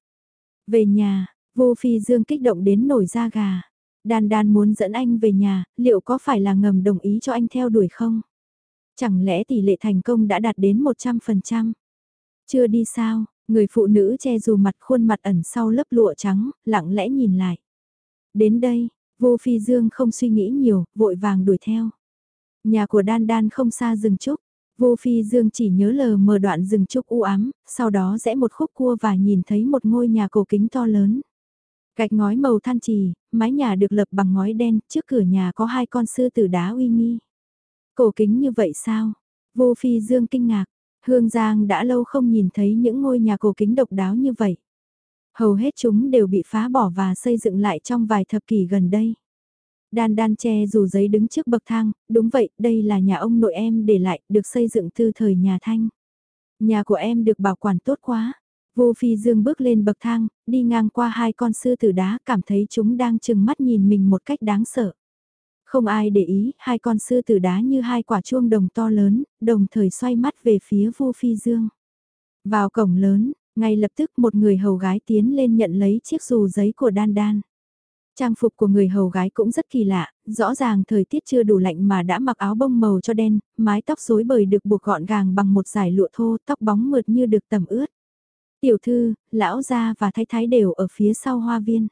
Về nhà, Vô Phi Dương kích động đến nổi da gà. Đan Đan muốn dẫn anh về nhà, liệu có phải là ngầm đồng ý cho anh theo đuổi không? Chẳng lẽ tỷ lệ thành công đã đạt đến 100%? Chưa đi sao, người phụ nữ che dù mặt khuôn mặt ẩn sau lớp lụa trắng, lặng lẽ nhìn lại. Đến đây, Vô Phi Dương không suy nghĩ nhiều, vội vàng đuổi theo. Nhà của Đan Đan không xa rừng trúc. Vô Phi Dương chỉ nhớ lờ mờ đoạn rừng trúc u ám, sau đó rẽ một khúc cua và nhìn thấy một ngôi nhà cổ kính to lớn. Gạch ngói màu than trì, mái nhà được lập bằng ngói đen, trước cửa nhà có hai con sư tử đá uy nghi. Cổ kính như vậy sao? Vô Phi Dương kinh ngạc, Hương Giang đã lâu không nhìn thấy những ngôi nhà cổ kính độc đáo như vậy. Hầu hết chúng đều bị phá bỏ và xây dựng lại trong vài thập kỷ gần đây. Đan đan che dù giấy đứng trước bậc thang, đúng vậy, đây là nhà ông nội em để lại, được xây dựng từ thời nhà Thanh. Nhà của em được bảo quản tốt quá. Vô Phi Dương bước lên bậc thang, đi ngang qua hai con sư tử đá, cảm thấy chúng đang chừng mắt nhìn mình một cách đáng sợ. Không ai để ý, hai con sư tử đá như hai quả chuông đồng to lớn, đồng thời xoay mắt về phía Vô Phi Dương. Vào cổng lớn, ngay lập tức một người hầu gái tiến lên nhận lấy chiếc dù giấy của Đan Đan. Trang phục của người hầu gái cũng rất kỳ lạ, rõ ràng thời tiết chưa đủ lạnh mà đã mặc áo bông màu cho đen, mái tóc rối bời được buộc gọn gàng bằng một dải lụa thô, tóc bóng mượt như được tẩm ướt. Tiểu thư, lão gia và thái thái đều ở phía sau hoa viên.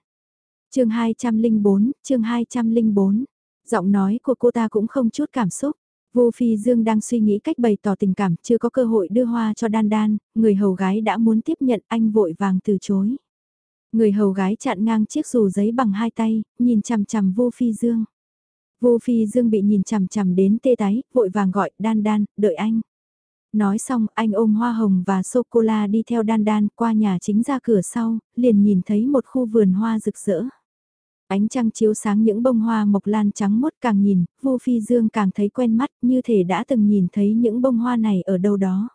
chương 204, chương 204. Giọng nói của cô ta cũng không chút cảm xúc. Vô Phi Dương đang suy nghĩ cách bày tỏ tình cảm, chưa có cơ hội đưa hoa cho Đan Đan, người hầu gái đã muốn tiếp nhận anh vội vàng từ chối. Người hầu gái chặn ngang chiếc dù giấy bằng hai tay, nhìn chằm chằm Vô Phi Dương. Vô Phi Dương bị nhìn chằm chằm đến tê tái, vội vàng gọi, Đan Đan, đợi anh. Nói xong, anh ôm hoa hồng và sô-cô-la đi theo Đan Đan qua nhà chính ra cửa sau, liền nhìn thấy một khu vườn hoa rực rỡ. Ánh trăng chiếu sáng những bông hoa mộc lan trắng mốt càng nhìn, vô Phi Dương càng thấy quen mắt như thể đã từng nhìn thấy những bông hoa này ở đâu đó.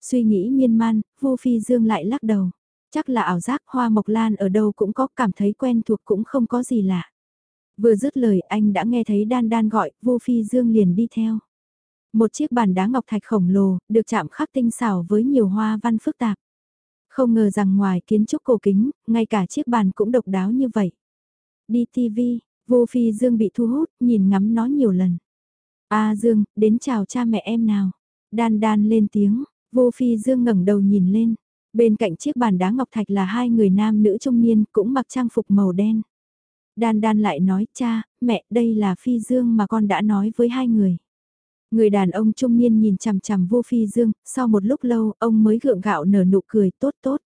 Suy nghĩ miên man, vô Phi Dương lại lắc đầu. Chắc là ảo giác hoa mộc lan ở đâu cũng có cảm thấy quen thuộc cũng không có gì lạ. Vừa dứt lời anh đã nghe thấy đan đan gọi, vô Phi Dương liền đi theo. Một chiếc bàn đá ngọc thạch khổng lồ, được chạm khắc tinh xảo với nhiều hoa văn phức tạp. Không ngờ rằng ngoài kiến trúc cổ kính, ngay cả chiếc bàn cũng độc đáo như vậy. Đi TV, vô phi Dương bị thu hút, nhìn ngắm nó nhiều lần. A Dương, đến chào cha mẹ em nào. Đan đan lên tiếng, vô phi Dương ngẩng đầu nhìn lên. Bên cạnh chiếc bàn đá ngọc thạch là hai người nam nữ trung niên cũng mặc trang phục màu đen. Đan đan lại nói cha, mẹ đây là phi dương mà con đã nói với hai người. Người đàn ông trung niên nhìn chằm chằm vô phi dương, sau một lúc lâu ông mới gượng gạo nở nụ cười tốt tốt.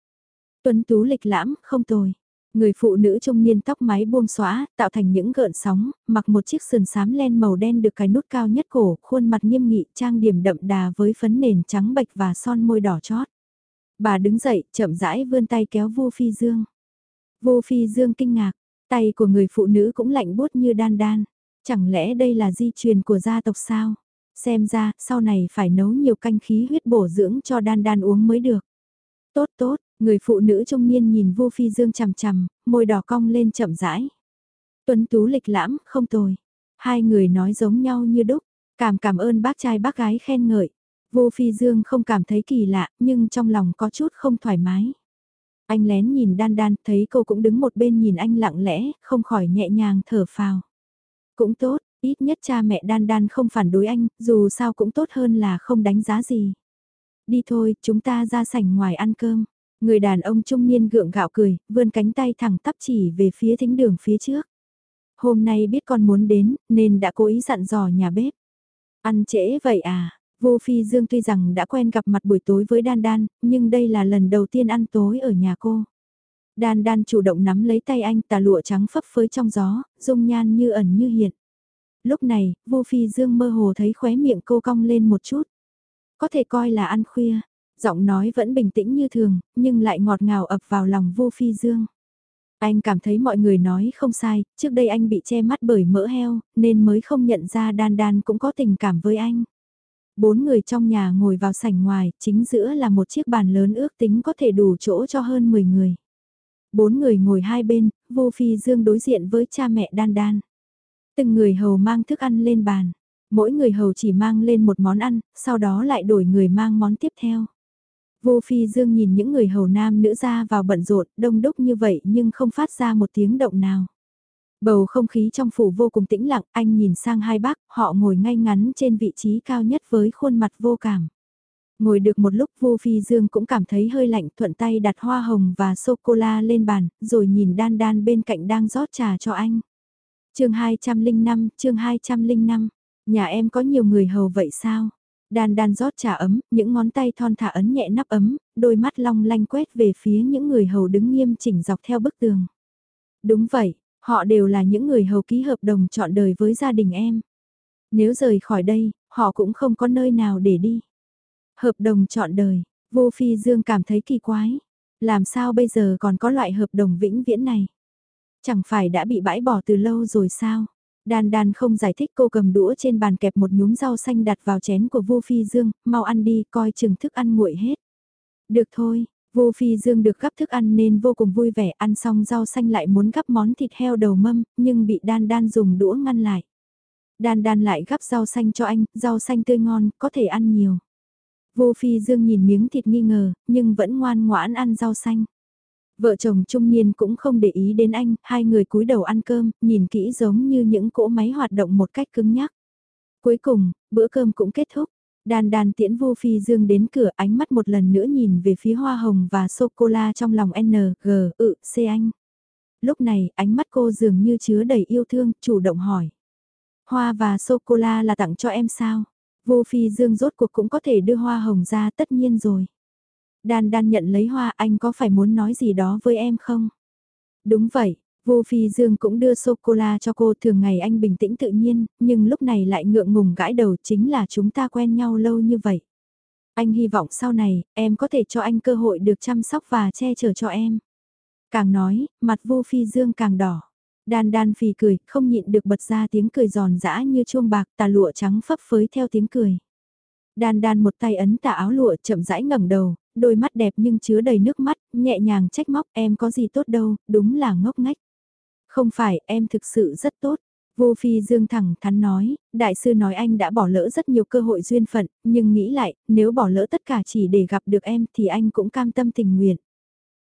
Tuấn tú lịch lãm, không tồi. Người phụ nữ trung niên tóc mái buông xóa, tạo thành những gợn sóng, mặc một chiếc sườn xám len màu đen được cài nút cao nhất cổ, khuôn mặt nghiêm nghị trang điểm đậm đà với phấn nền trắng bạch và son môi đỏ chót. Bà đứng dậy, chậm rãi vươn tay kéo vô phi dương. Vô phi dương kinh ngạc, tay của người phụ nữ cũng lạnh buốt như đan đan. Chẳng lẽ đây là di truyền của gia tộc sao? Xem ra, sau này phải nấu nhiều canh khí huyết bổ dưỡng cho đan đan uống mới được. Tốt tốt, người phụ nữ trung niên nhìn vô phi dương chằm chằm, môi đỏ cong lên chậm rãi. Tuấn tú lịch lãm, không tồi. Hai người nói giống nhau như đúc, cảm cảm ơn bác trai bác gái khen ngợi. Vô phi dương không cảm thấy kỳ lạ, nhưng trong lòng có chút không thoải mái. Anh lén nhìn đan đan, thấy cô cũng đứng một bên nhìn anh lặng lẽ, không khỏi nhẹ nhàng thở phào. Cũng tốt, Ít nhất cha mẹ đan đan không phản đối anh, dù sao cũng tốt hơn là không đánh giá gì. Đi thôi, chúng ta ra sảnh ngoài ăn cơm. Người đàn ông trung niên gượng gạo cười, vươn cánh tay thẳng tắp chỉ về phía thính đường phía trước. Hôm nay biết con muốn đến, nên đã cố ý dặn dò nhà bếp. Ăn trễ vậy à? Vô Phi Dương tuy rằng đã quen gặp mặt buổi tối với Đan Đan, nhưng đây là lần đầu tiên ăn tối ở nhà cô. Đan Đan chủ động nắm lấy tay anh tà lụa trắng phấp phới trong gió, dung nhan như ẩn như hiện lúc này, vô Phi Dương mơ hồ thấy khóe miệng cô cong lên một chút. Có thể coi là ăn khuya, giọng nói vẫn bình tĩnh như thường, nhưng lại ngọt ngào ập vào lòng vô Phi Dương. Anh cảm thấy mọi người nói không sai, trước đây anh bị che mắt bởi mỡ heo, nên mới không nhận ra đan đan cũng có tình cảm với anh. Bốn người trong nhà ngồi vào sảnh ngoài, chính giữa là một chiếc bàn lớn ước tính có thể đủ chỗ cho hơn 10 người. Bốn người ngồi hai bên, vô phi dương đối diện với cha mẹ đan đan. Từng người hầu mang thức ăn lên bàn. Mỗi người hầu chỉ mang lên một món ăn, sau đó lại đổi người mang món tiếp theo. Vô Phi Dương nhìn những người hầu nam nữ ra vào bận rộn, đông đúc như vậy nhưng không phát ra một tiếng động nào. Bầu không khí trong phủ vô cùng tĩnh lặng, anh nhìn sang hai bác, họ ngồi ngay ngắn trên vị trí cao nhất với khuôn mặt vô cảm. Ngồi được một lúc vô phi dương cũng cảm thấy hơi lạnh thuận tay đặt hoa hồng và sô-cô-la lên bàn, rồi nhìn đan đan bên cạnh đang rót trà cho anh chương 205, chương 205, nhà em có nhiều người hầu vậy sao? Đan đan rót trà ấm, những ngón tay thon thả ấn nhẹ nắp ấm, đôi mắt long lanh quét về phía những người hầu đứng nghiêm chỉnh dọc theo bức tường. Đúng vậy, họ đều là những người hầu ký hợp đồng chọn đời với gia đình em. Nếu rời khỏi đây, họ cũng không có nơi nào để đi. Hợp đồng chọn đời, vô phi dương cảm thấy kỳ quái. Làm sao bây giờ còn có loại hợp đồng vĩnh viễn này? Chẳng phải đã bị bãi bỏ từ lâu rồi sao? Đan đan không giải thích cô cầm đũa trên bàn kẹp một nhúm rau xanh đặt vào chén của Vu phi dương, mau ăn đi coi chừng thức ăn nguội hết. Được thôi, Vu phi dương được gắp thức ăn nên vô cùng vui vẻ ăn xong rau xanh lại muốn gắp món thịt heo đầu mâm, nhưng bị đan đan dùng đũa ngăn lại. Đan đan lại gắp rau xanh cho anh, rau xanh tươi ngon, có thể ăn nhiều. Vô phi dương nhìn miếng thịt nghi ngờ, nhưng vẫn ngoan ngoãn ăn rau xanh. Vợ chồng trung niên cũng không để ý đến anh, hai người cúi đầu ăn cơm, nhìn kỹ giống như những cỗ máy hoạt động một cách cứng nhắc. Cuối cùng, bữa cơm cũng kết thúc. Đàn đàn tiễn vô phi dương đến cửa ánh mắt một lần nữa nhìn về phía hoa hồng và sô-cô-la trong lòng N, G, ự, C anh. Lúc này, ánh mắt cô dường như chứa đầy yêu thương, chủ động hỏi. Hoa và sô-cô-la là tặng cho em sao? Vô phi dương rốt cuộc cũng có thể đưa hoa hồng ra tất nhiên rồi. Đan đan nhận lấy hoa anh có phải muốn nói gì đó với em không? Đúng vậy, Vô Phi Dương cũng đưa sô-cô-la cho cô thường ngày anh bình tĩnh tự nhiên, nhưng lúc này lại ngượng ngùng gãi đầu chính là chúng ta quen nhau lâu như vậy. Anh hy vọng sau này, em có thể cho anh cơ hội được chăm sóc và che chở cho em. Càng nói, mặt Vô Phi Dương càng đỏ. Đan đan phì cười, không nhịn được bật ra tiếng cười giòn giã như chuông bạc tà lụa trắng phấp phới theo tiếng cười. Đan đan một tay ấn tà áo lụa chậm rãi ngẩng đầu, đôi mắt đẹp nhưng chứa đầy nước mắt, nhẹ nhàng trách móc em có gì tốt đâu, đúng là ngốc ngách. Không phải, em thực sự rất tốt. Vô Phi Dương thẳng thắn nói, đại sư nói anh đã bỏ lỡ rất nhiều cơ hội duyên phận, nhưng nghĩ lại, nếu bỏ lỡ tất cả chỉ để gặp được em thì anh cũng cam tâm tình nguyện.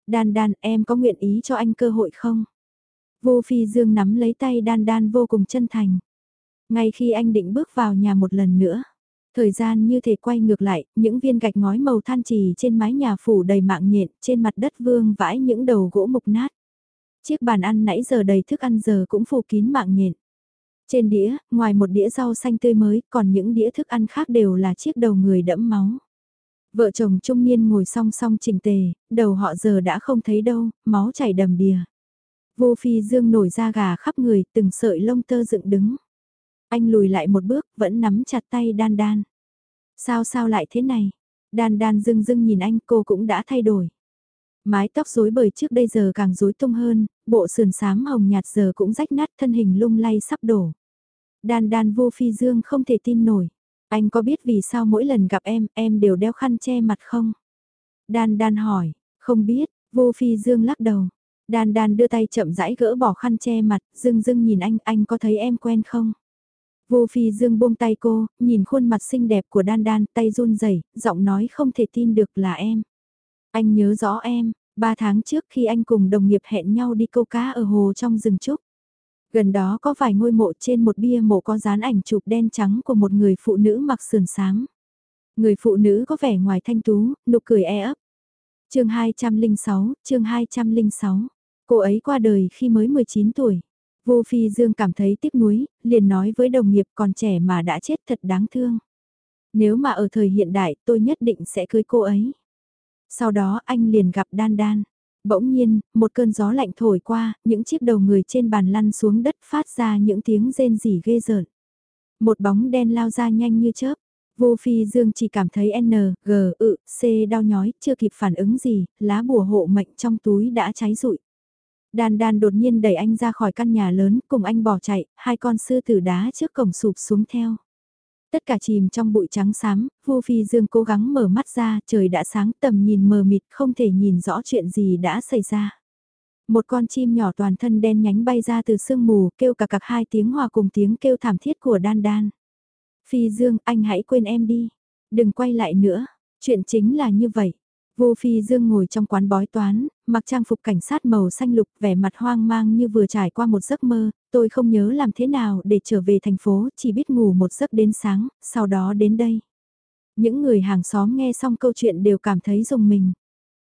Đan đan em có nguyện ý cho anh cơ hội không? Vô Phi Dương nắm lấy tay đan đan vô cùng chân thành. Ngay khi anh định bước vào nhà một lần nữa, thời gian như thể quay ngược lại, những viên gạch ngói màu than trì trên mái nhà phủ đầy mạng nhện, trên mặt đất vương vãi những đầu gỗ mục nát. Chiếc bàn ăn nãy giờ đầy thức ăn giờ cũng phủ kín mạng nhện. Trên đĩa, ngoài một đĩa rau xanh tươi mới, còn những đĩa thức ăn khác đều là chiếc đầu người đẫm máu. Vợ chồng trung niên ngồi song song chỉnh tề, đầu họ giờ đã không thấy đâu, máu chảy đầm đìa. Vô phi dương nổi da gà khắp người, từng sợi lông tơ dựng đứng. Anh lùi lại một bước, vẫn nắm chặt tay đan đan. Sao sao lại thế này? Đan đan dưng dưng nhìn anh cô cũng đã thay đổi. Mái tóc rối bời trước đây giờ càng rối tung hơn, bộ sườn xám hồng nhạt giờ cũng rách nát thân hình lung lay sắp đổ. Đan đan vô phi dương không thể tin nổi. Anh có biết vì sao mỗi lần gặp em, em đều đeo khăn che mặt không? Đan đan hỏi, không biết, vô phi dương lắc đầu. Đan đan đưa tay chậm rãi gỡ bỏ khăn che mặt, dưng dưng nhìn anh, anh có thấy em quen không? Vô phi dương buông tay cô, nhìn khuôn mặt xinh đẹp của đan đan, tay run rẩy giọng nói không thể tin được là em. Anh nhớ rõ em, ba tháng trước khi anh cùng đồng nghiệp hẹn nhau đi câu cá ở hồ trong rừng trúc. Gần đó có vài ngôi mộ trên một bia mộ có dán ảnh chụp đen trắng của một người phụ nữ mặc sườn sáng. Người phụ nữ có vẻ ngoài thanh tú, nụ cười e ấp. chương 206, chương 206. Cô ấy qua đời khi mới 19 tuổi. Vô Phi Dương cảm thấy tiếc nuối, liền nói với đồng nghiệp còn trẻ mà đã chết thật đáng thương. Nếu mà ở thời hiện đại tôi nhất định sẽ cưới cô ấy. Sau đó anh liền gặp Đan Đan. Bỗng nhiên, một cơn gió lạnh thổi qua, những chiếc đầu người trên bàn lăn xuống đất phát ra những tiếng rên rỉ ghê rợn. Một bóng đen lao ra nhanh như chớp. Vô Phi Dương chỉ cảm thấy N, G, ự, C đau nhói, chưa kịp phản ứng gì, lá bùa hộ mệnh trong túi đã cháy rụi. Đan đan đột nhiên đẩy anh ra khỏi căn nhà lớn, cùng anh bỏ chạy, hai con sư tử đá trước cổng sụp xuống theo. Tất cả chìm trong bụi trắng xám, Vu Phi Dương cố gắng mở mắt ra, trời đã sáng tầm nhìn mờ mịt không thể nhìn rõ chuyện gì đã xảy ra. Một con chim nhỏ toàn thân đen nhánh bay ra từ sương mù, kêu cả cặc hai tiếng hòa cùng tiếng kêu thảm thiết của đan đan. Phi Dương, anh hãy quên em đi. Đừng quay lại nữa. Chuyện chính là như vậy. Vô Phi Dương ngồi trong quán bói toán, mặc trang phục cảnh sát màu xanh lục vẻ mặt hoang mang như vừa trải qua một giấc mơ, tôi không nhớ làm thế nào để trở về thành phố, chỉ biết ngủ một giấc đến sáng, sau đó đến đây. Những người hàng xóm nghe xong câu chuyện đều cảm thấy dùng mình.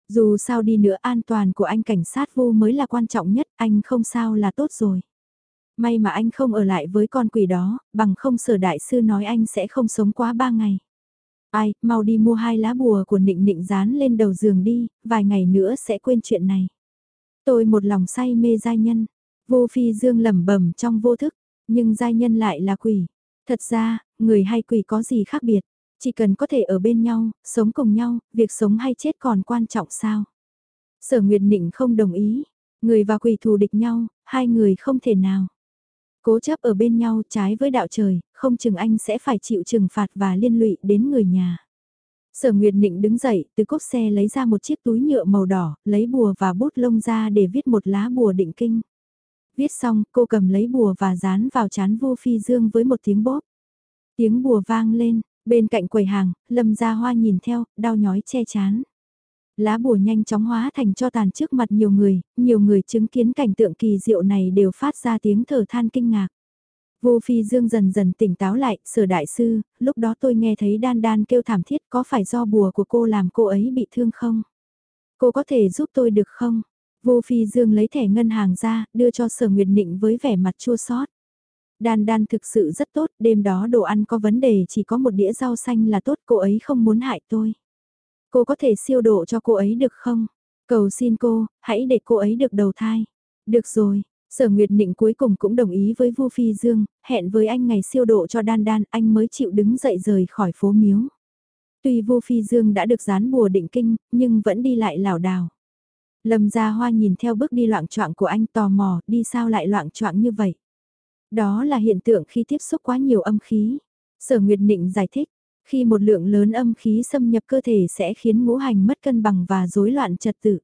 Dù sao đi nữa an toàn của anh cảnh sát vô mới là quan trọng nhất, anh không sao là tốt rồi. May mà anh không ở lại với con quỷ đó, bằng không sở đại sư nói anh sẽ không sống quá ba ngày. Ai, mau đi mua hai lá bùa của nịnh nịnh dán lên đầu giường đi, vài ngày nữa sẽ quên chuyện này. Tôi một lòng say mê giai nhân, vô phi dương lẩm bẩm trong vô thức, nhưng giai nhân lại là quỷ. Thật ra, người hay quỷ có gì khác biệt, Chỉ cần có thể ở bên nhau, sống cùng nhau, việc sống hay chết còn quan trọng sao? Sở Nguyệt Nịnh không đồng ý, người và quỷ thù địch nhau, hai người không thể nào. Cố chấp ở bên nhau trái với đạo trời, không chừng anh sẽ phải chịu trừng phạt và liên lụy đến người nhà. Sở Nguyệt Nịnh đứng dậy, từ cốp xe lấy ra một chiếc túi nhựa màu đỏ, lấy bùa và bút lông ra để viết một lá bùa định kinh. Viết xong, cô cầm lấy bùa và dán vào chán vô phi dương với một tiếng bóp. Tiếng bùa vang lên, bên cạnh quầy hàng, lâm gia hoa nhìn theo, đau nhói che chán. Lá bùa nhanh chóng hóa thành cho tàn trước mặt nhiều người, nhiều người chứng kiến cảnh tượng kỳ diệu này đều phát ra tiếng thở than kinh ngạc. Vô Phi Dương dần dần tỉnh táo lại, sở đại sư, lúc đó tôi nghe thấy đan đan kêu thảm thiết có phải do bùa của cô làm cô ấy bị thương không? Cô có thể giúp tôi được không? Vô Phi Dương lấy thẻ ngân hàng ra, đưa cho sở Nguyệt Nịnh với vẻ mặt chua xót. Đan đan thực sự rất tốt, đêm đó đồ ăn có vấn đề chỉ có một đĩa rau xanh là tốt, cô ấy không muốn hại tôi. Cô có thể siêu độ cho cô ấy được không? Cầu xin cô, hãy để cô ấy được đầu thai. Được rồi, Sở Nguyệt Nịnh cuối cùng cũng đồng ý với Vu Phi Dương, hẹn với anh ngày siêu độ cho đan đan, anh mới chịu đứng dậy rời khỏi phố miếu. Tuy Vu Phi Dương đã được dán bùa định kinh, nhưng vẫn đi lại lảo đảo. Lâm Gia Hoa nhìn theo bước đi loạn choạng của anh tò mò, đi sao lại loạn choạng như vậy? Đó là hiện tượng khi tiếp xúc quá nhiều âm khí. Sở Nguyệt Nịnh giải thích, khi một lượng lớn âm khí xâm nhập cơ thể sẽ khiến ngũ hành mất cân bằng và rối loạn trật tự.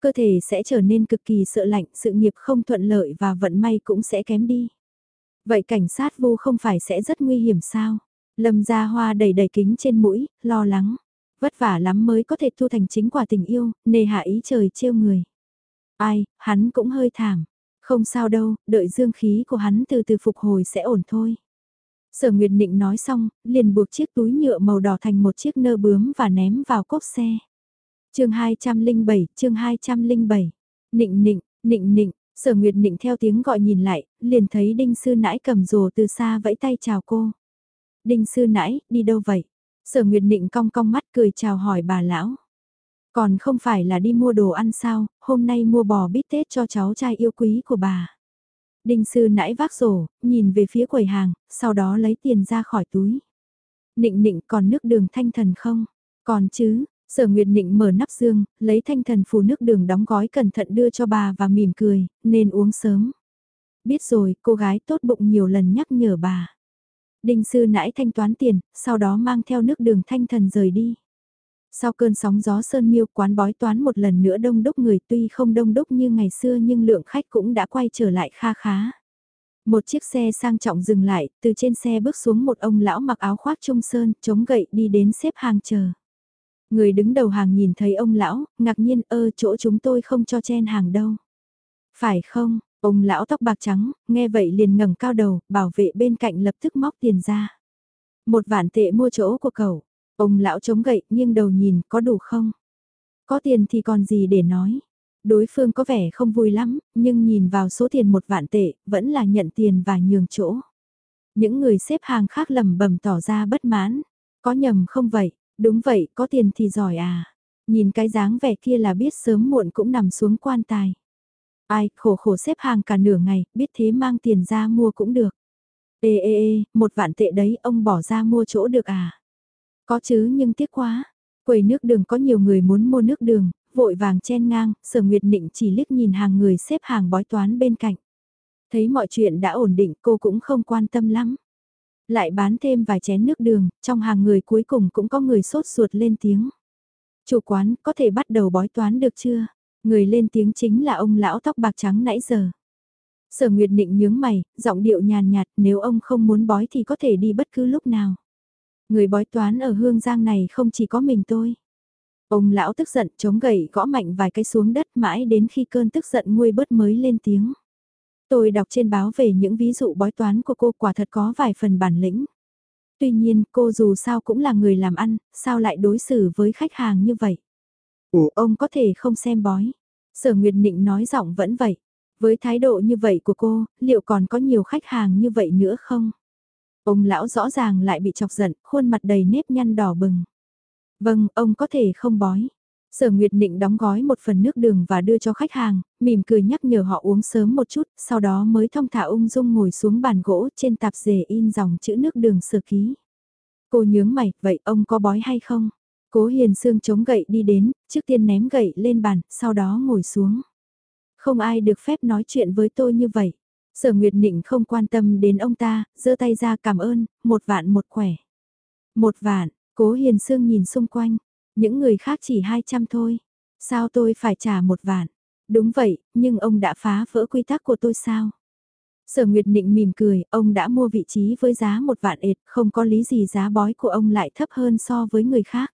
Cơ thể sẽ trở nên cực kỳ sợ lạnh, sự nghiệp không thuận lợi và vận may cũng sẽ kém đi. Vậy cảnh sát vô không phải sẽ rất nguy hiểm sao? Lâm gia hoa đầy đầy kính trên mũi, lo lắng. Vất vả lắm mới có thể thu thành chính quả tình yêu, nề hạ ý trời trêu người. Ai, hắn cũng hơi thảm. Không sao đâu, đợi dương khí của hắn từ từ phục hồi sẽ ổn thôi. Sở Nguyệt Nịnh nói xong, liền buộc chiếc túi nhựa màu đỏ thành một chiếc nơ bướm và ném vào cốp xe. chương 207, chương 207. Nịnh nịnh, nịnh nịnh, sở Nguyệt Nịnh theo tiếng gọi nhìn lại, liền thấy Đinh Sư Nãi cầm rồ từ xa vẫy tay chào cô. Đinh Sư Nãi, đi đâu vậy? Sở Nguyệt Nịnh cong cong mắt cười chào hỏi bà lão. Còn không phải là đi mua đồ ăn sao, hôm nay mua bò bít tết cho cháu trai yêu quý của bà. Đinh sư nãy vác rổ, nhìn về phía quầy hàng, sau đó lấy tiền ra khỏi túi. Nịnh nịnh còn nước đường thanh thần không? Còn chứ, sở nguyệt nịnh mở nắp dương, lấy thanh thần phù nước đường đóng gói cẩn thận đưa cho bà và mỉm cười, nên uống sớm. Biết rồi, cô gái tốt bụng nhiều lần nhắc nhở bà. Đinh sư nãy thanh toán tiền, sau đó mang theo nước đường thanh thần rời đi. Sau cơn sóng gió sơn miêu quán bói toán một lần nữa đông đúc người tuy không đông đúc như ngày xưa nhưng lượng khách cũng đã quay trở lại kha khá. Một chiếc xe sang trọng dừng lại, từ trên xe bước xuống một ông lão mặc áo khoác trung sơn, chống gậy đi đến xếp hàng chờ. Người đứng đầu hàng nhìn thấy ông lão, ngạc nhiên ơ chỗ chúng tôi không cho chen hàng đâu. Phải không, ông lão tóc bạc trắng, nghe vậy liền ngẩng cao đầu, bảo vệ bên cạnh lập tức móc tiền ra. Một vạn tệ mua chỗ của cậu, Ông lão chống gậy, nghiêng đầu nhìn, có đủ không? Có tiền thì còn gì để nói. Đối phương có vẻ không vui lắm, nhưng nhìn vào số tiền một vạn tệ, vẫn là nhận tiền và nhường chỗ. Những người xếp hàng khác lầm bầm tỏ ra bất mãn. Có nhầm không vậy? Đúng vậy, có tiền thì giỏi à. Nhìn cái dáng vẻ kia là biết sớm muộn cũng nằm xuống quan tài. Ai, khổ khổ xếp hàng cả nửa ngày, biết thế mang tiền ra mua cũng được. Ê ê ê, một vạn tệ đấy ông bỏ ra mua chỗ được à? Có chứ nhưng tiếc quá. Quầy nước đường có nhiều người muốn mua nước đường, vội vàng chen ngang, sở nguyệt nịnh chỉ liếc nhìn hàng người xếp hàng bói toán bên cạnh. Thấy mọi chuyện đã ổn định cô cũng không quan tâm lắm. Lại bán thêm vài chén nước đường, trong hàng người cuối cùng cũng có người sốt ruột lên tiếng. Chủ quán có thể bắt đầu bói toán được chưa? Người lên tiếng chính là ông lão tóc bạc trắng nãy giờ. Sở Nguyệt định nhướng mày, giọng điệu nhàn nhạt nếu ông không muốn bói thì có thể đi bất cứ lúc nào. Người bói toán ở hương giang này không chỉ có mình tôi. Ông lão tức giận chống gậy gõ mạnh vài cái xuống đất mãi đến khi cơn tức giận nguôi bớt mới lên tiếng. Tôi đọc trên báo về những ví dụ bói toán của cô quả thật có vài phần bản lĩnh. Tuy nhiên cô dù sao cũng là người làm ăn, sao lại đối xử với khách hàng như vậy? Ủa ông có thể không xem bói. Sở Nguyệt Nịnh nói giọng vẫn vậy. Với thái độ như vậy của cô, liệu còn có nhiều khách hàng như vậy nữa không? Ông lão rõ ràng lại bị chọc giận, khuôn mặt đầy nếp nhăn đỏ bừng. Vâng, ông có thể không bói. Sở Nguyệt Nịnh đóng gói một phần nước đường và đưa cho khách hàng, mỉm cười nhắc nhở họ uống sớm một chút, sau đó mới thông thả ung dung ngồi xuống bàn gỗ trên tạp dề in dòng chữ nước đường sở ký. Cô nhướng mày, vậy ông có bói hay không? Cố Hiền Sương chống gậy đi đến, trước tiên ném gậy lên bàn, sau đó ngồi xuống. Không ai được phép nói chuyện với tôi như vậy. Sở Nguyệt Nịnh không quan tâm đến ông ta, giơ tay ra cảm ơn, một vạn một khỏe. Một vạn, Cố Hiền Sương nhìn xung quanh, những người khác chỉ hai trăm thôi. Sao tôi phải trả một vạn? Đúng vậy, nhưng ông đã phá vỡ quy tắc của tôi sao? Sở Nguyệt Nịnh mỉm cười, ông đã mua vị trí với giá một vạn ệt, không có lý gì giá bói của ông lại thấp hơn so với người khác.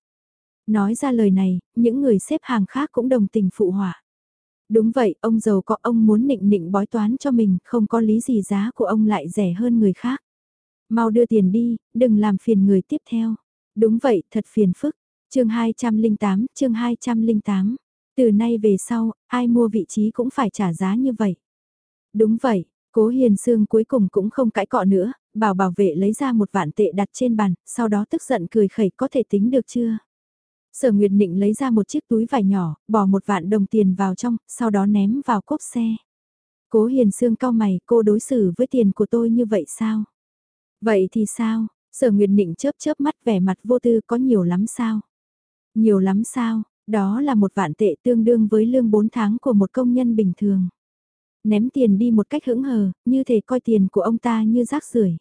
Nói ra lời này, những người xếp hàng khác cũng đồng tình phụ họa. Đúng vậy, ông giàu có ông muốn nịnh nịnh bói toán cho mình, không có lý gì giá của ông lại rẻ hơn người khác. Mau đưa tiền đi, đừng làm phiền người tiếp theo. Đúng vậy, thật phiền phức. chương 208, chương 208. Từ nay về sau, ai mua vị trí cũng phải trả giá như vậy. Đúng vậy, cố hiền sương cuối cùng cũng không cãi cọ nữa, bảo bảo vệ lấy ra một vạn tệ đặt trên bàn, sau đó tức giận cười khẩy có thể tính được chưa? Sở Nguyệt Nịnh lấy ra một chiếc túi vải nhỏ, bỏ một vạn đồng tiền vào trong, sau đó ném vào cốp xe. Cố Hiền Sương cao mày, cô đối xử với tiền của tôi như vậy sao? Vậy thì sao? Sở Nguyệt Nịnh chớp chớp mắt vẻ mặt vô tư có nhiều lắm sao? Nhiều lắm sao? Đó là một vạn tệ tương đương với lương 4 tháng của một công nhân bình thường. Ném tiền đi một cách hững hờ, như thể coi tiền của ông ta như rác rưởi.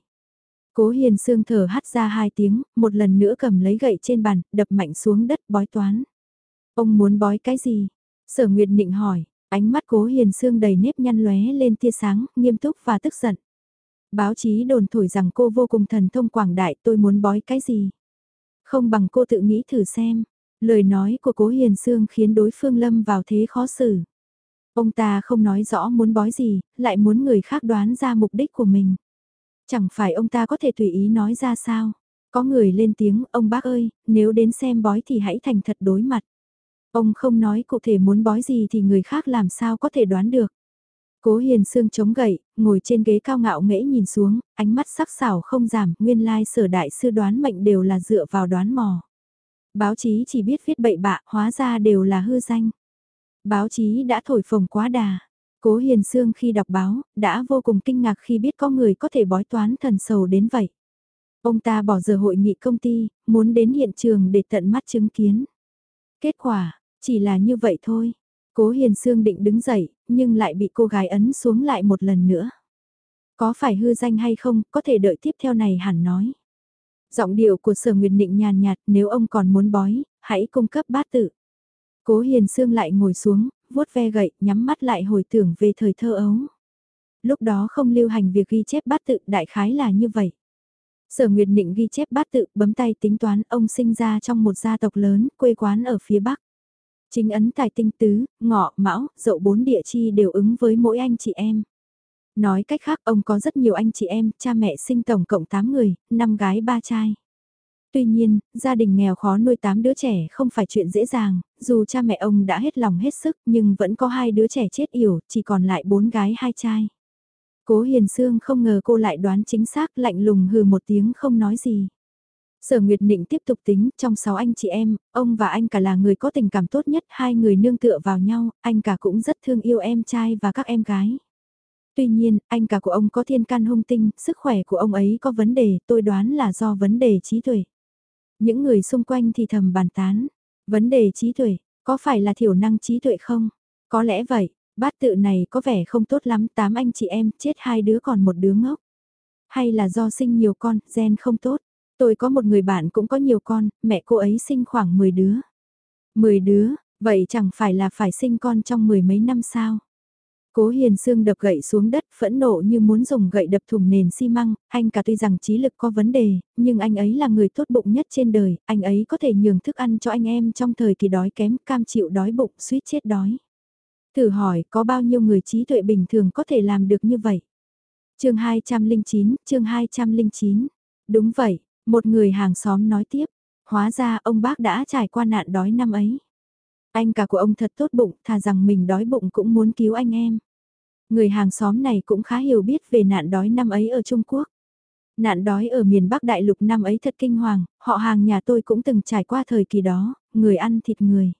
Cố Hiền Sương thở hắt ra hai tiếng, một lần nữa cầm lấy gậy trên bàn, đập mạnh xuống đất bói toán. Ông muốn bói cái gì? Sở Nguyệt Nịnh hỏi, ánh mắt Cố Hiền Sương đầy nếp nhăn lóe lên tia sáng, nghiêm túc và tức giận. Báo chí đồn thổi rằng cô vô cùng thần thông quảng đại tôi muốn bói cái gì? Không bằng cô tự nghĩ thử xem. Lời nói của Cố Hiền Sương khiến đối phương lâm vào thế khó xử. Ông ta không nói rõ muốn bói gì, lại muốn người khác đoán ra mục đích của mình. Chẳng phải ông ta có thể tùy ý nói ra sao? Có người lên tiếng, ông bác ơi, nếu đến xem bói thì hãy thành thật đối mặt. Ông không nói cụ thể muốn bói gì thì người khác làm sao có thể đoán được. Cố hiền xương chống gậy, ngồi trên ghế cao ngạo nghễ nhìn xuống, ánh mắt sắc sảo không giảm, nguyên lai sở đại sư đoán mệnh đều là dựa vào đoán mò. Báo chí chỉ biết viết bậy bạ, hóa ra đều là hư danh. Báo chí đã thổi phồng quá đà. Cố Hiền Sương khi đọc báo, đã vô cùng kinh ngạc khi biết có người có thể bói toán thần sầu đến vậy. Ông ta bỏ giờ hội nghị công ty, muốn đến hiện trường để tận mắt chứng kiến. Kết quả, chỉ là như vậy thôi. Cố Hiền Sương định đứng dậy, nhưng lại bị cô gái ấn xuống lại một lần nữa. Có phải hư danh hay không, có thể đợi tiếp theo này hẳn nói. Giọng điệu của sở nguyệt định nhàn nhạt, nếu ông còn muốn bói, hãy cung cấp bát tự. Cố Hiền Sương lại ngồi xuống, vuốt ve gậy, nhắm mắt lại hồi tưởng về thời thơ ấu. Lúc đó không lưu hành việc ghi chép bát tự đại khái là như vậy. Sở Nguyệt Nịnh ghi chép bát tự bấm tay tính toán ông sinh ra trong một gia tộc lớn, quê quán ở phía Bắc. Chính ấn tài tinh tứ, ngọ, mão, dậu bốn địa chi đều ứng với mỗi anh chị em. Nói cách khác ông có rất nhiều anh chị em, cha mẹ sinh tổng cộng 8 người, 5 gái 3 trai. Tuy nhiên, gia đình nghèo khó nuôi 8 đứa trẻ không phải chuyện dễ dàng, dù cha mẹ ông đã hết lòng hết sức nhưng vẫn có hai đứa trẻ chết yểu, chỉ còn lại 4 gái hai trai. Cố Hiền Sương không ngờ cô lại đoán chính xác lạnh lùng hừ một tiếng không nói gì. Sở Nguyệt Nịnh tiếp tục tính, trong 6 anh chị em, ông và anh cả là người có tình cảm tốt nhất, hai người nương tựa vào nhau, anh cả cũng rất thương yêu em trai và các em gái. Tuy nhiên, anh cả của ông có thiên can hung tinh, sức khỏe của ông ấy có vấn đề, tôi đoán là do vấn đề trí tuệ. Những người xung quanh thì thầm bàn tán. Vấn đề trí tuệ, có phải là thiểu năng trí tuệ không? Có lẽ vậy, bát tự này có vẻ không tốt lắm, tám anh chị em, chết hai đứa còn một đứa ngốc. Hay là do sinh nhiều con, gen không tốt. Tôi có một người bạn cũng có nhiều con, mẹ cô ấy sinh khoảng 10 đứa. 10 đứa, vậy chẳng phải là phải sinh con trong mười mấy năm sao? Cố Hiền Sương đập gậy xuống đất phẫn nộ như muốn dùng gậy đập thùng nền xi măng, anh cả tuy rằng trí lực có vấn đề, nhưng anh ấy là người tốt bụng nhất trên đời, anh ấy có thể nhường thức ăn cho anh em trong thời kỳ đói kém cam chịu đói bụng suýt chết đói. Thử hỏi có bao nhiêu người trí tuệ bình thường có thể làm được như vậy? chương 209, chương 209. Đúng vậy, một người hàng xóm nói tiếp, hóa ra ông bác đã trải qua nạn đói năm ấy. Anh cả của ông thật tốt bụng, thà rằng mình đói bụng cũng muốn cứu anh em. Người hàng xóm này cũng khá hiểu biết về nạn đói năm ấy ở Trung Quốc. Nạn đói ở miền Bắc Đại Lục năm ấy thật kinh hoàng, họ hàng nhà tôi cũng từng trải qua thời kỳ đó, người ăn thịt người.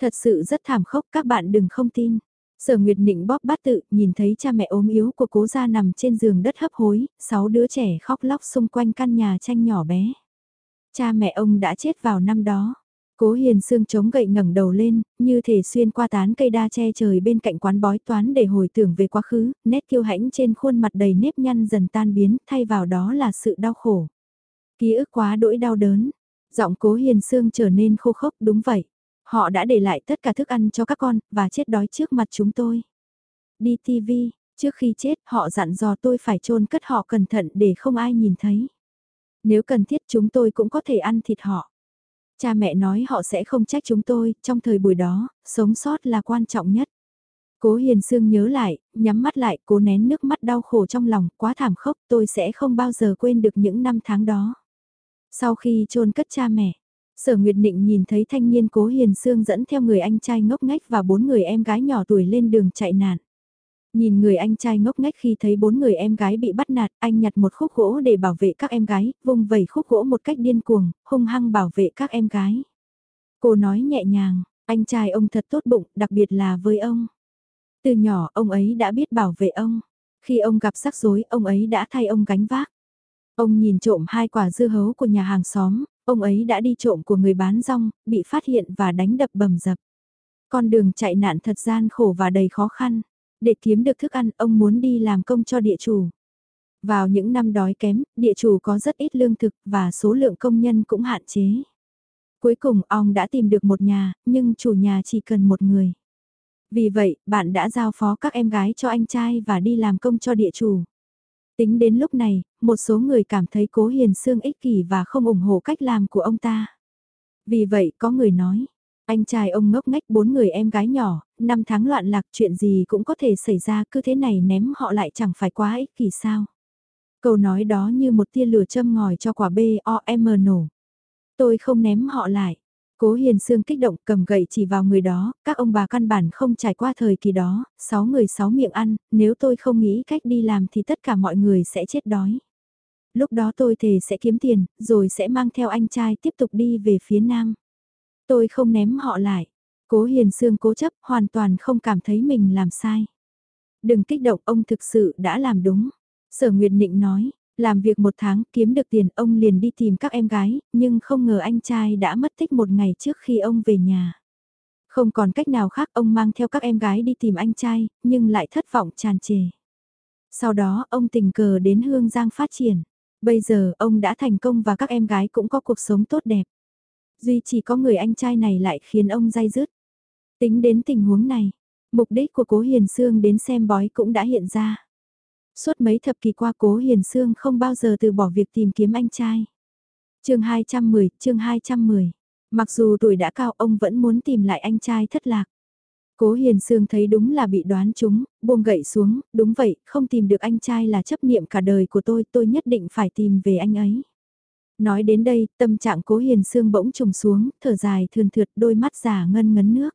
Thật sự rất thảm khốc các bạn đừng không tin. Sở Nguyệt Nịnh bóp bát tự, nhìn thấy cha mẹ ốm yếu của cố gia nằm trên giường đất hấp hối, sáu đứa trẻ khóc lóc xung quanh căn nhà tranh nhỏ bé. Cha mẹ ông đã chết vào năm đó. Cố Hiền Sương chống gậy ngẩng đầu lên, như thể xuyên qua tán cây đa che trời bên cạnh quán bói toán để hồi tưởng về quá khứ, nét kiêu hãnh trên khuôn mặt đầy nếp nhăn dần tan biến, thay vào đó là sự đau khổ. Ký ức quá đỗi đau đớn. Giọng Cố Hiền Sương trở nên khô khốc, đúng vậy. Họ đã để lại tất cả thức ăn cho các con, và chết đói trước mặt chúng tôi. Đi TV, trước khi chết họ dặn dò tôi phải chôn cất họ cẩn thận để không ai nhìn thấy. Nếu cần thiết chúng tôi cũng có thể ăn thịt họ. Cha mẹ nói họ sẽ không trách chúng tôi, trong thời buổi đó, sống sót là quan trọng nhất. Cố Hiền Sương nhớ lại, nhắm mắt lại, cố nén nước mắt đau khổ trong lòng, quá thảm khốc, tôi sẽ không bao giờ quên được những năm tháng đó. Sau khi chôn cất cha mẹ, Sở Nguyệt Định nhìn thấy thanh niên Cố Hiền Sương dẫn theo người anh trai ngốc nghếch và bốn người em gái nhỏ tuổi lên đường chạy nạn. Nhìn người anh trai ngốc nghếch khi thấy bốn người em gái bị bắt nạt, anh nhặt một khúc gỗ để bảo vệ các em gái, vung vẩy khúc gỗ một cách điên cuồng, hung hăng bảo vệ các em gái. Cô nói nhẹ nhàng, anh trai ông thật tốt bụng, đặc biệt là với ông. Từ nhỏ ông ấy đã biết bảo vệ ông. Khi ông gặp rắc rối, ông ấy đã thay ông gánh vác. Ông nhìn trộm hai quả dưa hấu của nhà hàng xóm, ông ấy đã đi trộm của người bán rong, bị phát hiện và đánh đập bầm dập. Con đường chạy nạn thật gian khổ và đầy khó khăn. Để kiếm được thức ăn, ông muốn đi làm công cho địa chủ. Vào những năm đói kém, địa chủ có rất ít lương thực và số lượng công nhân cũng hạn chế. Cuối cùng ông đã tìm được một nhà, nhưng chủ nhà chỉ cần một người. Vì vậy, bạn đã giao phó các em gái cho anh trai và đi làm công cho địa chủ. Tính đến lúc này, một số người cảm thấy cố hiền xương ích kỷ và không ủng hộ cách làm của ông ta. Vì vậy có người nói, anh trai ông ngốc ngách bốn người em gái nhỏ, năm tháng loạn lạc chuyện gì cũng có thể xảy ra cứ thế này ném họ lại chẳng phải quá ích kỷ sao. Câu nói đó như một tia lửa châm ngòi cho quả B.O.M nổ. Tôi không ném họ lại. Cố Hiền Sương kích động cầm gậy chỉ vào người đó, các ông bà căn bản không trải qua thời kỳ đó, sáu người sáu miệng ăn, nếu tôi không nghĩ cách đi làm thì tất cả mọi người sẽ chết đói. Lúc đó tôi thề sẽ kiếm tiền, rồi sẽ mang theo anh trai tiếp tục đi về phía nam. Tôi không ném họ lại. Cố Hiền Sương cố chấp hoàn toàn không cảm thấy mình làm sai. Đừng kích động ông thực sự đã làm đúng. Sở Nguyệt Nịnh nói, làm việc một tháng kiếm được tiền ông liền đi tìm các em gái, nhưng không ngờ anh trai đã mất tích một ngày trước khi ông về nhà. Không còn cách nào khác ông mang theo các em gái đi tìm anh trai, nhưng lại thất vọng tràn trề. Sau đó ông tình cờ đến Hương Giang phát triển. Bây giờ ông đã thành công và các em gái cũng có cuộc sống tốt đẹp. Duy chỉ có người anh trai này lại khiến ông dai dứt. Tính đến tình huống này, mục đích của Cố Hiền Sương đến xem bói cũng đã hiện ra. Suốt mấy thập kỷ qua Cố Hiền Sương không bao giờ từ bỏ việc tìm kiếm anh trai. chương 210, chương 210. Mặc dù tuổi đã cao ông vẫn muốn tìm lại anh trai thất lạc. Cố Hiền Sương thấy đúng là bị đoán trúng, buông gậy xuống, đúng vậy, không tìm được anh trai là chấp niệm cả đời của tôi, tôi nhất định phải tìm về anh ấy. Nói đến đây, tâm trạng cố hiền xương bỗng trùng xuống, thở dài thườn thượt đôi mắt giả ngân ngấn nước.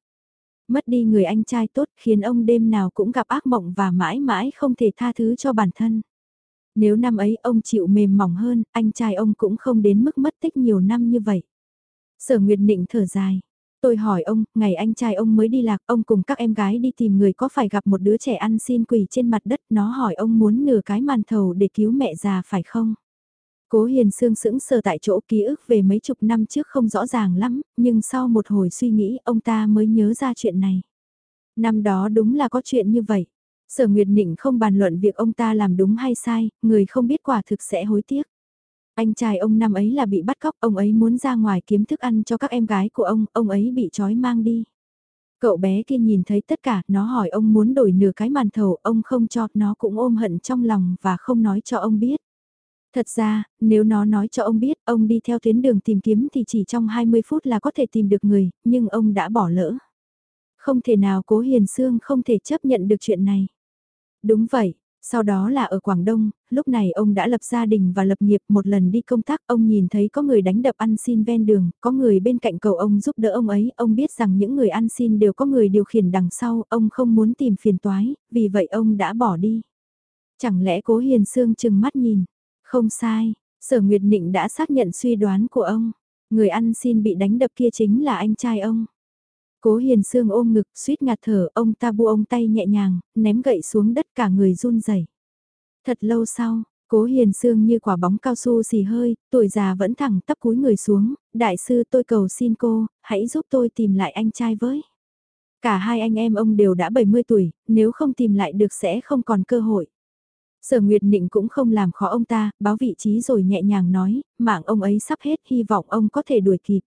Mất đi người anh trai tốt khiến ông đêm nào cũng gặp ác mộng và mãi mãi không thể tha thứ cho bản thân. Nếu năm ấy ông chịu mềm mỏng hơn, anh trai ông cũng không đến mức mất tích nhiều năm như vậy. Sở Nguyệt Nịnh thở dài. Tôi hỏi ông, ngày anh trai ông mới đi lạc, ông cùng các em gái đi tìm người có phải gặp một đứa trẻ ăn xin quỳ trên mặt đất, nó hỏi ông muốn nửa cái màn thầu để cứu mẹ già phải không? Cố Hiền Sương sững sờ tại chỗ ký ức về mấy chục năm trước không rõ ràng lắm, nhưng sau một hồi suy nghĩ ông ta mới nhớ ra chuyện này. Năm đó đúng là có chuyện như vậy. Sở Nguyệt Nịnh không bàn luận việc ông ta làm đúng hay sai, người không biết quả thực sẽ hối tiếc. Anh trai ông năm ấy là bị bắt cóc, ông ấy muốn ra ngoài kiếm thức ăn cho các em gái của ông, ông ấy bị trói mang đi. Cậu bé kia nhìn thấy tất cả, nó hỏi ông muốn đổi nửa cái màn thầu, ông không cho, nó cũng ôm hận trong lòng và không nói cho ông biết. Thật ra, nếu nó nói cho ông biết ông đi theo tuyến đường tìm kiếm thì chỉ trong 20 phút là có thể tìm được người, nhưng ông đã bỏ lỡ. Không thể nào cố hiền xương không thể chấp nhận được chuyện này. Đúng vậy, sau đó là ở Quảng Đông, lúc này ông đã lập gia đình và lập nghiệp một lần đi công tác ông nhìn thấy có người đánh đập ăn xin ven đường, có người bên cạnh cầu ông giúp đỡ ông ấy, ông biết rằng những người ăn xin đều có người điều khiển đằng sau, ông không muốn tìm phiền toái, vì vậy ông đã bỏ đi. Chẳng lẽ cố hiền xương chừng mắt nhìn, không sai, sở Nguyệt Nịnh đã xác nhận suy đoán của ông. Người ăn xin bị đánh đập kia chính là anh trai ông. Cố hiền xương ôm ngực, suýt ngạt thở, ông ta bu ông tay nhẹ nhàng, ném gậy xuống đất cả người run rẩy. Thật lâu sau, Cố hiền xương như quả bóng cao su xì hơi, tuổi già vẫn thẳng tắp cúi người xuống, đại sư tôi cầu xin cô, hãy giúp tôi tìm lại anh trai với. Cả hai anh em ông đều đã 70 tuổi, nếu không tìm lại được sẽ không còn cơ hội. Sở Nguyệt Nịnh cũng không làm khó ông ta, báo vị trí rồi nhẹ nhàng nói, mạng ông ấy sắp hết hy vọng ông có thể đuổi kịp.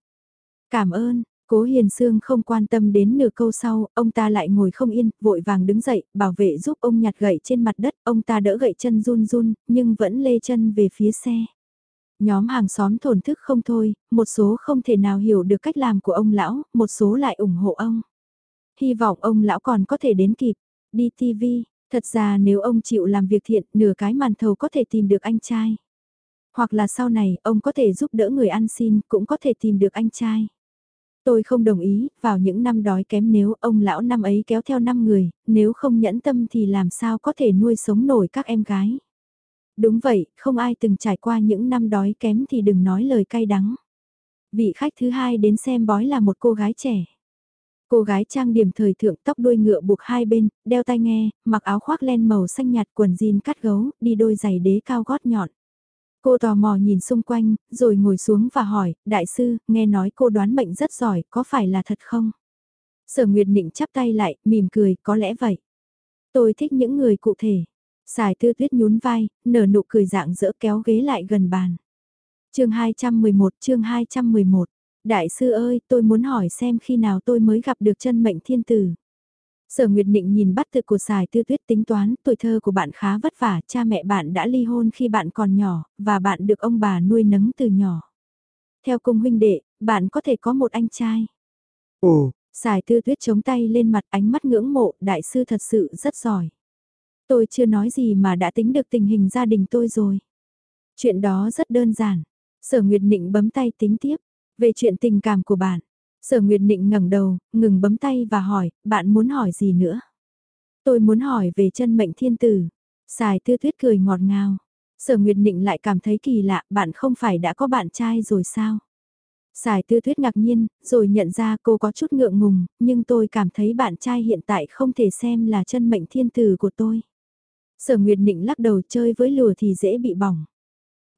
Cảm ơn, Cố Hiền Sương không quan tâm đến nửa câu sau, ông ta lại ngồi không yên, vội vàng đứng dậy, bảo vệ giúp ông nhặt gậy trên mặt đất, ông ta đỡ gậy chân run run, nhưng vẫn lê chân về phía xe. Nhóm hàng xóm thổn thức không thôi, một số không thể nào hiểu được cách làm của ông lão, một số lại ủng hộ ông. Hy vọng ông lão còn có thể đến kịp, đi TV, thật ra nếu ông chịu làm việc thiện, nửa cái màn thầu có thể tìm được anh trai. Hoặc là sau này, ông có thể giúp đỡ người ăn xin, cũng có thể tìm được anh trai. Tôi không đồng ý, vào những năm đói kém nếu ông lão năm ấy kéo theo năm người, nếu không nhẫn tâm thì làm sao có thể nuôi sống nổi các em gái. Đúng vậy, không ai từng trải qua những năm đói kém thì đừng nói lời cay đắng. Vị khách thứ hai đến xem bói là một cô gái trẻ. Cô gái trang điểm thời thượng tóc đuôi ngựa buộc hai bên, đeo tai nghe, mặc áo khoác len màu xanh nhạt quần jean cắt gấu, đi đôi giày đế cao gót nhọn. Cô tò mò nhìn xung quanh, rồi ngồi xuống và hỏi, đại sư, nghe nói cô đoán mệnh rất giỏi, có phải là thật không? Sở Nguyệt Nịnh chắp tay lại, mỉm cười, có lẽ vậy. Tôi thích những người cụ thể. xài tư tuyết nhún vai, nở nụ cười dạng dỡ kéo ghế lại gần bàn. chương 211, chương 211. Đại sư ơi, tôi muốn hỏi xem khi nào tôi mới gặp được chân mệnh thiên tử. Sở Nguyệt Nịnh nhìn bắt tự của Sài Tư Tuyết tính toán, tuổi thơ của bạn khá vất vả, cha mẹ bạn đã ly hôn khi bạn còn nhỏ, và bạn được ông bà nuôi nấng từ nhỏ. Theo cung huynh đệ, bạn có thể có một anh trai. Ồ, Sài Tư Tuyết chống tay lên mặt ánh mắt ngưỡng mộ, đại sư thật sự rất giỏi. Tôi chưa nói gì mà đã tính được tình hình gia đình tôi rồi. Chuyện đó rất đơn giản. Sở Nguyệt Nịnh bấm tay tính tiếp. Về chuyện tình cảm của bạn, Sở Nguyệt Nịnh ngẩng đầu, ngừng bấm tay và hỏi, bạn muốn hỏi gì nữa? Tôi muốn hỏi về chân mệnh thiên tử. xài tư tuyết cười ngọt ngào. Sở Nguyệt Nịnh lại cảm thấy kỳ lạ, bạn không phải đã có bạn trai rồi sao? xài tư tuyết ngạc nhiên, rồi nhận ra cô có chút ngượng ngùng, nhưng tôi cảm thấy bạn trai hiện tại không thể xem là chân mệnh thiên tử của tôi. Sở Nguyệt Nịnh lắc đầu chơi với lùa thì dễ bị bỏng.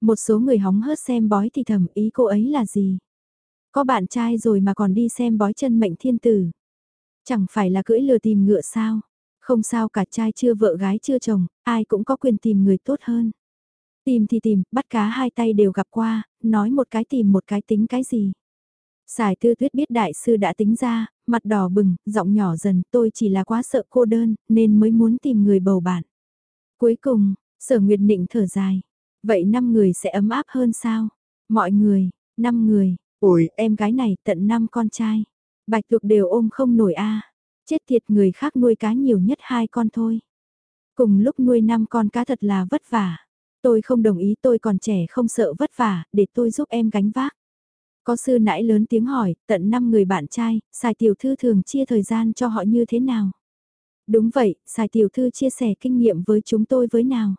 Một số người hóng hớt xem bói thì thầm ý cô ấy là gì? Có bạn trai rồi mà còn đi xem bói chân mệnh thiên tử. Chẳng phải là cưỡi lừa tìm ngựa sao. Không sao cả trai chưa vợ gái chưa chồng, ai cũng có quyền tìm người tốt hơn. Tìm thì tìm, bắt cá hai tay đều gặp qua, nói một cái tìm một cái tính cái gì. Sải tư tuyết biết đại sư đã tính ra, mặt đỏ bừng, giọng nhỏ dần, tôi chỉ là quá sợ cô đơn, nên mới muốn tìm người bầu bạn. Cuối cùng, sở nguyệt nịnh thở dài. Vậy năm người sẽ ấm áp hơn sao? Mọi người, năm người, Ôi, em gái này tận năm con trai. Bạch tuộc đều ôm không nổi a Chết thiệt người khác nuôi cá nhiều nhất hai con thôi. Cùng lúc nuôi năm con cá thật là vất vả. Tôi không đồng ý tôi còn trẻ không sợ vất vả, để tôi giúp em gánh vác. Có sư nãy lớn tiếng hỏi, tận năm người bạn trai, xài tiểu thư thường chia thời gian cho họ như thế nào? Đúng vậy, xài tiểu thư chia sẻ kinh nghiệm với chúng tôi với nào?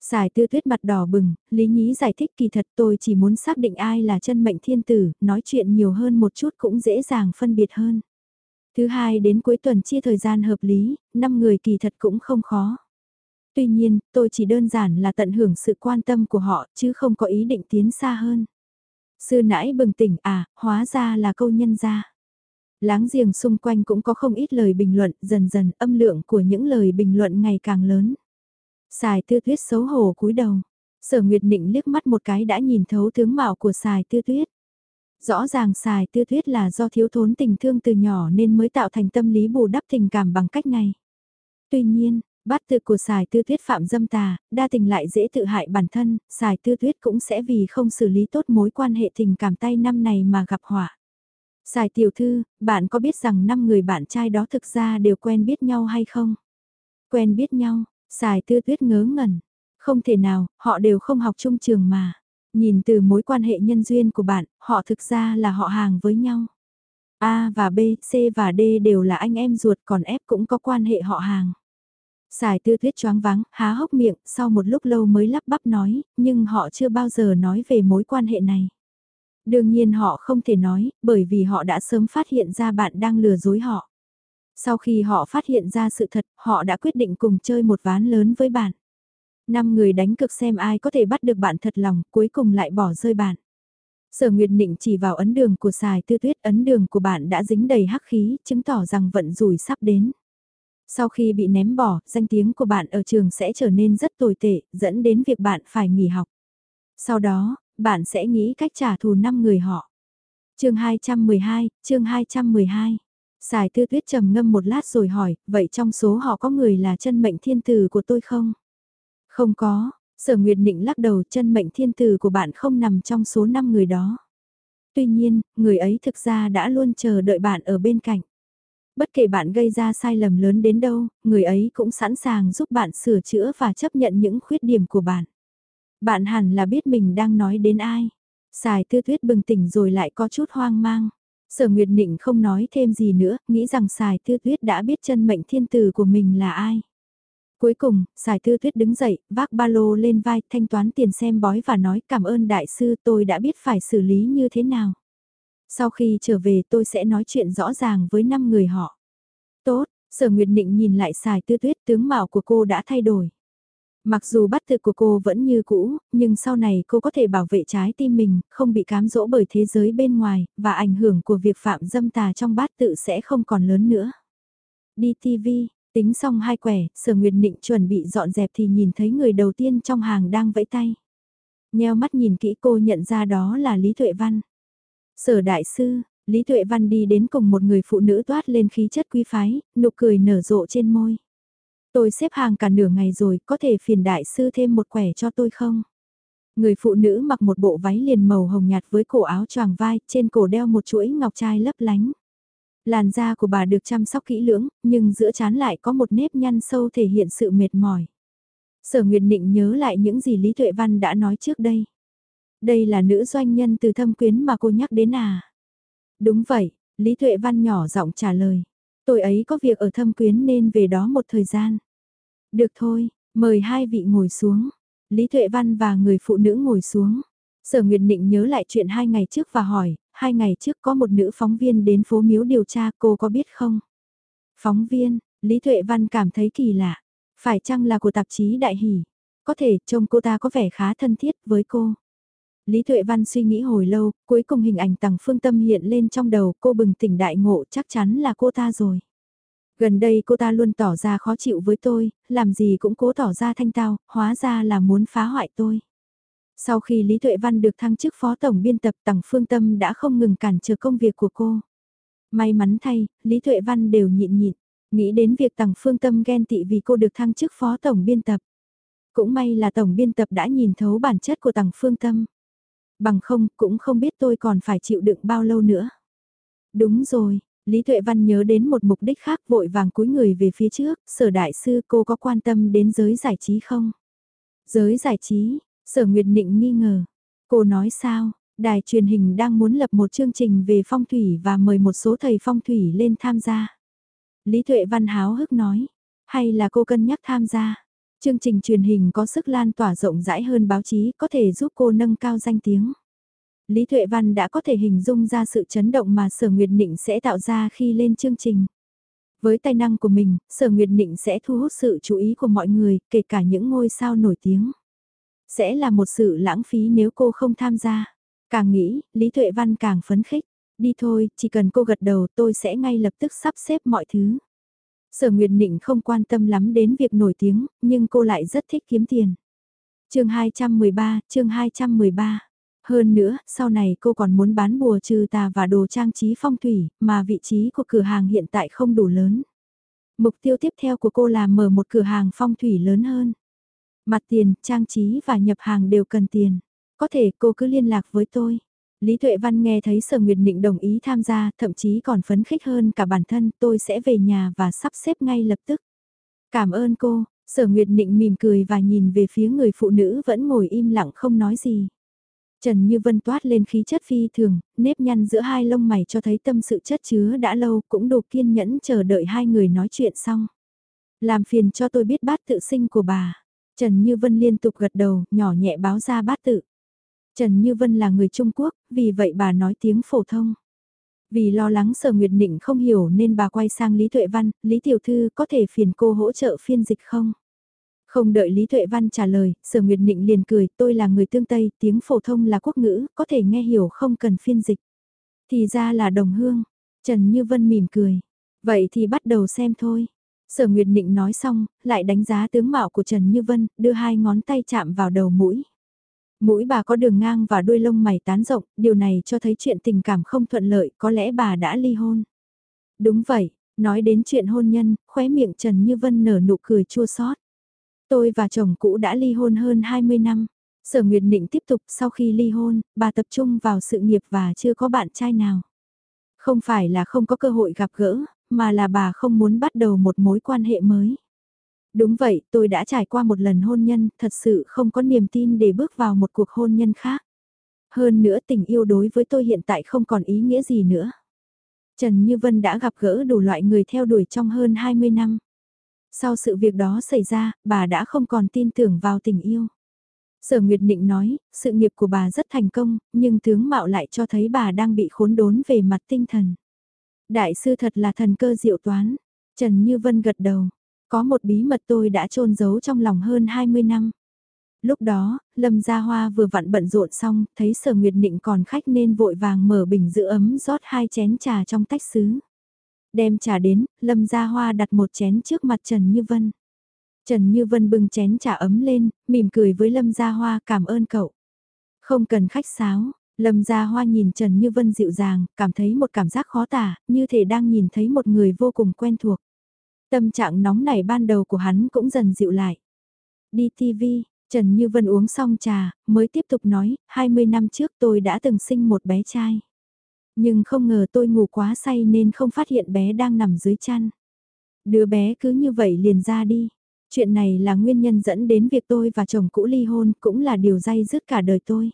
Xài tư tuyết mặt đỏ bừng, Lý Nhí giải thích kỳ thật tôi chỉ muốn xác định ai là chân mệnh thiên tử, nói chuyện nhiều hơn một chút cũng dễ dàng phân biệt hơn. Thứ hai đến cuối tuần chia thời gian hợp lý, 5 người kỳ thật cũng không khó. Tuy nhiên, tôi chỉ đơn giản là tận hưởng sự quan tâm của họ chứ không có ý định tiến xa hơn. Sư nãi bừng tỉnh à, hóa ra là câu nhân gia. Láng giềng xung quanh cũng có không ít lời bình luận, dần dần âm lượng của những lời bình luận ngày càng lớn. Xài tư tuyết xấu hổ cúi đầu. Sở Nguyệt Nịnh liếc mắt một cái đã nhìn thấu tướng mạo của Xài tư tuyết. Rõ ràng Xài tư tuyết là do thiếu thốn tình thương từ nhỏ nên mới tạo thành tâm lý bù đắp tình cảm bằng cách này. Tuy nhiên, bát tự của Xài tư tuyết phạm dâm tà, đa tình lại dễ tự hại bản thân, Xài tư tuyết cũng sẽ vì không xử lý tốt mối quan hệ tình cảm tay năm này mà gặp họa. Xài tiểu thư, bạn có biết rằng năm người bạn trai đó thực ra đều quen biết nhau hay không? Quen biết nhau, Sài tư tuyết ngớ ngẩn. Không thể nào, họ đều không học chung trường mà. Nhìn từ mối quan hệ nhân duyên của bạn, họ thực ra là họ hàng với nhau. A và B, C và D đều là anh em ruột còn F cũng có quan hệ họ hàng. Sài tư tuyết choáng váng, há hốc miệng, sau một lúc lâu mới lắp bắp nói, nhưng họ chưa bao giờ nói về mối quan hệ này. Đương nhiên họ không thể nói, bởi vì họ đã sớm phát hiện ra bạn đang lừa dối họ. Sau khi họ phát hiện ra sự thật, họ đã quyết định cùng chơi một ván lớn với bạn. Năm người đánh cực xem ai có thể bắt được bạn thật lòng, cuối cùng lại bỏ rơi bạn. Sở Nguyệt Nịnh chỉ vào ấn đường của xài tư tuyết, ấn đường của bạn đã dính đầy hắc khí, chứng tỏ rằng vận rủi sắp đến. Sau khi bị ném bỏ, danh tiếng của bạn ở trường sẽ trở nên rất tồi tệ, dẫn đến việc bạn phải nghỉ học. Sau đó, bạn sẽ nghĩ cách trả thù 5 người họ. chương 212, chương 212. Sài tư tuyết trầm ngâm một lát rồi hỏi, vậy trong số họ có người là chân mệnh thiên tử của tôi không? Không có, sở nguyệt định lắc đầu chân mệnh thiên tử của bạn không nằm trong số 5 người đó. Tuy nhiên, người ấy thực ra đã luôn chờ đợi bạn ở bên cạnh. Bất kể bạn gây ra sai lầm lớn đến đâu, người ấy cũng sẵn sàng giúp bạn sửa chữa và chấp nhận những khuyết điểm của bạn. Bạn hẳn là biết mình đang nói đến ai. Xài tư tuyết bừng tỉnh rồi lại có chút hoang mang. Sở Nguyệt Nịnh không nói thêm gì nữa, nghĩ rằng Sài Tư Tuyết đã biết chân mệnh thiên tử của mình là ai. Cuối cùng, Sài Tư Tuyết đứng dậy, vác ba lô lên vai, thanh toán tiền xem bói và nói cảm ơn đại sư tôi đã biết phải xử lý như thế nào. Sau khi trở về tôi sẽ nói chuyện rõ ràng với năm người họ. Tốt, Sở Nguyệt Nịnh nhìn lại Sài Tư Tuyết tướng mạo của cô đã thay đổi. Mặc dù bắt tự của cô vẫn như cũ, nhưng sau này cô có thể bảo vệ trái tim mình, không bị cám dỗ bởi thế giới bên ngoài, và ảnh hưởng của việc phạm dâm tà trong bát tự sẽ không còn lớn nữa. Đi TV, tính xong hai quẻ, sở nguyệt nịnh chuẩn bị dọn dẹp thì nhìn thấy người đầu tiên trong hàng đang vẫy tay. Nheo mắt nhìn kỹ cô nhận ra đó là Lý Tuệ Văn. Sở đại sư, Lý Tuệ Văn đi đến cùng một người phụ nữ toát lên khí chất quý phái, nụ cười nở rộ trên môi. Tôi xếp hàng cả nửa ngày rồi, có thể phiền đại sư thêm một quẻ cho tôi không? Người phụ nữ mặc một bộ váy liền màu hồng nhạt với cổ áo choàng vai, trên cổ đeo một chuỗi ngọc trai lấp lánh. Làn da của bà được chăm sóc kỹ lưỡng, nhưng giữa chán lại có một nếp nhăn sâu thể hiện sự mệt mỏi. Sở Nguyệt Nịnh nhớ lại những gì Lý Tuệ Văn đã nói trước đây. Đây là nữ doanh nhân từ thâm quyến mà cô nhắc đến à? Đúng vậy, Lý Tuệ Văn nhỏ giọng trả lời. Tôi ấy có việc ở thâm quyến nên về đó một thời gian. Được thôi, mời hai vị ngồi xuống. Lý Thuệ Văn và người phụ nữ ngồi xuống. Sở Nguyệt Nịnh nhớ lại chuyện hai ngày trước và hỏi, hai ngày trước có một nữ phóng viên đến phố miếu điều tra cô có biết không? Phóng viên, Lý Thuệ Văn cảm thấy kỳ lạ. Phải chăng là của tạp chí Đại Hỷ? Có thể trông cô ta có vẻ khá thân thiết với cô. Lý Thuệ Văn suy nghĩ hồi lâu, cuối cùng hình ảnh tầng phương tâm hiện lên trong đầu cô bừng tỉnh đại ngộ chắc chắn là cô ta rồi. Gần đây cô ta luôn tỏ ra khó chịu với tôi, làm gì cũng cố tỏ ra thanh tao, hóa ra là muốn phá hoại tôi. Sau khi Lý Tuệ Văn được thăng chức phó tổng biên tập Tằng Phương Tâm đã không ngừng cản trở công việc của cô. May mắn thay, Lý Tuệ Văn đều nhịn nhịn, nghĩ đến việc Tằng Phương Tâm ghen tị vì cô được thăng chức phó tổng biên tập. Cũng may là tổng biên tập đã nhìn thấu bản chất của Tằng Phương Tâm. Bằng không, cũng không biết tôi còn phải chịu đựng bao lâu nữa. Đúng rồi, Lý Tuệ Văn nhớ đến một mục đích khác vội vàng cúi người về phía trước, sở đại sư cô có quan tâm đến giới giải trí không? Giới giải trí, sở Nguyệt Nịnh nghi ngờ. Cô nói sao, đài truyền hình đang muốn lập một chương trình về phong thủy và mời một số thầy phong thủy lên tham gia. Lý Tuệ Văn háo hức nói, hay là cô cân nhắc tham gia? Chương trình truyền hình có sức lan tỏa rộng rãi hơn báo chí có thể giúp cô nâng cao danh tiếng. Lý Thuệ Văn đã có thể hình dung ra sự chấn động mà Sở Nguyệt Nịnh sẽ tạo ra khi lên chương trình. Với tài năng của mình, Sở Nguyệt Nịnh sẽ thu hút sự chú ý của mọi người, kể cả những ngôi sao nổi tiếng. Sẽ là một sự lãng phí nếu cô không tham gia. Càng nghĩ, Lý Thuệ Văn càng phấn khích. Đi thôi, chỉ cần cô gật đầu tôi sẽ ngay lập tức sắp xếp mọi thứ. Sở Nguyệt Nịnh không quan tâm lắm đến việc nổi tiếng, nhưng cô lại rất thích kiếm tiền. chương 213, chương 213. Hơn nữa, sau này cô còn muốn bán bùa trừ tà và đồ trang trí phong thủy, mà vị trí của cửa hàng hiện tại không đủ lớn. Mục tiêu tiếp theo của cô là mở một cửa hàng phong thủy lớn hơn. Mặt tiền, trang trí và nhập hàng đều cần tiền. Có thể cô cứ liên lạc với tôi. Lý Tuệ Văn nghe thấy Sở Nguyệt Nịnh đồng ý tham gia, thậm chí còn phấn khích hơn cả bản thân, tôi sẽ về nhà và sắp xếp ngay lập tức. Cảm ơn cô, Sở Nguyệt Nịnh mỉm cười và nhìn về phía người phụ nữ vẫn ngồi im lặng không nói gì. Trần Như Vân toát lên khí chất phi thường, nếp nhăn giữa hai lông mày cho thấy tâm sự chất chứa đã lâu cũng đủ kiên nhẫn chờ đợi hai người nói chuyện xong. Làm phiền cho tôi biết bát tự sinh của bà. Trần Như Vân liên tục gật đầu, nhỏ nhẹ báo ra bát tự. Trần Như Vân là người Trung Quốc, vì vậy bà nói tiếng phổ thông. Vì lo lắng Sở Nguyệt Nịnh không hiểu nên bà quay sang Lý Tuệ Văn, Lý Tiểu Thư có thể phiền cô hỗ trợ phiên dịch không? Không đợi Lý Tuệ Văn trả lời, Sở Nguyệt Nịnh liền cười, tôi là người tương Tây, tiếng phổ thông là quốc ngữ, có thể nghe hiểu không cần phiên dịch. Thì ra là đồng hương, Trần Như Vân mỉm cười. Vậy thì bắt đầu xem thôi. Sở Nguyệt Nịnh nói xong, lại đánh giá tướng mạo của Trần Như Vân, đưa hai ngón tay chạm vào đầu mũi. Mũi bà có đường ngang và đuôi lông mày tán rộng, điều này cho thấy chuyện tình cảm không thuận lợi, có lẽ bà đã ly hôn. Đúng vậy, nói đến chuyện hôn nhân, khóe miệng Trần Như Vân nở nụ cười chua xót. Tôi và chồng cũ đã ly hôn hơn 20 năm. Sở Nguyệt Nịnh tiếp tục sau khi ly hôn, bà tập trung vào sự nghiệp và chưa có bạn trai nào. Không phải là không có cơ hội gặp gỡ, mà là bà không muốn bắt đầu một mối quan hệ mới. Đúng vậy, tôi đã trải qua một lần hôn nhân, thật sự không có niềm tin để bước vào một cuộc hôn nhân khác. Hơn nữa tình yêu đối với tôi hiện tại không còn ý nghĩa gì nữa. Trần Như Vân đã gặp gỡ đủ loại người theo đuổi trong hơn 20 năm. Sau sự việc đó xảy ra, bà đã không còn tin tưởng vào tình yêu. Sở Nguyệt Định nói, sự nghiệp của bà rất thành công, nhưng tướng mạo lại cho thấy bà đang bị khốn đốn về mặt tinh thần. Đại sư thật là thần cơ diệu toán. Trần Như Vân gật đầu. Có một bí mật tôi đã trôn giấu trong lòng hơn 20 năm. Lúc đó, Lâm Gia Hoa vừa vặn bận rộn xong, thấy Sở Nguyệt Định còn khách nên vội vàng mở bình giữ ấm rót hai chén trà trong tách sứ. Đem trà đến, Lâm Gia Hoa đặt một chén trước mặt Trần Như Vân. Trần Như Vân bưng chén trà ấm lên, mỉm cười với Lâm Gia Hoa cảm ơn cậu. Không cần khách sáo, Lâm Gia Hoa nhìn Trần Như Vân dịu dàng, cảm thấy một cảm giác khó tả, như thể đang nhìn thấy một người vô cùng quen thuộc. Tâm trạng nóng nảy ban đầu của hắn cũng dần dịu lại. Đi TV, Trần Như Vân uống xong trà, mới tiếp tục nói, 20 năm trước tôi đã từng sinh một bé trai. Nhưng không ngờ tôi ngủ quá say nên không phát hiện bé đang nằm dưới chăn. Đứa bé cứ như vậy liền ra đi. Chuyện này là nguyên nhân dẫn đến việc tôi và chồng cũ ly hôn, cũng là điều dây dứt cả đời tôi.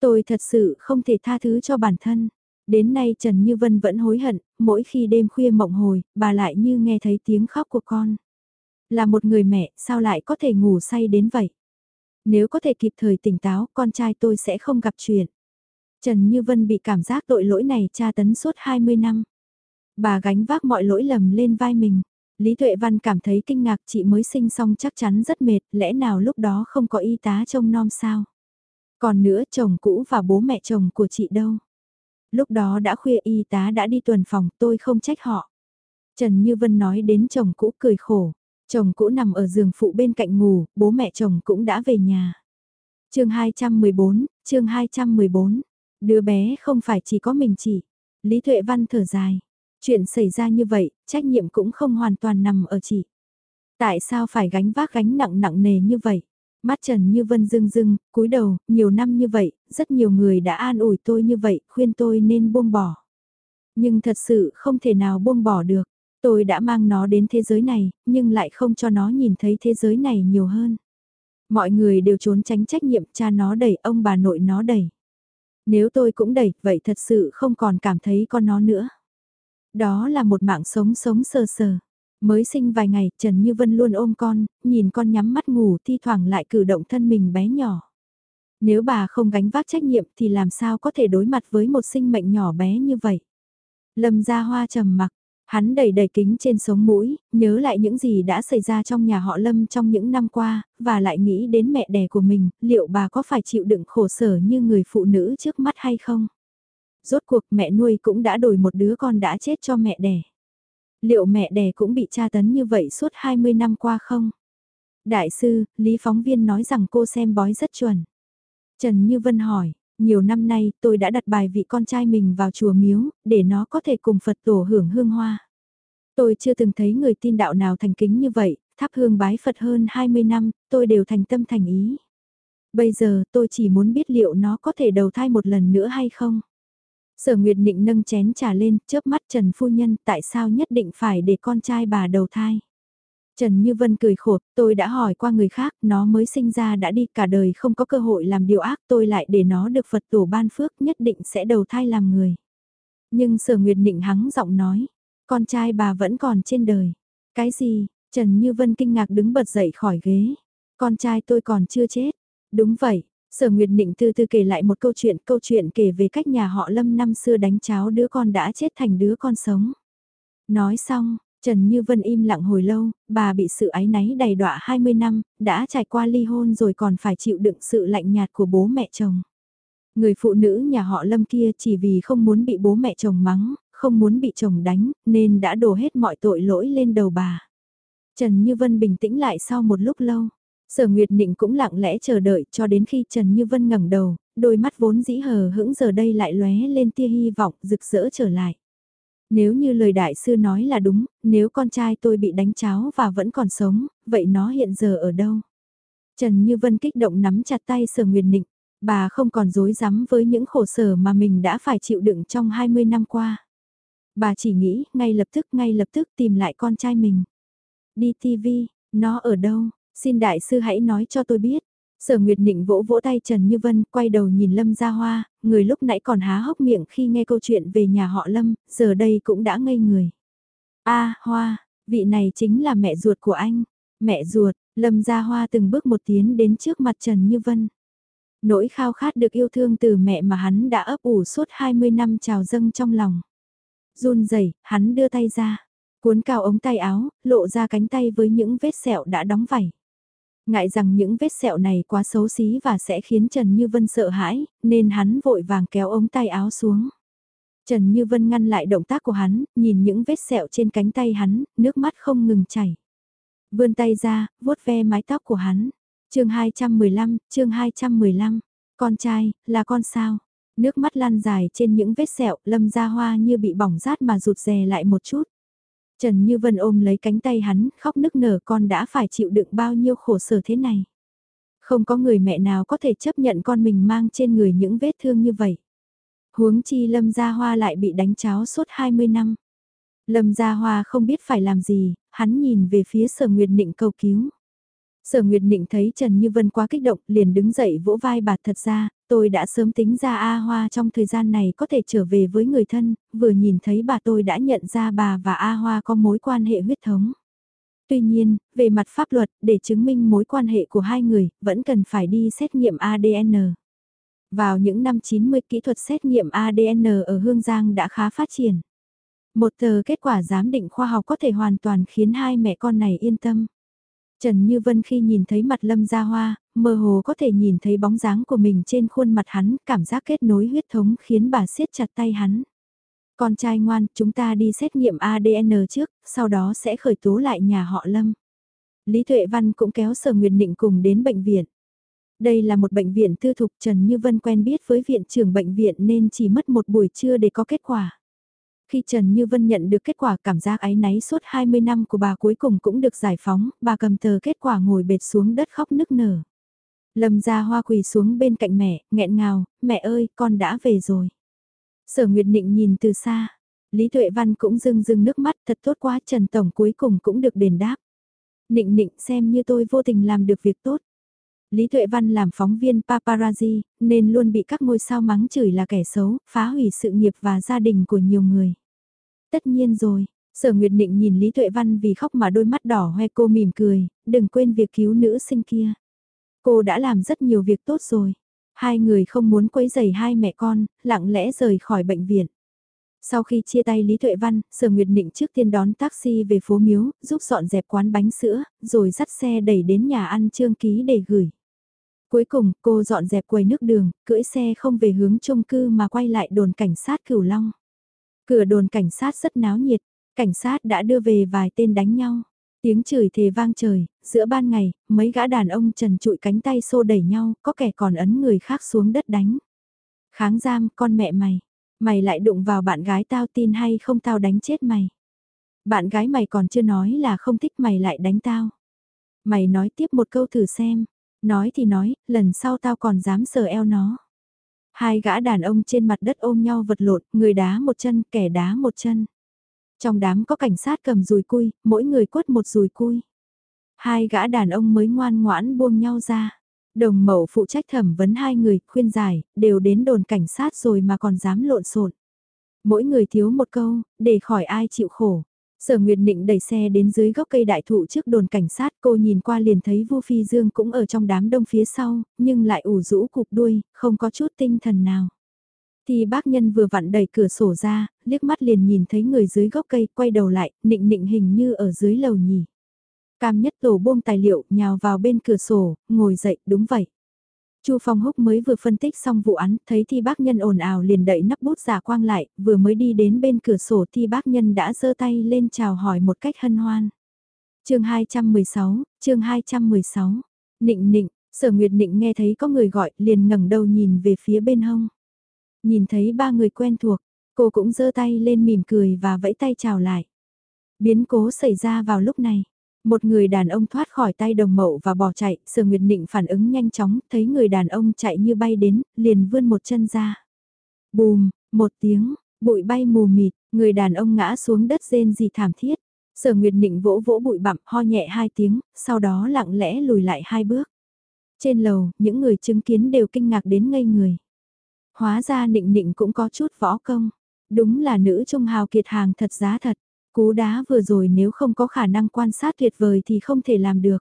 Tôi thật sự không thể tha thứ cho bản thân. Đến nay Trần Như Vân vẫn hối hận, mỗi khi đêm khuya mộng hồi, bà lại như nghe thấy tiếng khóc của con. Là một người mẹ, sao lại có thể ngủ say đến vậy? Nếu có thể kịp thời tỉnh táo, con trai tôi sẽ không gặp chuyện. Trần Như Vân bị cảm giác tội lỗi này tra tấn suốt 20 năm. Bà gánh vác mọi lỗi lầm lên vai mình. Lý Tuệ Văn cảm thấy kinh ngạc chị mới sinh xong chắc chắn rất mệt, lẽ nào lúc đó không có y tá trông nom sao? Còn nữa chồng cũ và bố mẹ chồng của chị đâu? Lúc đó đã khuya y tá đã đi tuần phòng tôi không trách họ. Trần Như Vân nói đến chồng cũ cười khổ. Chồng cũ nằm ở giường phụ bên cạnh ngủ, bố mẹ chồng cũng đã về nhà. chương 214, chương 214. Đứa bé không phải chỉ có mình chị. Lý Tuệ Văn thở dài. Chuyện xảy ra như vậy, trách nhiệm cũng không hoàn toàn nằm ở chị. Tại sao phải gánh vác gánh nặng nặng nề như vậy? Mắt Trần Như Vân rưng rưng, cúi đầu, nhiều năm như vậy, rất nhiều người đã an ủi tôi như vậy, khuyên tôi nên buông bỏ. Nhưng thật sự không thể nào buông bỏ được. Tôi đã mang nó đến thế giới này, nhưng lại không cho nó nhìn thấy thế giới này nhiều hơn. Mọi người đều trốn tránh trách nhiệm cha nó đẩy, ông bà nội nó đẩy. Nếu tôi cũng đẩy, vậy thật sự không còn cảm thấy con nó nữa. Đó là một mạng sống sống sờ sờ. Mới sinh vài ngày, Trần Như Vân luôn ôm con, nhìn con nhắm mắt ngủ thi thoảng lại cử động thân mình bé nhỏ. Nếu bà không gánh vác trách nhiệm thì làm sao có thể đối mặt với một sinh mệnh nhỏ bé như vậy. Lâm ra hoa trầm mặc, hắn đầy đầy kính trên sống mũi, nhớ lại những gì đã xảy ra trong nhà họ Lâm trong những năm qua, và lại nghĩ đến mẹ đẻ của mình, liệu bà có phải chịu đựng khổ sở như người phụ nữ trước mắt hay không? Rốt cuộc mẹ nuôi cũng đã đổi một đứa con đã chết cho mẹ đẻ. Liệu mẹ đẻ cũng bị tra tấn như vậy suốt 20 năm qua không? Đại sư, Lý phóng viên nói rằng cô xem bói rất chuẩn. Trần Như Vân hỏi, nhiều năm nay tôi đã đặt bài vị con trai mình vào chùa miếu, để nó có thể cùng Phật tổ hưởng hương hoa. Tôi chưa từng thấy người tin đạo nào thành kính như vậy, thắp hương bái Phật hơn 20 năm, tôi đều thành tâm thành ý. Bây giờ tôi chỉ muốn biết liệu nó có thể đầu thai một lần nữa hay không. Sở Nguyệt Nịnh nâng chén trà lên, chớp mắt Trần Phu Nhân tại sao nhất định phải để con trai bà đầu thai. Trần Như Vân cười khổ, tôi đã hỏi qua người khác, nó mới sinh ra đã đi cả đời không có cơ hội làm điều ác, tôi lại để nó được Phật tổ ban phước nhất định sẽ đầu thai làm người. Nhưng Sở Nguyệt Định hắng giọng nói, con trai bà vẫn còn trên đời. Cái gì? Trần Như Vân kinh ngạc đứng bật dậy khỏi ghế. Con trai tôi còn chưa chết. Đúng vậy, Sở Nguyệt Định từ từ kể lại một câu chuyện, câu chuyện kể về cách nhà họ Lâm năm xưa đánh cháo đứa con đã chết thành đứa con sống. Nói xong, Trần Như Vân im lặng hồi lâu, bà bị sự ái náy đầy đọa 20 năm, đã trải qua ly hôn rồi còn phải chịu đựng sự lạnh nhạt của bố mẹ chồng. Người phụ nữ nhà họ Lâm kia chỉ vì không muốn bị bố mẹ chồng mắng, không muốn bị chồng đánh, nên đã đổ hết mọi tội lỗi lên đầu bà. Trần Như Vân bình tĩnh lại sau một lúc lâu. Sở Nguyệt Nịnh cũng lặng lẽ chờ đợi cho đến khi Trần Như Vân ngẩng đầu, đôi mắt vốn dĩ hờ hững giờ đây lại lóe lên tia hy vọng rực rỡ trở lại. Nếu như lời đại sư nói là đúng, nếu con trai tôi bị đánh cháo và vẫn còn sống, vậy nó hiện giờ ở đâu? Trần Như Vân kích động nắm chặt tay Sở Nguyệt Nịnh, bà không còn dối rắm với những khổ sở mà mình đã phải chịu đựng trong 20 năm qua. Bà chỉ nghĩ ngay lập tức ngay lập tức tìm lại con trai mình. Đi TV, nó ở đâu? Xin đại sư hãy nói cho tôi biết. Sở Nguyệt Nịnh vỗ vỗ tay Trần Như Vân, quay đầu nhìn Lâm Gia Hoa, người lúc nãy còn há hốc miệng khi nghe câu chuyện về nhà họ Lâm, giờ đây cũng đã ngây người. A Hoa, vị này chính là mẹ ruột của anh. Mẹ ruột, Lâm Gia Hoa từng bước một tiến đến trước mặt Trần Như Vân. Nỗi khao khát được yêu thương từ mẹ mà hắn đã ấp ủ suốt 20 năm trào dâng trong lòng. Run rẩy, hắn đưa tay ra, cuốn cao ống tay áo, lộ ra cánh tay với những vết sẹo đã đóng vảy. Ngại rằng những vết sẹo này quá xấu xí và sẽ khiến Trần Như Vân sợ hãi, nên hắn vội vàng kéo ống tay áo xuống. Trần Như Vân ngăn lại động tác của hắn, nhìn những vết sẹo trên cánh tay hắn, nước mắt không ngừng chảy. Vươn tay ra, vuốt ve mái tóc của hắn. chương 215, chương 215. Con trai, là con sao? Nước mắt lan dài trên những vết sẹo, lâm ra hoa như bị bỏng rát mà rụt rè lại một chút. Trần Như Vân ôm lấy cánh tay hắn, khóc nức nở con đã phải chịu đựng bao nhiêu khổ sở thế này. Không có người mẹ nào có thể chấp nhận con mình mang trên người những vết thương như vậy. Huống chi Lâm Gia Hoa lại bị đánh cháo suốt 20 năm. Lâm Gia Hoa không biết phải làm gì, hắn nhìn về phía sở Nguyệt Nịnh cầu cứu. Sở Nguyệt Nịnh thấy Trần Như Vân quá kích động liền đứng dậy vỗ vai bà thật ra, tôi đã sớm tính ra A Hoa trong thời gian này có thể trở về với người thân, vừa nhìn thấy bà tôi đã nhận ra bà và A Hoa có mối quan hệ huyết thống. Tuy nhiên, về mặt pháp luật, để chứng minh mối quan hệ của hai người, vẫn cần phải đi xét nghiệm ADN. Vào những năm 90 kỹ thuật xét nghiệm ADN ở Hương Giang đã khá phát triển. Một tờ kết quả giám định khoa học có thể hoàn toàn khiến hai mẹ con này yên tâm. Trần Như Vân khi nhìn thấy mặt Lâm Gia Hoa, mơ hồ có thể nhìn thấy bóng dáng của mình trên khuôn mặt hắn, cảm giác kết nối huyết thống khiến bà siết chặt tay hắn. Con trai ngoan, chúng ta đi xét nghiệm ADN trước, sau đó sẽ khởi tố lại nhà họ Lâm. Lý Thuệ Văn cũng kéo Sở Nguyệt Định cùng đến bệnh viện. Đây là một bệnh viện tư thục Trần Như Vân quen biết với viện trưởng bệnh viện nên chỉ mất một buổi trưa để có kết quả. Khi Trần Như Vân nhận được kết quả cảm giác áy náy suốt 20 năm của bà cuối cùng cũng được giải phóng, bà cầm tờ kết quả ngồi bệt xuống đất khóc nức nở. Lâm ra hoa quỳ xuống bên cạnh mẹ, nghẹn ngào, mẹ ơi, con đã về rồi. Sở Nguyệt Nịnh nhìn từ xa, Lý Tuệ Văn cũng rưng rưng nước mắt thật tốt quá Trần Tổng cuối cùng cũng được đền đáp. Nịnh nịnh xem như tôi vô tình làm được việc tốt. Lý Tuệ Văn làm phóng viên paparazzi, nên luôn bị các ngôi sao mắng chửi là kẻ xấu, phá hủy sự nghiệp và gia đình của nhiều người. Tất nhiên rồi, Sở Nguyệt Định nhìn Lý Tuệ Văn vì khóc mà đôi mắt đỏ hoe cô mỉm cười, đừng quên việc cứu nữ sinh kia. Cô đã làm rất nhiều việc tốt rồi. Hai người không muốn quấy rầy hai mẹ con, lặng lẽ rời khỏi bệnh viện. Sau khi chia tay Lý Tuệ Văn, Sở Nguyệt Định trước tiên đón taxi về phố Miếu, giúp dọn dẹp quán bánh sữa, rồi dắt xe đẩy đến nhà ăn Trương Ký để gửi. Cuối cùng, cô dọn dẹp quầy nước đường, cưỡi xe không về hướng chung cư mà quay lại đồn cảnh sát Cửu Long. Cửa đồn cảnh sát rất náo nhiệt, cảnh sát đã đưa về vài tên đánh nhau. Tiếng chửi thề vang trời, giữa ban ngày, mấy gã đàn ông trần trụi cánh tay xô đẩy nhau, có kẻ còn ấn người khác xuống đất đánh. Kháng giam, con mẹ mày, mày lại đụng vào bạn gái tao tin hay không tao đánh chết mày. Bạn gái mày còn chưa nói là không thích mày lại đánh tao. Mày nói tiếp một câu thử xem, nói thì nói, lần sau tao còn dám sờ eo nó. Hai gã đàn ông trên mặt đất ôm nhau vật lộn, người đá một chân, kẻ đá một chân. Trong đám có cảnh sát cầm rùi cui, mỗi người quất một rùi cui. Hai gã đàn ông mới ngoan ngoãn buông nhau ra. Đồng mẫu phụ trách thẩm vấn hai người, khuyên giải, đều đến đồn cảnh sát rồi mà còn dám lộn xộn. Mỗi người thiếu một câu, để khỏi ai chịu khổ. Sở Nguyệt Nịnh đẩy xe đến dưới gốc cây đại thụ trước đồn cảnh sát cô nhìn qua liền thấy Vu Phi Dương cũng ở trong đám đông phía sau, nhưng lại ủ rũ cục đuôi, không có chút tinh thần nào. Thì bác nhân vừa vặn đẩy cửa sổ ra, liếc mắt liền nhìn thấy người dưới gốc cây, quay đầu lại, nịnh nịnh hình như ở dưới lầu nhỉ. Cam nhất tổ buông tài liệu, nhào vào bên cửa sổ, ngồi dậy, đúng vậy. Chu Phong Húc mới vừa phân tích xong vụ án, thấy thi bác nhân ồn ào liền đậy nắp bút giả quang lại, vừa mới đi đến bên cửa sổ thi bác nhân đã giơ tay lên chào hỏi một cách hân hoan. chương 216, chương 216, nịnh nịnh, sở nguyệt nịnh nghe thấy có người gọi liền ngẩng đầu nhìn về phía bên hông. Nhìn thấy ba người quen thuộc, cô cũng giơ tay lên mỉm cười và vẫy tay chào lại. Biến cố xảy ra vào lúc này. Một người đàn ông thoát khỏi tay đồng mậu và bỏ chạy, Sở Nguyệt Nịnh phản ứng nhanh chóng, thấy người đàn ông chạy như bay đến, liền vươn một chân ra. Bùm, một tiếng, bụi bay mù mịt, người đàn ông ngã xuống đất rên gì thảm thiết. Sở Nguyệt Nịnh vỗ vỗ bụi bặm ho nhẹ hai tiếng, sau đó lặng lẽ lùi lại hai bước. Trên lầu, những người chứng kiến đều kinh ngạc đến ngây người. Hóa ra Nịnh Nịnh cũng có chút võ công. Đúng là nữ trung hào kiệt hàng thật giá thật. Cú đá vừa rồi nếu không có khả năng quan sát tuyệt vời thì không thể làm được.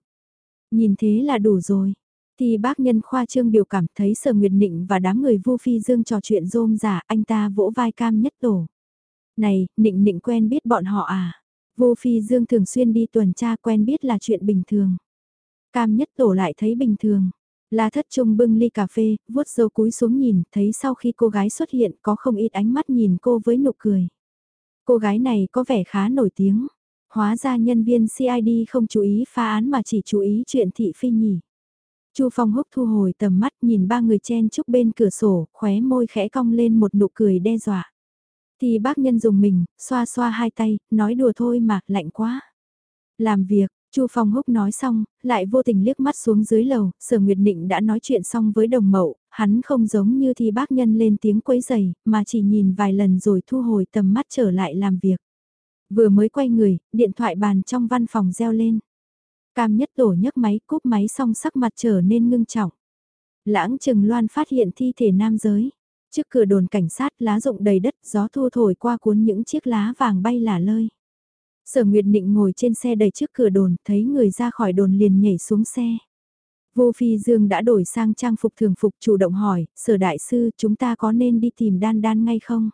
Nhìn thế là đủ rồi. Thì bác nhân khoa trương biểu cảm thấy sở nguyệt nịnh và đám người vu phi dương trò chuyện rôm giả anh ta vỗ vai cam nhất tổ. Này, nịnh nịnh quen biết bọn họ à? vô phi dương thường xuyên đi tuần tra quen biết là chuyện bình thường. Cam nhất tổ lại thấy bình thường. La thất trung bưng ly cà phê, vuốt dâu cúi xuống nhìn, thấy sau khi cô gái xuất hiện có không ít ánh mắt nhìn cô với nụ cười. Cô gái này có vẻ khá nổi tiếng. Hóa ra nhân viên CID không chú ý phá án mà chỉ chú ý chuyện thị phi nhỉ. Chu Phong húc thu hồi tầm mắt nhìn ba người chen chúc bên cửa sổ, khóe môi khẽ cong lên một nụ cười đe dọa. Thì bác nhân dùng mình, xoa xoa hai tay, nói đùa thôi mà, lạnh quá. Làm việc, Chu Phong Húc nói xong, lại vô tình liếc mắt xuống dưới lầu, Sở Nguyệt Nịnh đã nói chuyện xong với đồng mậu, hắn không giống như thì bác nhân lên tiếng quấy giày, mà chỉ nhìn vài lần rồi thu hồi tầm mắt trở lại làm việc. Vừa mới quay người, điện thoại bàn trong văn phòng reo lên. Cam nhất tổ nhấc máy cúp máy xong sắc mặt trở nên ngưng trọng. Lãng Trừng Loan phát hiện thi thể nam giới. Trước cửa đồn cảnh sát lá rụng đầy đất gió thu thổi qua cuốn những chiếc lá vàng bay lả lơi. Sở Nguyệt Nịnh ngồi trên xe đầy trước cửa đồn, thấy người ra khỏi đồn liền nhảy xuống xe. Vô Phi Dương đã đổi sang trang phục thường phục chủ động hỏi, sở đại sư chúng ta có nên đi tìm đan đan ngay không?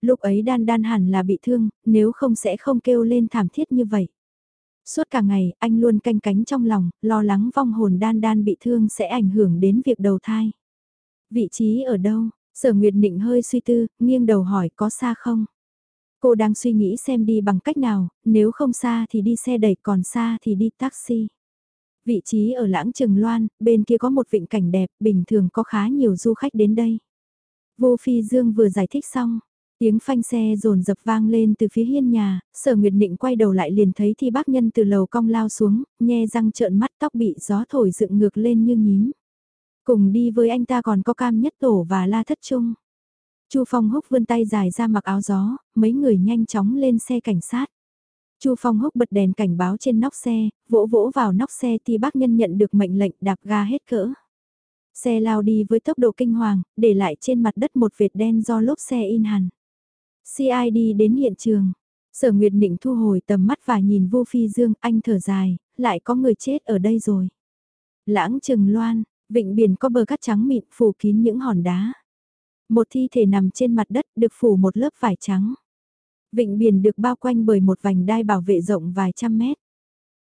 Lúc ấy đan đan hẳn là bị thương, nếu không sẽ không kêu lên thảm thiết như vậy. Suốt cả ngày, anh luôn canh cánh trong lòng, lo lắng vong hồn đan đan bị thương sẽ ảnh hưởng đến việc đầu thai. Vị trí ở đâu? Sở Nguyệt Nịnh hơi suy tư, nghiêng đầu hỏi có xa không? Cô đang suy nghĩ xem đi bằng cách nào, nếu không xa thì đi xe đẩy còn xa thì đi taxi. Vị trí ở lãng trừng loan, bên kia có một vịnh cảnh đẹp, bình thường có khá nhiều du khách đến đây. Vô Phi Dương vừa giải thích xong, tiếng phanh xe rồn dập vang lên từ phía hiên nhà, sở nguyệt định quay đầu lại liền thấy thi bác nhân từ lầu cong lao xuống, nhe răng trợn mắt tóc bị gió thổi dựng ngược lên như nhím. Cùng đi với anh ta còn có cam nhất tổ và la thất trung. Chu Phong Húc vươn tay dài ra mặc áo gió, mấy người nhanh chóng lên xe cảnh sát. Chu Phong Húc bật đèn cảnh báo trên nóc xe, vỗ vỗ vào nóc xe thì bác nhân nhận được mệnh lệnh đạp ga hết cỡ. Xe lao đi với tốc độ kinh hoàng, để lại trên mặt đất một vệt đen do lốp xe in hẳn. CID đến hiện trường. Sở Nguyệt định thu hồi tầm mắt và nhìn vô phi dương, anh thở dài, lại có người chết ở đây rồi. Lãng trừng loan, vịnh biển có bờ cát trắng mịn phủ kín những hòn đá. Một thi thể nằm trên mặt đất được phủ một lớp vải trắng. Vịnh biển được bao quanh bởi một vành đai bảo vệ rộng vài trăm mét.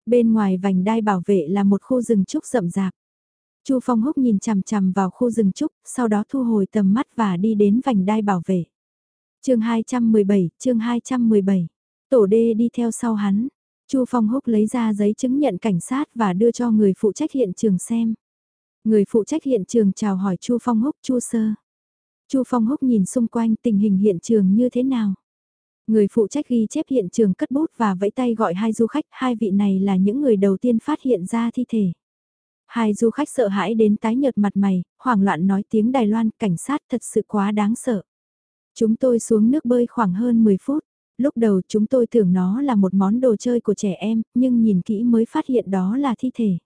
Bên ngoài vành đai bảo vệ là một khu rừng trúc rậm rạp. Chu Phong Húc nhìn chằm chằm vào khu rừng trúc, sau đó thu hồi tầm mắt và đi đến vành đai bảo vệ. chương 217, chương 217. Tổ đê đi theo sau hắn. Chu Phong Húc lấy ra giấy chứng nhận cảnh sát và đưa cho người phụ trách hiện trường xem. Người phụ trách hiện trường chào hỏi Chu Phong Húc Chu Sơ. Chu Phong Húc nhìn xung quanh tình hình hiện trường như thế nào. Người phụ trách ghi chép hiện trường cất bút và vẫy tay gọi hai du khách, hai vị này là những người đầu tiên phát hiện ra thi thể. Hai du khách sợ hãi đến tái nhợt mặt mày, hoảng loạn nói tiếng Đài Loan, cảnh sát thật sự quá đáng sợ. Chúng tôi xuống nước bơi khoảng hơn 10 phút. Lúc đầu chúng tôi tưởng nó là một món đồ chơi của trẻ em, nhưng nhìn kỹ mới phát hiện đó là thi thể.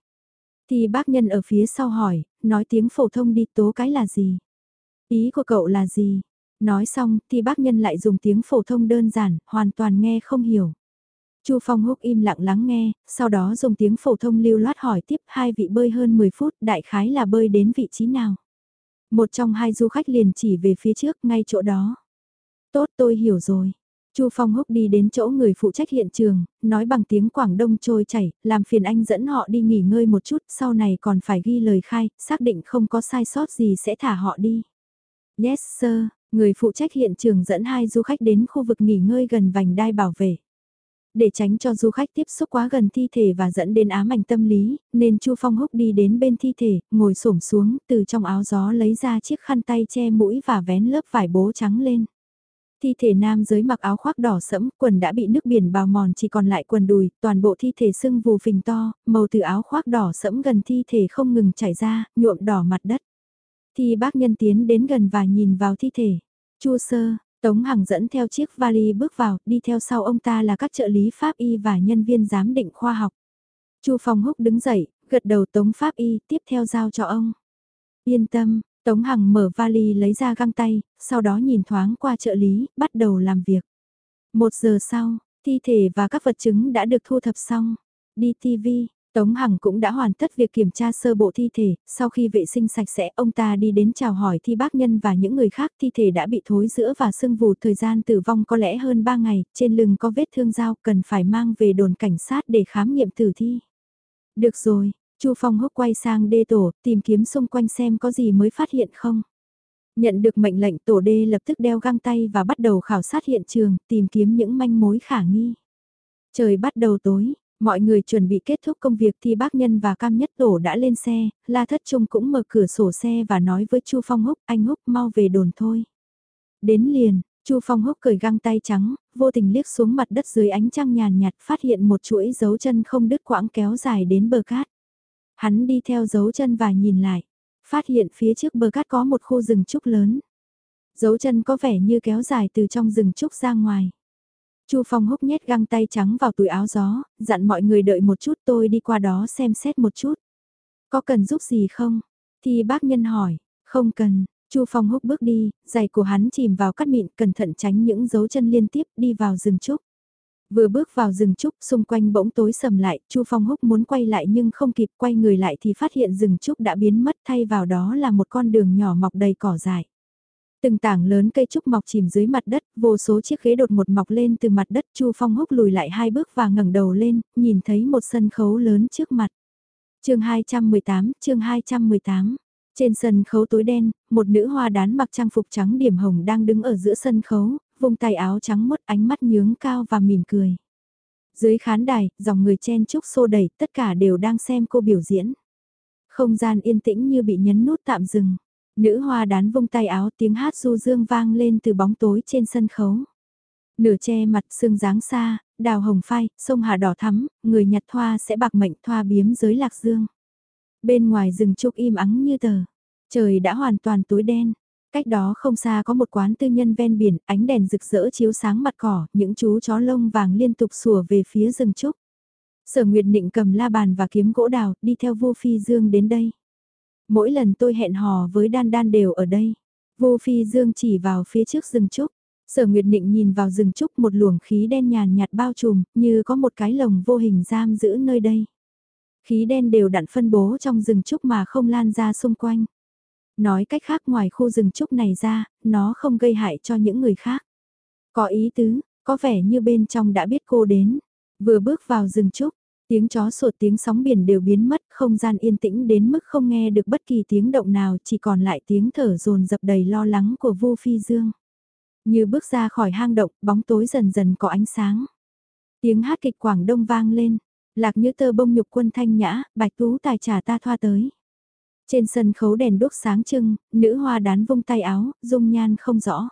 Thì bác nhân ở phía sau hỏi, nói tiếng phổ thông đi tố cái là gì? Ý của cậu là gì? Nói xong thì bác nhân lại dùng tiếng phổ thông đơn giản, hoàn toàn nghe không hiểu. Chu Phong Húc im lặng lắng nghe, sau đó dùng tiếng phổ thông lưu loát hỏi tiếp hai vị bơi hơn 10 phút đại khái là bơi đến vị trí nào. Một trong hai du khách liền chỉ về phía trước ngay chỗ đó. Tốt tôi hiểu rồi. Chu Phong Húc đi đến chỗ người phụ trách hiện trường, nói bằng tiếng Quảng Đông trôi chảy, làm phiền anh dẫn họ đi nghỉ ngơi một chút, sau này còn phải ghi lời khai, xác định không có sai sót gì sẽ thả họ đi. Yes sir, người phụ trách hiện trường dẫn hai du khách đến khu vực nghỉ ngơi gần vành đai bảo vệ. Để tránh cho du khách tiếp xúc quá gần thi thể và dẫn đến ám ảnh tâm lý, nên Chu Phong Húc đi đến bên thi thể, ngồi xổm xuống, từ trong áo gió lấy ra chiếc khăn tay che mũi và vén lớp vải bố trắng lên. Thi thể nam giới mặc áo khoác đỏ sẫm, quần đã bị nước biển bào mòn chỉ còn lại quần đùi, toàn bộ thi thể sưng vù phình to, màu từ áo khoác đỏ sẫm gần thi thể không ngừng chảy ra, nhuộm đỏ mặt đất. Thi bác nhân tiến đến gần và nhìn vào thi thể. Chu sơ, Tống Hằng dẫn theo chiếc vali bước vào, đi theo sau ông ta là các trợ lý pháp y và nhân viên giám định khoa học. Chu Phong Húc đứng dậy, gật đầu Tống pháp y, tiếp theo giao cho ông. Yên tâm, Tống Hằng mở vali lấy ra găng tay, sau đó nhìn thoáng qua trợ lý, bắt đầu làm việc. Một giờ sau, thi thể và các vật chứng đã được thu thập xong. Đi TV, Tống Hằng cũng đã hoàn tất việc kiểm tra sơ bộ thi thể, sau khi vệ sinh sạch sẽ ông ta đi đến chào hỏi thi bác nhân và những người khác thi thể đã bị thối giữa và sưng vù thời gian tử vong có lẽ hơn 3 ngày, trên lưng có vết thương dao cần phải mang về đồn cảnh sát để khám nghiệm tử thi. Được rồi, Chu Phong húc quay sang đê tổ, tìm kiếm xung quanh xem có gì mới phát hiện không. Nhận được mệnh lệnh tổ đê lập tức đeo găng tay và bắt đầu khảo sát hiện trường, tìm kiếm những manh mối khả nghi. Trời bắt đầu tối, mọi người chuẩn bị kết thúc công việc thì bác nhân và cam nhất tổ đã lên xe, La Thất Trung cũng mở cửa sổ xe và nói với Chu Phong Húc, anh Húc mau về đồn thôi. Đến liền, Chu Phong Húc cởi găng tay trắng, vô tình liếc xuống mặt đất dưới ánh trăng nhàn nhạt phát hiện một chuỗi dấu chân không đứt quãng kéo dài đến bờ cát. Hắn đi theo dấu chân và nhìn lại, phát hiện phía trước bờ cát có một khu rừng trúc lớn. Dấu chân có vẻ như kéo dài từ trong rừng trúc ra ngoài. Chu Phong húc nhét găng tay trắng vào túi áo gió, dặn mọi người đợi một chút tôi đi qua đó xem xét một chút. Có cần giúp gì không? Thì bác nhân hỏi, không cần, Chu Phong húc bước đi, giày của hắn chìm vào cát mịn cẩn thận tránh những dấu chân liên tiếp đi vào rừng trúc. Vừa bước vào rừng trúc, xung quanh bỗng tối sầm lại, Chu Phong Húc muốn quay lại nhưng không kịp quay người lại thì phát hiện rừng trúc đã biến mất thay vào đó là một con đường nhỏ mọc đầy cỏ dại. Từng tảng lớn cây trúc mọc chìm dưới mặt đất, vô số chiếc ghế đột một mọc lên từ mặt đất, Chu Phong Húc lùi lại hai bước và ngẩng đầu lên, nhìn thấy một sân khấu lớn trước mặt. Chương 218, chương 218. Trên sân khấu tối đen, một nữ hoa đán mặc trang phục trắng điểm hồng đang đứng ở giữa sân khấu, vùng tay áo trắng mốt ánh mắt nhướng cao và mỉm cười. Dưới khán đài, dòng người chen chúc xô đẩy, tất cả đều đang xem cô biểu diễn. Không gian yên tĩnh như bị nhấn nút tạm dừng. Nữ hoa đán vung tay áo tiếng hát du dương vang lên từ bóng tối trên sân khấu. Nửa che mặt sương dáng xa, đào hồng phai, sông hà đỏ thắm, người nhặt thoa sẽ bạc mệnh thoa biếm giới lạc dương. Bên ngoài rừng trúc im ắng như tờ, trời đã hoàn toàn tối đen, Cách đó không xa có một quán tư nhân ven biển, ánh đèn rực rỡ chiếu sáng mặt cỏ, những chú chó lông vàng liên tục sủa về phía rừng trúc. Sở Nguyệt Nịnh cầm la bàn và kiếm gỗ đào, đi theo Vô Phi Dương đến đây. Mỗi lần tôi hẹn hò với Đan Đan đều ở đây. Vô Phi Dương chỉ vào phía trước rừng trúc. Sở Nguyệt Định nhìn vào rừng trúc một luồng khí đen nhàn nhạt bao trùm, như có một cái lồng vô hình giam giữ nơi đây. Khí đen đều đặn phân bố trong rừng trúc mà không lan ra xung quanh. Nói cách khác ngoài khu rừng trúc này ra, nó không gây hại cho những người khác. Có ý tứ, có vẻ như bên trong đã biết cô đến. Vừa bước vào rừng trúc, tiếng chó sột tiếng sóng biển đều biến mất, không gian yên tĩnh đến mức không nghe được bất kỳ tiếng động nào, chỉ còn lại tiếng thở dồn dập đầy lo lắng của Vu Phi Dương. Như bước ra khỏi hang động, bóng tối dần dần có ánh sáng. Tiếng hát kịch Quảng Đông vang lên, lạc như tơ bông nhục quân thanh nhã, bạch tú tài trả ta thoa tới. Trên sân khấu đèn đốt sáng trưng, nữ hoa đán vung tay áo, dung nhan không rõ.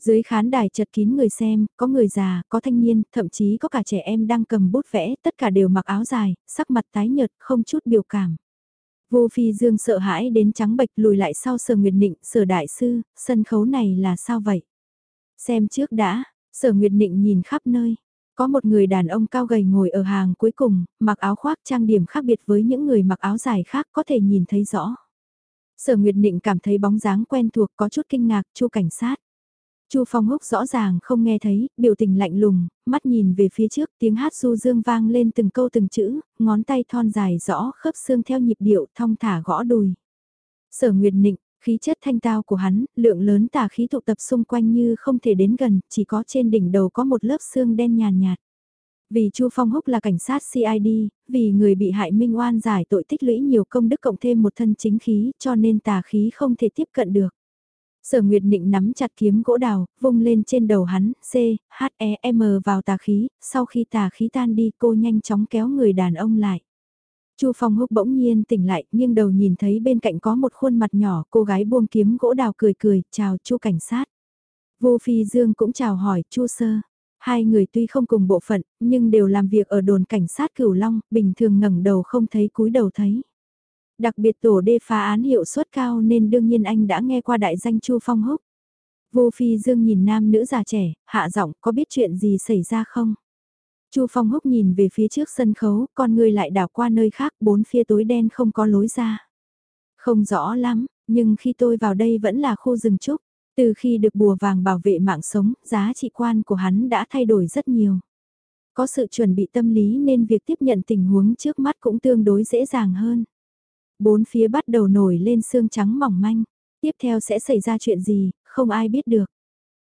Dưới khán đài chật kín người xem, có người già, có thanh niên, thậm chí có cả trẻ em đang cầm bút vẽ, tất cả đều mặc áo dài, sắc mặt tái nhợt, không chút biểu cảm. Vô Phi Dương sợ hãi đến trắng bệch lùi lại sau Sở Nguyệt Nịnh, Sở Đại Sư, sân khấu này là sao vậy? Xem trước đã, Sở Nguyệt Nịnh nhìn khắp nơi, có một người đàn ông cao gầy ngồi ở hàng cuối cùng, mặc áo khoác trang điểm khác biệt với những người mặc áo dài khác có thể nhìn thấy rõ. Sở Nguyệt Nịnh cảm thấy bóng dáng quen thuộc có chút kinh ngạc, chu cảnh sát. Chu Phong Húc rõ ràng không nghe thấy, biểu tình lạnh lùng, mắt nhìn về phía trước, tiếng hát du dương vang lên từng câu từng chữ, ngón tay thon dài rõ khớp xương theo nhịp điệu thong thả gõ đùi. Sở Nguyệt Nịnh, Khí chất thanh tao của hắn, lượng lớn tà khí tụ tập xung quanh như không thể đến gần, chỉ có trên đỉnh đầu có một lớp xương đen nhàn nhạt. Vì Chu Phong Húc là cảnh sát CID, vì người bị hại minh oan giải tội tích lũy nhiều công đức cộng thêm một thân chính khí cho nên tà khí không thể tiếp cận được. Sở Nguyệt Nịnh nắm chặt kiếm gỗ đào, vung lên trên đầu hắn, C, H, E, M vào tà khí, sau khi tà khí tan đi cô nhanh chóng kéo người đàn ông lại. Chu Phong Húc bỗng nhiên tỉnh lại, nhưng đầu nhìn thấy bên cạnh có một khuôn mặt nhỏ, cô gái buông kiếm gỗ đào cười cười, chào Chu cảnh sát. Vô Phi Dương cũng chào hỏi Chu Sơ. Hai người tuy không cùng bộ phận, nhưng đều làm việc ở đồn cảnh sát Cửu Long, bình thường ngẩng đầu không thấy cúi đầu thấy. Đặc biệt tổ đê phá án hiệu suất cao nên đương nhiên anh đã nghe qua đại danh Chu Phong Húc. Vô Phi Dương nhìn nam nữ già trẻ, hạ giọng có biết chuyện gì xảy ra không? Chu Phong Húc nhìn về phía trước sân khấu, con người lại đảo qua nơi khác, bốn phía tối đen không có lối ra. Không rõ lắm, nhưng khi tôi vào đây vẫn là khu rừng trúc. Từ khi được bùa vàng bảo vệ mạng sống, giá trị quan của hắn đã thay đổi rất nhiều. Có sự chuẩn bị tâm lý nên việc tiếp nhận tình huống trước mắt cũng tương đối dễ dàng hơn. Bốn phía bắt đầu nổi lên xương trắng mỏng manh. Tiếp theo sẽ xảy ra chuyện gì, không ai biết được.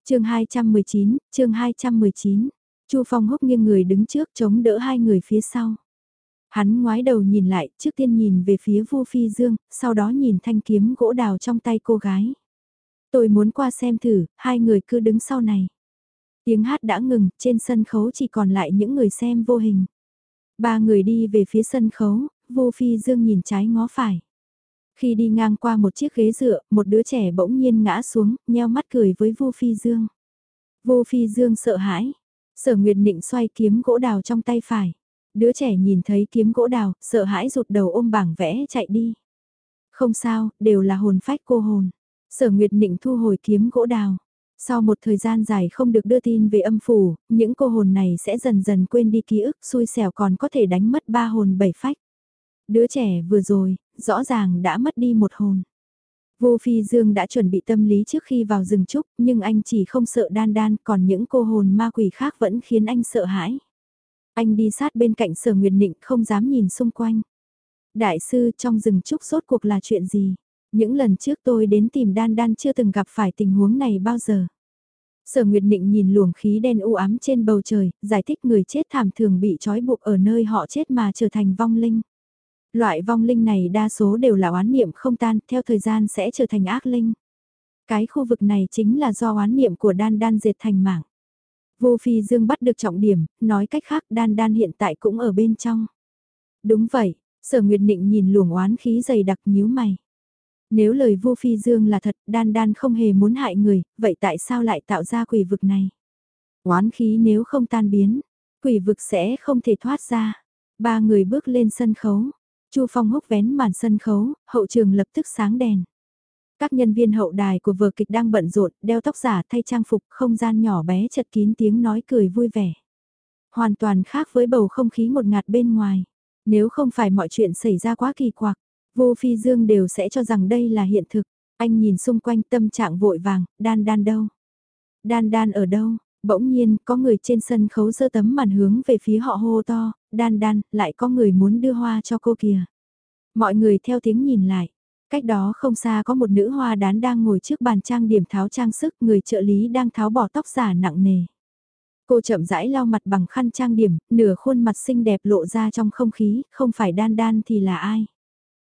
chương 219, chương 219. Chu Phong húc nghiêng người đứng trước chống đỡ hai người phía sau. Hắn ngoái đầu nhìn lại, trước tiên nhìn về phía Vu Phi Dương, sau đó nhìn thanh kiếm gỗ đào trong tay cô gái. Tôi muốn qua xem thử, hai người cứ đứng sau này. Tiếng hát đã ngừng, trên sân khấu chỉ còn lại những người xem vô hình. Ba người đi về phía sân khấu, vô Phi Dương nhìn trái ngó phải. Khi đi ngang qua một chiếc ghế dựa, một đứa trẻ bỗng nhiên ngã xuống, nheo mắt cười với vô Phi Dương. vô Phi Dương sợ hãi, Sở Nguyệt Nịnh xoay kiếm gỗ đào trong tay phải. Đứa trẻ nhìn thấy kiếm gỗ đào, sợ hãi rụt đầu ôm bảng vẽ chạy đi. Không sao, đều là hồn phách cô hồn. Sở Nguyệt Nịnh thu hồi kiếm gỗ đào. Sau một thời gian dài không được đưa tin về âm phủ, những cô hồn này sẽ dần dần quên đi ký ức xui xẻo còn có thể đánh mất ba hồn bảy phách. Đứa trẻ vừa rồi, rõ ràng đã mất đi một hồn. Vô Phi Dương đã chuẩn bị tâm lý trước khi vào rừng trúc, nhưng anh chỉ không sợ đan đan, còn những cô hồn ma quỷ khác vẫn khiến anh sợ hãi. Anh đi sát bên cạnh sở nguyệt nịnh không dám nhìn xung quanh. Đại sư trong rừng trúc sốt cuộc là chuyện gì? Những lần trước tôi đến tìm đan đan chưa từng gặp phải tình huống này bao giờ. Sở Nguyệt Nịnh nhìn luồng khí đen u ám trên bầu trời, giải thích người chết thảm thường bị trói buộc ở nơi họ chết mà trở thành vong linh. Loại vong linh này đa số đều là oán niệm không tan, theo thời gian sẽ trở thành ác linh. Cái khu vực này chính là do oán niệm của đan đan diệt thành mảng. Vô Phi Dương bắt được trọng điểm, nói cách khác đan đan hiện tại cũng ở bên trong. Đúng vậy, sở nguyệt định nhìn luồng oán khí dày đặc nhíu mày. Nếu lời vô phi dương là thật, đan đan không hề muốn hại người, vậy tại sao lại tạo ra quỷ vực này? Oán khí nếu không tan biến, quỷ vực sẽ không thể thoát ra. Ba người bước lên sân khấu, Chu Phong húc vén màn sân khấu, hậu trường lập tức sáng đèn. Các nhân viên hậu đài của vở kịch đang bận rộn, đeo tóc giả thay trang phục, không gian nhỏ bé chật kín tiếng nói cười vui vẻ. Hoàn toàn khác với bầu không khí một ngạt bên ngoài. Nếu không phải mọi chuyện xảy ra quá kỳ quặc, vô phi dương đều sẽ cho rằng đây là hiện thực. Anh nhìn xung quanh tâm trạng vội vàng, đan đan đâu? Đan đan ở đâu? Bỗng nhiên, có người trên sân khấu giơ tấm màn hướng về phía họ hô to, đan đan, lại có người muốn đưa hoa cho cô kìa. Mọi người theo tiếng nhìn lại. Cách đó không xa có một nữ hoa đán đang ngồi trước bàn trang điểm tháo trang sức, người trợ lý đang tháo bỏ tóc giả nặng nề. Cô chậm rãi lau mặt bằng khăn trang điểm, nửa khuôn mặt xinh đẹp lộ ra trong không khí, không phải đan đan thì là ai.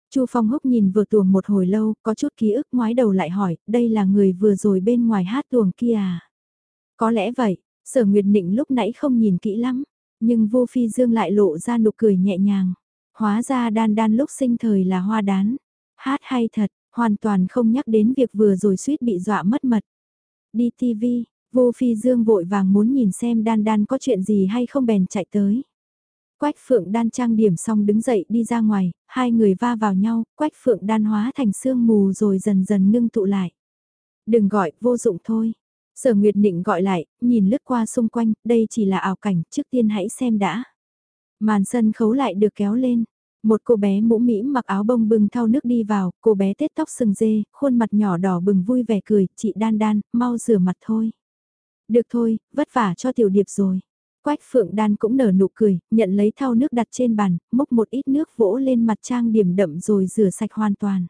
Chu Phong Húc nhìn vừa tuồng một hồi lâu, có chút ký ức ngoái đầu lại hỏi, đây là người vừa rồi bên ngoài hát tuồng kia à? Có lẽ vậy, sở nguyệt nịnh lúc nãy không nhìn kỹ lắm, nhưng vô phi dương lại lộ ra nụ cười nhẹ nhàng. Hóa ra đan đan lúc sinh thời là hoa đán. Hát hay thật, hoàn toàn không nhắc đến việc vừa rồi suýt bị dọa mất mật. Đi TV, vô phi dương vội vàng muốn nhìn xem đan đan có chuyện gì hay không bèn chạy tới. Quách phượng đan trang điểm xong đứng dậy đi ra ngoài, hai người va vào nhau, quách phượng đan hóa thành sương mù rồi dần dần ngưng tụ lại. Đừng gọi, vô dụng thôi. Sở Nguyệt Nịnh gọi lại, nhìn lướt qua xung quanh, đây chỉ là ảo cảnh, trước tiên hãy xem đã. Màn sân khấu lại được kéo lên. Một cô bé mũ mỹ mặc áo bông bừng thao nước đi vào, cô bé tết tóc sừng dê, khuôn mặt nhỏ đỏ bừng vui vẻ cười, chị đan đan, mau rửa mặt thôi. Được thôi, vất vả cho tiểu điệp rồi. Quách phượng đan cũng nở nụ cười, nhận lấy thau nước đặt trên bàn, múc một ít nước vỗ lên mặt trang điểm đậm rồi rửa sạch hoàn toàn.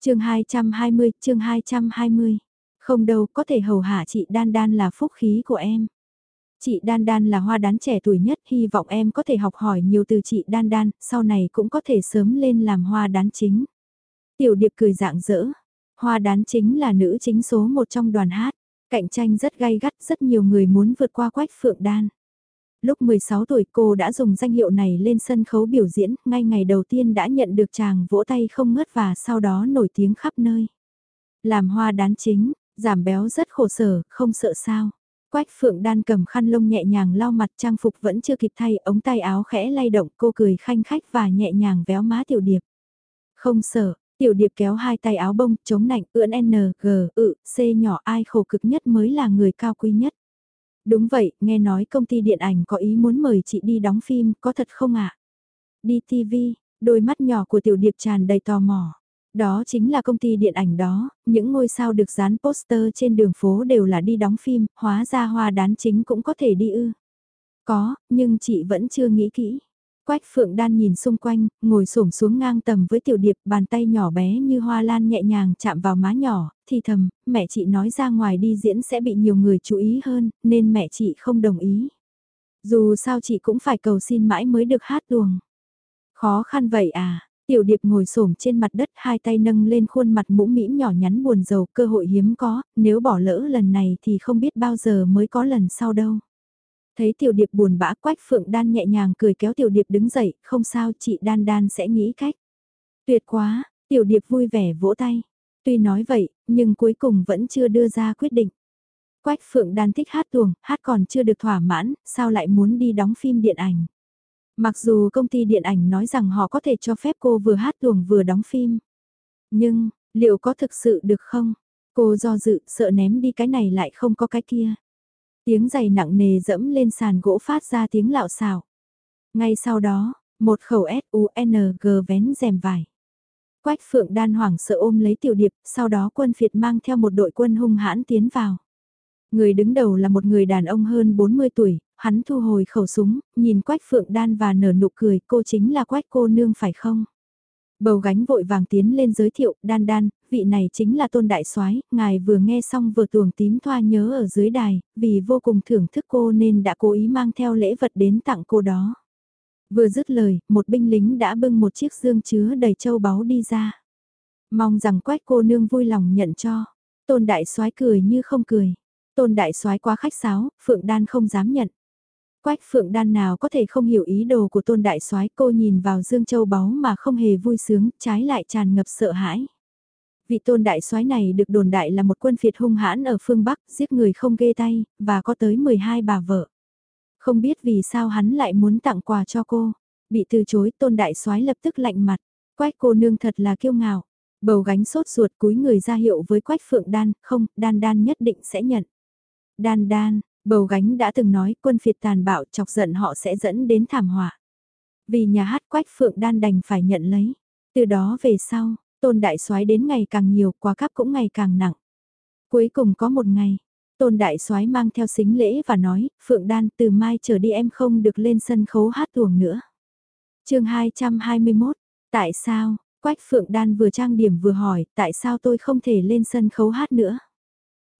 chương 220, chương 220. Không đâu, có thể hầu hạ chị Đan Đan là phúc khí của em. Chị Đan Đan là hoa đán trẻ tuổi nhất, hy vọng em có thể học hỏi nhiều từ chị Đan Đan, sau này cũng có thể sớm lên làm hoa đán chính. Tiểu điệp cười dạng dỡ, hoa đán chính là nữ chính số một trong đoàn hát, cạnh tranh rất gay gắt, rất nhiều người muốn vượt qua quách phượng đan. Lúc 16 tuổi cô đã dùng danh hiệu này lên sân khấu biểu diễn, ngay ngày đầu tiên đã nhận được chàng vỗ tay không ngớt và sau đó nổi tiếng khắp nơi. Làm hoa đán chính, giảm béo rất khổ sở, không sợ sao. Quách phượng đan cầm khăn lông nhẹ nhàng lau mặt trang phục vẫn chưa kịp thay, ống tay áo khẽ lay động cô cười khanh khách và nhẹ nhàng véo má tiểu điệp. Không sợ, tiểu điệp kéo hai tay áo bông, chống nạnh, ưỡn N, G, ự, C nhỏ ai khổ cực nhất mới là người cao quý nhất. Đúng vậy, nghe nói công ty điện ảnh có ý muốn mời chị đi đóng phim, có thật không ạ? Đi TV, đôi mắt nhỏ của tiểu điệp tràn đầy tò mò. Đó chính là công ty điện ảnh đó, những ngôi sao được dán poster trên đường phố đều là đi đóng phim, hóa ra hoa đán chính cũng có thể đi ư. Có, nhưng chị vẫn chưa nghĩ kỹ. Quách Phượng Đan nhìn xung quanh, ngồi xổm xuống ngang tầm với tiểu điệp, bàn tay nhỏ bé như hoa lan nhẹ nhàng chạm vào má nhỏ, thì thầm, mẹ chị nói ra ngoài đi diễn sẽ bị nhiều người chú ý hơn, nên mẹ chị không đồng ý. Dù sao chị cũng phải cầu xin mãi mới được hát tuồng. Khó khăn vậy à, tiểu điệp ngồi xổm trên mặt đất hai tay nâng lên khuôn mặt mũm mĩm nhỏ nhắn buồn rầu cơ hội hiếm có, nếu bỏ lỡ lần này thì không biết bao giờ mới có lần sau đâu. Thấy tiểu điệp buồn bã quách phượng đan nhẹ nhàng cười kéo tiểu điệp đứng dậy, không sao chị đan đan sẽ nghĩ cách. Tuyệt quá, tiểu điệp vui vẻ vỗ tay. Tuy nói vậy, nhưng cuối cùng vẫn chưa đưa ra quyết định. Quách phượng đan thích hát tuồng, hát còn chưa được thỏa mãn, sao lại muốn đi đóng phim điện ảnh. Mặc dù công ty điện ảnh nói rằng họ có thể cho phép cô vừa hát tuồng vừa đóng phim. Nhưng, liệu có thực sự được không? Cô do dự, sợ ném đi cái này lại không có cái kia. Tiếng giày nặng nề dẫm lên sàn gỗ phát ra tiếng lạo xào. Ngay sau đó, một khẩu S-U-N-G vén rèm vải. Quách phượng đan hoảng sợ ôm lấy tiểu điệp, sau đó quân phiệt mang theo một đội quân hung hãn tiến vào. Người đứng đầu là một người đàn ông hơn 40 tuổi, hắn thu hồi khẩu súng, nhìn quách phượng đan và nở nụ cười, cô chính là quách cô nương phải không? Bầu gánh vội vàng tiến lên giới thiệu, đan đan, vị này chính là tôn đại soái ngài vừa nghe xong vừa tuồng tím thoa nhớ ở dưới đài, vì vô cùng thưởng thức cô nên đã cố ý mang theo lễ vật đến tặng cô đó. Vừa dứt lời, một binh lính đã bưng một chiếc dương chứa đầy châu báu đi ra. Mong rằng quách cô nương vui lòng nhận cho. Tôn đại soái cười như không cười. Tôn đại soái quá khách sáo, Phượng Đan không dám nhận. Quách Phượng Đan nào có thể không hiểu ý đồ của Tôn đại soái, cô nhìn vào Dương Châu báu mà không hề vui sướng, trái lại tràn ngập sợ hãi. Vị Tôn đại soái này được đồn đại là một quân phiệt hung hãn ở phương Bắc, giết người không ghê tay, và có tới 12 bà vợ. Không biết vì sao hắn lại muốn tặng quà cho cô. Bị từ chối tôn đại soái lập tức lạnh mặt. Quách cô nương thật là kiêu ngạo. Bầu gánh sốt ruột cúi người ra hiệu với quách phượng đan, không, đan đan nhất định sẽ nhận. Đan đan, bầu gánh đã từng nói quân phiệt tàn bạo chọc giận họ sẽ dẫn đến thảm họa. Vì nhà hát quách phượng đan đành phải nhận lấy. Từ đó về sau, tôn đại soái đến ngày càng nhiều, quá cắp cũng ngày càng nặng. Cuối cùng có một ngày, Tôn Đại soái mang theo xính lễ và nói, Phượng Đan từ mai trở đi em không được lên sân khấu hát tuồng nữa. chương 221, tại sao, Quách Phượng Đan vừa trang điểm vừa hỏi, tại sao tôi không thể lên sân khấu hát nữa?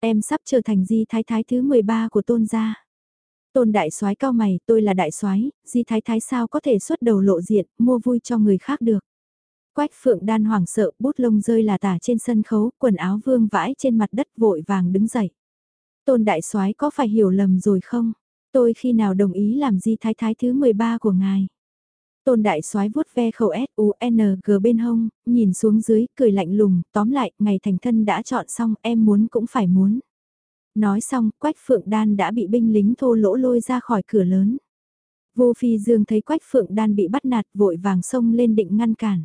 Em sắp trở thành di thái thái thứ 13 của tôn gia. Tôn đại soái cao mày, tôi là đại soái, di thái thái sao có thể xuất đầu lộ diện, mua vui cho người khác được. Quách Phượng Đan hoảng sợ, bút lông rơi là tả trên sân khấu, quần áo vương vãi trên mặt đất vội vàng đứng dậy. Tôn đại soái có phải hiểu lầm rồi không? Tôi khi nào đồng ý làm di thái thái thứ 13 của ngài? Tôn đại soái vuốt ve khẩu S U N G bên hông, nhìn xuống dưới, cười lạnh lùng, tóm lại, ngày thành thân đã chọn xong, em muốn cũng phải muốn. Nói xong, Quách Phượng Đan đã bị binh lính thô lỗ lôi ra khỏi cửa lớn. Vô Phi Dương thấy Quách Phượng Đan bị bắt nạt vội vàng xông lên định ngăn cản.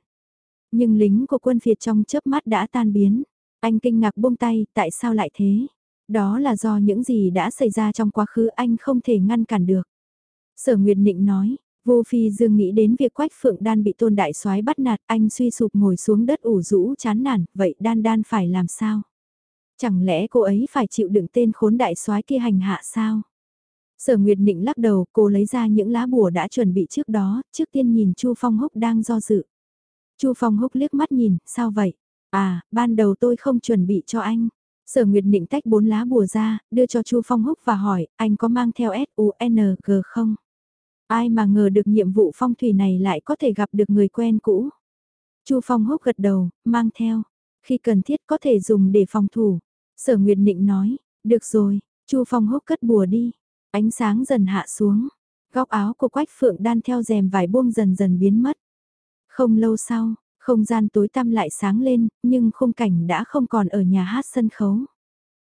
Nhưng lính của quân Việt trong chớp mắt đã tan biến. Anh kinh ngạc buông tay, tại sao lại thế? Đó là do những gì đã xảy ra trong quá khứ anh không thể ngăn cản được. Sở Nguyệt Nịnh nói, Vô Phi Dương nghĩ đến việc Quách Phượng Đan bị Tôn Đại Soái bắt nạt, anh suy sụp ngồi xuống đất ủ rũ chán nản, vậy Đan Đan phải làm sao? Chẳng lẽ cô ấy phải chịu đựng tên khốn đại soái kia hành hạ sao? Sở Nguyệt Nịnh lắc đầu, cô lấy ra những lá bùa đã chuẩn bị trước đó, trước tiên nhìn Chu Phong Húc đang do dự. Chu Phong Húc liếc mắt nhìn, sao vậy? À, ban đầu tôi không chuẩn bị cho anh. Sở Nguyệt Nịnh tách bốn lá bùa ra, đưa cho Chu Phong Húc và hỏi, anh có mang theo S-U-N-G không? Ai mà ngờ được nhiệm vụ phong thủy này lại có thể gặp được người quen cũ. Chu Phong Húc gật đầu, mang theo. Khi cần thiết có thể dùng để phòng thủ. Sở Nguyệt Nịnh nói, được rồi, Chu Phong Húc cất bùa đi. Ánh sáng dần hạ xuống. Góc áo của Quách Phượng đan theo rèm vải buông dần dần biến mất. Không lâu sau, không gian tối tăm lại sáng lên, nhưng khung cảnh đã không còn ở nhà hát sân khấu.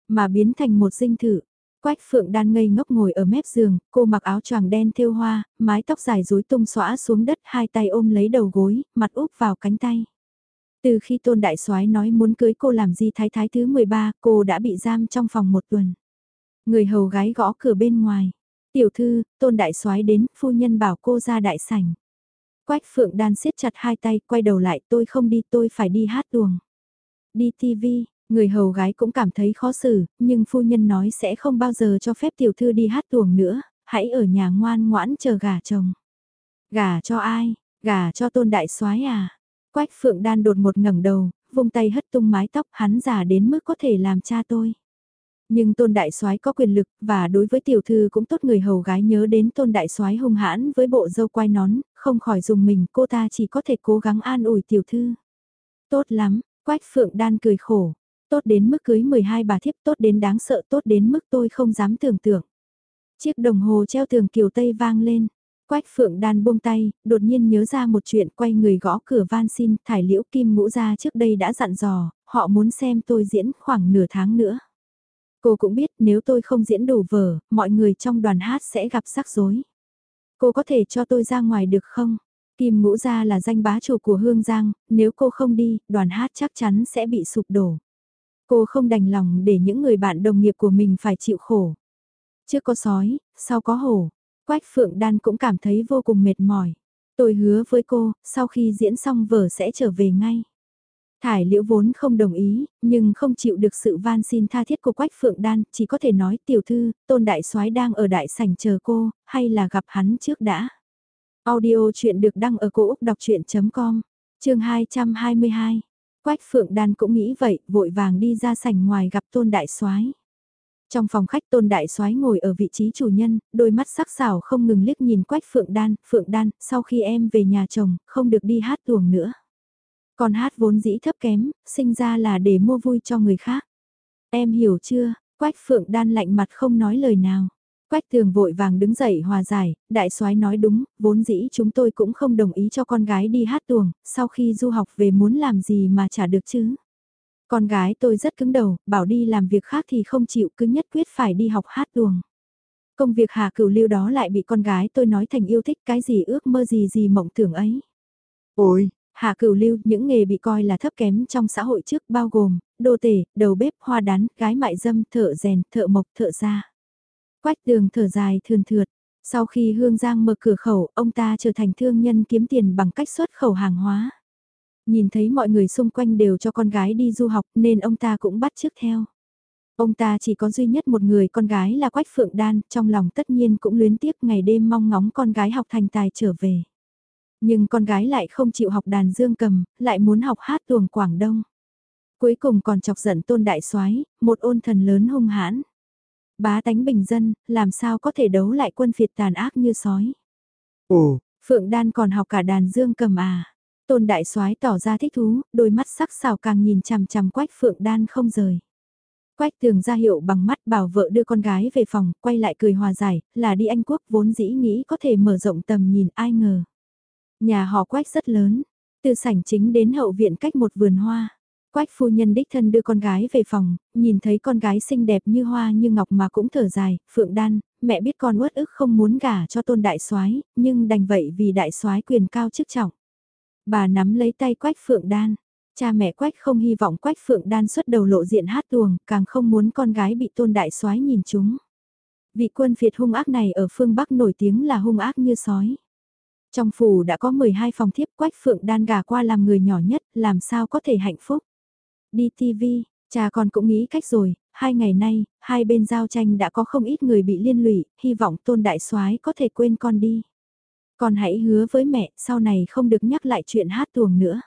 Mà biến thành một dinh thự. Quách Phượng đan ngây ngốc ngồi ở mép giường, cô mặc áo choàng đen thêu hoa, mái tóc dài rối tung xõa xuống đất, hai tay ôm lấy đầu gối, mặt úp vào cánh tay. Từ khi Tôn Đại Soái nói muốn cưới cô làm gì thái thái thứ 13, cô đã bị giam trong phòng một tuần. Người hầu gái gõ cửa bên ngoài. Tiểu thư, Tôn Đại Soái đến, phu nhân bảo cô ra đại sảnh. Quách Phượng Đan siết chặt hai tay, quay đầu lại, tôi không đi, tôi phải đi hát tuồng. Đi TV, người hầu gái cũng cảm thấy khó xử, nhưng phu nhân nói sẽ không bao giờ cho phép tiểu thư đi hát tuồng nữa, hãy ở nhà ngoan ngoãn chờ gả chồng. Gả cho ai? Gả cho tôn đại soái à? Quách Phượng Đan đột một ngẩng đầu, vung tay hất tung mái tóc hắn già đến mức có thể làm cha tôi. Nhưng tôn đại soái có quyền lực và đối với tiểu thư cũng tốt người hầu gái nhớ đến tôn đại soái hung hãn với bộ dâu quai nón, không khỏi dùng mình cô ta chỉ có thể cố gắng an ủi tiểu thư. Tốt lắm, quách phượng đan cười khổ, tốt đến mức cưới 12 bà thiếp tốt đến đáng sợ tốt đến mức tôi không dám tưởng tượng. Chiếc đồng hồ treo tường kiều Tây vang lên, Quách Phượng Đan buông tay, đột nhiên nhớ ra một chuyện quay người gõ cửa van xin, thải liễu kim ngũ ra trước đây đã dặn dò, họ muốn xem tôi diễn khoảng nửa tháng nữa. Cô cũng biết nếu tôi không diễn đủ vở, mọi người trong đoàn hát sẽ gặp rắc rối. Cô có thể cho tôi ra ngoài được không? Kim Ngũ Gia là danh bá chủ của Hương Giang, nếu cô không đi, đoàn hát chắc chắn sẽ bị sụp đổ. Cô không đành lòng để những người bạn đồng nghiệp của mình phải chịu khổ. Trước có sói, sau có hổ, Quách Phượng Đan cũng cảm thấy vô cùng mệt mỏi. Tôi hứa với cô, sau khi diễn xong vở sẽ trở về ngay. Thải liễu vốn không đồng ý, nhưng không chịu được sự van xin tha thiết của Quách Phượng Đan, chỉ có thể nói tiểu thư, tôn đại soái đang ở đại sảnh chờ cô, hay là gặp hắn trước đã. Audio chuyện được đăng ở cổ Úc đọc chuyện.com, chương 222. Quách Phượng Đan cũng nghĩ vậy, vội vàng đi ra sảnh ngoài gặp tôn đại soái. Trong phòng khách tôn đại soái ngồi ở vị trí chủ nhân, đôi mắt sắc sảo không ngừng liếc nhìn Quách Phượng Đan, Phượng Đan, sau khi em về nhà chồng, không được đi hát tuồng nữa. còn hát vốn dĩ thấp kém, sinh ra là để mua vui cho người khác. Em hiểu chưa, Quách Phượng Đan lạnh mặt không nói lời nào. Quách Tường vội vàng đứng dậy hòa giải, đại soái nói đúng, vốn dĩ chúng tôi cũng không đồng ý cho con gái đi hát tuồng, sau khi du học về muốn làm gì mà trả được chứ. Con gái tôi rất cứng đầu, bảo đi làm việc khác thì không chịu cứ nhất quyết phải đi học hát tuồng. Công việc hà cửu lưu đó lại bị con gái tôi nói thành yêu thích cái gì ước mơ gì gì mộng tưởng ấy. Ôi, Hạ cửu lưu, những nghề bị coi là thấp kém trong xã hội trước bao gồm, đô tể, đầu bếp, hoa đán, gái mại dâm, thợ rèn, thợ mộc, thợ gia. Quách tường thở dài thườn thượt. Sau khi Hương Giang mở cửa khẩu, ông ta trở thành thương nhân kiếm tiền bằng cách xuất khẩu hàng hóa. Nhìn thấy mọi người xung quanh đều cho con gái đi du học nên ông ta cũng bắt chước theo. Ông ta chỉ có duy nhất một người con gái là Quách Phượng Đan, trong lòng tất nhiên cũng luyến tiếc ngày đêm mong ngóng con gái học thành tài trở về. Nhưng con gái lại không chịu học đàn dương cầm, lại muốn học hát tuồng Quảng Đông. Cuối cùng còn chọc giận tôn đại soái một ôn thần lớn hung hãn. Bá tánh bình dân, làm sao có thể đấu lại quân phiệt tàn ác như sói. Ồ, Phượng Đan còn học cả đàn dương cầm à. Tôn đại soái tỏ ra thích thú, đôi mắt sắc sảo càng nhìn chằm chằm quách Phượng Đan không rời. Quách tường ra hiệu bằng mắt bảo vợ đưa con gái về phòng, quay lại cười hòa giải, là đi Anh Quốc vốn dĩ nghĩ có thể mở rộng tầm nhìn ai ngờ. Nhà họ Quách rất lớn, từ sảnh chính đến hậu viện cách một vườn hoa. Quách phu nhân đích thân đưa con gái về phòng, nhìn thấy con gái xinh đẹp như hoa như ngọc mà cũng thở dài, Phượng Đan, mẹ biết con uất ức không muốn gả cho tôn đại soái, nhưng đành vậy vì đại soái quyền cao chức trọng. Bà nắm lấy tay Quách Phượng Đan, cha mẹ Quách không hy vọng Quách Phượng Đan xuất đầu lộ diện hát tuồng, càng không muốn con gái bị tôn đại soái nhìn chúng. Vị quân phiệt hung ác này ở phương Bắc nổi tiếng là hung ác như sói. Trong phủ đã có 12 phòng thiếp quách phượng đan gà qua làm người nhỏ nhất, làm sao có thể hạnh phúc. Đi TV, cha con cũng nghĩ cách rồi, hai ngày nay, hai bên giao tranh đã có không ít người bị liên lụy, hy vọng tôn đại soái có thể quên con đi. Con hãy hứa với mẹ, sau này không được nhắc lại chuyện hát tuồng nữa.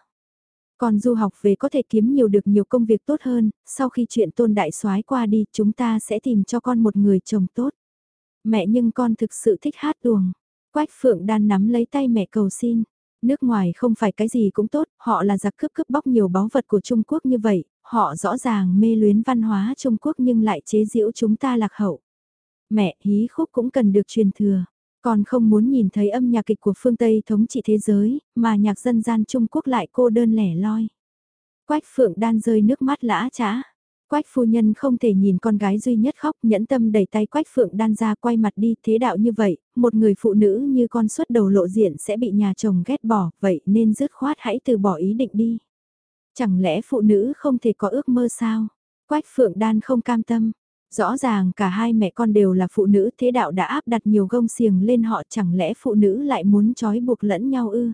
Còn du học về có thể kiếm nhiều được nhiều công việc tốt hơn, sau khi chuyện tôn đại soái qua đi chúng ta sẽ tìm cho con một người chồng tốt. Mẹ nhưng con thực sự thích hát tuồng. Quách Phượng Đan nắm lấy tay mẹ cầu xin. Nước ngoài không phải cái gì cũng tốt, họ là giặc cướp cướp bóc nhiều báu vật của Trung Quốc như vậy, họ rõ ràng mê luyến văn hóa Trung Quốc nhưng lại chế giễu chúng ta lạc hậu. Mẹ, hí khúc cũng cần được truyền thừa. Còn không muốn nhìn thấy âm nhạc kịch của phương Tây thống trị thế giới, mà nhạc dân gian Trung Quốc lại cô đơn lẻ loi. Quách Phượng Đan rơi nước mắt lã chã. Quách phu nhân không thể nhìn con gái duy nhất khóc, nhẫn tâm đẩy tay Quách Phượng Đan ra quay mặt đi, thế đạo như vậy, một người phụ nữ như con xuất đầu lộ diện sẽ bị nhà chồng ghét bỏ, vậy nên dứt khoát hãy từ bỏ ý định đi. Chẳng lẽ phụ nữ không thể có ước mơ sao? Quách Phượng Đan không cam tâm. Rõ ràng cả hai mẹ con đều là phụ nữ thế đạo đã áp đặt nhiều gông xiềng lên họ chẳng lẽ phụ nữ lại muốn trói buộc lẫn nhau ư?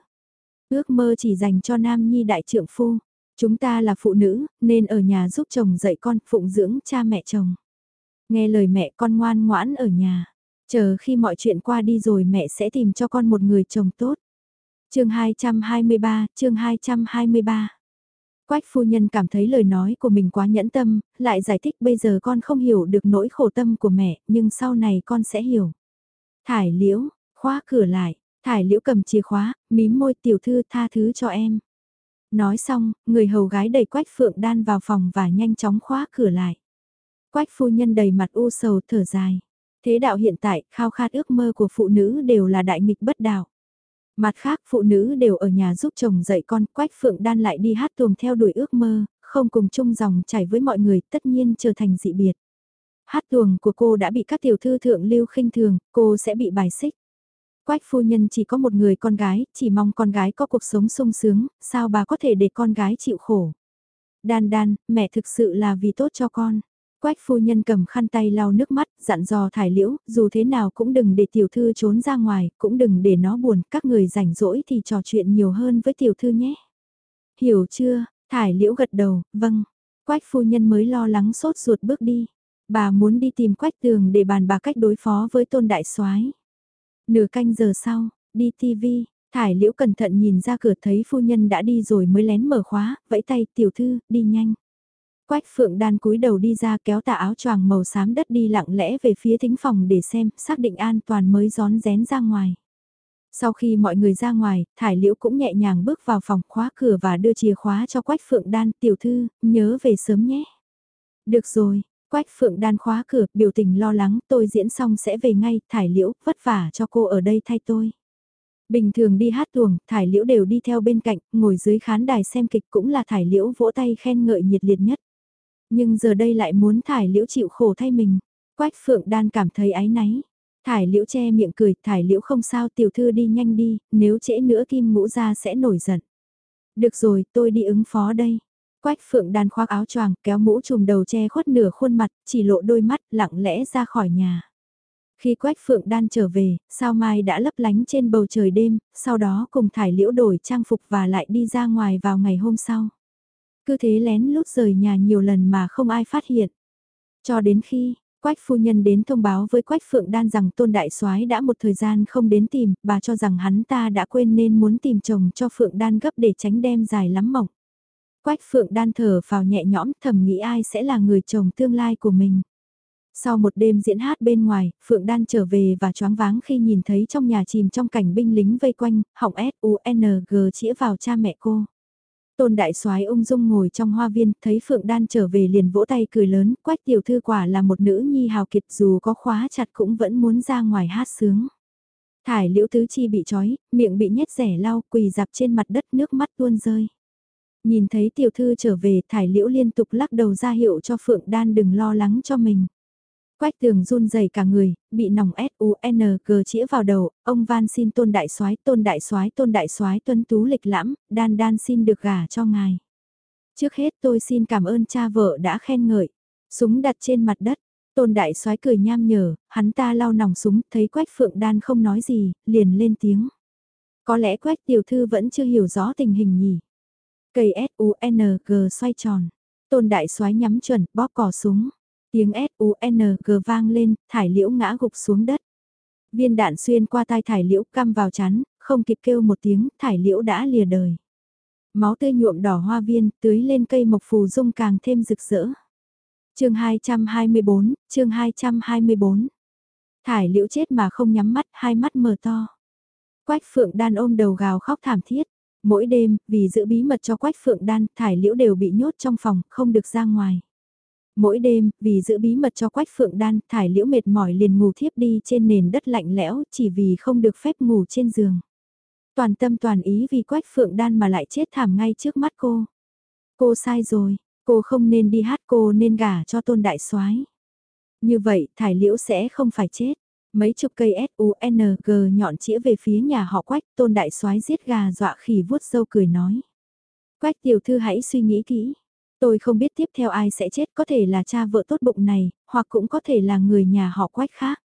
Ước mơ chỉ dành cho nam nhi đại trượng phu. Chúng ta là phụ nữ, nên ở nhà giúp chồng dạy con, phụng dưỡng cha mẹ chồng. Nghe lời mẹ con ngoan ngoãn ở nhà. Chờ khi mọi chuyện qua đi rồi mẹ sẽ tìm cho con một người chồng tốt. chương 223, chương 223. Quách phu nhân cảm thấy lời nói của mình quá nhẫn tâm, lại giải thích bây giờ con không hiểu được nỗi khổ tâm của mẹ, nhưng sau này con sẽ hiểu. Thải liễu, khóa cửa lại, thải liễu cầm chìa khóa, mím môi tiểu thư tha thứ cho em. Nói xong, người hầu gái đẩy quách phượng đan vào phòng và nhanh chóng khóa cửa lại. Quách phu nhân đầy mặt u sầu thở dài. Thế đạo hiện tại, khao khát ước mơ của phụ nữ đều là đại nghịch bất đạo. Mặt khác phụ nữ đều ở nhà giúp chồng dạy con, Quách Phượng Đan lại đi hát tuồng theo đuổi ước mơ, không cùng chung dòng chảy với mọi người, tất nhiên trở thành dị biệt. Hát tuồng của cô đã bị các tiểu thư thượng lưu khinh thường, cô sẽ bị bài xích. Quách phu nhân chỉ có một người con gái, chỉ mong con gái có cuộc sống sung sướng, sao bà có thể để con gái chịu khổ. Đan đan, mẹ thực sự là vì tốt cho con. Quách phu nhân cầm khăn tay lau nước mắt, dặn dò thải liễu, dù thế nào cũng đừng để tiểu thư trốn ra ngoài, cũng đừng để nó buồn, các người rảnh rỗi thì trò chuyện nhiều hơn với tiểu thư nhé. Hiểu chưa, thải liễu gật đầu, vâng. Quách phu nhân mới lo lắng sốt ruột bước đi. Bà muốn đi tìm quách tường để bàn bà cách đối phó với tôn đại soái. Nửa canh giờ sau, đi TV, thải liễu cẩn thận nhìn ra cửa thấy phu nhân đã đi rồi mới lén mở khóa, vẫy tay tiểu thư, đi nhanh. Quách phượng đan cúi đầu đi ra kéo tà áo choàng màu xám đất đi lặng lẽ về phía thính phòng để xem, xác định an toàn mới gión rén ra ngoài. Sau khi mọi người ra ngoài, Thải Liễu cũng nhẹ nhàng bước vào phòng khóa cửa và đưa chìa khóa cho Quách Phượng Đan, tiểu thư, nhớ về sớm nhé. Được rồi, Quách Phượng Đan khóa cửa, biểu tình lo lắng, tôi diễn xong sẽ về ngay, Thải Liễu, vất vả cho cô ở đây thay tôi. Bình thường đi hát tuồng, Thải Liễu đều đi theo bên cạnh, ngồi dưới khán đài xem kịch cũng là Thải Liễu vỗ tay khen ngợi nhiệt liệt nhất. Nhưng giờ đây lại muốn thải liễu chịu khổ thay mình. Quách phượng đan cảm thấy áy náy. Thải liễu che miệng cười, thải liễu không sao tiểu thư đi nhanh đi, nếu trễ nữa kim ngũ ra sẽ nổi giận. Được rồi, tôi đi ứng phó đây. Quách phượng đan khoác áo choàng, kéo mũ trùm đầu che khuất nửa khuôn mặt, chỉ lộ đôi mắt, lặng lẽ ra khỏi nhà. Khi Quách Phượng Đan trở về, sao mai đã lấp lánh trên bầu trời đêm, sau đó cùng thải liễu đổi trang phục và lại đi ra ngoài vào ngày hôm sau. Cứ thế lén lút rời nhà nhiều lần mà không ai phát hiện. Cho đến khi, Quách phu nhân đến thông báo với Quách Phượng Đan rằng Tôn Đại soái đã một thời gian không đến tìm, bà cho rằng hắn ta đã quên nên muốn tìm chồng cho Phượng Đan gấp để tránh đem dài lắm mỏng. Quách Phượng Đan thở vào nhẹ nhõm thầm nghĩ ai sẽ là người chồng tương lai của mình. Sau một đêm diễn hát bên ngoài, Phượng Đan trở về và choáng váng khi nhìn thấy trong nhà chìm trong cảnh binh lính vây quanh, hỏng S-U-N-G chĩa vào cha mẹ cô. Tôn đại soái ung dung ngồi trong hoa viên, thấy Phượng Đan trở về liền vỗ tay cười lớn, quách tiểu thư quả là một nữ nhi hào kiệt dù có khóa chặt cũng vẫn muốn ra ngoài hát sướng. Thải liễu tứ chi bị trói, miệng bị nhét rẻ lau, quỳ dạp trên mặt đất nước mắt tuôn rơi. Nhìn thấy tiểu thư trở về, thải liễu liên tục lắc đầu ra hiệu cho Phượng Đan đừng lo lắng cho mình. Quách tường run rẩy cả người, bị nòng S-U-N-G chĩa vào đầu, ông van xin tôn đại soái tôn đại soái tôn đại soái tuấn tú lịch lãm, đan đan xin được gả cho ngài. Trước hết tôi xin cảm ơn cha vợ đã khen ngợi. Súng đặt trên mặt đất, tôn đại soái cười nham nhở, hắn ta lau nòng súng, thấy quách phượng đan không nói gì, liền lên tiếng. Có lẽ quách tiểu thư vẫn chưa hiểu rõ tình hình nhỉ. Cây S-U-N-G xoay tròn, tôn đại soái nhắm chuẩn, bóp cò súng. Tiếng S-U-N-G vang lên, thải liễu ngã gục xuống đất. Viên đạn xuyên qua tai thải liễu căm vào chán, không kịp kêu một tiếng, thải liễu đã lìa đời. Máu tươi nhuộm đỏ hoa viên, tưới lên cây mộc phù dung càng thêm rực rỡ. chương 224, chương 224. Thải liễu chết mà không nhắm mắt, hai mắt mở to. Quách phượng đan ôm đầu gào khóc thảm thiết. Mỗi đêm, vì giữ bí mật cho quách phượng đan, thải liễu đều bị nhốt trong phòng, không được ra ngoài. Mỗi đêm, vì giữ bí mật cho quách phượng đan, thải liễu mệt mỏi liền ngủ thiếp đi trên nền đất lạnh lẽo, chỉ vì không được phép ngủ trên giường. Toàn tâm toàn ý vì quách phượng đan mà lại chết thảm ngay trước mắt cô. Cô sai rồi, cô không nên đi hát cô nên gả cho tôn đại soái Như vậy, thải liễu sẽ không phải chết. Mấy chục cây S-U-N-G nhọn chĩa về phía nhà họ quách, tôn đại soái giết gà dọa khỉ vuốt sâu cười nói. Quách tiểu thư hãy suy nghĩ kỹ. Tôi không biết tiếp theo ai sẽ chết có thể là cha vợ tốt bụng này, hoặc cũng có thể là người nhà họ quách khác.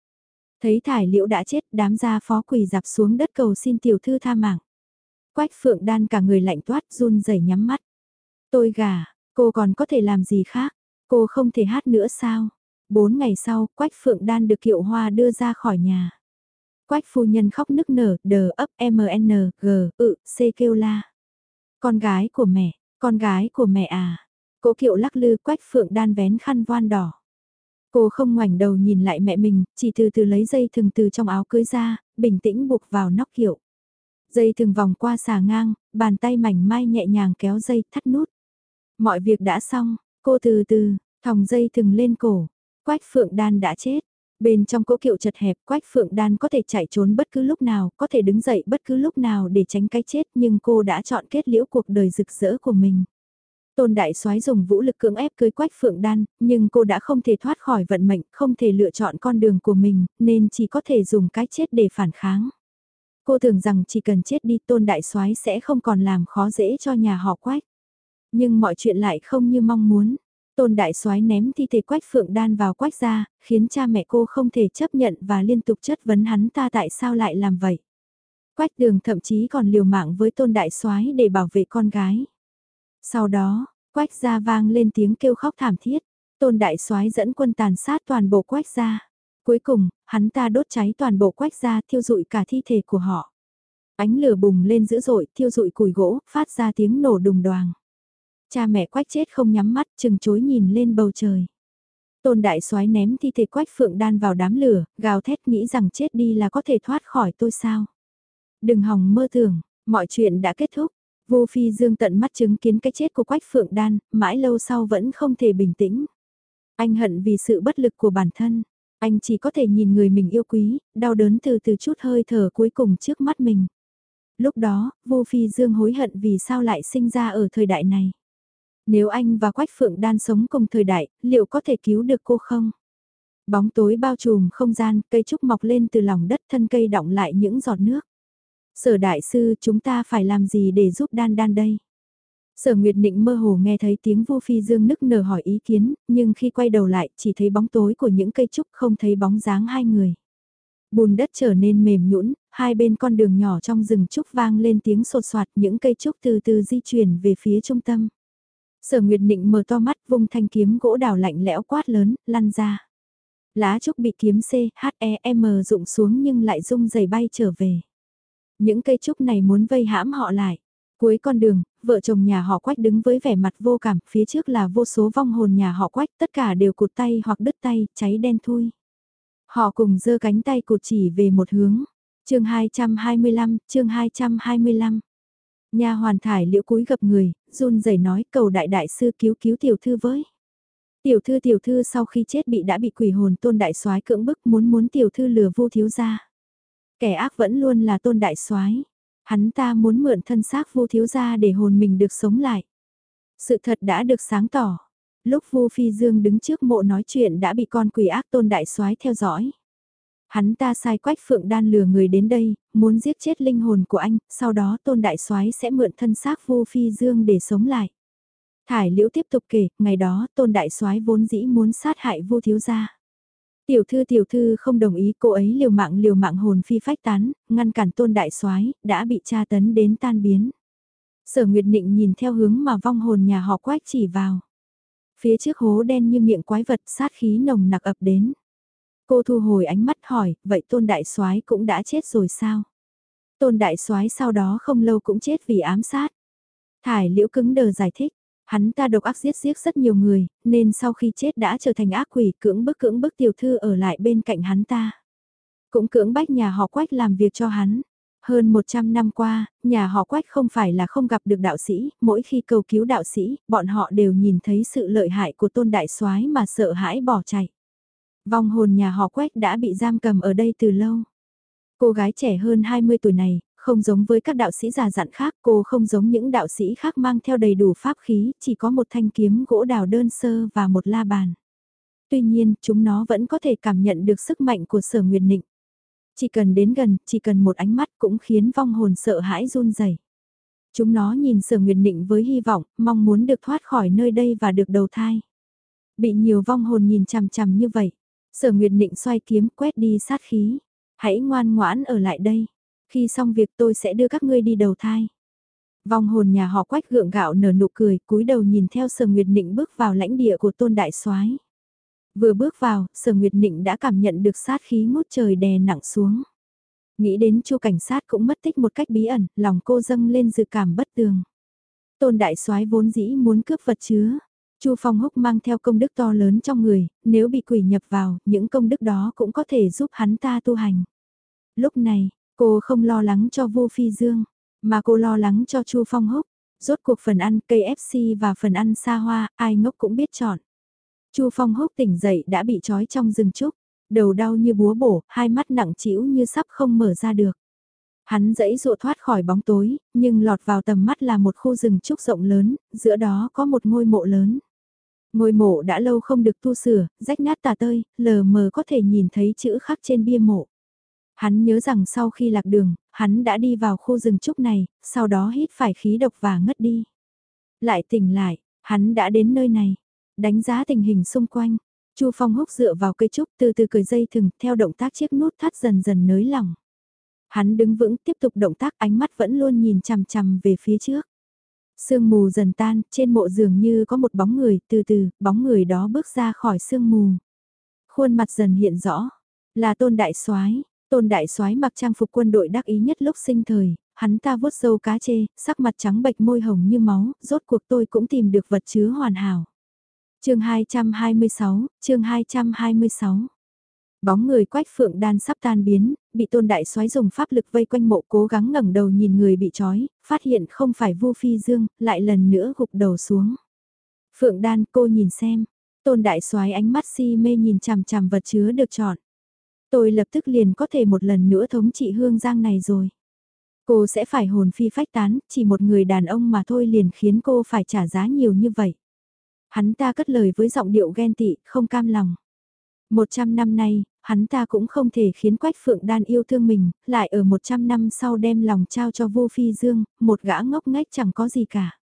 Thấy thải liễu đã chết đám gia phó quỳ dạp xuống đất cầu xin tiểu thư tha mạng. Quách phượng đan cả người lạnh toát run rẩy nhắm mắt. Tôi gà, cô còn có thể làm gì khác? Cô không thể hát nữa sao? Bốn ngày sau, Quách Phượng Đan được Kiệu Hoa đưa ra khỏi nhà. Quách phu nhân khóc nức nở, đờ ấp MN, G, ự, C kêu la. Con gái của mẹ, con gái của mẹ à. Cố Kiệu lắc lư Quách Phượng Đan vén khăn voan đỏ. Cô không ngoảnh đầu nhìn lại mẹ mình, chỉ từ từ lấy dây thừng từ trong áo cưới ra, bình tĩnh buộc vào nóc kiệu. Dây thừng vòng qua xà ngang, bàn tay mảnh mai nhẹ nhàng kéo dây thắt nút. Mọi việc đã xong, cô từ từ, thòng dây thừng lên cổ, Quách Phượng Đan đã chết. Bên trong cỗ kiệu chật hẹp, Quách Phượng Đan có thể chạy trốn bất cứ lúc nào, có thể đứng dậy bất cứ lúc nào để tránh cái chết nhưng cô đã chọn kết liễu cuộc đời rực rỡ của mình. Tôn Đại soái dùng vũ lực cưỡng ép cưới Quách Phượng Đan, nhưng cô đã không thể thoát khỏi vận mệnh, không thể lựa chọn con đường của mình, nên chỉ có thể dùng cái chết để phản kháng. Cô tưởng rằng chỉ cần chết đi Tôn Đại soái sẽ không còn làm khó dễ cho nhà họ Quách. Nhưng mọi chuyện lại không như mong muốn. Tôn đại soái ném thi thể quách phượng đan vào quách ra, khiến cha mẹ cô không thể chấp nhận và liên tục chất vấn hắn ta tại sao lại làm vậy. Quách đường thậm chí còn liều mạng với tôn đại soái để bảo vệ con gái. Sau đó, quách ra vang lên tiếng kêu khóc thảm thiết, tôn đại soái dẫn quân tàn sát toàn bộ quách ra. Cuối cùng, hắn ta đốt cháy toàn bộ quách ra thiêu rụi cả thi thể của họ. Ánh lửa bùng lên dữ dội, thiêu rụi củi gỗ, phát ra tiếng nổ đùng đoàng. Cha mẹ quách chết không nhắm mắt chừng chối nhìn lên bầu trời. Tôn đại soái ném thi thể quách phượng đan vào đám lửa, gào thét nghĩ rằng chết đi là có thể thoát khỏi tôi sao. Đừng hòng mơ tưởng, mọi chuyện đã kết thúc. Vô Phi Dương tận mắt chứng kiến cái chết của Quách Phượng Đan, mãi lâu sau vẫn không thể bình tĩnh. Anh hận vì sự bất lực của bản thân, anh chỉ có thể nhìn người mình yêu quý, đau đớn từ từ chút hơi thở cuối cùng trước mắt mình. Lúc đó, Vô Phi Dương hối hận vì sao lại sinh ra ở thời đại này. Nếu anh và Quách Phượng Đan sống cùng thời đại, liệu có thể cứu được cô không? Bóng tối bao trùm không gian, cây trúc mọc lên từ lòng đất thân cây đọng lại những giọt nước. Sở đại sư chúng ta phải làm gì để giúp đan đan đây? Sở Nguyệt Nịnh mơ hồ nghe thấy tiếng vô Phi Dương nức nở hỏi ý kiến, nhưng khi quay đầu lại chỉ thấy bóng tối của những cây trúc không thấy bóng dáng hai người. Bùn đất trở nên mềm nhũn, hai bên con đường nhỏ trong rừng trúc vang lên tiếng sột soạt những cây trúc từ từ di chuyển về phía trung tâm. Sở Nguyệt Nịnh mở to mắt vung thanh kiếm gỗ đào lạnh lẽo quát lớn, lăn ra. Lá trúc bị kiếm C, H, E, M rụng xuống nhưng lại rung dày bay trở về. Những cây trúc này muốn vây hãm họ lại. Cuối con đường, vợ chồng nhà họ quách đứng với vẻ mặt vô cảm, phía trước là vô số vong hồn nhà họ quách, tất cả đều cụt tay hoặc đứt tay, cháy đen thui. Họ cùng giơ cánh tay cụt chỉ về một hướng. chương 225, chương 225. Nhà hoàn thải liễu cúi gặp người, run rẩy nói, cầu đại đại sư cứu cứu tiểu thư với. Tiểu thư tiểu thư sau khi chết bị đã bị quỷ hồn tôn đại soái cưỡng bức, muốn muốn tiểu thư lừa vô thiếu gia. Kẻ ác vẫn luôn là tôn đại soái Hắn ta muốn mượn thân xác vô thiếu gia để hồn mình được sống lại. Sự thật đã được sáng tỏ. Lúc vô phi dương đứng trước mộ nói chuyện đã bị con quỷ ác tôn đại soái theo dõi. Hắn ta sai quách phượng đan lừa người đến đây, muốn giết chết linh hồn của anh, sau đó tôn đại soái sẽ mượn thân xác vô phi dương để sống lại. Thải liễu tiếp tục kể, ngày đó tôn đại soái vốn dĩ muốn sát hại vô thiếu gia. Tiểu thư tiểu thư không đồng ý cô ấy liều mạng liều mạng hồn phi phách tán, ngăn cản tôn đại soái đã bị tra tấn đến tan biến. Sở Nguyệt Nịnh nhìn theo hướng mà vong hồn nhà họ quách chỉ vào. Phía trước hố đen như miệng quái vật sát khí nồng nặc ập đến. Cô thu hồi ánh mắt hỏi, vậy tôn đại soái cũng đã chết rồi sao? Tôn đại soái sau đó không lâu cũng chết vì ám sát. Thải liễu cứng đờ giải thích, hắn ta độc ác giết giết rất nhiều người, nên sau khi chết đã trở thành ác quỷ cưỡng bức cưỡng bức tiểu thư ở lại bên cạnh hắn ta. Cũng cưỡng bách nhà họ quách làm việc cho hắn. Hơn 100 năm qua, nhà họ quách không phải là không gặp được đạo sĩ, mỗi khi cầu cứu đạo sĩ, bọn họ đều nhìn thấy sự lợi hại của tôn đại soái mà sợ hãi bỏ chạy. Vong hồn nhà họ quách đã bị giam cầm ở đây từ lâu. Cô gái trẻ hơn 20 tuổi này, không giống với các đạo sĩ già dặn khác, cô không giống những đạo sĩ khác mang theo đầy đủ pháp khí, chỉ có một thanh kiếm gỗ đào đơn sơ và một la bàn. Tuy nhiên, chúng nó vẫn có thể cảm nhận được sức mạnh của sở nguyệt nịnh. Chỉ cần đến gần, chỉ cần một ánh mắt cũng khiến vong hồn sợ hãi run rẩy. Chúng nó nhìn sở nguyệt nịnh với hy vọng, mong muốn được thoát khỏi nơi đây và được đầu thai. Bị nhiều vong hồn nhìn chằm chằm như vậy, sở nguyệt nịnh xoay kiếm quét đi sát khí. Hãy ngoan ngoãn ở lại đây. Khi xong việc tôi sẽ đưa các ngươi đi đầu thai. Vòng hồn nhà họ quách gượng gạo nở nụ cười, cúi đầu nhìn theo Sở Nguyệt Nịnh bước vào lãnh địa của Tôn Đại Soái. Vừa bước vào, Sở Nguyệt Nịnh đã cảm nhận được sát khí ngút trời đè nặng xuống. Nghĩ đến Chu cảnh sát cũng mất tích một cách bí ẩn, lòng cô dâng lên dự cảm bất tường. Tôn Đại Soái vốn dĩ muốn cướp vật chứa, Chu Phong Húc mang theo công đức to lớn trong người, nếu bị quỷ nhập vào, những công đức đó cũng có thể giúp hắn ta tu hành. Lúc này, cô không lo lắng cho Vu Phi Dương, mà cô lo lắng cho Chu Phong Húc. Rốt cuộc phần ăn KFC và phần ăn xa hoa, ai ngốc cũng biết chọn. Chu Phong Húc tỉnh dậy đã bị trói trong rừng trúc, đầu đau như búa bổ, hai mắt nặng trĩu như sắp không mở ra được. Hắn dẫy dụa thoát khỏi bóng tối, nhưng lọt vào tầm mắt là một khu rừng trúc rộng lớn, giữa đó có một ngôi mộ lớn. Ngôi mộ đã lâu không được tu sửa, rách nát tà tơi, lờ mờ có thể nhìn thấy chữ khắc trên bia mộ. Hắn nhớ rằng sau khi lạc đường, hắn đã đi vào khu rừng trúc này, sau đó hít phải khí độc và ngất đi. Lại tỉnh lại, hắn đã đến nơi này, đánh giá tình hình xung quanh. Chu Phong húc dựa vào cây trúc từ từ cười dây thừng theo động tác chiếc nút thắt dần dần nới lỏng. Hắn đứng vững tiếp tục động tác ánh mắt vẫn luôn nhìn chằm chằm về phía trước. Sương mù dần tan, trên mộ dường như có một bóng người, từ từ, bóng người đó bước ra khỏi sương mù. Khuôn mặt dần hiện rõ, là tôn đại soái tôn đại soái mặc trang phục quân đội đắc ý nhất lúc sinh thời, hắn ta vuốt râu cá chê, sắc mặt trắng bệch môi hồng như máu, rốt cuộc tôi cũng tìm được vật chứa hoàn hảo. chương 226, chương 226 Bóng người quách phượng đan sắp tan biến, bị tôn đại soái dùng pháp lực vây quanh mộ cố gắng ngẩng đầu nhìn người bị trói, phát hiện không phải vu phi dương, lại lần nữa gục đầu xuống. Phượng đan cô nhìn xem, tôn đại soái ánh mắt si mê nhìn chằm chằm vật chứa được chọn. Tôi lập tức liền có thể một lần nữa thống trị hương giang này rồi. Cô sẽ phải hồn phi phách tán, chỉ một người đàn ông mà thôi liền khiến cô phải trả giá nhiều như vậy. Hắn ta cất lời với giọng điệu ghen tị, không cam lòng. Một trăm năm nay, hắn ta cũng không thể khiến Quách Phượng Đan yêu thương mình, lại ở một trăm năm sau đem lòng trao cho vô phi dương, một gã ngốc nghếch chẳng có gì cả.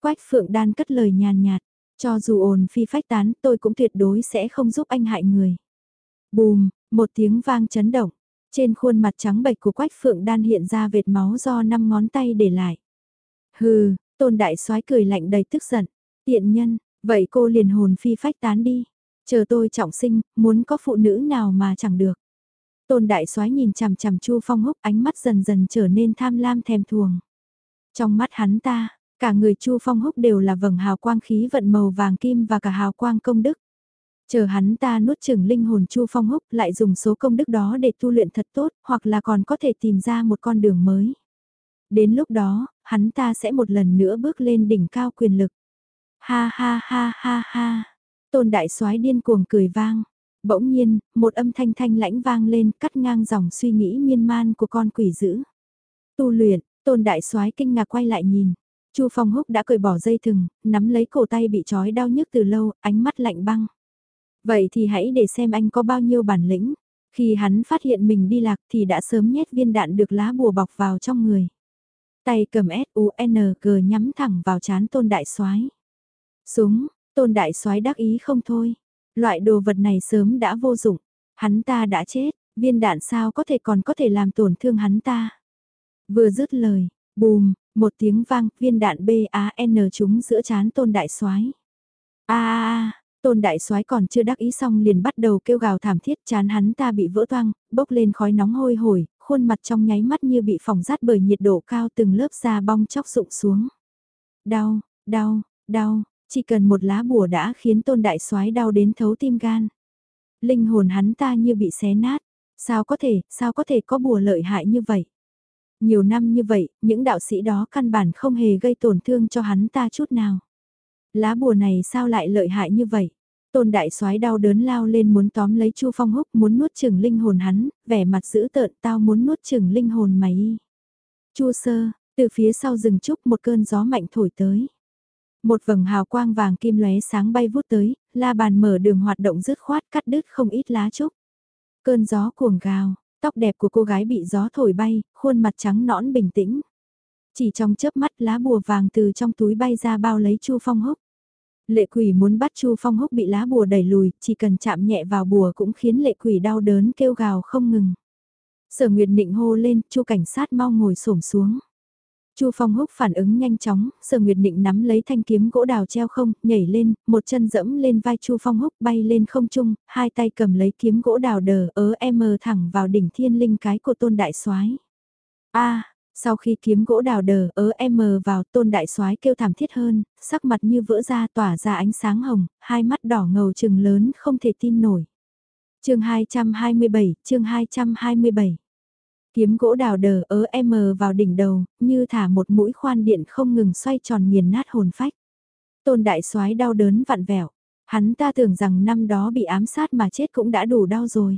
Quách Phượng Đan cất lời nhàn nhạt, cho dù ồn phi phách tán tôi cũng tuyệt đối sẽ không giúp anh hại người. Bùm, một tiếng vang chấn động, trên khuôn mặt trắng bệch của Quách Phượng Đan hiện ra vệt máu do năm ngón tay để lại. Hừ, tôn đại soái cười lạnh đầy tức giận, tiện nhân, vậy cô liền hồn phi phách tán đi. Chờ tôi trọng sinh, muốn có phụ nữ nào mà chẳng được. Tôn đại soái nhìn chằm chằm Chu Phong Húc ánh mắt dần dần trở nên tham lam thèm thuồng. Trong mắt hắn ta, cả người Chu Phong Húc đều là vầng hào quang khí vận màu vàng kim và cả hào quang công đức. Chờ hắn ta nuốt chừng linh hồn Chu Phong Húc lại dùng số công đức đó để tu luyện thật tốt, hoặc là còn có thể tìm ra một con đường mới. Đến lúc đó, hắn ta sẽ một lần nữa bước lên đỉnh cao quyền lực. Ha ha ha ha ha. Tôn đại soái điên cuồng cười vang. Bỗng nhiên, một âm thanh thanh lãnh vang lên cắt ngang dòng suy nghĩ miên man của con quỷ dữ. Tu luyện, tôn đại soái kinh ngạc quay lại nhìn. Chu Phong Húc đã cởi bỏ dây thừng, nắm lấy cổ tay bị trói đau nhức từ lâu, ánh mắt lạnh băng. Vậy thì hãy để xem anh có bao nhiêu bản lĩnh. Khi hắn phát hiện mình đi lạc thì đã sớm nhét viên đạn được lá bùa bọc vào trong người. Tay cầm S-U-N-G nhắm thẳng vào chán tôn đại soái Súng, tôn đại soái đắc ý không thôi. Loại đồ vật này sớm đã vô dụng. Hắn ta đã chết, viên đạn sao có thể còn có thể làm tổn thương hắn ta. Vừa dứt lời, bùm, một tiếng vang, viên đạn B-A-N trúng giữa chán tôn đại soái a a Tôn đại soái còn chưa đắc ý xong liền bắt đầu kêu gào thảm thiết chán hắn ta bị vỡ toang, bốc lên khói nóng hôi hổi, khuôn mặt trong nháy mắt như bị phỏng rát bởi nhiệt độ cao từng lớp da bong chóc rụng xuống. Đau, đau, đau, chỉ cần một lá bùa đã khiến tôn đại soái đau đến thấu tim gan. Linh hồn hắn ta như bị xé nát, sao có thể, sao có thể có bùa lợi hại như vậy? Nhiều năm như vậy, những đạo sĩ đó căn bản không hề gây tổn thương cho hắn ta chút nào. Lá bùa này sao lại lợi hại như vậy? Tôn đại soái đau đớn lao lên muốn tóm lấy Chu Phong Húc, muốn nuốt chửng linh hồn hắn, vẻ mặt dữ tợn, tao muốn nuốt chửng linh hồn mày. Chu Sơ, từ phía sau rừng trúc một cơn gió mạnh thổi tới. Một vầng hào quang vàng kim lóe sáng bay vút tới, la bàn mở đường hoạt động dứt khoát cắt đứt không ít lá trúc. Cơn gió cuồng gào, tóc đẹp của cô gái bị gió thổi bay, khuôn mặt trắng nõn bình tĩnh. Chỉ trong chớp mắt lá bùa vàng từ trong túi bay ra bao lấy Chu Phong Húc. Lệ quỷ muốn bắt Chu Phong Húc bị lá bùa đẩy lùi, chỉ cần chạm nhẹ vào bùa cũng khiến lệ quỷ đau đớn kêu gào không ngừng. Sở Nguyệt Nịnh hô lên, Chu cảnh sát mau ngồi xổm xuống. Chu Phong Húc phản ứng nhanh chóng, Sở Nguyệt Định nắm lấy thanh kiếm gỗ đào treo không, nhảy lên, một chân dẫm lên vai Chu Phong Húc bay lên không trung, hai tay cầm lấy kiếm gỗ đào đờ ớ em thẳng vào đỉnh thiên linh cái của Tôn Đại Soái. A, sau khi kiếm gỗ đào đờ ớ em vào Tôn Đại Soái kêu thảm thiết hơn, sắc mặt như vỡ ra tỏa ra ánh sáng hồng, hai mắt đỏ ngầu trừng lớn không thể tin nổi. Chương 227, chương 227 Kiếm gỗ đào đờ ớ M vào đỉnh đầu, như thả một mũi khoan điện không ngừng xoay tròn nghiền nát hồn phách. Tôn đại soái đau đớn vặn vẹo, hắn ta tưởng rằng năm đó bị ám sát mà chết cũng đã đủ đau rồi.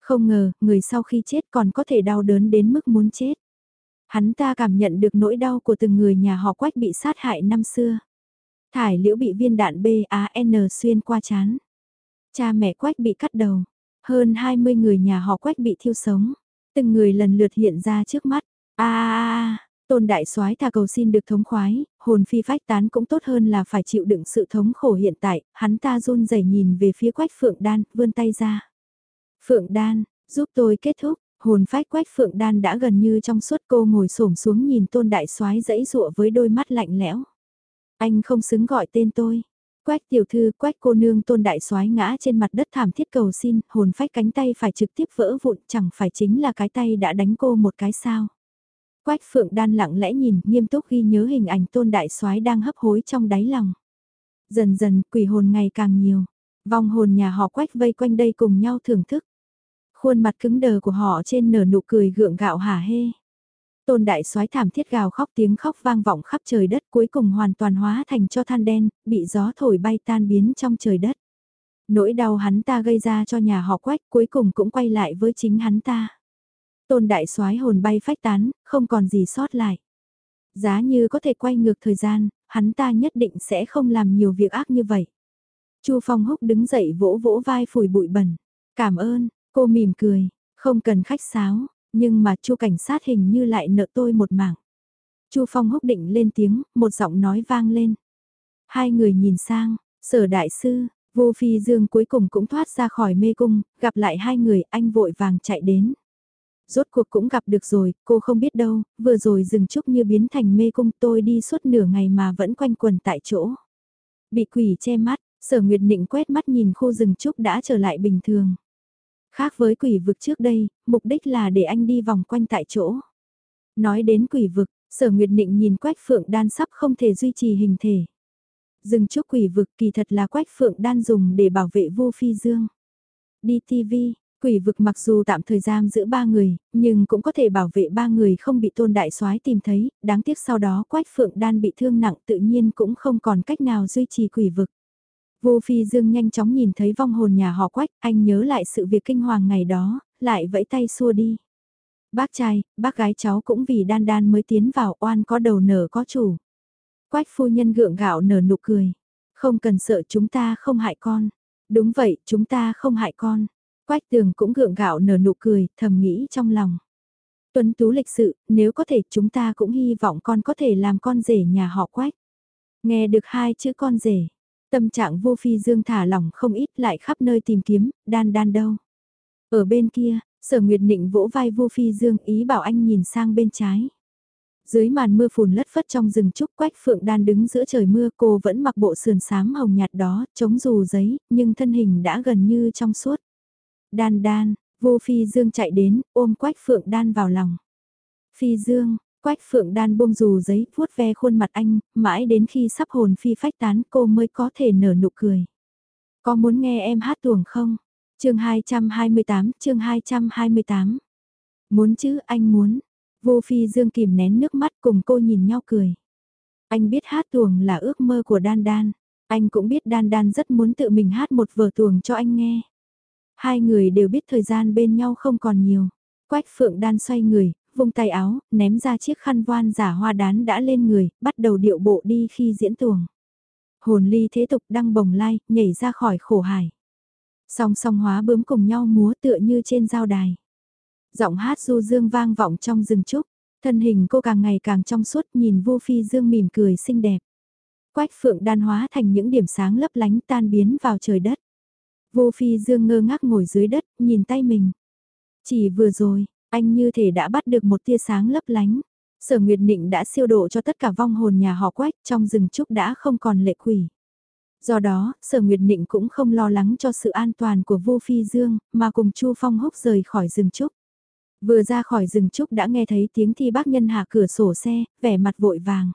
Không ngờ, người sau khi chết còn có thể đau đớn đến mức muốn chết. Hắn ta cảm nhận được nỗi đau của từng người nhà họ quách bị sát hại năm xưa. Thải liễu bị viên đạn BAN xuyên qua chán. Cha mẹ quách bị cắt đầu. Hơn 20 người nhà họ quách bị thiêu sống. Từng người lần lượt hiện ra trước mắt. a à, tôn đại soái thà cầu xin được thống khoái, hồn phi phách tán cũng tốt hơn là phải chịu đựng sự thống khổ hiện tại, hắn ta run rẩy nhìn về phía quách phượng đan, vươn tay ra. Phượng đan, giúp tôi kết thúc, hồn phách quách phượng đan đã gần như trong suốt cô ngồi xổm xuống nhìn tôn đại soái dãy dụa với đôi mắt lạnh lẽo. Anh không xứng gọi tên tôi. Quách tiểu thư, quách cô nương tôn đại soái ngã trên mặt đất thảm thiết cầu xin, hồn phách cánh tay phải trực tiếp vỡ vụn, chẳng phải chính là cái tay đã đánh cô một cái sao. Quách phượng đan lặng lẽ nhìn, nghiêm túc ghi nhớ hình ảnh tôn đại soái đang hấp hối trong đáy lòng. Dần dần, quỷ hồn ngày càng nhiều. Vong hồn nhà họ quách vây quanh đây cùng nhau thưởng thức. Khuôn mặt cứng đờ của họ trên nở nụ cười gượng gạo hả hê. Tôn đại soái thảm thiết gào khóc tiếng khóc vang vọng khắp trời đất cuối cùng hoàn toàn hóa thành cho than đen, bị gió thổi bay tan biến trong trời đất. Nỗi đau hắn ta gây ra cho nhà họ quách cuối cùng cũng quay lại với chính hắn ta. Tôn đại soái hồn bay phách tán, không còn gì sót lại. Giá như có thể quay ngược thời gian, hắn ta nhất định sẽ không làm nhiều việc ác như vậy. Chu Phong Húc đứng dậy vỗ vỗ vai phủi bụi bẩn. Cảm ơn, cô mỉm cười, không cần khách sáo, nhưng mà chu cảnh sát hình như lại nợ tôi một mảng. chu Phong húc định lên tiếng, một giọng nói vang lên. Hai người nhìn sang, sở đại sư, vô phi dương cuối cùng cũng thoát ra khỏi mê cung, gặp lại hai người anh vội vàng chạy đến. Rốt cuộc cũng gặp được rồi, cô không biết đâu, vừa rồi rừng trúc như biến thành mê cung tôi đi suốt nửa ngày mà vẫn quanh quần tại chỗ. Bị quỷ che mắt, sở nguyệt nịnh quét mắt nhìn khu rừng trúc đã trở lại bình thường. Khác với quỷ vực trước đây, mục đích là để anh đi vòng quanh tại chỗ. Nói đến quỷ vực, sở nguyệt định nhìn quách phượng đan sắp không thể duy trì hình thể. Dừng chút quỷ vực kỳ thật là quách phượng đan dùng để bảo vệ vô phi dương. Đi TV, quỷ vực mặc dù tạm thời giam giữ ba người, nhưng cũng có thể bảo vệ ba người không bị tôn đại soái tìm thấy, đáng tiếc sau đó quách phượng đan bị thương nặng tự nhiên cũng không còn cách nào duy trì quỷ vực. Vô Phi Dương nhanh chóng nhìn thấy vong hồn nhà họ quách, anh nhớ lại sự việc kinh hoàng ngày đó, lại vẫy tay xua đi. Bác trai, bác gái cháu cũng vì đan đan mới tiến vào oan có đầu nở có chủ. Quách phu nhân gượng gạo nở nụ cười. Không cần sợ chúng ta không hại con. Đúng vậy, chúng ta không hại con. Quách tường cũng gượng gạo nở nụ cười, thầm nghĩ trong lòng. Tuấn tú lịch sự, nếu có thể chúng ta cũng hy vọng con có thể làm con rể nhà họ quách. Nghe được hai chữ con rể, Tâm trạng vô phi dương thả lỏng không ít lại khắp nơi tìm kiếm, đan đan đâu. Ở bên kia, sở nguyệt nịnh vỗ vai vô phi dương ý bảo anh nhìn sang bên trái. Dưới màn mưa phùn lất phất trong rừng trúc quách phượng đan đứng giữa trời mưa cô vẫn mặc bộ sườn xám hồng nhạt đó, chống dù giấy, nhưng thân hình đã gần như trong suốt. Đan đan, vô phi dương chạy đến, ôm quách phượng đan vào lòng. Phi dương, Quách phượng đan buông dù giấy vuốt ve khuôn mặt anh, mãi đến khi sắp hồn phi phách tán cô mới có thể nở nụ cười. Có muốn nghe em hát tuồng không? chương 228, chương 228. Muốn chứ, anh muốn. Vô Phi Dương kìm nén nước mắt cùng cô nhìn nhau cười. Anh biết hát tuồng là ước mơ của Đan Đan. Anh cũng biết Đan Đan rất muốn tự mình hát một vở tuồng cho anh nghe. Hai người đều biết thời gian bên nhau không còn nhiều. Quách Phượng Đan xoay người, vung tay áo, ném ra chiếc khăn voan giả hoa đán đã lên người, bắt đầu điệu bộ đi khi diễn tuồng. Hồn ly thế tục đăng bồng lai, nhảy ra khỏi khổ hải. Song song hóa bướm cùng nhau múa tựa như trên giao đài. Giọng hát du dương vang vọng trong rừng trúc, thân hình cô càng ngày càng trong suốt nhìn vô phi dương mỉm cười xinh đẹp. Quách phượng đan hóa thành những điểm sáng lấp lánh tan biến vào trời đất. Vô phi dương ngơ ngác ngồi dưới đất, nhìn tay mình. Chỉ vừa rồi, anh như thể đã bắt được một tia sáng lấp lánh. Sở Nguyệt Nịnh đã siêu độ cho tất cả vong hồn nhà họ quách trong rừng trúc đã không còn lệ quỷ. Do đó, Sở Nguyệt Nịnh cũng không lo lắng cho sự an toàn của Vô Phi Dương, mà cùng Chu Phong húc rời khỏi rừng trúc. Vừa ra khỏi rừng trúc đã nghe thấy tiếng thi bác nhân hạ cửa sổ xe, vẻ mặt vội vàng.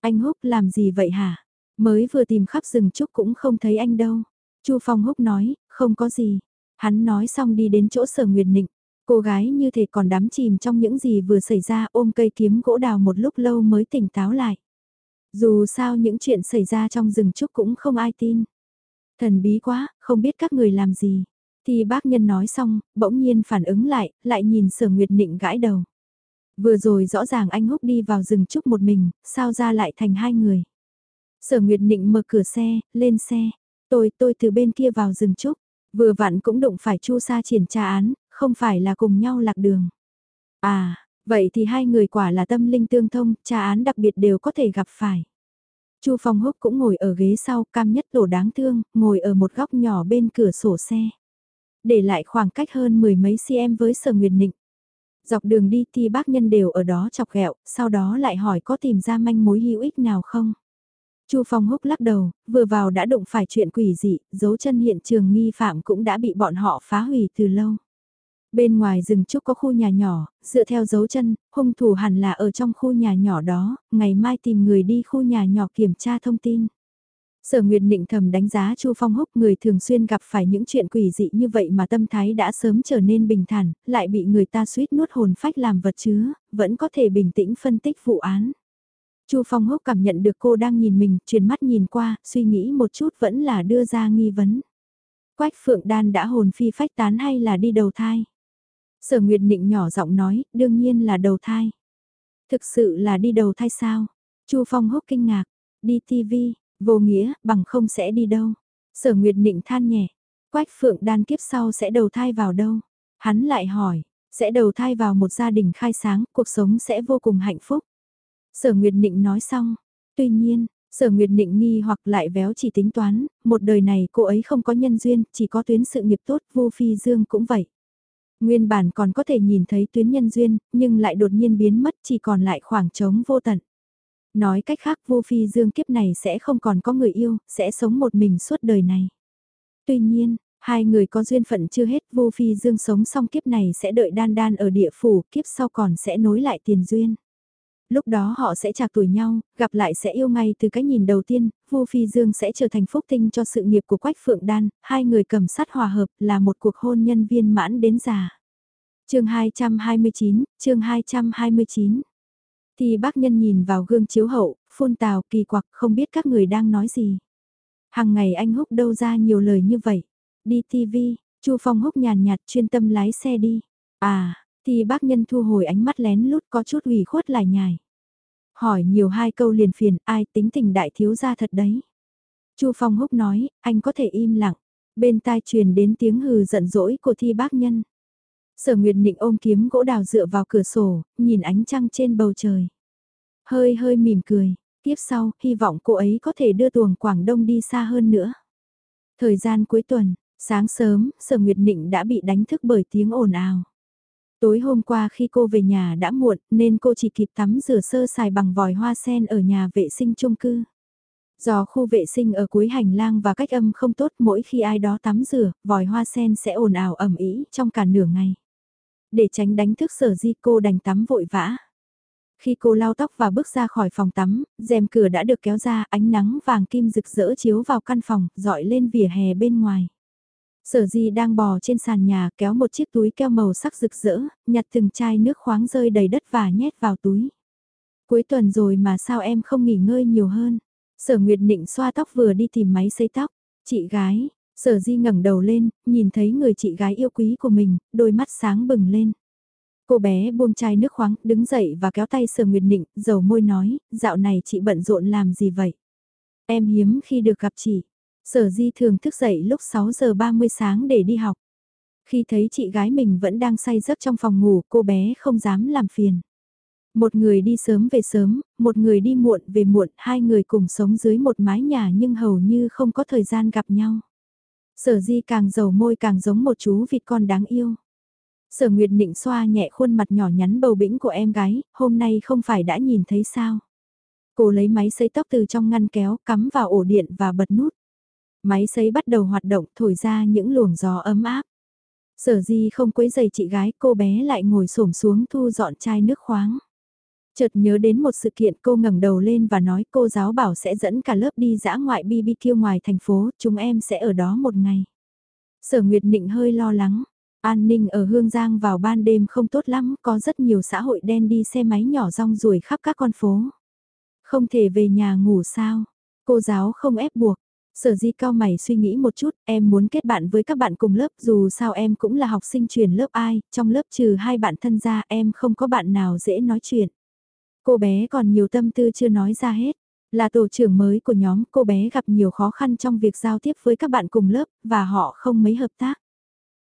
Anh Húc làm gì vậy hả? Mới vừa tìm khắp rừng trúc cũng không thấy anh đâu. Chu Phong Húc nói, không có gì. Hắn nói xong đi đến chỗ sở Nguyệt Nịnh. Cô gái như thể còn đắm chìm trong những gì vừa xảy ra ôm cây kiếm gỗ đào một lúc lâu mới tỉnh táo lại. Dù sao những chuyện xảy ra trong rừng trúc cũng không ai tin. Thần bí quá, không biết các người làm gì. Thì bác nhân nói xong, bỗng nhiên phản ứng lại, lại nhìn sở nguyệt nịnh gãi đầu. Vừa rồi rõ ràng anh húc đi vào rừng trúc một mình, sao ra lại thành hai người. Sở nguyệt nịnh mở cửa xe, lên xe. Tôi, tôi từ bên kia vào rừng trúc. Vừa vặn cũng đụng phải chu sa triển tra án, không phải là cùng nhau lạc đường. À, vậy thì hai người quả là tâm linh tương thông, tra án đặc biệt đều có thể gặp phải. Chu Phong Húc cũng ngồi ở ghế sau, cam nhất tổ đáng thương, ngồi ở một góc nhỏ bên cửa sổ xe. Để lại khoảng cách hơn mười mấy cm với Sở Nguyệt Nịnh. Dọc đường đi thì bác nhân đều ở đó chọc ghẹo, sau đó lại hỏi có tìm ra manh mối hữu ích nào không. Chu Phong Húc lắc đầu, vừa vào đã đụng phải chuyện quỷ dị, dấu chân hiện trường nghi phạm cũng đã bị bọn họ phá hủy từ lâu. Bên ngoài rừng trúc có khu nhà nhỏ, dựa theo dấu chân, hung thủ hẳn là ở trong khu nhà nhỏ đó, ngày mai tìm người đi khu nhà nhỏ kiểm tra thông tin. Sở Nguyệt Nịnh thầm đánh giá Chu Phong Húc người thường xuyên gặp phải những chuyện quỷ dị như vậy mà tâm thái đã sớm trở nên bình thản, lại bị người ta suýt nuốt hồn phách làm vật chứa, vẫn có thể bình tĩnh phân tích vụ án. Chu Phong Húc cảm nhận được cô đang nhìn mình, truyền mắt nhìn qua, suy nghĩ một chút vẫn là đưa ra nghi vấn. Quách Phượng Đan đã hồn phi phách tán hay là đi đầu thai? Sở Nguyệt Nịnh nhỏ giọng nói, đương nhiên là đầu thai. Thực sự là đi đầu thai sao? Chu Phong hốc kinh ngạc, đi TV, vô nghĩa, bằng không sẽ đi đâu. Sở Nguyệt Nịnh than nhẹ, Quách Phượng đan kiếp sau sẽ đầu thai vào đâu? Hắn lại hỏi, sẽ đầu thai vào một gia đình khai sáng, cuộc sống sẽ vô cùng hạnh phúc. Sở Nguyệt Nịnh nói xong, tuy nhiên, Sở Nguyệt Nịnh nghi hoặc lại véo chỉ tính toán, một đời này cô ấy không có nhân duyên, chỉ có tuyến sự nghiệp tốt, vô phi dương cũng vậy. Nguyên bản còn có thể nhìn thấy tuyến nhân duyên, nhưng lại đột nhiên biến mất chỉ còn lại khoảng trống vô tận. Nói cách khác vô phi dương kiếp này sẽ không còn có người yêu, sẽ sống một mình suốt đời này. Tuy nhiên, hai người có duyên phận chưa hết vô phi dương sống xong kiếp này sẽ đợi đan đan ở địa phủ, kiếp sau còn sẽ nối lại tiền duyên lúc đó họ sẽ trạc tuổi nhau, gặp lại sẽ yêu ngay từ cái nhìn đầu tiên, Vu Phi Dương sẽ trở thành phúc tinh cho sự nghiệp của Quách Phượng Đan, hai người cầm sát hòa hợp là một cuộc hôn nhân viên mãn đến già. chương 229, chương 229 Thì bác nhân nhìn vào gương chiếu hậu, phun tào kỳ quặc không biết các người đang nói gì. Hằng ngày anh húc đâu ra nhiều lời như vậy. Đi TV, Chu Phong húc nhàn nhạt chuyên tâm lái xe đi. À, ti bác nhân thu hồi ánh mắt lén lút có chút ủy khuất lại nhài. Hỏi nhiều hai câu liền phiền ai tính tình đại thiếu gia thật đấy. Chu Phong Húc nói, anh có thể im lặng. Bên tai truyền đến tiếng hừ giận dỗi của thi bác nhân. Sở Nguyệt Nịnh ôm kiếm gỗ đào dựa vào cửa sổ, nhìn ánh trăng trên bầu trời. Hơi hơi mỉm cười, tiếp sau, hy vọng cô ấy có thể đưa tuồng Quảng Đông đi xa hơn nữa. Thời gian cuối tuần, sáng sớm, Sở Nguyệt Nịnh đã bị đánh thức bởi tiếng ồn ào. Tối hôm qua khi cô về nhà đã muộn nên cô chỉ kịp tắm rửa sơ xài bằng vòi hoa sen ở nhà vệ sinh chung cư. Do khu vệ sinh ở cuối hành lang và cách âm không tốt mỗi khi ai đó tắm rửa, vòi hoa sen sẽ ồn ào ẩm ý trong cả nửa ngày. Để tránh đánh thức sở di cô đành tắm vội vã. Khi cô lau tóc và bước ra khỏi phòng tắm, rèm cửa đã được kéo ra, ánh nắng vàng kim rực rỡ chiếu vào căn phòng, dọi lên vỉa hè bên ngoài. Sở Di đang bò trên sàn nhà kéo một chiếc túi keo màu sắc rực rỡ, nhặt từng chai nước khoáng rơi đầy đất và nhét vào túi. Cuối tuần rồi mà sao em không nghỉ ngơi nhiều hơn? Sở Nguyệt Nịnh xoa tóc vừa đi tìm máy xây tóc. Chị gái, Sở Di ngẩng đầu lên, nhìn thấy người chị gái yêu quý của mình, đôi mắt sáng bừng lên. Cô bé buông chai nước khoáng, đứng dậy và kéo tay Sở Nguyệt Nịnh, dầu môi nói, dạo này chị bận rộn làm gì vậy? Em hiếm khi được gặp chị. Sở Di thường thức dậy lúc 6 giờ 30 sáng để đi học. Khi thấy chị gái mình vẫn đang say giấc trong phòng ngủ, cô bé không dám làm phiền. Một người đi sớm về sớm, một người đi muộn về muộn, hai người cùng sống dưới một mái nhà nhưng hầu như không có thời gian gặp nhau. Sở di càng dầu môi càng giống một chú vịt con đáng yêu. Sở Nguyệt Nịnh xoa nhẹ khuôn mặt nhỏ nhắn bầu bĩnh của em gái, hôm nay không phải đã nhìn thấy sao. Cô lấy máy sấy tóc từ trong ngăn kéo, cắm vào ổ điện và bật nút. Máy sấy bắt đầu hoạt động, thổi ra những luồng gió ấm áp. Sở di không quấy giày chị gái, cô bé lại ngồi xổm xuống thu dọn chai nước khoáng. Chợt nhớ đến một sự kiện cô ngẩng đầu lên và nói cô giáo bảo sẽ dẫn cả lớp đi dã ngoại BBQ ngoài thành phố, chúng em sẽ ở đó một ngày. Sở Nguyệt Nịnh hơi lo lắng, an ninh ở Hương Giang vào ban đêm không tốt lắm, có rất nhiều xã hội đen đi xe máy nhỏ rong ruổi khắp các con phố. Không thể về nhà ngủ sao, cô giáo không ép buộc. Sở di cao mày suy nghĩ một chút, em muốn kết bạn với các bạn cùng lớp dù sao em cũng là học sinh truyền lớp ai, trong lớp trừ hai bạn thân ra em không có bạn nào dễ nói chuyện. Cô bé còn nhiều tâm tư chưa nói ra hết. Là tổ trưởng mới của nhóm, cô bé gặp nhiều khó khăn trong việc giao tiếp với các bạn cùng lớp, và họ không mấy hợp tác.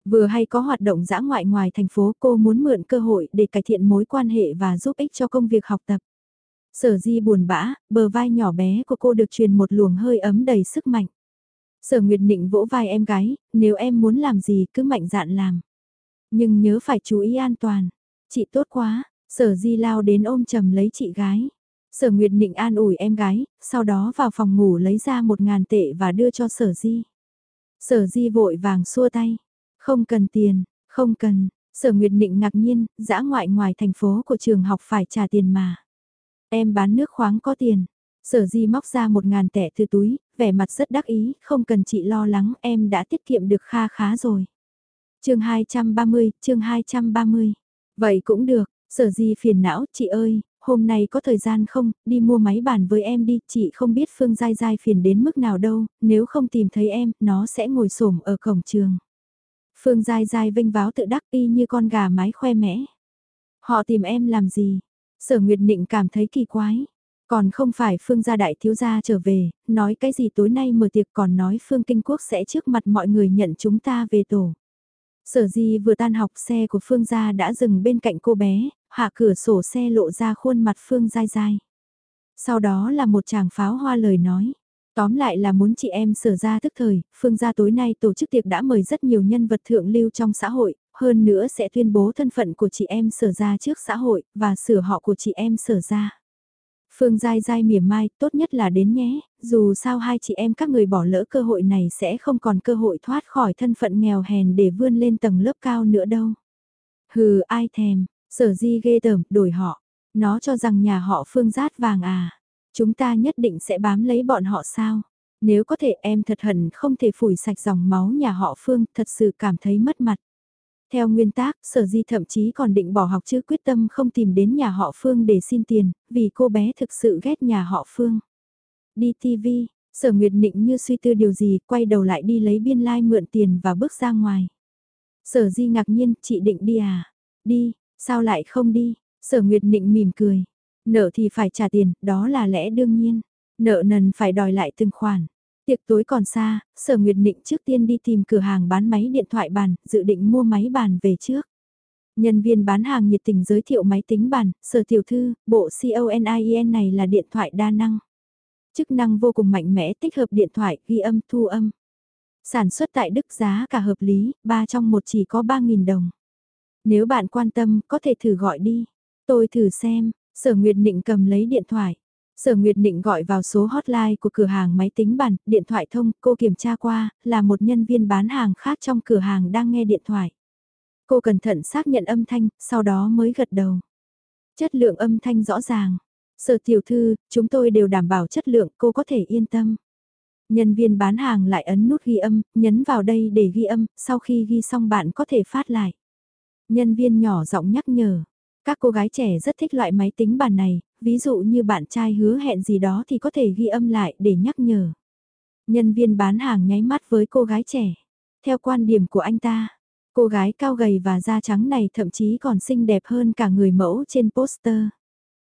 Vừa hay có hoạt động dã ngoại ngoài thành phố cô muốn mượn cơ hội để cải thiện mối quan hệ và giúp ích cho công việc học tập. Sở di buồn bã, bờ vai nhỏ bé của cô được truyền một luồng hơi ấm đầy sức mạnh. Sở Nguyệt Nịnh vỗ vai em gái, nếu em muốn làm gì cứ mạnh dạn làm. Nhưng nhớ phải chú ý an toàn. Chị tốt quá, Sở Di lao đến ôm chầm lấy chị gái. Sở Nguyệt Nịnh an ủi em gái, sau đó vào phòng ngủ lấy ra một ngàn tệ và đưa cho Sở Di. Sở Di vội vàng xua tay. Không cần tiền, không cần. Sở Nguyệt Nịnh ngạc nhiên, dã ngoại ngoài thành phố của trường học phải trả tiền mà. Em bán nước khoáng có tiền. Sở Di móc ra một ngàn tệ từ túi, vẻ mặt rất đắc ý, không cần chị lo lắng, em đã tiết kiệm được kha khá rồi. chương 230, chương 230. Vậy cũng được, Sở di phiền não, chị ơi, hôm nay có thời gian không, đi mua máy bàn với em đi, chị không biết Phương Giai Giai phiền đến mức nào đâu, nếu không tìm thấy em, nó sẽ ngồi xổm ở cổng trường. Phương Giai Giai vinh váo tự đắc y như con gà mái khoe mẽ. Họ tìm em làm gì? Sở Nguyệt Nịnh cảm thấy kỳ quái. Còn không phải Phương gia đại thiếu gia trở về, nói cái gì tối nay mở tiệc còn nói Phương Kinh Quốc sẽ trước mặt mọi người nhận chúng ta về tổ. Sở di vừa tan học xe của Phương gia đã dừng bên cạnh cô bé, hạ cửa sổ xe lộ ra khuôn mặt Phương dai dai. Sau đó là một chàng pháo hoa lời nói. Tóm lại là muốn chị em sở ra thức thời, Phương gia tối nay tổ chức tiệc đã mời rất nhiều nhân vật thượng lưu trong xã hội, hơn nữa sẽ tuyên bố thân phận của chị em sở ra trước xã hội, và sửa họ của chị em sở ra. Phương Giai Giai mỉa mai, tốt nhất là đến nhé, dù sao hai chị em các người bỏ lỡ cơ hội này sẽ không còn cơ hội thoát khỏi thân phận nghèo hèn để vươn lên tầng lớp cao nữa đâu. Hừ, ai thèm, sở di ghê tởm, đổi họ. Nó cho rằng nhà họ Phương rát vàng à. Chúng ta nhất định sẽ bám lấy bọn họ sao? Nếu có thể em thật hận không thể phủi sạch dòng máu nhà họ Phương, thật sự cảm thấy mất mặt. Theo nguyên tác, sở di thậm chí còn định bỏ học chứ quyết tâm không tìm đến nhà họ Phương để xin tiền, vì cô bé thực sự ghét nhà họ Phương. Đi TV, sở nguyệt nịnh như suy tư điều gì, quay đầu lại đi lấy biên lai like mượn tiền và bước ra ngoài. Sở di ngạc nhiên, chị định đi à? Đi, sao lại không đi? Sở nguyệt nịnh mỉm cười. Nợ thì phải trả tiền, đó là lẽ đương nhiên. Nợ nần phải đòi lại từng khoản. Tiệc tối còn xa, Sở Nguyệt Nịnh trước tiên đi tìm cửa hàng bán máy điện thoại bàn, dự định mua máy bàn về trước. Nhân viên bán hàng nhiệt tình giới thiệu máy tính bàn, Sở Tiểu Thư, bộ CONIEN này là điện thoại đa năng. Chức năng vô cùng mạnh mẽ tích hợp điện thoại, ghi âm, thu âm. Sản xuất tại Đức giá cả hợp lý, 3 trong một chỉ có 3.000 đồng. Nếu bạn quan tâm, có thể thử gọi đi. Tôi thử xem, Sở Nguyệt Nịnh cầm lấy điện thoại. Sở Nguyệt Định gọi vào số hotline của cửa hàng máy tính bàn, điện thoại thông, cô kiểm tra qua, là một nhân viên bán hàng khác trong cửa hàng đang nghe điện thoại. Cô cẩn thận xác nhận âm thanh, sau đó mới gật đầu. Chất lượng âm thanh rõ ràng. Sở tiểu thư, chúng tôi đều đảm bảo chất lượng, cô có thể yên tâm. Nhân viên bán hàng lại ấn nút ghi âm, nhấn vào đây để ghi âm, sau khi ghi xong bạn có thể phát lại. Nhân viên nhỏ giọng nhắc nhở. Các cô gái trẻ rất thích loại máy tính bàn này, ví dụ như bạn trai hứa hẹn gì đó thì có thể ghi âm lại để nhắc nhở. Nhân viên bán hàng nháy mắt với cô gái trẻ. Theo quan điểm của anh ta, cô gái cao gầy và da trắng này thậm chí còn xinh đẹp hơn cả người mẫu trên poster.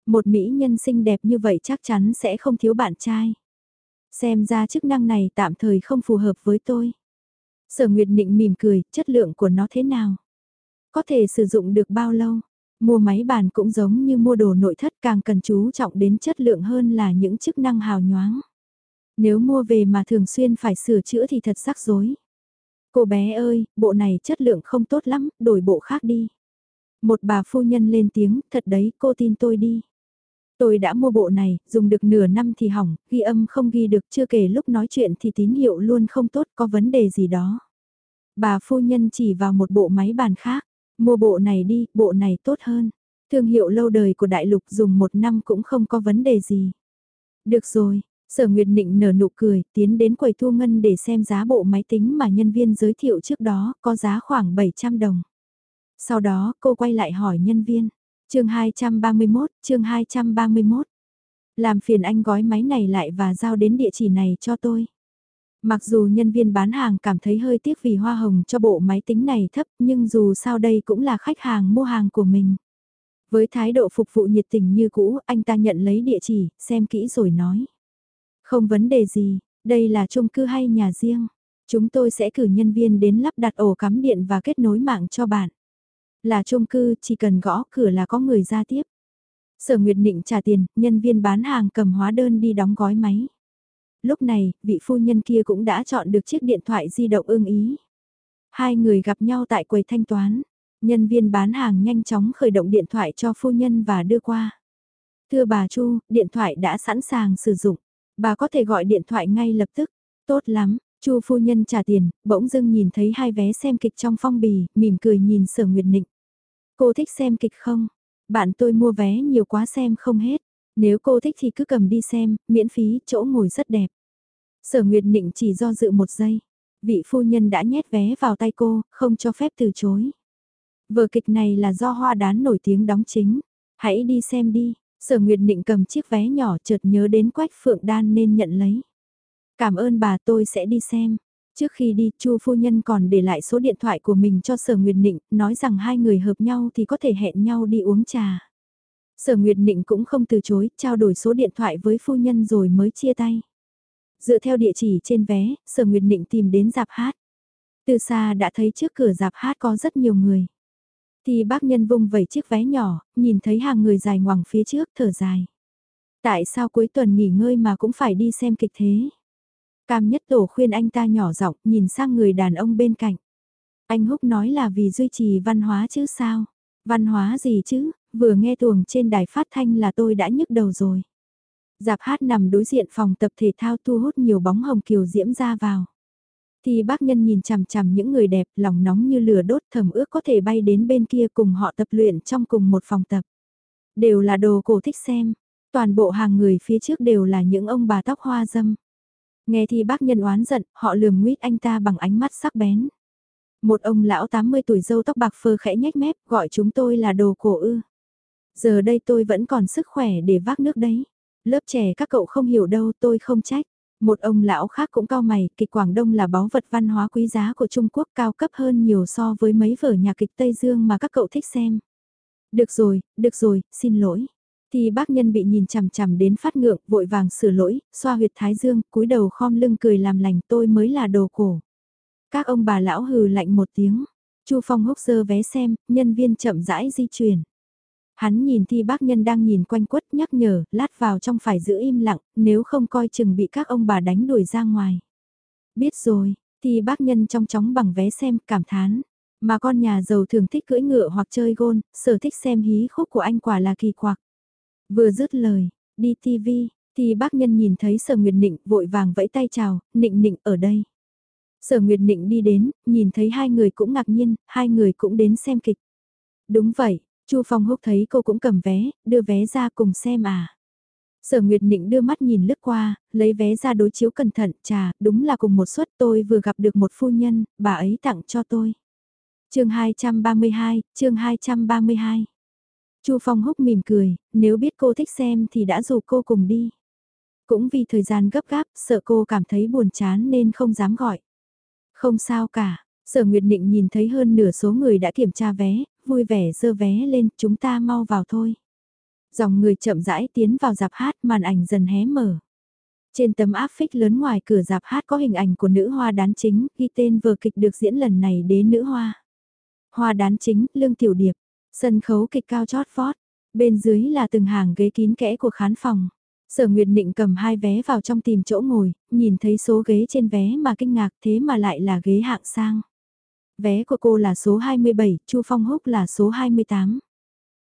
Một mỹ nhân xinh đẹp như vậy chắc chắn sẽ không thiếu bạn trai. Xem ra chức năng này tạm thời không phù hợp với tôi. Sở Nguyệt Nịnh mỉm cười, chất lượng của nó thế nào? Có thể sử dụng được bao lâu? Mua máy bàn cũng giống như mua đồ nội thất càng cần chú trọng đến chất lượng hơn là những chức năng hào nhoáng. Nếu mua về mà thường xuyên phải sửa chữa thì thật rắc rối. Cô bé ơi, bộ này chất lượng không tốt lắm, đổi bộ khác đi. Một bà phu nhân lên tiếng, thật đấy, cô tin tôi đi. Tôi đã mua bộ này, dùng được nửa năm thì hỏng, ghi âm không ghi được, chưa kể lúc nói chuyện thì tín hiệu luôn không tốt, có vấn đề gì đó. Bà phu nhân chỉ vào một bộ máy bàn khác, mua bộ này đi, bộ này tốt hơn. Thương hiệu lâu đời của đại lục dùng một năm cũng không có vấn đề gì. Được rồi, Sở Nguyệt Nịnh nở nụ cười, tiến đến quầy thu ngân để xem giá bộ máy tính mà nhân viên giới thiệu trước đó, có giá khoảng 700 đồng. Sau đó, cô quay lại hỏi nhân viên. chương 231, chương 231. Làm phiền anh gói máy này lại và giao đến địa chỉ này cho tôi. Mặc dù nhân viên bán hàng cảm thấy hơi tiếc vì hoa hồng cho bộ máy tính này thấp nhưng dù sao đây cũng là khách hàng mua hàng của mình. Với thái độ phục vụ nhiệt tình như cũ, anh ta nhận lấy địa chỉ, xem kỹ rồi nói. Không vấn đề gì, đây là chung cư hay nhà riêng. Chúng tôi sẽ cử nhân viên đến lắp đặt ổ cắm điện và kết nối mạng cho bạn. Là chung cư, chỉ cần gõ cửa là có người ra tiếp. Sở Nguyệt Nịnh trả tiền, nhân viên bán hàng cầm hóa đơn đi đóng gói máy. Lúc này, vị phu nhân kia cũng đã chọn được chiếc điện thoại di động ưng ý. Hai người gặp nhau tại quầy thanh toán. Nhân viên bán hàng nhanh chóng khởi động điện thoại cho phu nhân và đưa qua. Thưa bà Chu, điện thoại đã sẵn sàng sử dụng. Bà có thể gọi điện thoại ngay lập tức. Tốt lắm, Chu phu nhân trả tiền, bỗng dưng nhìn thấy hai vé xem kịch trong phong bì, mỉm cười nhìn Sở Nguyệt Nịnh. Cô thích xem kịch không? Bạn tôi mua vé nhiều quá xem không hết. Nếu cô thích thì cứ cầm đi xem, miễn phí, chỗ ngồi rất đẹp. Sở Nguyệt Nịnh chỉ do dự một giây. Vị phu nhân đã nhét vé vào tay cô, không cho phép từ chối. Vở kịch này là do hoa đán nổi tiếng đóng chính. Hãy đi xem đi, Sở Nguyệt Nịnh cầm chiếc vé nhỏ chợt nhớ đến Quách Phượng Đan nên nhận lấy. Cảm ơn bà tôi sẽ đi xem. Trước khi đi, Chu phu nhân còn để lại số điện thoại của mình cho Sở Nguyệt Nịnh, nói rằng hai người hợp nhau thì có thể hẹn nhau đi uống trà. Sở Nguyệt Nịnh cũng không từ chối, trao đổi số điện thoại với phu nhân rồi mới chia tay. Dựa theo địa chỉ trên vé, Sở Nguyệt Nịnh tìm đến dạp hát. Từ xa đã thấy trước cửa dạp hát có rất nhiều người. Thì bác nhân vung vẩy chiếc vé nhỏ, nhìn thấy hàng người dài ngoằng phía trước thở dài. Tại sao cuối tuần nghỉ ngơi mà cũng phải đi xem kịch thế? Cam nhất tổ khuyên anh ta nhỏ giọng nhìn sang người đàn ông bên cạnh. Anh Húc nói là vì duy trì văn hóa chứ sao? Văn hóa gì chứ, vừa nghe tuồng trên đài phát thanh là tôi đã nhức đầu rồi. Dạp hát nằm đối diện phòng tập thể thao thu hút nhiều bóng hồng kiều diễm ra vào. Thì bác nhân nhìn chằm chằm những người đẹp, lòng nóng như lửa đốt thầm ước có thể bay đến bên kia cùng họ tập luyện trong cùng một phòng tập. Đều là đồ cổ thích xem, toàn bộ hàng người phía trước đều là những ông bà tóc hoa dâm. Nghe thì bác nhân oán giận, họ lườm nguyết anh ta bằng ánh mắt sắc bén. Một ông lão 80 tuổi dâu tóc bạc phơ khẽ nhếch mép gọi chúng tôi là đồ cổ ư. Giờ đây tôi vẫn còn sức khỏe để vác nước đấy. Lớp trẻ các cậu không hiểu đâu tôi không trách. Một ông lão khác cũng cao mày, kịch Quảng Đông là báu vật văn hóa quý giá của Trung Quốc cao cấp hơn nhiều so với mấy vở nhạc kịch Tây Dương mà các cậu thích xem. Được rồi, được rồi, xin lỗi. Thì bác nhân bị nhìn chằm chằm đến phát ngượng, vội vàng sửa lỗi, xoa huyệt thái dương, cúi đầu khom lưng cười làm lành tôi mới là đồ cổ. Các ông bà lão hừ lạnh một tiếng. Chu Phong hốc dơ vé xem, nhân viên chậm rãi di chuyển. Hắn nhìn thi bác nhân đang nhìn quanh quất nhắc nhở, lát vào trong phải giữ im lặng, nếu không coi chừng bị các ông bà đánh đuổi ra ngoài. Biết rồi, thì bác nhân trong chóng bằng vé xem, cảm thán. Mà con nhà giàu thường thích cưỡi ngựa hoặc chơi gôn, sở thích xem hí khúc của anh quả là kỳ quặc. Vừa dứt lời, đi TV, thì bác nhân nhìn thấy sở Nguyệt Nịnh vội vàng vẫy tay chào, Nịnh Nịnh ở đây. Sở Nguyệt Nịnh đi đến, nhìn thấy hai người cũng ngạc nhiên, hai người cũng đến xem kịch. Đúng vậy, Chu Phong Húc thấy cô cũng cầm vé, đưa vé ra cùng xem à. Sở Nguyệt Nịnh đưa mắt nhìn lướt qua, lấy vé ra đối chiếu cẩn thận, trà, đúng là cùng một suất tôi vừa gặp được một phu nhân, bà ấy tặng cho tôi. chương 232, chương 232. Chu Phong Húc mỉm cười, nếu biết cô thích xem thì đã rủ cô cùng đi. Cũng vì thời gian gấp gáp, sợ cô cảm thấy buồn chán nên không dám gọi. Không sao cả, Sở Nguyệt Nịnh nhìn thấy hơn nửa số người đã kiểm tra vé, vui vẻ dơ vé lên, chúng ta mau vào thôi. Dòng người chậm rãi tiến vào dạp hát màn ảnh dần hé mở. Trên tấm áp phích lớn ngoài cửa dạp hát có hình ảnh của nữ hoa đán chính, ghi tên vở kịch được diễn lần này đến nữ hoa. Hoa đán chính, Lương Tiểu Điệp, sân khấu kịch cao chót vót, bên dưới là từng hàng ghế kín kẽ của khán phòng. Sở Nguyệt Nịnh cầm hai vé vào trong tìm chỗ ngồi, nhìn thấy số ghế trên vé mà kinh ngạc thế mà lại là ghế hạng sang. Vé của cô là số 27, Chu Phong Húc là số 28.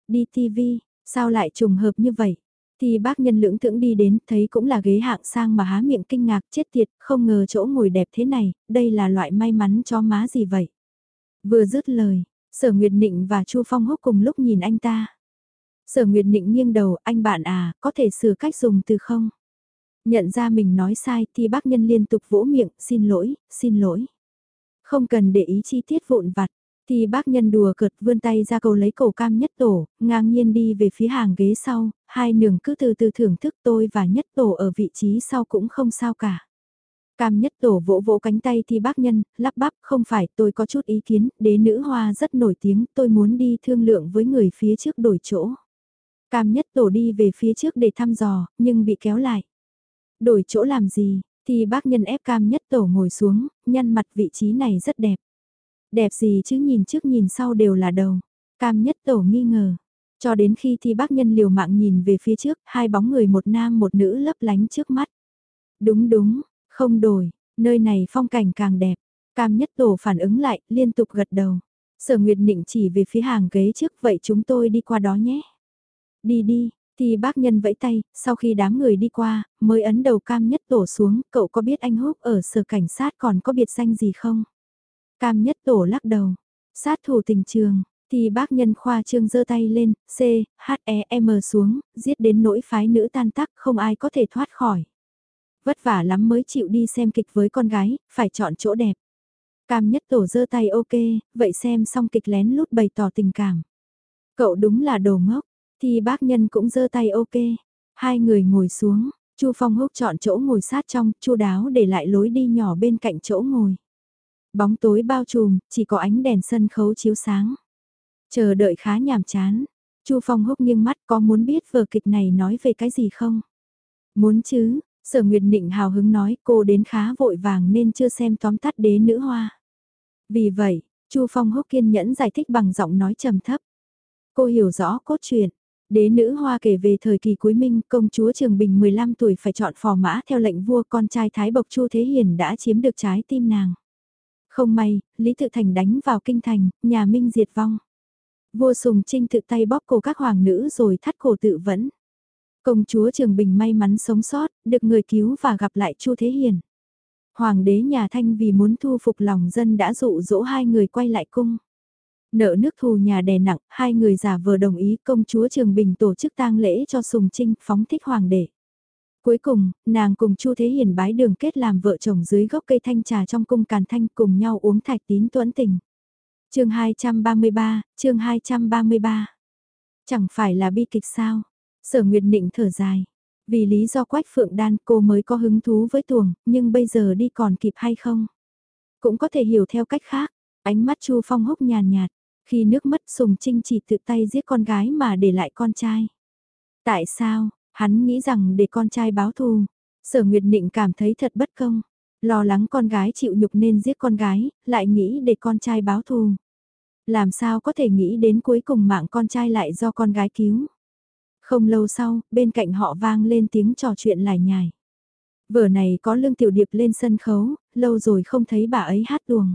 Đi TV, sao lại trùng hợp như vậy? Thì bác nhân lưỡng thưởng đi đến, thấy cũng là ghế hạng sang mà há miệng kinh ngạc chết tiệt, không ngờ chỗ ngồi đẹp thế này, đây là loại may mắn cho má gì vậy? Vừa dứt lời, Sở Nguyệt Nịnh và Chu Phong Húc cùng lúc nhìn anh ta. Sở Nguyệt Nịnh nghiêng đầu, anh bạn à, có thể sửa cách dùng từ không? Nhận ra mình nói sai thì bác nhân liên tục vỗ miệng, xin lỗi, xin lỗi. Không cần để ý chi tiết vụn vặt, thì bác nhân đùa cợt vươn tay ra cầu lấy cổ cam nhất tổ, ngang nhiên đi về phía hàng ghế sau, hai nường cứ từ từ thưởng thức tôi và nhất tổ ở vị trí sau cũng không sao cả. Cam nhất tổ vỗ vỗ cánh tay thì bác nhân, lắp bắp, không phải tôi có chút ý kiến, đế nữ hoa rất nổi tiếng, tôi muốn đi thương lượng với người phía trước đổi chỗ. Cam nhất tổ đi về phía trước để thăm dò, nhưng bị kéo lại. Đổi chỗ làm gì, thì bác nhân ép cam nhất tổ ngồi xuống, nhăn mặt vị trí này rất đẹp. Đẹp gì chứ nhìn trước nhìn sau đều là đầu. Cam nhất tổ nghi ngờ. Cho đến khi thì bác nhân liều mạng nhìn về phía trước, hai bóng người một nam một nữ lấp lánh trước mắt. Đúng đúng, không đổi, nơi này phong cảnh càng đẹp. Cam nhất tổ phản ứng lại, liên tục gật đầu. Sở Nguyệt Nịnh chỉ về phía hàng ghế trước, vậy chúng tôi đi qua đó nhé. Đi đi, thì bác nhân vẫy tay, sau khi đám người đi qua, mới ấn đầu cam nhất tổ xuống, cậu có biết anh húc ở sở cảnh sát còn có biệt danh gì không? Cam nhất tổ lắc đầu, sát thủ tình trường, thì bác nhân khoa trương giơ tay lên, C, H, E, M xuống, giết đến nỗi phái nữ tan tắc không ai có thể thoát khỏi. Vất vả lắm mới chịu đi xem kịch với con gái, phải chọn chỗ đẹp. Cam nhất tổ giơ tay ok, vậy xem xong kịch lén lút bày tỏ tình cảm. Cậu đúng là đồ ngốc, thì bác nhân cũng giơ tay ok. Hai người ngồi xuống, Chu Phong Húc chọn chỗ ngồi sát trong, chu đáo để lại lối đi nhỏ bên cạnh chỗ ngồi. Bóng tối bao trùm, chỉ có ánh đèn sân khấu chiếu sáng. Chờ đợi khá nhàm chán. Chu Phong Húc nghiêng mắt có muốn biết vở kịch này nói về cái gì không? Muốn chứ, Sở Nguyệt Nịnh hào hứng nói cô đến khá vội vàng nên chưa xem tóm tắt đế nữ hoa. Vì vậy, Chu Phong Húc kiên nhẫn giải thích bằng giọng nói trầm thấp. Cô hiểu rõ cốt truyện, Đế nữ hoa kể về thời kỳ cuối minh, công chúa Trường Bình 15 tuổi phải chọn phò mã theo lệnh vua con trai Thái Bộc Chu Thế Hiền đã chiếm được trái tim nàng. Không may, Lý Tự Thành đánh vào kinh thành, nhà Minh diệt vong. Vua Sùng Trinh tự tay bóp cổ các hoàng nữ rồi thắt cổ tự vẫn. Công chúa Trường Bình may mắn sống sót, được người cứu và gặp lại Chu Thế Hiền. Hoàng đế nhà Thanh vì muốn thu phục lòng dân đã dụ dỗ hai người quay lại cung. Nợ nước thù nhà đè nặng, hai người giả vờ đồng ý công chúa Trường Bình tổ chức tang lễ cho Sùng Trinh phóng thích hoàng đệ. Cuối cùng, nàng cùng Chu Thế Hiền bái đường kết làm vợ chồng dưới gốc cây thanh trà trong cung Càn Thanh cùng nhau uống thạch tín tuẫn tình. chương 233, chương 233. Chẳng phải là bi kịch sao? Sở Nguyệt Nịnh thở dài. Vì lý do quách phượng đan cô mới có hứng thú với tuồng, nhưng bây giờ đi còn kịp hay không? Cũng có thể hiểu theo cách khác. Ánh mắt Chu Phong húc nhàn nhạt, khi nước mất Sùng Trinh chỉ tự tay giết con gái mà để lại con trai. Tại sao, hắn nghĩ rằng để con trai báo thù, sở Nguyệt Nịnh cảm thấy thật bất công. Lo lắng con gái chịu nhục nên giết con gái, lại nghĩ để con trai báo thù. Làm sao có thể nghĩ đến cuối cùng mạng con trai lại do con gái cứu. Không lâu sau, bên cạnh họ vang lên tiếng trò chuyện lải nhải. Vở này có Lương Tiểu Điệp lên sân khấu, lâu rồi không thấy bà ấy hát tuồng.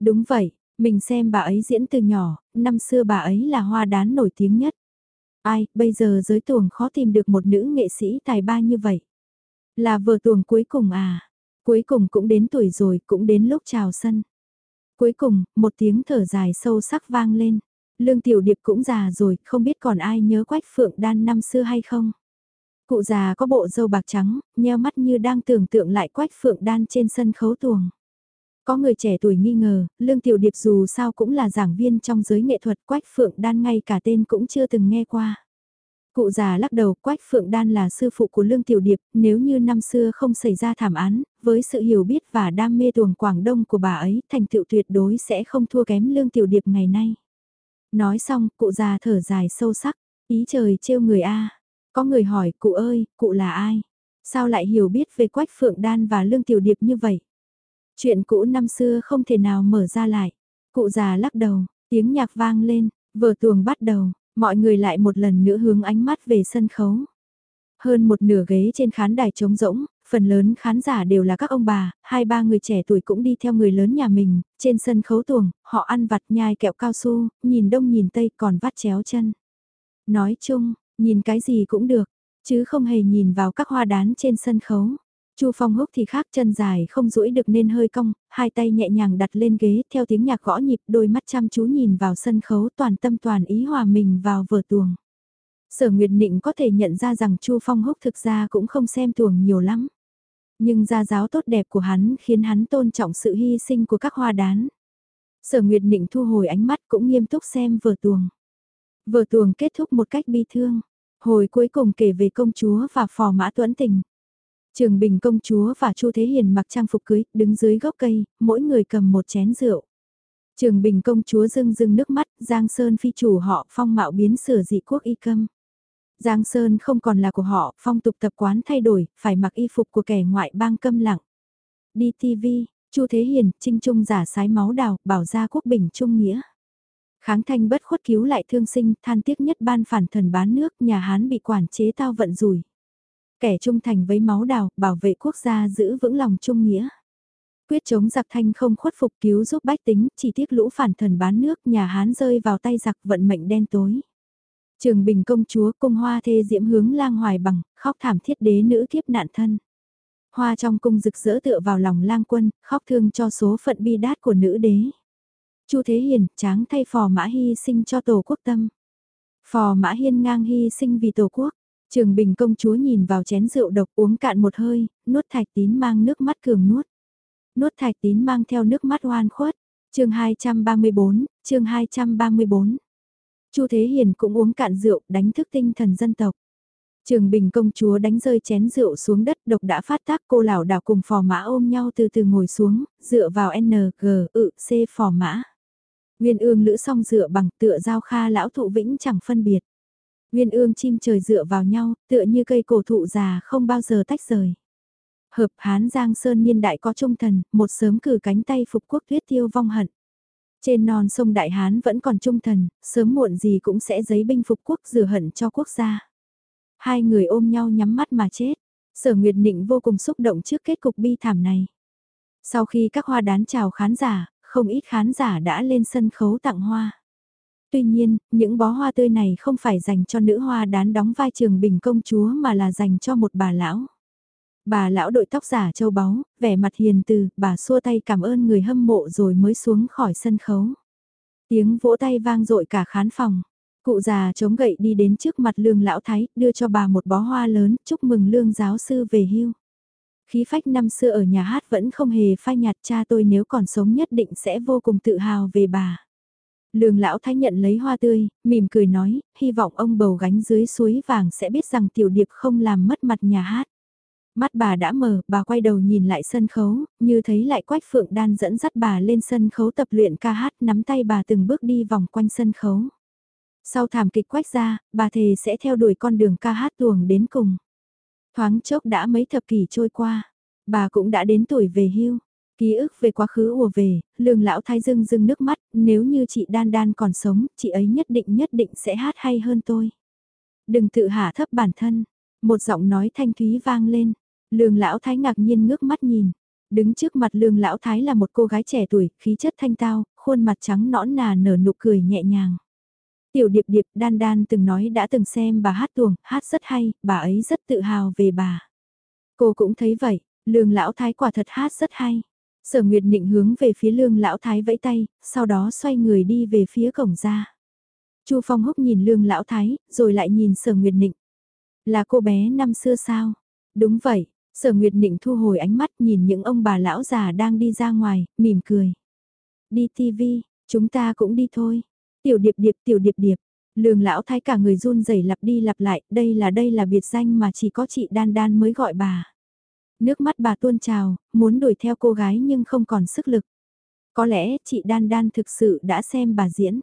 Đúng vậy, mình xem bà ấy diễn từ nhỏ, năm xưa bà ấy là hoa đán nổi tiếng nhất. Ai, bây giờ giới tuồng khó tìm được một nữ nghệ sĩ tài ba như vậy. Là vừa tuồng cuối cùng à, cuối cùng cũng đến tuổi rồi, cũng đến lúc chào sân. Cuối cùng, một tiếng thở dài sâu sắc vang lên. Lương Tiểu Điệp cũng già rồi, không biết còn ai nhớ Quách Phượng Đan năm xưa hay không. Cụ già có bộ râu bạc trắng, nheo mắt như đang tưởng tượng lại Quách Phượng Đan trên sân khấu tuồng. Có người trẻ tuổi nghi ngờ, Lương Tiểu Điệp dù sao cũng là giảng viên trong giới nghệ thuật Quách Phượng Đan ngay cả tên cũng chưa từng nghe qua. Cụ già lắc đầu Quách Phượng Đan là sư phụ của Lương Tiểu Điệp, nếu như năm xưa không xảy ra thảm án, với sự hiểu biết và đam mê tuồng Quảng Đông của bà ấy, thành tựu tuyệt đối sẽ không thua kém Lương Tiểu Điệp ngày nay. Nói xong, cụ già thở dài sâu sắc, ý trời trêu người A. Có người hỏi, cụ ơi, cụ là ai? Sao lại hiểu biết về Quách Phượng Đan và Lương Tiểu Điệp như vậy? Chuyện cũ năm xưa không thể nào mở ra lại. Cụ già lắc đầu, tiếng nhạc vang lên, vở tuồng bắt đầu, mọi người lại một lần nữa hướng ánh mắt về sân khấu. Hơn một nửa ghế trên khán đài trống rỗng, phần lớn khán giả đều là các ông bà, hai ba người trẻ tuổi cũng đi theo người lớn nhà mình, trên sân khấu tuồng, họ ăn vặt nhai kẹo cao su, nhìn đông nhìn tây còn vắt chéo chân. Nói chung, nhìn cái gì cũng được, chứ không hề nhìn vào các hoa đán trên sân khấu. Chu Phong Húc thì khác chân dài không duỗi được nên hơi cong, hai tay nhẹ nhàng đặt lên ghế theo tiếng nhạc gõ nhịp đôi mắt chăm chú nhìn vào sân khấu toàn tâm toàn ý hòa mình vào vở tuồng. Sở Nguyệt Nịnh có thể nhận ra rằng Chu Phong Húc thực ra cũng không xem tuồng nhiều lắm. Nhưng gia giáo tốt đẹp của hắn khiến hắn tôn trọng sự hy sinh của các hoa đán. Sở Nguyệt Nịnh thu hồi ánh mắt cũng nghiêm túc xem vở tuồng. Vở tuồng kết thúc một cách bi thương. Hồi cuối cùng kể về công chúa và phò mã tuẫn tình. Trường Bình công chúa và Chu Thế Hiền mặc trang phục cưới, đứng dưới gốc cây, mỗi người cầm một chén rượu. Trường Bình công chúa rưng rưng nước mắt, Giang Sơn phi chủ họ phong mạo biến sửa dị quốc y câm. Giang Sơn không còn là của họ, phong tục tập quán thay đổi, phải mặc y phục của kẻ ngoại bang câm lặng. Đi TV, Chu Thế Hiền, Trinh Trung giả sái máu đào, bảo ra quốc bình trung nghĩa. Kháng thanh bất khuất cứu lại thương sinh, than tiếc nhất ban phản thần bán nước, nhà Hán bị quản chế tao vận rủi. Kẻ trung thành với máu đào, bảo vệ quốc gia giữ vững lòng trung nghĩa. Quyết chống giặc thanh không khuất phục cứu giúp bách tính, chỉ tiếc lũ phản thần bán nước, nhà Hán rơi vào tay giặc vận mệnh đen tối. Trường Bình công chúa cung hoa thê diễm hướng lang hoài bằng, khóc thảm thiết đế nữ kiếp nạn thân. Hoa trong cung rực rỡ tựa vào lòng lang quân, khóc thương cho số phận bi đát của nữ đế. Chu Thế Hiền, tráng thay phò mã hy sinh cho tổ quốc tâm. Phò mã hiên ngang hy sinh vì tổ quốc. Trường Bình công chúa nhìn vào chén rượu độc uống cạn một hơi, nuốt thạch tín mang nước mắt cường nuốt. Nuốt thạch tín mang theo nước mắt oan khuất. chương 234, chương 234. Chu Thế Hiền cũng uống cạn rượu, đánh thức tinh thần dân tộc. Trường Bình công chúa đánh rơi chén rượu xuống đất độc đã phát tác cô lão đảo cùng phò mã ôm nhau từ từ ngồi xuống, dựa vào N, G, ự, C phò mã. Nguyên ương lữ song dựa bằng tựa giao kha lão thụ vĩnh chẳng phân biệt. Nguyên ương chim trời dựa vào nhau, tựa như cây cổ thụ già không bao giờ tách rời. Hợp Hán Giang Sơn niên đại có trung thần, một sớm cử cánh tay phục quốc tuyết tiêu vong hận. Trên non sông Đại Hán vẫn còn trung thần, sớm muộn gì cũng sẽ giấy binh phục quốc rửa hận cho quốc gia. Hai người ôm nhau nhắm mắt mà chết. Sở Nguyệt Nịnh vô cùng xúc động trước kết cục bi thảm này. Sau khi các hoa đán chào khán giả, không ít khán giả đã lên sân khấu tặng hoa. Tuy nhiên, những bó hoa tươi này không phải dành cho nữ hoa đán đóng vai trường bình công chúa mà là dành cho một bà lão. Bà lão đội tóc giả châu báu, vẻ mặt hiền từ, bà xua tay cảm ơn người hâm mộ rồi mới xuống khỏi sân khấu. Tiếng vỗ tay vang dội cả khán phòng. Cụ già chống gậy đi đến trước mặt lương lão thái, đưa cho bà một bó hoa lớn, chúc mừng lương giáo sư về hưu. Khí phách năm xưa ở nhà hát vẫn không hề phai nhạt cha tôi nếu còn sống nhất định sẽ vô cùng tự hào về bà. Lương lão thái nhận lấy hoa tươi, mỉm cười nói, hy vọng ông bầu gánh dưới suối vàng sẽ biết rằng tiểu điệp không làm mất mặt nhà hát. Mắt bà đã mở, bà quay đầu nhìn lại sân khấu, như thấy lại Quách Phượng Đan dẫn dắt bà lên sân khấu tập luyện ca hát, nắm tay bà từng bước đi vòng quanh sân khấu. Sau thảm kịch Quách ra, bà thề sẽ theo đuổi con đường ca hát tuồng đến cùng. Thoáng chốc đã mấy thập kỷ trôi qua, bà cũng đã đến tuổi về hưu. Ký ức về quá khứ ùa về, lương lão thái dưng dưng nước mắt, nếu như chị Đan Đan còn sống, chị ấy nhất định nhất định sẽ hát hay hơn tôi. Đừng tự hạ thấp bản thân, một giọng nói thanh thúy vang lên, lương lão thái ngạc nhiên ngước mắt nhìn. Đứng trước mặt lương lão thái là một cô gái trẻ tuổi, khí chất thanh tao, khuôn mặt trắng nõn nà nở nụ cười nhẹ nhàng. Tiểu điệp điệp đan đan từng nói đã từng xem bà hát tuồng, hát rất hay, bà ấy rất tự hào về bà. Cô cũng thấy vậy, lương lão thái quả thật hát rất hay. Sở Nguyệt định hướng về phía lương lão thái vẫy tay, sau đó xoay người đi về phía cổng ra. Chu Phong Húc nhìn Lương Lão Thái, rồi lại nhìn Sở Nguyệt định. Là cô bé năm xưa sao? Đúng vậy, Sở Nguyệt định thu hồi ánh mắt nhìn những ông bà lão già đang đi ra ngoài, mỉm cười. Đi TV, chúng ta cũng đi thôi. Tiểu điệp điệp tiểu điệp điệp, lương lão thái cả người run rẩy lặp đi lặp lại, đây là đây là biệt danh mà chỉ có chị Đan Đan mới gọi bà. Nước mắt bà tuôn trào, muốn đuổi theo cô gái nhưng không còn sức lực. Có lẽ chị Đan Đan thực sự đã xem bà diễn.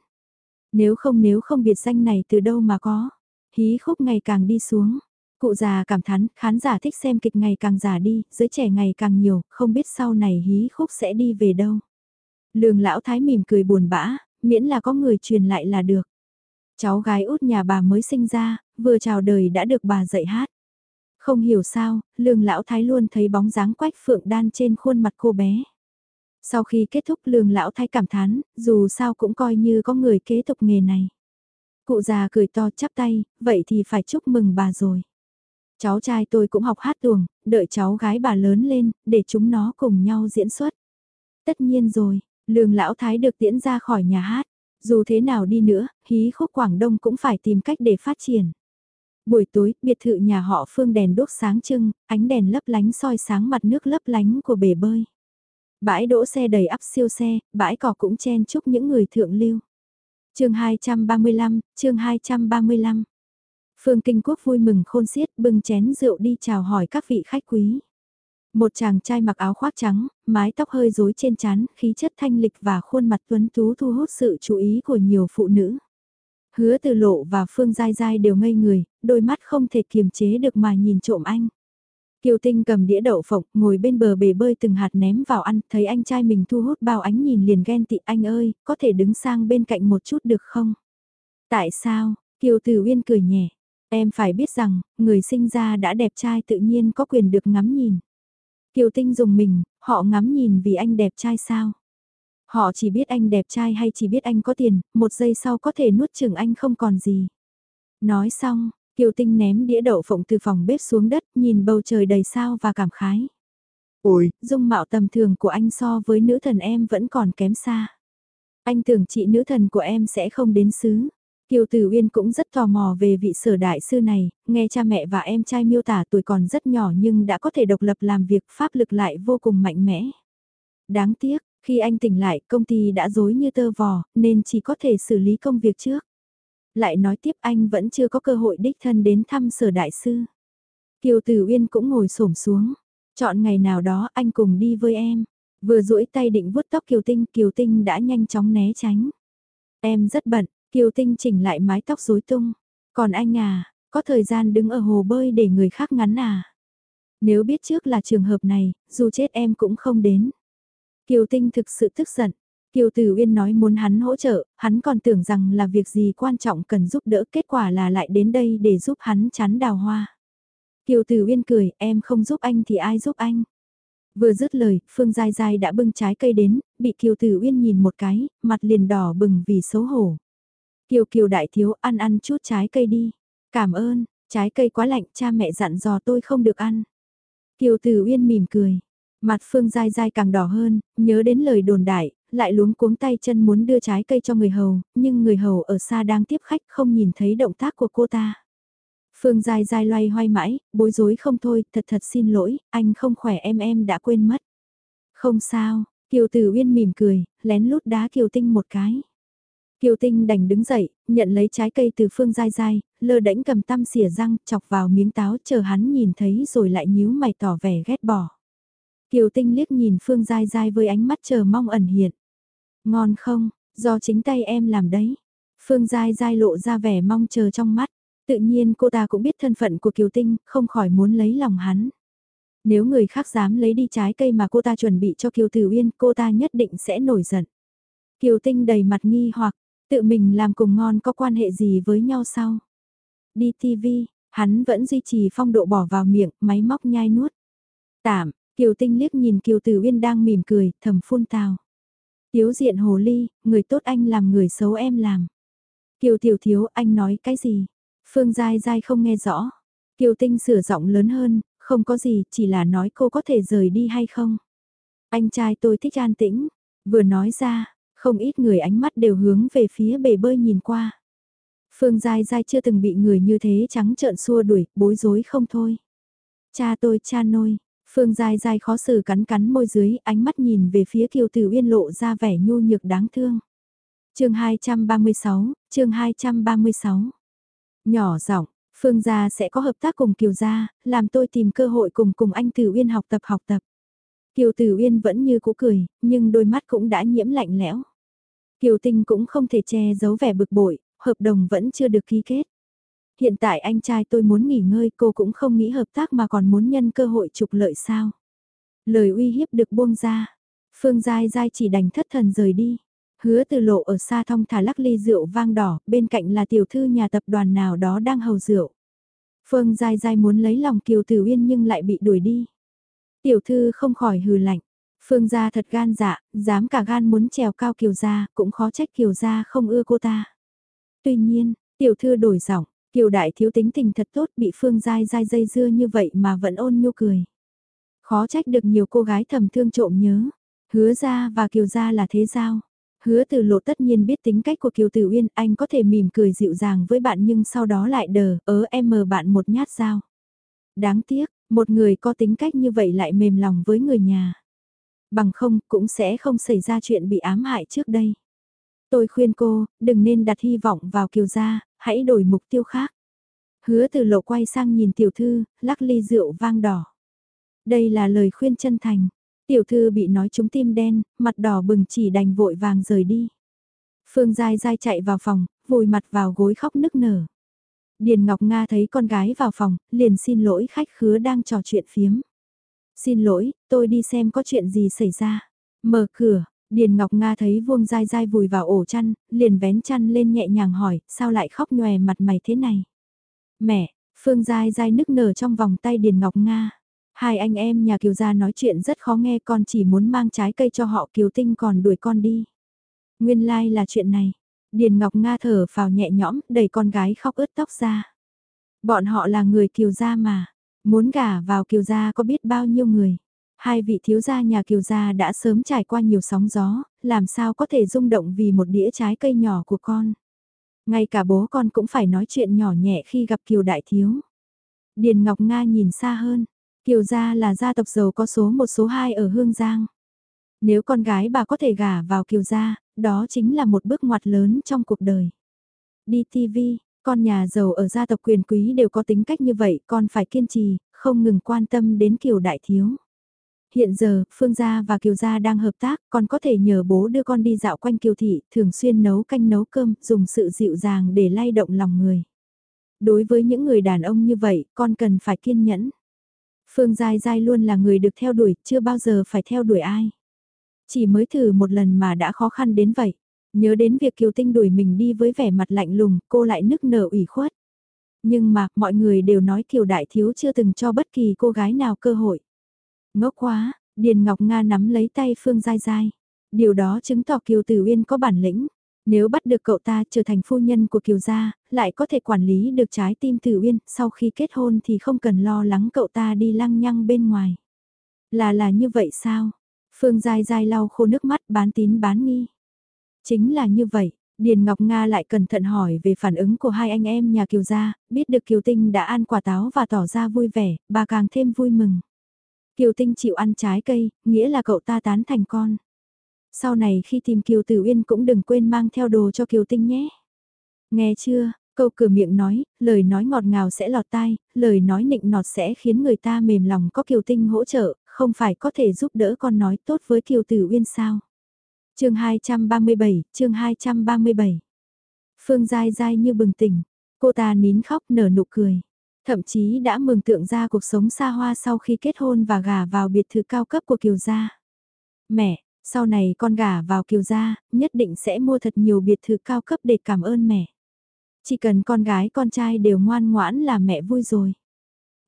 Nếu không nếu không biệt danh này từ đâu mà có. Hí khúc ngày càng đi xuống. Cụ già cảm thán, khán giả thích xem kịch ngày càng già đi, giới trẻ ngày càng nhiều, không biết sau này hí khúc sẽ đi về đâu. Lương lão thái mỉm cười buồn bã, miễn là có người truyền lại là được. Cháu gái út nhà bà mới sinh ra, vừa chào đời đã được bà dạy hát. Không hiểu sao, lương lão thái luôn thấy bóng dáng quách phượng đan trên khuôn mặt cô bé. Sau khi kết thúc lương lão thái cảm thán, dù sao cũng coi như có người kế tục nghề này. Cụ già cười to chắp tay, vậy thì phải chúc mừng bà rồi. Cháu trai tôi cũng học hát tuồng, đợi cháu gái bà lớn lên, để chúng nó cùng nhau diễn xuất. Tất nhiên rồi, lương lão thái được tiễn ra khỏi nhà hát. Dù thế nào đi nữa, hí khúc Quảng Đông cũng phải tìm cách để phát triển. Buổi tối, biệt thự nhà họ Phương đèn đốt sáng trưng, ánh đèn lấp lánh soi sáng mặt nước lấp lánh của bể bơi. Bãi đỗ xe đầy ắp siêu xe, bãi cỏ cũng chen chúc những người thượng lưu. chương 235, chương 235. Phương Kinh Quốc vui mừng khôn xiết bưng chén rượu đi chào hỏi các vị khách quý. Một chàng trai mặc áo khoác trắng, mái tóc hơi rối trên trán, khí chất thanh lịch và khuôn mặt tuấn tú thu hút sự chú ý của nhiều phụ nữ. Hứa từ lộ và Phương Giai Giai đều ngây người, đôi mắt không thể kiềm chế được mà nhìn trộm anh. Kiều Tinh cầm đĩa đậu phộng, ngồi bên bờ bể bơi từng hạt ném vào ăn, thấy anh trai mình thu hút bao ánh nhìn liền ghen tị anh ơi, có thể đứng sang bên cạnh một chút được không? Tại sao? Kiều Từ Uyên cười nhẹ. Em phải biết rằng, người sinh ra đã đẹp trai tự nhiên có quyền được ngắm nhìn. Kiều Tinh dùng mình, họ ngắm nhìn vì anh đẹp trai sao? Họ chỉ biết anh đẹp trai hay chỉ biết anh có tiền, một giây sau có thể nuốt chừng anh không còn gì. Nói xong, Kiều Tinh ném đĩa đậu phộng từ phòng bếp xuống đất, nhìn bầu trời đầy sao và cảm khái. Ôi, dung mạo tầm thường của anh so với nữ thần em vẫn còn kém xa. Anh tưởng chị nữ thần của em sẽ không đến xứ. Kiều Tử Uyên cũng rất tò mò về vị sở đại sư này, nghe cha mẹ và em trai miêu tả tuổi còn rất nhỏ nhưng đã có thể độc lập làm việc pháp lực lại vô cùng mạnh mẽ. Đáng tiếc, khi anh tỉnh lại công ty đã dối như tơ vò nên chỉ có thể xử lý công việc trước. Lại nói tiếp anh vẫn chưa có cơ hội đích thân đến thăm sở đại sư. Kiều Tử Uyên cũng ngồi xổm xuống, chọn ngày nào đó anh cùng đi với em. Vừa duỗi tay định vuốt tóc Kiều Tinh, Kiều Tinh đã nhanh chóng né tránh. Em rất bận, Kiều Tinh chỉnh lại mái tóc rối tung. Còn anh à, có thời gian đứng ở hồ bơi để người khác ngắn à? Nếu biết trước là trường hợp này, dù chết em cũng không đến. Kiều Tinh thực sự tức giận. Kiều Tử Uyên nói muốn hắn hỗ trợ, hắn còn tưởng rằng là việc gì quan trọng cần giúp đỡ, kết quả là lại đến đây để giúp hắn chắn đào hoa. Kiều Tử Uyên cười, em không giúp anh thì ai giúp anh? Vừa dứt lời, Phương Giai Giai đã bưng trái cây đến, bị Kiều Tử Uyên nhìn một cái, mặt liền đỏ bừng vì xấu hổ. Kiều Kiều đại thiếu ăn ăn chút trái cây đi. Cảm ơn, trái cây quá lạnh cha mẹ dặn dò tôi không được ăn. Kiều Tử Uyên mỉm cười. Mặt Phương dai dai càng đỏ hơn, nhớ đến lời đồn đại, lại luống cuống tay chân muốn đưa trái cây cho người hầu, nhưng người hầu ở xa đang tiếp khách không nhìn thấy động tác của cô ta. Phương dai dai loay hoay mãi, bối rối không thôi, thật thật xin lỗi, anh không khỏe em em đã quên mất. Không sao, Kiều Tử Uyên mỉm cười, lén lút đá Kiều Tinh một cái. Kiều Tinh đành đứng dậy, nhận lấy trái cây từ Phương Giai Giai, lơ đễnh cầm tăm xỉa răng, chọc vào miếng táo chờ hắn nhìn thấy rồi lại nhíu mày tỏ vẻ ghét bỏ. Kiều Tinh liếc nhìn Phương Giai Giai với ánh mắt chờ mong ẩn hiện. Ngon không, do chính tay em làm đấy. Phương Giai Giai lộ ra vẻ mong chờ trong mắt. Tự nhiên cô ta cũng biết thân phận của Kiều Tinh, không khỏi muốn lấy lòng hắn. Nếu người khác dám lấy đi trái cây mà cô ta chuẩn bị cho Kiều Tử Uyên, cô ta nhất định sẽ nổi giận. Kiều Tinh đầy mặt nghi hoặc, Tự mình làm cùng ngon có quan hệ gì với nhau sao? Đi TV, hắn vẫn duy trì phong độ bỏ vào miệng, máy móc nhai nuốt. Tạm, Kiều Tinh liếc nhìn Kiều Tử Uyên đang mỉm cười, thầm phun tào. Tiếu diện hồ ly, người tốt anh làm người xấu em làm. Kiều Tiểu Thiếu, anh nói cái gì? Phương Giai Giai không nghe rõ. Kiều Tinh sửa giọng lớn hơn, không có gì, chỉ là nói cô có thể rời đi hay không. Anh trai tôi thích an tĩnh. Vừa nói ra, không ít người ánh mắt đều hướng về phía bể bơi nhìn qua. Phương Giai Giai chưa từng bị người như thế trắng trợn xua đuổi, bối rối không thôi. Cha tôi, cha nôi. Phương Giai Giai khó xử cắn cắn môi dưới, ánh mắt nhìn về phía Kiều Tử Uyên lộ ra vẻ nhu nhược đáng thương. chương 236, chương 236. Nhỏ giọng Phương gia sẽ có hợp tác cùng Kiều gia, làm tôi tìm cơ hội cùng cùng anh Tử Uyên học tập học tập. Kiều Tử Uyên vẫn như cũ cười, nhưng đôi mắt cũng đã nhiễm lạnh lẽo. Kiều Tinh cũng không thể che giấu vẻ bực bội, hợp đồng vẫn chưa được ký kết. Hiện tại anh trai tôi muốn nghỉ ngơi cô cũng không nghĩ hợp tác mà còn muốn nhân cơ hội trục lợi sao. Lời uy hiếp được buông ra. Phương Giai Giai chỉ đành thất thần rời đi. Hứa từ lộ ở xa thong thả lắc ly rượu vang đỏ, bên cạnh là tiểu thư nhà tập đoàn nào đó đang hầu rượu. Phương Giai Giai muốn lấy lòng Kiều Tử Uyên nhưng lại bị đuổi đi. Tiểu thư không khỏi hừ lạnh. Phương gia thật gan dạ, dám cả gan muốn trèo cao Kiều gia, cũng khó trách Kiều gia không ưa cô ta. Tuy nhiên, tiểu thư đổi giọng, Kiều đại thiếu tính tình thật tốt bị Phương Giai Giai dây dưa như vậy mà vẫn ôn nhu cười. Khó trách được nhiều cô gái thầm thương trộm nhớ. Hứa ra và Kiều ra là thế giao. Hứa từ lộ tất nhiên biết tính cách của Kiều Tử Uyên, anh có thể mỉm cười dịu dàng với bạn nhưng sau đó lại đờ, ớ em mờ bạn một nhát dao. Đáng tiếc, một người có tính cách như vậy lại mềm lòng với người nhà. Bằng không, cũng sẽ không xảy ra chuyện bị ám hại trước đây. Tôi khuyên cô, đừng nên đặt hy vọng vào Kiều gia, hãy đổi mục tiêu khác. Hứa từ lộ quay sang nhìn tiểu thư, lắc ly rượu vang đỏ. Đây là lời khuyên chân thành. Tiểu thư bị nói trúng tim đen, mặt đỏ bừng chỉ đành vội vàng rời đi. Phương Giai Giai chạy vào phòng, vùi mặt vào gối khóc nức nở. Điền Ngọc Nga thấy con gái vào phòng, liền xin lỗi khách khứa đang trò chuyện phiếm. Xin lỗi, tôi đi xem có chuyện gì xảy ra. Mở cửa, Điền Ngọc Nga thấy Vuông dai dai vùi vào ổ chăn, liền vén chăn lên nhẹ nhàng hỏi, sao lại khóc nhòe mặt mày thế này? Mẹ, Phương dai dai nức nở trong vòng tay Điền Ngọc Nga. Hai anh em nhà Kiều Gia nói chuyện rất khó nghe con chỉ muốn mang trái cây cho họ Kiều Tinh còn đuổi con đi. Nguyên lai like là chuyện này. Điền Ngọc Nga thở vào nhẹ nhõm, đẩy con gái khóc ướt tóc ra. Bọn họ là người Kiều Gia mà. Muốn gả vào Kiều Gia có biết bao nhiêu người. Hai vị thiếu gia nhà Kiều Gia đã sớm trải qua nhiều sóng gió, làm sao có thể rung động vì một đĩa trái cây nhỏ của con. Ngay cả bố con cũng phải nói chuyện nhỏ nhẹ khi gặp Kiều Đại Thiếu. Điền Ngọc Nga nhìn xa hơn, Kiều gia là gia tộc giàu có số một số hai ở Hương Giang. Nếu con gái bà có thể gả vào Kiều gia, đó chính là một bước ngoặt lớn trong cuộc đời. Đi TV, con nhà giàu ở gia tộc quyền quý đều có tính cách như vậy, con phải kiên trì, không ngừng quan tâm đến Kiều đại thiếu. Hiện giờ, Phương Gia và Kiều Gia đang hợp tác, còn có thể nhờ bố đưa con đi dạo quanh Kiều Thị, thường xuyên nấu canh nấu cơm, dùng sự dịu dàng để lay động lòng người. Đối với những người đàn ông như vậy, con cần phải kiên nhẫn. Phương Giai Giai luôn là người được theo đuổi, chưa bao giờ phải theo đuổi ai. Chỉ mới thử một lần mà đã khó khăn đến vậy. Nhớ đến việc Kiều Tinh đuổi mình đi với vẻ mặt lạnh lùng, cô lại nức nở ủy khuất. Nhưng mà, mọi người đều nói Kiều Đại Thiếu chưa từng cho bất kỳ cô gái nào cơ hội. Ngốc quá, Điền Ngọc Nga nắm lấy tay Phương Giai Giai. Điều đó chứng tỏ Kiều Tử Uyên có bản lĩnh. Nếu bắt được cậu ta trở thành phu nhân của Kiều Gia, lại có thể quản lý được trái tim Tử Uyên, sau khi kết hôn thì không cần lo lắng cậu ta đi lăng nhăng bên ngoài. Là là như vậy sao? Phương Giai Giai lau khô nước mắt bán tín bán nghi. Chính là như vậy, Điền Ngọc Nga lại cẩn thận hỏi về phản ứng của hai anh em nhà Kiều Gia, biết được Kiều Tinh đã ăn quả táo và tỏ ra vui vẻ, bà càng thêm vui mừng. Kiều Tinh chịu ăn trái cây, nghĩa là cậu ta tán thành con. Sau này khi tìm Kiều Tử Uyên cũng đừng quên mang theo đồ cho Kiều Tinh nhé. Nghe chưa, câu cửa miệng nói, lời nói ngọt ngào sẽ lọt tai, lời nói nịnh nọt sẽ khiến người ta mềm lòng có Kiều Tinh hỗ trợ, không phải có thể giúp đỡ con nói tốt với Kiều Tử Uyên sao. chương 237, chương 237. Phương dai dai như bừng tỉnh, cô ta nín khóc nở nụ cười. Thậm chí đã mừng tượng ra cuộc sống xa hoa sau khi kết hôn và gả vào biệt thự cao cấp của Kiều Gia. Mẹ, sau này con gả vào kiều gia, nhất định sẽ mua thật nhiều biệt thự cao cấp để cảm ơn mẹ. Chỉ cần con gái con trai đều ngoan ngoãn là mẹ vui rồi.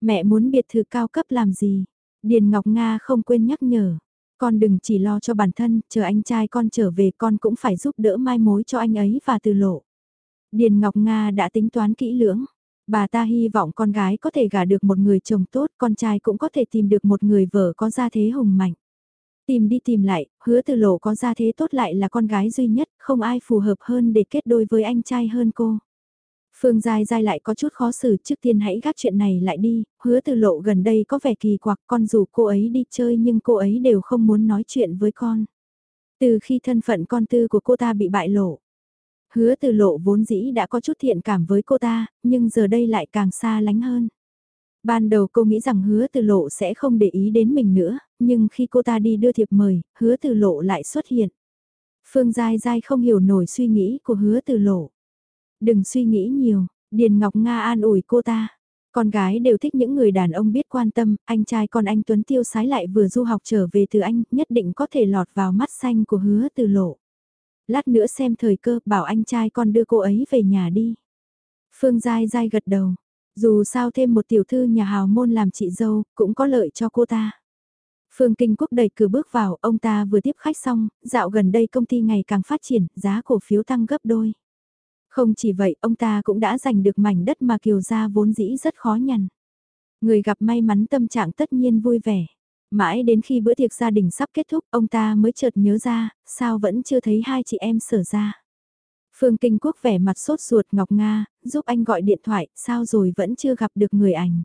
Mẹ muốn biệt thự cao cấp làm gì? Điền Ngọc Nga không quên nhắc nhở. Con đừng chỉ lo cho bản thân, chờ anh trai con trở về con cũng phải giúp đỡ mai mối cho anh ấy và từ lộ. Điền Ngọc Nga đã tính toán kỹ lưỡng. Bà ta hy vọng con gái có thể gả được một người chồng tốt, con trai cũng có thể tìm được một người vợ có gia thế hùng mạnh. Tìm đi tìm lại, hứa từ lộ có gia thế tốt lại là con gái duy nhất, không ai phù hợp hơn để kết đôi với anh trai hơn cô. Phương Giai Giai lại có chút khó xử trước tiên hãy gác chuyện này lại đi, hứa từ lộ gần đây có vẻ kỳ quặc con dù cô ấy đi chơi nhưng cô ấy đều không muốn nói chuyện với con. Từ khi thân phận con tư của cô ta bị bại lộ, hứa từ lộ vốn dĩ đã có chút thiện cảm với cô ta, nhưng giờ đây lại càng xa lánh hơn. Ban đầu cô nghĩ rằng hứa từ lộ sẽ không để ý đến mình nữa, nhưng khi cô ta đi đưa thiệp mời, hứa từ lộ lại xuất hiện. Phương Giai Giai không hiểu nổi suy nghĩ của hứa từ lộ. Đừng suy nghĩ nhiều, Điền Ngọc Nga an ủi cô ta. Con gái đều thích những người đàn ông biết quan tâm, anh trai con anh Tuấn Tiêu sái lại vừa du học trở về từ anh, nhất định có thể lọt vào mắt xanh của hứa từ lộ. Lát nữa xem thời cơ, bảo anh trai con đưa cô ấy về nhà đi. Phương Giai Giai gật đầu, dù sao thêm một tiểu thư nhà hào môn làm chị dâu, cũng có lợi cho cô ta. Phương Kinh Quốc đẩy cửa bước vào, ông ta vừa tiếp khách xong, dạo gần đây công ty ngày càng phát triển, giá cổ phiếu tăng gấp đôi. Không chỉ vậy, ông ta cũng đã giành được mảnh đất mà Kiều Gia vốn dĩ rất khó nhằn. Người gặp may mắn tâm trạng tất nhiên vui vẻ. Mãi đến khi bữa tiệc gia đình sắp kết thúc, ông ta mới chợt nhớ ra, sao vẫn chưa thấy hai chị em sở ra. Phương Kinh Quốc vẻ mặt sốt ruột Ngọc Nga, giúp anh gọi điện thoại, sao rồi vẫn chưa gặp được người ảnh.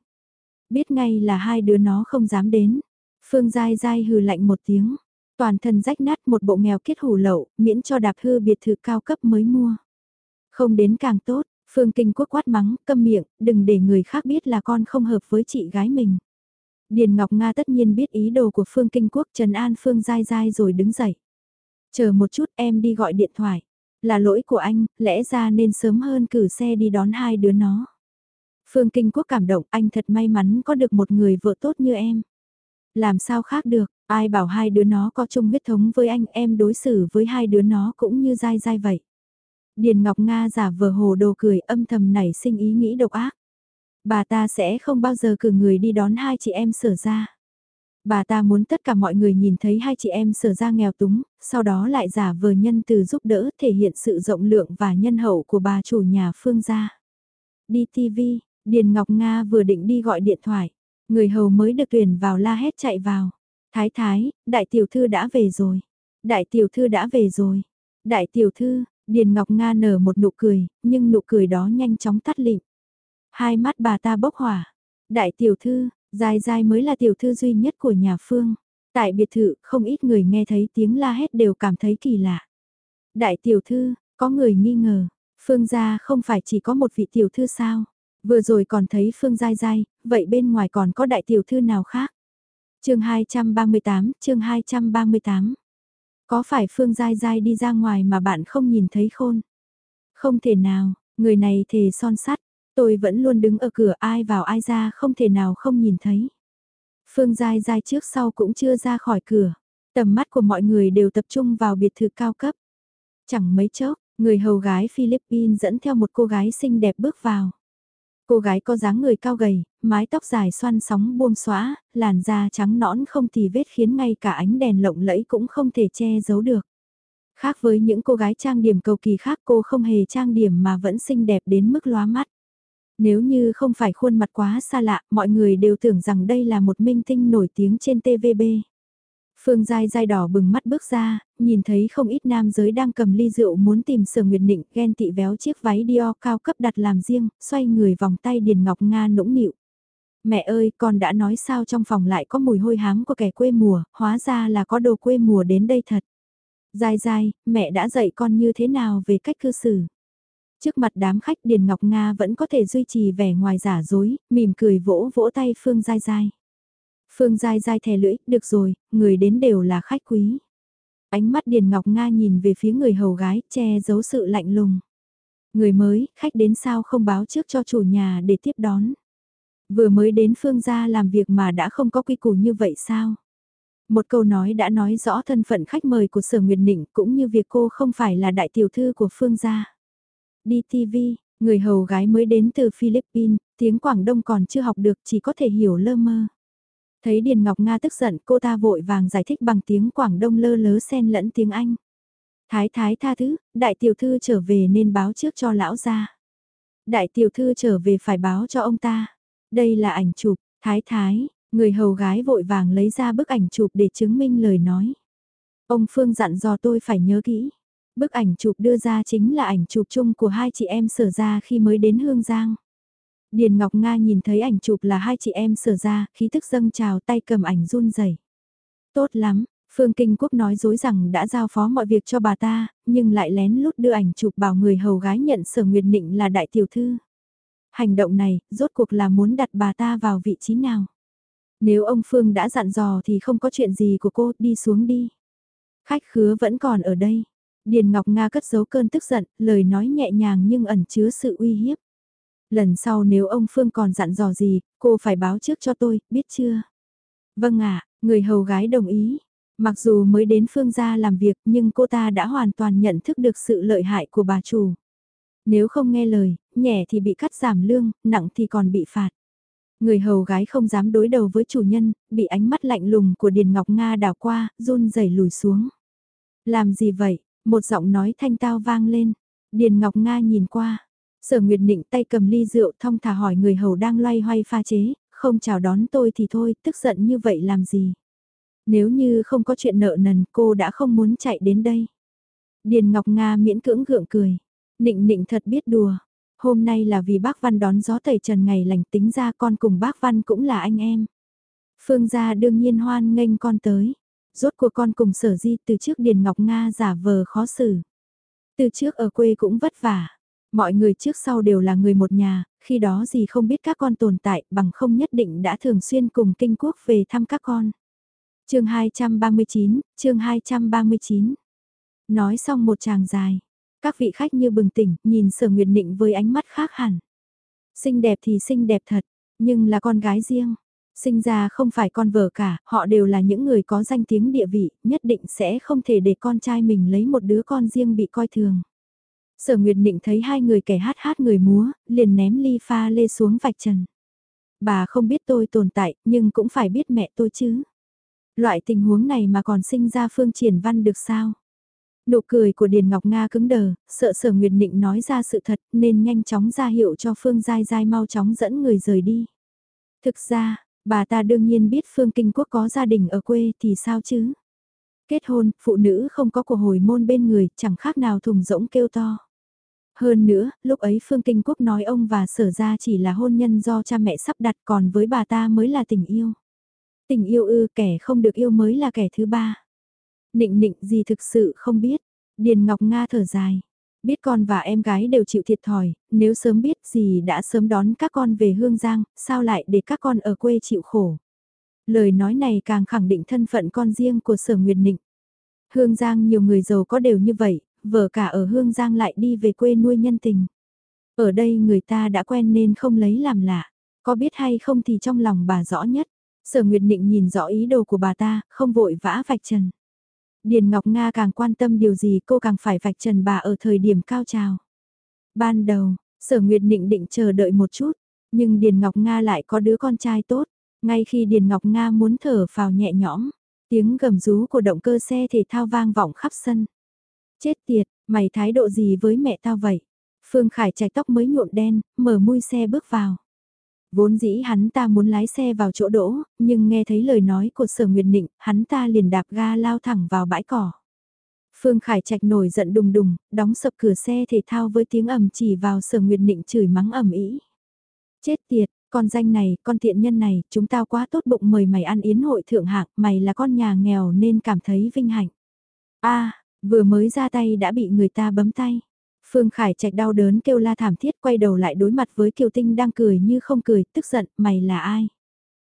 Biết ngay là hai đứa nó không dám đến. Phương Giai Giai hừ lạnh một tiếng, toàn thân rách nát một bộ nghèo kết hủ lậu, miễn cho đạp hư biệt thự cao cấp mới mua. Không đến càng tốt, Phương Kinh Quốc quát mắng, câm miệng, đừng để người khác biết là con không hợp với chị gái mình. Điền Ngọc Nga tất nhiên biết ý đồ của Phương Kinh Quốc Trần An Phương dai dai rồi đứng dậy. Chờ một chút em đi gọi điện thoại. Là lỗi của anh, lẽ ra nên sớm hơn cử xe đi đón hai đứa nó. Phương Kinh Quốc cảm động anh thật may mắn có được một người vợ tốt như em. Làm sao khác được, ai bảo hai đứa nó có chung huyết thống với anh em đối xử với hai đứa nó cũng như dai dai vậy. Điền Ngọc Nga giả vờ hồ đồ cười âm thầm nảy sinh ý nghĩ độc ác. Bà ta sẽ không bao giờ cử người đi đón hai chị em sở ra. Bà ta muốn tất cả mọi người nhìn thấy hai chị em sở ra nghèo túng, sau đó lại giả vờ nhân từ giúp đỡ thể hiện sự rộng lượng và nhân hậu của bà chủ nhà Phương gia. Đi TV, Điền Ngọc Nga vừa định đi gọi điện thoại, người hầu mới được tuyển vào la hét chạy vào. Thái thái, đại tiểu thư đã về rồi. Đại tiểu thư đã về rồi. Đại tiểu thư, Điền Ngọc Nga nở một nụ cười, nhưng nụ cười đó nhanh chóng tắt lịm. Hai mắt bà ta bốc hỏa. Đại tiểu thư, dài dài mới là tiểu thư duy nhất của nhà Phương. Tại biệt thự, không ít người nghe thấy tiếng la hét đều cảm thấy kỳ lạ. Đại tiểu thư, có người nghi ngờ, Phương gia không phải chỉ có một vị tiểu thư sao? Vừa rồi còn thấy Phương Giai Giai, vậy bên ngoài còn có đại tiểu thư nào khác? chương 238, chương 238. Có phải Phương Giai dai đi ra ngoài mà bạn không nhìn thấy khôn? Không thể nào, người này thề son sắt, tôi vẫn luôn đứng ở cửa ai vào ai ra không thể nào không nhìn thấy. Phương Giai Giai trước sau cũng chưa ra khỏi cửa, tầm mắt của mọi người đều tập trung vào biệt thự cao cấp. Chẳng mấy chốc, người hầu gái Philippines dẫn theo một cô gái xinh đẹp bước vào. Cô gái có dáng người cao gầy, mái tóc dài xoăn sóng buông xóa, làn da trắng nõn không tì vết khiến ngay cả ánh đèn lộng lẫy cũng không thể che giấu được. Khác với những cô gái trang điểm cầu kỳ khác cô không hề trang điểm mà vẫn xinh đẹp đến mức lóa mắt. Nếu như không phải khuôn mặt quá xa lạ, mọi người đều tưởng rằng đây là một minh tinh nổi tiếng trên TVB. Phương Giai Giai đỏ bừng mắt bước ra, nhìn thấy không ít nam giới đang cầm ly rượu muốn tìm sở nguyệt định ghen tị véo chiếc váy Dior cao cấp đặt làm riêng, xoay người vòng tay Điền Ngọc Nga nũng nịu. Mẹ ơi, con đã nói sao trong phòng lại có mùi hôi hám của kẻ quê mùa, hóa ra là có đồ quê mùa đến đây thật. Giai Giai, mẹ đã dạy con như thế nào về cách cư xử. Trước mặt đám khách Điền Ngọc Nga vẫn có thể duy trì vẻ ngoài giả dối, mỉm cười vỗ vỗ tay Phương Giai Giai. Phương Giai Giai thè lưỡi, được rồi, người đến đều là khách quý. Ánh mắt Điền Ngọc Nga nhìn về phía người hầu gái, che giấu sự lạnh lùng. Người mới, khách đến sao không báo trước cho chủ nhà để tiếp đón. Vừa mới đến Phương gia làm việc mà đã không có quy củ như vậy sao? Một câu nói đã nói rõ thân phận khách mời của Sở Nguyệt Nịnh cũng như việc cô không phải là đại tiểu thư của Phương gia. Đi TV, người hầu gái mới đến từ Philippines, tiếng Quảng Đông còn chưa học được chỉ có thể hiểu lơ mơ. Thấy Điền Ngọc Nga tức giận cô ta vội vàng giải thích bằng tiếng Quảng Đông lơ lớ xen lẫn tiếng Anh. Thái thái tha thứ, đại tiểu thư trở về nên báo trước cho lão ra. Đại tiểu thư trở về phải báo cho ông ta. Đây là ảnh chụp, thái thái, người hầu gái vội vàng lấy ra bức ảnh chụp để chứng minh lời nói. Ông Phương dặn dò tôi phải nhớ kỹ. Bức ảnh chụp đưa ra chính là ảnh chụp chung của hai chị em sở ra khi mới đến Hương Giang. Điền Ngọc Nga nhìn thấy ảnh chụp là hai chị em sở ra, khí thức dâng trào tay cầm ảnh run rẩy. Tốt lắm, Phương Kinh Quốc nói dối rằng đã giao phó mọi việc cho bà ta, nhưng lại lén lút đưa ảnh chụp bảo người hầu gái nhận sở Nguyệt Nịnh là đại tiểu thư. Hành động này, rốt cuộc là muốn đặt bà ta vào vị trí nào? Nếu ông Phương đã dặn dò thì không có chuyện gì của cô, đi xuống đi. Khách khứa vẫn còn ở đây. Điền Ngọc Nga cất giấu cơn tức giận, lời nói nhẹ nhàng nhưng ẩn chứa sự uy hiếp. Lần sau nếu ông Phương còn dặn dò gì, cô phải báo trước cho tôi, biết chưa? Vâng ạ, người hầu gái đồng ý. Mặc dù mới đến Phương gia làm việc nhưng cô ta đã hoàn toàn nhận thức được sự lợi hại của bà chủ. Nếu không nghe lời, nhẹ thì bị cắt giảm lương, nặng thì còn bị phạt. Người hầu gái không dám đối đầu với chủ nhân, bị ánh mắt lạnh lùng của Điền Ngọc Nga đảo qua, run rẩy lùi xuống. Làm gì vậy? Một giọng nói thanh tao vang lên. Điền Ngọc Nga nhìn qua. Sở Nguyệt Nịnh tay cầm ly rượu thong thả hỏi người hầu đang loay hoay pha chế, không chào đón tôi thì thôi, tức giận như vậy làm gì? Nếu như không có chuyện nợ nần cô đã không muốn chạy đến đây. Điền Ngọc Nga miễn cưỡng gượng cười. Nịnh nịnh thật biết đùa. Hôm nay là vì bác Văn đón gió tẩy trần ngày lành tính ra con cùng bác Văn cũng là anh em. Phương gia đương nhiên hoan nghênh con tới. Rốt của con cùng sở di từ trước Điền Ngọc Nga giả vờ khó xử. Từ trước ở quê cũng vất vả. Mọi người trước sau đều là người một nhà, khi đó gì không biết các con tồn tại bằng không nhất định đã thường xuyên cùng kinh quốc về thăm các con. chương 239, chương 239. Nói xong một chàng dài. Các vị khách như bừng tỉnh, nhìn sở nguyệt định với ánh mắt khác hẳn. Xinh đẹp thì xinh đẹp thật, nhưng là con gái riêng. Sinh ra không phải con vợ cả, họ đều là những người có danh tiếng địa vị, nhất định sẽ không thể để con trai mình lấy một đứa con riêng bị coi thường. Sở Nguyệt Định thấy hai người kẻ hát hát người múa, liền ném ly pha lê xuống vạch trần. Bà không biết tôi tồn tại, nhưng cũng phải biết mẹ tôi chứ. Loại tình huống này mà còn sinh ra Phương Triển Văn được sao? Nụ cười của Điền Ngọc Nga cứng đờ, sợ Sở Nguyệt Định nói ra sự thật nên nhanh chóng ra hiệu cho Phương Giai Giai mau chóng dẫn người rời đi. Thực ra, bà ta đương nhiên biết Phương Kinh Quốc có gia đình ở quê thì sao chứ? Kết hôn, phụ nữ không có của hồi môn bên người, chẳng khác nào thùng rỗng kêu to. Hơn nữa, lúc ấy Phương Kinh Quốc nói ông và sở ra chỉ là hôn nhân do cha mẹ sắp đặt còn với bà ta mới là tình yêu. Tình yêu ư kẻ không được yêu mới là kẻ thứ ba. Nịnh nịnh gì thực sự không biết. Điền Ngọc Nga thở dài. Biết con và em gái đều chịu thiệt thòi, nếu sớm biết gì đã sớm đón các con về Hương Giang, sao lại để các con ở quê chịu khổ. Lời nói này càng khẳng định thân phận con riêng của sở Nguyệt Nịnh. Hương Giang nhiều người giàu có đều như vậy, vợ cả ở Hương Giang lại đi về quê nuôi nhân tình. Ở đây người ta đã quen nên không lấy làm lạ, có biết hay không thì trong lòng bà rõ nhất. Sở Nguyệt Nịnh nhìn rõ ý đồ của bà ta, không vội vã vạch trần. Điền Ngọc Nga càng quan tâm điều gì cô càng phải vạch trần bà ở thời điểm cao trào. Ban đầu, Sở Nguyệt Nịnh định chờ đợi một chút, nhưng Điền Ngọc Nga lại có đứa con trai tốt. Ngay khi Điền Ngọc Nga muốn thở phào nhẹ nhõm, tiếng gầm rú của động cơ xe thể thao vang vọng khắp sân. Chết tiệt, mày thái độ gì với mẹ tao vậy? Phương Khải chạch tóc mới nhuộm đen, mở mui xe bước vào. Vốn dĩ hắn ta muốn lái xe vào chỗ đỗ, nhưng nghe thấy lời nói của sở nguyệt nịnh, hắn ta liền đạp ga lao thẳng vào bãi cỏ. Phương Khải Trạch nổi giận đùng đùng, đóng sập cửa xe thể thao với tiếng ầm chỉ vào sở nguyệt nịnh chửi mắng ầm ĩ. Chết tiệt, con danh này, con tiện nhân này, chúng tao quá tốt bụng mời mày ăn yến hội thượng hạng, mày là con nhà nghèo nên cảm thấy vinh hạnh. a Vừa mới ra tay đã bị người ta bấm tay. Phương Khải Trạch đau đớn kêu la thảm thiết quay đầu lại đối mặt với Kiều Tinh đang cười như không cười, tức giận, mày là ai?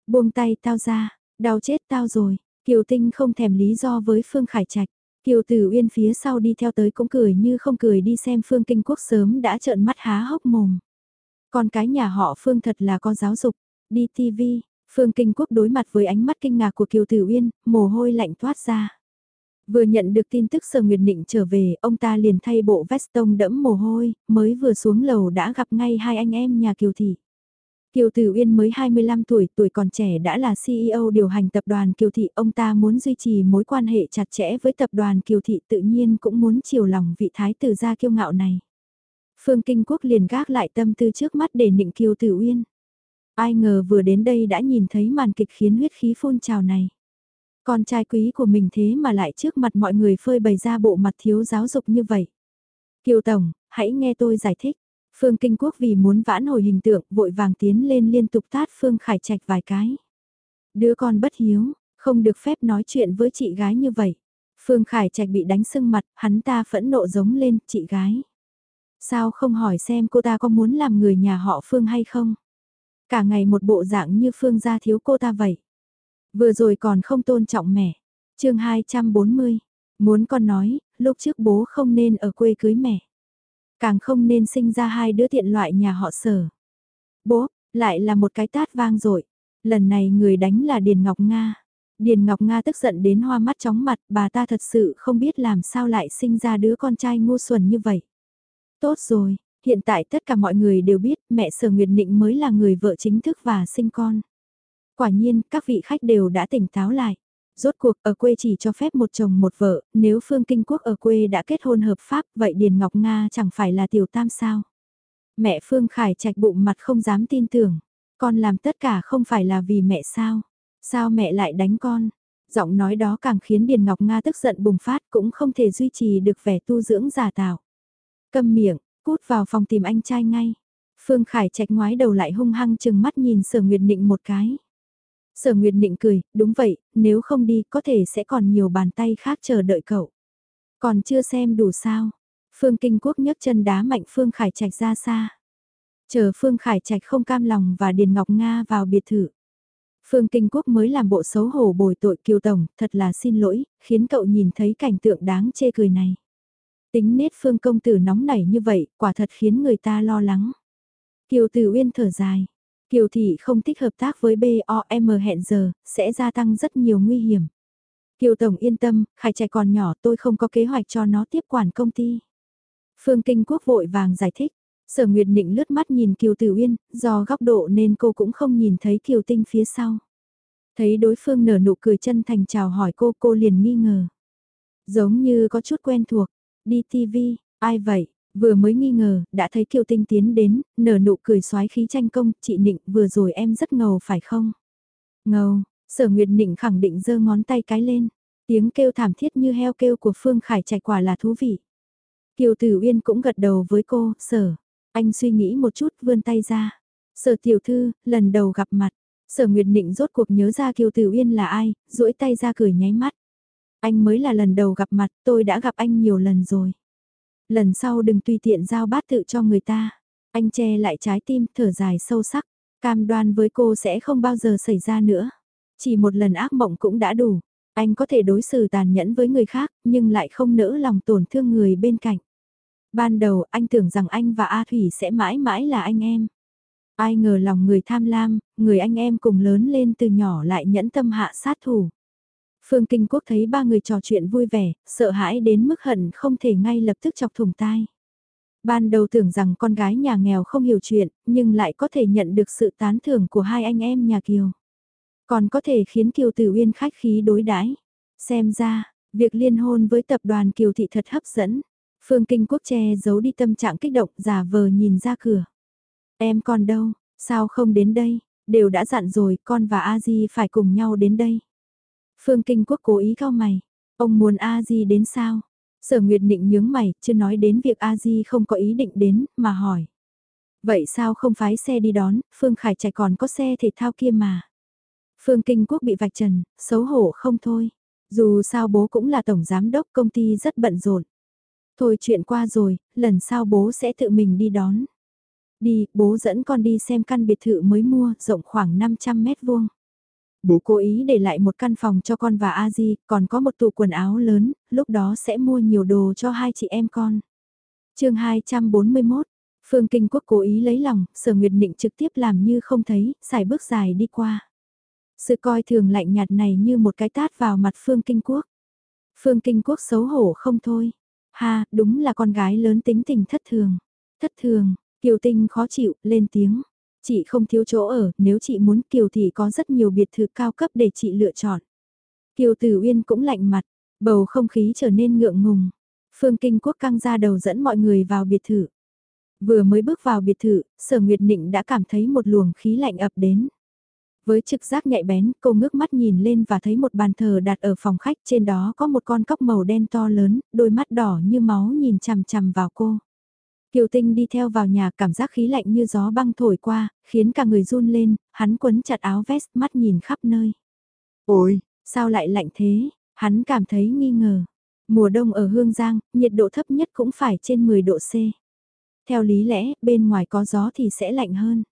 Buông tay tao ra, đau chết tao rồi. Kiều Tinh không thèm lý do với Phương Khải Trạch. Kiều Tử Uyên phía sau đi theo tới cũng cười như không cười đi xem Phương Kinh Quốc sớm đã trợn mắt há hốc mồm. Con cái nhà họ Phương thật là có giáo dục. Đi TV, Phương Kinh Quốc đối mặt với ánh mắt kinh ngạc của Kiều Tử Uyên, mồ hôi lạnh toát ra. Vừa nhận được tin tức Sở Nguyệt Nịnh trở về, ông ta liền thay bộ vest tông đẫm mồ hôi, mới vừa xuống lầu đã gặp ngay hai anh em nhà Kiều Thị. Kiều Tử Uyên mới 25 tuổi, tuổi còn trẻ đã là CEO điều hành tập đoàn Kiều Thị, ông ta muốn duy trì mối quan hệ chặt chẽ với tập đoàn Kiều Thị tự nhiên cũng muốn chiều lòng vị thái tử gia kiêu ngạo này. Phương Kinh Quốc liền gác lại tâm tư trước mắt để nịnh Kiều Tử Uyên. Ai ngờ vừa đến đây đã nhìn thấy màn kịch khiến huyết khí phun trào này. Con trai quý của mình thế mà lại trước mặt mọi người phơi bày ra bộ mặt thiếu giáo dục như vậy. Kiều Tổng, hãy nghe tôi giải thích. Phương Kinh Quốc vì muốn vãn hồi hình tượng vội vàng tiến lên liên tục tát Phương Khải Trạch vài cái. Đứa con bất hiếu, không được phép nói chuyện với chị gái như vậy. Phương Khải Trạch bị đánh sưng mặt, hắn ta phẫn nộ giống lên, chị gái. Sao không hỏi xem cô ta có muốn làm người nhà họ Phương hay không? Cả ngày một bộ dạng như Phương gia thiếu cô ta vậy. Vừa rồi còn không tôn trọng mẹ. chương 240. Muốn con nói, lúc trước bố không nên ở quê cưới mẹ. Càng không nên sinh ra hai đứa tiện loại nhà họ sở. Bố, lại là một cái tát vang rồi. Lần này người đánh là Điền Ngọc Nga. Điền Ngọc Nga tức giận đến hoa mắt chóng mặt, bà ta thật sự không biết làm sao lại sinh ra đứa con trai ngu xuẩn như vậy. Tốt rồi, hiện tại tất cả mọi người đều biết mẹ Sở Nguyệt Nịnh mới là người vợ chính thức và sinh con. Quả nhiên, các vị khách đều đã tỉnh táo lại. Rốt cuộc ở quê chỉ cho phép một chồng một vợ, nếu Phương Kinh Quốc ở quê đã kết hôn hợp pháp, vậy Điền Ngọc Nga chẳng phải là tiểu tam sao. Mẹ Phương Khải chạch bụng mặt không dám tin tưởng, con làm tất cả không phải là vì mẹ sao, sao mẹ lại đánh con. Giọng nói đó càng khiến Điền Ngọc Nga tức giận bùng phát cũng không thể duy trì được vẻ tu dưỡng giả tạo. Câm miệng, cút vào phòng tìm anh trai ngay. Phương Khải trạch ngoái đầu lại hung hăng chừng mắt nhìn Sở Nguyệt Nịnh một cái. Sở Nguyệt Nịnh cười, đúng vậy, nếu không đi có thể sẽ còn nhiều bàn tay khác chờ đợi cậu. Còn chưa xem đủ sao. Phương Kinh Quốc nhấc chân đá mạnh Phương Khải Trạch ra xa. Chờ Phương Khải Trạch không cam lòng và Điền Ngọc Nga vào biệt thự. Phương Kinh Quốc mới làm bộ xấu hổ bồi tội Kiều Tổng, thật là xin lỗi, khiến cậu nhìn thấy cảnh tượng đáng chê cười này. Tính nết Phương Công Tử nóng nảy như vậy, quả thật khiến người ta lo lắng. Kiều Tử Uyên thở dài, Kiều Thị không thích hợp tác với BOM hẹn giờ, sẽ gia tăng rất nhiều nguy hiểm. Kiều Tổng yên tâm, Khải trẻ còn nhỏ tôi không có kế hoạch cho nó tiếp quản công ty. Phương Kinh Quốc vội vàng giải thích. Sở Nguyệt Nịnh lướt mắt nhìn Kiều Tử Uyên, do góc độ nên cô cũng không nhìn thấy Kiều Tinh phía sau. Thấy đối phương nở nụ cười chân thành chào hỏi cô, cô liền nghi ngờ. Giống như có chút quen thuộc, đi TV, ai vậy? Vừa mới nghi ngờ, đã thấy Kiều Tinh tiến đến, nở nụ cười xoái khí tranh công, chị Nịnh vừa rồi em rất ngầu phải không? Ngầu, sở Nguyệt Nịnh khẳng định giơ ngón tay cái lên, tiếng kêu thảm thiết như heo kêu của Phương Khải chạy quả là thú vị. Kiều Tử Uyên cũng gật đầu với cô, sở, anh suy nghĩ một chút vươn tay ra. Sở tiểu thư, lần đầu gặp mặt, sở Nguyệt Nịnh rốt cuộc nhớ ra Kiều Tử Uyên là ai, duỗi tay ra cười nháy mắt. Anh mới là lần đầu gặp mặt, tôi đã gặp anh nhiều lần rồi. Lần sau đừng tùy tiện giao bát tự cho người ta. Anh che lại trái tim, thở dài sâu sắc. Cam đoan với cô sẽ không bao giờ xảy ra nữa. Chỉ một lần ác mộng cũng đã đủ. Anh có thể đối xử tàn nhẫn với người khác, nhưng lại không nỡ lòng tổn thương người bên cạnh. Ban đầu anh tưởng rằng anh và A Thủy sẽ mãi mãi là anh em. Ai ngờ lòng người tham lam, người anh em cùng lớn lên từ nhỏ lại nhẫn tâm hạ sát thủ. Phương Kinh Quốc thấy ba người trò chuyện vui vẻ, sợ hãi đến mức hận không thể ngay lập tức chọc thủng tai. Ban đầu tưởng rằng con gái nhà nghèo không hiểu chuyện, nhưng lại có thể nhận được sự tán thưởng của hai anh em nhà Kiều. Còn có thể khiến Kiều Tử Uyên khách khí đối đãi. Xem ra, việc liên hôn với tập đoàn Kiều Thị thật hấp dẫn. Phương Kinh Quốc che giấu đi tâm trạng kích động giả vờ nhìn ra cửa. Em còn đâu, sao không đến đây, đều đã dặn rồi con và A Di phải cùng nhau đến đây. Phương Kinh Quốc cố ý cao mày. Ông muốn A Di đến sao? Sở Nguyệt Định nhướng mày, chưa nói đến việc A Di không có ý định đến, mà hỏi. Vậy sao không phái xe đi đón, Phương Khải Trạch còn có xe thể thao kia mà. Phương Kinh Quốc bị vạch trần, xấu hổ không thôi. Dù sao bố cũng là tổng giám đốc công ty rất bận rộn. Thôi chuyện qua rồi, lần sau bố sẽ tự mình đi đón. Đi, bố dẫn con đi xem căn biệt thự mới mua, rộng khoảng 500 mét vuông. Bố cố ý để lại một căn phòng cho con và A Di, còn có một tủ quần áo lớn, lúc đó sẽ mua nhiều đồ cho hai chị em con. chương 241, Phương Kinh Quốc cố ý lấy lòng, Sở Nguyệt định trực tiếp làm như không thấy, xài bước dài đi qua. Sự coi thường lạnh nhạt này như một cái tát vào mặt Phương Kinh Quốc. Phương Kinh Quốc xấu hổ không thôi. Ha, đúng là con gái lớn tính tình thất thường. Thất thường, Kiều Tinh khó chịu, lên tiếng. Chị không thiếu chỗ ở, nếu chị muốn Kiều thì có rất nhiều biệt thự cao cấp để chị lựa chọn. Kiều Tử Uyên cũng lạnh mặt, bầu không khí trở nên ngượng ngùng. Phương Kinh Quốc căng ra đầu dẫn mọi người vào biệt thự. Vừa mới bước vào biệt thự, Sở Nguyệt Nịnh đã cảm thấy một luồng khí lạnh ập đến. Với trực giác nhạy bén, cô ngước mắt nhìn lên và thấy một bàn thờ đặt ở phòng khách trên đó có một con cóc màu đen to lớn, đôi mắt đỏ như máu nhìn chằm chằm vào cô. Kiều Tinh đi theo vào nhà cảm giác khí lạnh như gió băng thổi qua, khiến cả người run lên, hắn quấn chặt áo vest mắt nhìn khắp nơi. Ôi, sao lại lạnh thế? Hắn cảm thấy nghi ngờ. Mùa đông ở Hương Giang, nhiệt độ thấp nhất cũng phải trên 10 độ C. Theo lý lẽ, bên ngoài có gió thì sẽ lạnh hơn.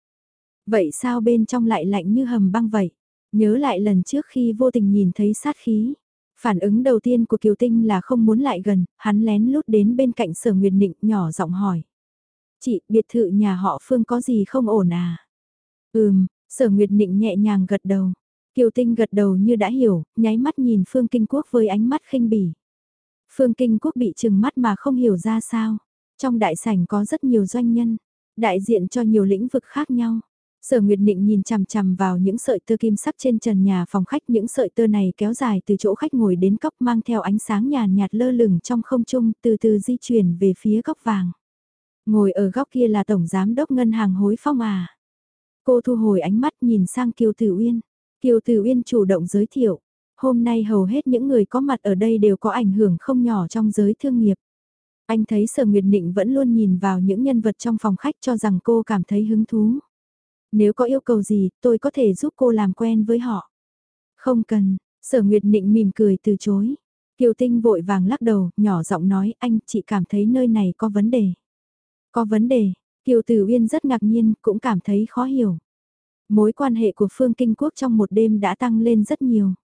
Vậy sao bên trong lại lạnh như hầm băng vậy? Nhớ lại lần trước khi vô tình nhìn thấy sát khí. Phản ứng đầu tiên của Kiều Tinh là không muốn lại gần, hắn lén lút đến bên cạnh sở Nguyệt Nịnh nhỏ giọng hỏi. Chị, biệt thự nhà họ Phương có gì không ổn à? Ừm, sở Nguyệt Nịnh nhẹ nhàng gật đầu. Kiều Tinh gật đầu như đã hiểu, nháy mắt nhìn Phương Kinh Quốc với ánh mắt khinh bỉ. Phương Kinh Quốc bị trừng mắt mà không hiểu ra sao. Trong đại sảnh có rất nhiều doanh nhân, đại diện cho nhiều lĩnh vực khác nhau. Sở Nguyệt Định nhìn chằm chằm vào những sợi tơ kim sắc trên trần nhà phòng khách những sợi tơ này kéo dài từ chỗ khách ngồi đến cốc mang theo ánh sáng nhàn nhạt lơ lửng trong không trung, từ từ di chuyển về phía góc vàng. Ngồi ở góc kia là Tổng Giám đốc Ngân hàng hối phong à. Cô thu hồi ánh mắt nhìn sang Kiều Tử Uyên. Kiều Tử Uyên chủ động giới thiệu. Hôm nay hầu hết những người có mặt ở đây đều có ảnh hưởng không nhỏ trong giới thương nghiệp. Anh thấy Sở Nguyệt Định vẫn luôn nhìn vào những nhân vật trong phòng khách cho rằng cô cảm thấy hứng thú. Nếu có yêu cầu gì, tôi có thể giúp cô làm quen với họ. Không cần, Sở Nguyệt Định mỉm cười từ chối. Kiều Tinh vội vàng lắc đầu, nhỏ giọng nói anh chị cảm thấy nơi này có vấn đề. Có vấn đề, Kiều Tử Uyên rất ngạc nhiên, cũng cảm thấy khó hiểu. Mối quan hệ của Phương Kinh Quốc trong một đêm đã tăng lên rất nhiều.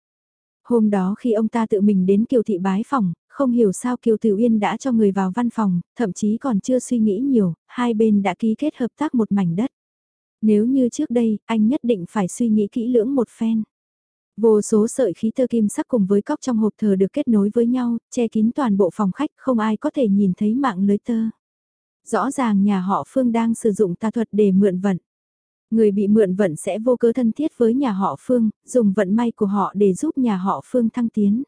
Hôm đó khi ông ta tự mình đến Kiều Thị bái phòng, không hiểu sao Kiều Tử Uyên đã cho người vào văn phòng, thậm chí còn chưa suy nghĩ nhiều, hai bên đã ký kết hợp tác một mảnh đất. Nếu như trước đây, anh nhất định phải suy nghĩ kỹ lưỡng một phen. Vô số sợi khí tơ kim sắc cùng với cóc trong hộp thờ được kết nối với nhau, che kín toàn bộ phòng khách, không ai có thể nhìn thấy mạng lưới tơ. Rõ ràng nhà họ Phương đang sử dụng tà thuật để mượn vận. Người bị mượn vận sẽ vô cớ thân thiết với nhà họ Phương, dùng vận may của họ để giúp nhà họ Phương thăng tiến.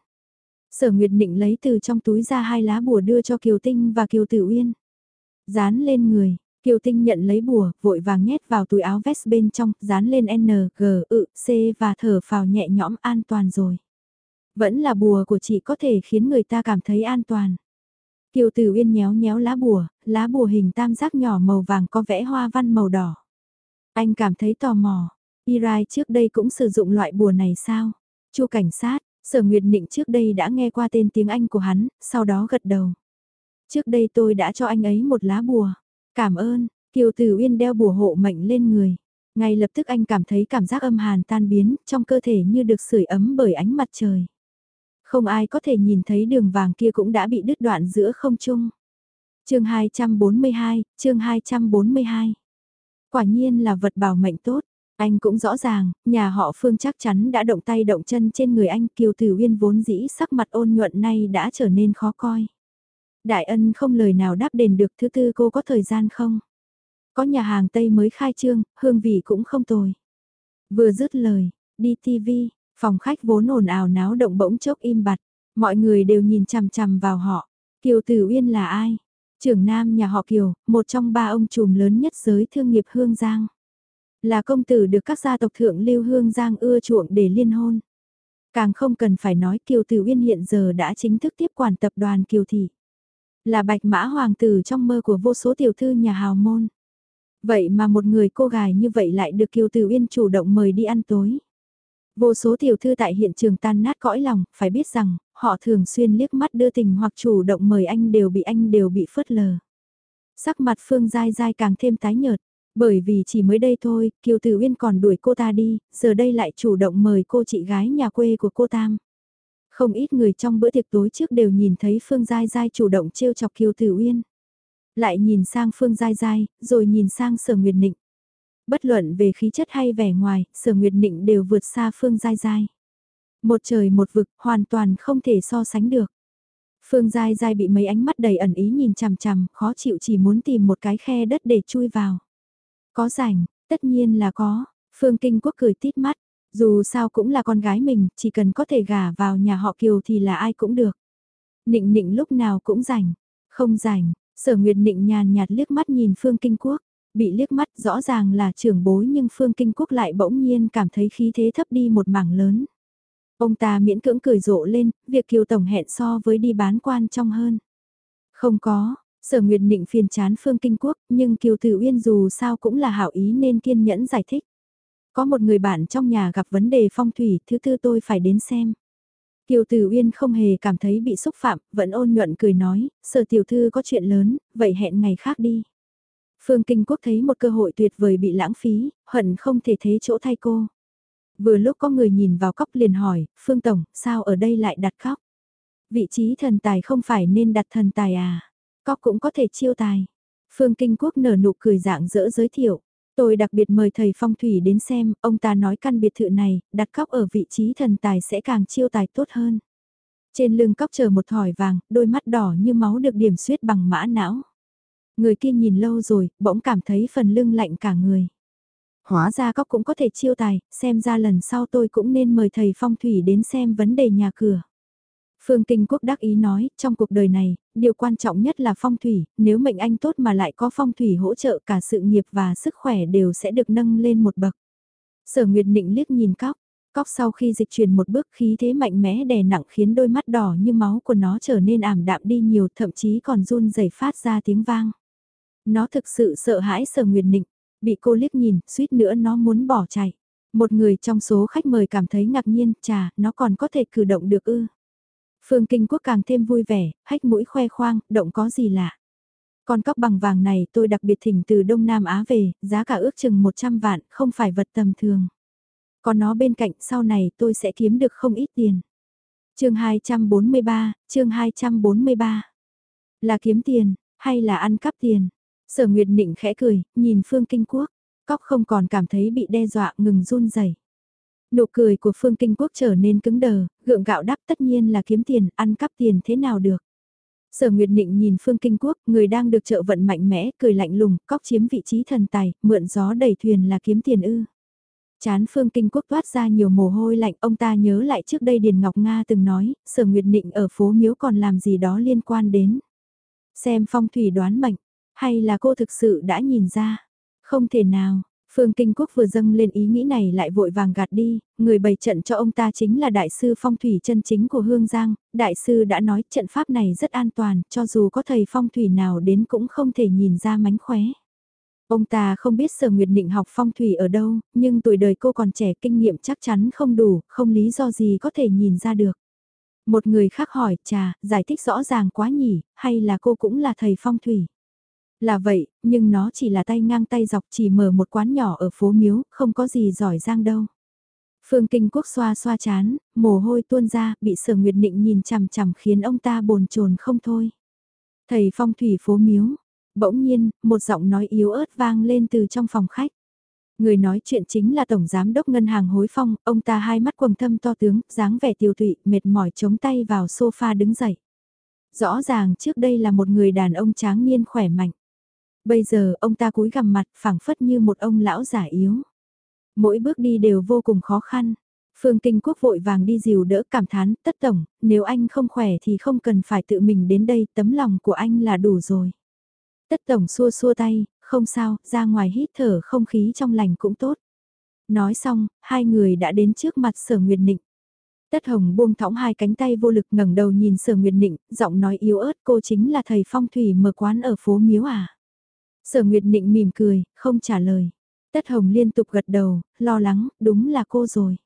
Sở Nguyệt Định lấy từ trong túi ra hai lá bùa đưa cho Kiều Tinh và Kiều Tử Uyên. Dán lên người, Kiều Tinh nhận lấy bùa, vội vàng nhét vào túi áo vest bên trong, dán lên N, G, ự, C và thở phào nhẹ nhõm an toàn rồi. Vẫn là bùa của chị có thể khiến người ta cảm thấy an toàn. Kiều Tử Uyên nhéo nhéo lá bùa, lá bùa hình tam giác nhỏ màu vàng có vẽ hoa văn màu đỏ. Anh cảm thấy tò mò, Irai trước đây cũng sử dụng loại bùa này sao? Chu cảnh sát, Sở Nguyệt Nịnh trước đây đã nghe qua tên tiếng Anh của hắn, sau đó gật đầu. Trước đây tôi đã cho anh ấy một lá bùa. Cảm ơn, Kiều Tử Uyên đeo bùa hộ mệnh lên người. Ngay lập tức anh cảm thấy cảm giác âm hàn tan biến, trong cơ thể như được sưởi ấm bởi ánh mặt trời. Không ai có thể nhìn thấy đường vàng kia cũng đã bị đứt đoạn giữa không trung. chương 242, chương 242. Quả nhiên là vật bảo mệnh tốt. Anh cũng rõ ràng, nhà họ Phương chắc chắn đã động tay động chân trên người anh Kiều Tử Uyên vốn dĩ sắc mặt ôn nhuận nay đã trở nên khó coi. Đại ân không lời nào đáp đền được thứ tư cô có thời gian không? Có nhà hàng Tây mới khai trương, hương vị cũng không tồi. Vừa dứt lời, đi TV, phòng khách vốn ồn ào náo động bỗng chốc im bặt, mọi người đều nhìn chằm chằm vào họ. Kiều Tử Uyên là ai? Trưởng nam nhà họ Kiều, một trong ba ông trùm lớn nhất giới thương nghiệp Hương Giang. Là công tử được các gia tộc thượng lưu Hương Giang ưa chuộng để liên hôn. Càng không cần phải nói Kiều Tử Uyên hiện giờ đã chính thức tiếp quản tập đoàn Kiều Thị. Là bạch mã hoàng tử trong mơ của vô số tiểu thư nhà hào môn. Vậy mà một người cô gái như vậy lại được Kiều Tử Uyên chủ động mời đi ăn tối. Vô số tiểu thư tại hiện trường tan nát cõi lòng, phải biết rằng, họ thường xuyên liếc mắt đưa tình hoặc chủ động mời anh đều bị anh đều bị phớt lờ. Sắc mặt Phương giai giai càng thêm tái nhợt, bởi vì chỉ mới đây thôi, Kiều Tử Uyên còn đuổi cô ta đi, giờ đây lại chủ động mời cô chị gái nhà quê của cô Tam. Không ít người trong bữa tiệc tối trước đều nhìn thấy Phương Giai Giai chủ động trêu chọc Kiều Tử Uyên. Lại nhìn sang Phương Giai Giai, rồi nhìn sang Sở Nguyệt Nịnh. Bất luận về khí chất hay vẻ ngoài, Sở Nguyệt Nịnh đều vượt xa Phương Giai Giai. Một trời một vực, hoàn toàn không thể so sánh được. Phương Giai Giai bị mấy ánh mắt đầy ẩn ý nhìn chằm chằm, khó chịu chỉ muốn tìm một cái khe đất để chui vào. Có rảnh, tất nhiên là có. Phương Kinh Quốc cười tít mắt. Dù sao cũng là con gái mình, chỉ cần có thể gả vào nhà họ Kiều thì là ai cũng được. Nịnh nịnh lúc nào cũng rảnh. Không rảnh, sở nguyệt nịnh nhàn nhạt liếc mắt nhìn Phương Kinh Quốc. Bị liếc mắt rõ ràng là trưởng bối nhưng Phương Kinh Quốc lại bỗng nhiên cảm thấy khí thế thấp đi một mảng lớn. Ông ta miễn cưỡng cười rộ lên, việc Kiều Tổng hẹn so với đi bán quan trong hơn. Không có, Sở Nguyệt Nịnh phiền chán Phương Kinh Quốc, nhưng Kiều Tử Uyên dù sao cũng là hảo ý nên kiên nhẫn giải thích. Có một người bạn trong nhà gặp vấn đề phong thủy, thứ tư tôi phải đến xem. Kiều Tử Uyên không hề cảm thấy bị xúc phạm, vẫn ôn nhuận cười nói, sở tiểu thư có chuyện lớn, vậy hẹn ngày khác đi. Phương Kinh Quốc thấy một cơ hội tuyệt vời bị lãng phí, hận không thể thế chỗ thay cô. Vừa lúc có người nhìn vào cốc liền hỏi, Phương Tổng, sao ở đây lại đặt cốc? Vị trí thần tài không phải nên đặt thần tài à? Cốc cũng có thể chiêu tài. Phương Kinh Quốc nở nụ cười dạng dỡ giới thiệu. Tôi đặc biệt mời thầy phong thủy đến xem, ông ta nói căn biệt thự này, đặt cóc ở vị trí thần tài sẽ càng chiêu tài tốt hơn. Trên lưng cóc chờ một thỏi vàng, đôi mắt đỏ như máu được điểm suyết bằng mã não. Người kia nhìn lâu rồi, bỗng cảm thấy phần lưng lạnh cả người. Hóa ra cóc cũng có thể chiêu tài, xem ra lần sau tôi cũng nên mời thầy phong thủy đến xem vấn đề nhà cửa. Phương Kinh Quốc đắc ý nói, trong cuộc đời này, điều quan trọng nhất là phong thủy, nếu mệnh anh tốt mà lại có phong thủy hỗ trợ cả sự nghiệp và sức khỏe đều sẽ được nâng lên một bậc. Sở Nguyệt Nịnh liếc nhìn cóc, cóc sau khi dịch chuyển một bước khí thế mạnh mẽ đè nặng khiến đôi mắt đỏ như máu của nó trở nên ảm đạm đi nhiều thậm chí còn run rẩy phát ra tiếng vang. Nó thực sự sợ hãi Sở Nguyệt Nịnh, bị cô liếc nhìn, suýt nữa nó muốn bỏ chạy. Một người trong số khách mời cảm thấy ngạc nhiên, chà, nó còn có thể cử động được ư. Phương Kinh Quốc càng thêm vui vẻ, hách mũi khoe khoang, động có gì lạ. Con cóc bằng vàng này tôi đặc biệt thỉnh từ Đông Nam Á về, giá cả ước chừng 100 vạn, không phải vật tầm thường. Còn nó bên cạnh sau này tôi sẽ kiếm được không ít tiền. chương 243, chương 243. Là kiếm tiền, hay là ăn cắp tiền? Sở Nguyệt Nịnh khẽ cười, nhìn Phương Kinh Quốc, cóc không còn cảm thấy bị đe dọa ngừng run rẩy. Nụ cười của Phương Kinh Quốc trở nên cứng đờ, gượng gạo đáp tất nhiên là kiếm tiền, ăn cắp tiền thế nào được. Sở Nguyệt Nịnh nhìn Phương Kinh Quốc, người đang được trợ vận mạnh mẽ, cười lạnh lùng, cóc chiếm vị trí thần tài, mượn gió đẩy thuyền là kiếm tiền ư. Chán Phương Kinh Quốc toát ra nhiều mồ hôi lạnh, ông ta nhớ lại trước đây Điền Ngọc Nga từng nói, Sở Nguyệt Nịnh ở phố Miếu còn làm gì đó liên quan đến. Xem phong thủy đoán mệnh, hay là cô thực sự đã nhìn ra? Không thể nào, Phương Kinh Quốc vừa dâng lên ý nghĩ này lại vội vàng gạt đi, người bày trận cho ông ta chính là đại sư phong thủy chân chính của Hương Giang, đại sư đã nói trận pháp này rất an toàn, cho dù có thầy phong thủy nào đến cũng không thể nhìn ra mánh khóe. Ông ta không biết Sở Nguyệt Định học phong thủy ở đâu, nhưng tuổi đời cô còn trẻ kinh nghiệm chắc chắn không đủ, không lý do gì có thể nhìn ra được. Một người khác hỏi, trà, giải thích rõ ràng quá nhỉ, hay là cô cũng là thầy phong thủy? Là vậy, nhưng nó chỉ là tay ngang tay dọc chỉ mở một quán nhỏ ở phố Miếu, không có gì giỏi giang đâu. Phương Kinh Quốc xoa xoa chán, mồ hôi tuôn ra, bị sở nguyệt định nhìn chằm chằm khiến ông ta bồn chồn không thôi. Thầy phong thủy phố Miếu, bỗng nhiên, một giọng nói yếu ớt vang lên từ trong phòng khách. Người nói chuyện chính là Tổng Giám đốc Ngân hàng Hối Phong, ông ta hai mắt quầng thâm to tướng, dáng vẻ tiêu tụy, mệt mỏi chống tay vào sofa đứng dậy. Rõ ràng trước đây là một người đàn ông tráng niên khỏe mạnh. Bây giờ ông ta cúi gằm mặt phẳng phất như một ông lão giả yếu. Mỗi bước đi đều vô cùng khó khăn. Phương Kinh Quốc vội vàng đi dìu đỡ cảm thán, tất tổng, nếu anh không khỏe thì không cần phải tự mình đến đây, tấm lòng của anh là đủ rồi. Tất tổng xua xua tay, không sao, ra ngoài hít thở không khí trong lành cũng tốt. Nói xong, hai người đã đến trước mặt sở Nguyệt Nịnh. Tất Hồng buông thõng hai cánh tay vô lực ngẩng đầu nhìn sở Nguyệt Nịnh, giọng nói yếu ớt cô chính là thầy phong thủy mở quán ở phố Miếu à. Sở Nguyệt Nịnh mỉm cười, không trả lời. Tất Hồng liên tục gật đầu, lo lắng, đúng là cô rồi.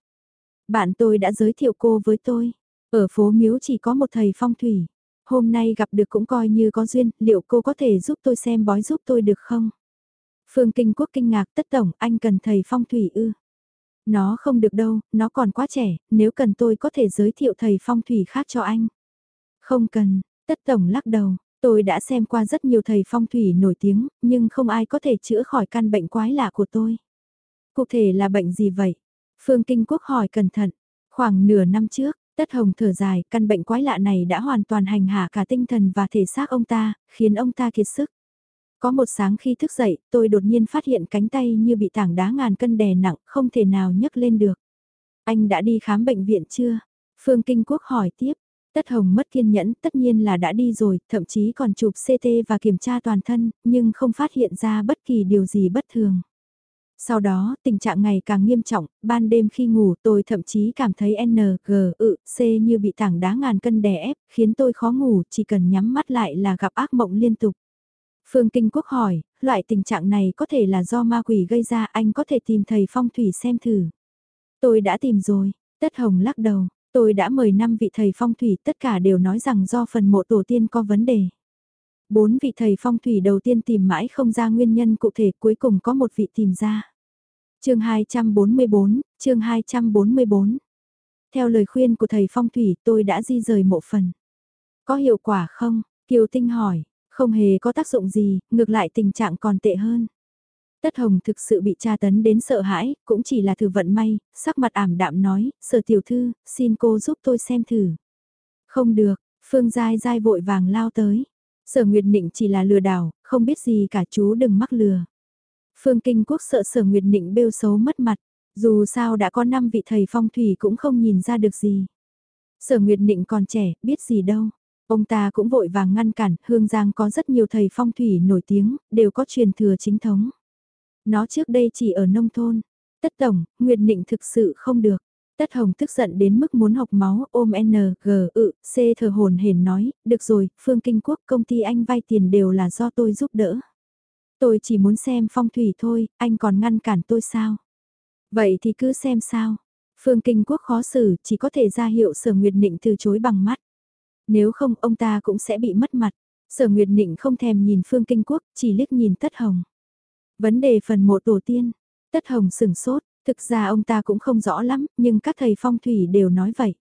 Bạn tôi đã giới thiệu cô với tôi. Ở phố Miếu chỉ có một thầy phong thủy. Hôm nay gặp được cũng coi như có duyên, liệu cô có thể giúp tôi xem bói giúp tôi được không? Phương Kinh Quốc kinh ngạc tất tổng, anh cần thầy phong thủy ư? Nó không được đâu, nó còn quá trẻ, nếu cần tôi có thể giới thiệu thầy phong thủy khác cho anh. Không cần, tất tổng lắc đầu, Tôi đã xem qua rất nhiều thầy phong thủy nổi tiếng, nhưng không ai có thể chữa khỏi căn bệnh quái lạ của tôi. Cụ thể là bệnh gì vậy? Phương Kinh Quốc hỏi cẩn thận. Khoảng nửa năm trước, Tất Hồng thở dài, căn bệnh quái lạ này đã hoàn toàn hành hạ cả tinh thần và thể xác ông ta, khiến ông ta kiệt sức. Có một sáng khi thức dậy, tôi đột nhiên phát hiện cánh tay như bị tảng đá ngàn cân đè nặng, không thể nào nhấc lên được. Anh đã đi khám bệnh viện chưa? Phương Kinh Quốc hỏi tiếp, Tất Hồng mất kiên nhẫn tất nhiên là đã đi rồi, thậm chí còn chụp CT và kiểm tra toàn thân, nhưng không phát hiện ra bất kỳ điều gì bất thường. Sau đó, tình trạng ngày càng nghiêm trọng, ban đêm khi ngủ tôi thậm chí cảm thấy N, G, ự, C như bị tảng đá ngàn cân đè ép, khiến tôi khó ngủ, chỉ cần nhắm mắt lại là gặp ác mộng liên tục. Phương Kinh Quốc hỏi, loại tình trạng này có thể là do ma quỷ gây ra, anh có thể tìm thầy phong thủy xem thử. Tôi đã tìm rồi, Tất Hồng lắc đầu, tôi đã mời 5 vị thầy phong thủy tất cả đều nói rằng do phần mộ tổ tiên có vấn đề. Bốn vị thầy phong thủy đầu tiên tìm mãi không ra nguyên nhân cụ thể cuối cùng có một vị tìm ra. chương 244, chương 244. Theo lời khuyên của thầy phong thủy tôi đã di rời mộ phần. Có hiệu quả không? Kiều Tinh hỏi, không hề có tác dụng gì, ngược lại tình trạng còn tệ hơn. Tất Hồng thực sự bị tra tấn đến sợ hãi, cũng chỉ là thử vận may, sắc mặt ảm đạm nói, sở tiểu thư, xin cô giúp tôi xem thử. Không được, Phương Giai Giai vội vàng lao tới. Sở Nguyệt Nịnh chỉ là lừa đảo, không biết gì cả chú đừng mắc lừa. Phương Kinh Quốc sợ Sở Nguyệt Nịnh bêu xấu mất mặt, dù sao đã có 5 vị thầy phong thủy cũng không nhìn ra được gì. Sở Nguyệt Nịnh còn trẻ, biết gì đâu. Ông ta cũng vội vàng ngăn cản, Hương Giang có rất nhiều thầy phong thủy nổi tiếng, đều có truyền thừa chính thống. Nó trước đây chỉ ở nông thôn. Tất tổng, Nguyệt Nịnh thực sự không được. Tất Hồng tức giận đến mức muốn học máu ôm N, G, ự, C thờ hồn hển nói, được rồi, Phương Kinh Quốc công ty anh vay tiền đều là do tôi giúp đỡ. Tôi chỉ muốn xem phong thủy thôi, anh còn ngăn cản tôi sao? Vậy thì cứ xem sao. Phương Kinh Quốc khó xử, chỉ có thể ra hiệu Sở Nguyệt Nịnh từ chối bằng mắt. Nếu không ông ta cũng sẽ bị mất mặt. Sở Nguyệt Nịnh không thèm nhìn Phương Kinh Quốc, chỉ liếc nhìn Tất Hồng. Vấn đề phần mộ tổ tiên. Tất Hồng sừng sốt, thực ra ông ta cũng không rõ lắm, nhưng các thầy phong thủy đều nói vậy.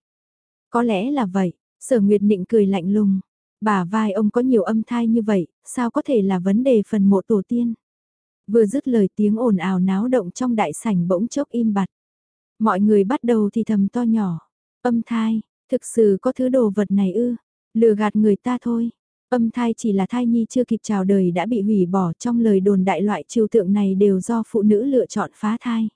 Có lẽ là vậy, Sở Nguyệt Nịnh cười lạnh lùng. Bà vai ông có nhiều âm thai như vậy, sao có thể là vấn đề phần mộ tổ tiên? Vừa dứt lời tiếng ồn ào náo động trong đại sảnh bỗng chốc im bặt. Mọi người bắt đầu thì thầm to nhỏ. Âm thai, thực sự có thứ đồ vật này ư, lừa gạt người ta thôi. Âm thai chỉ là thai nhi chưa kịp chào đời đã bị hủy bỏ trong lời đồn đại loại trừu tượng này đều do phụ nữ lựa chọn phá thai.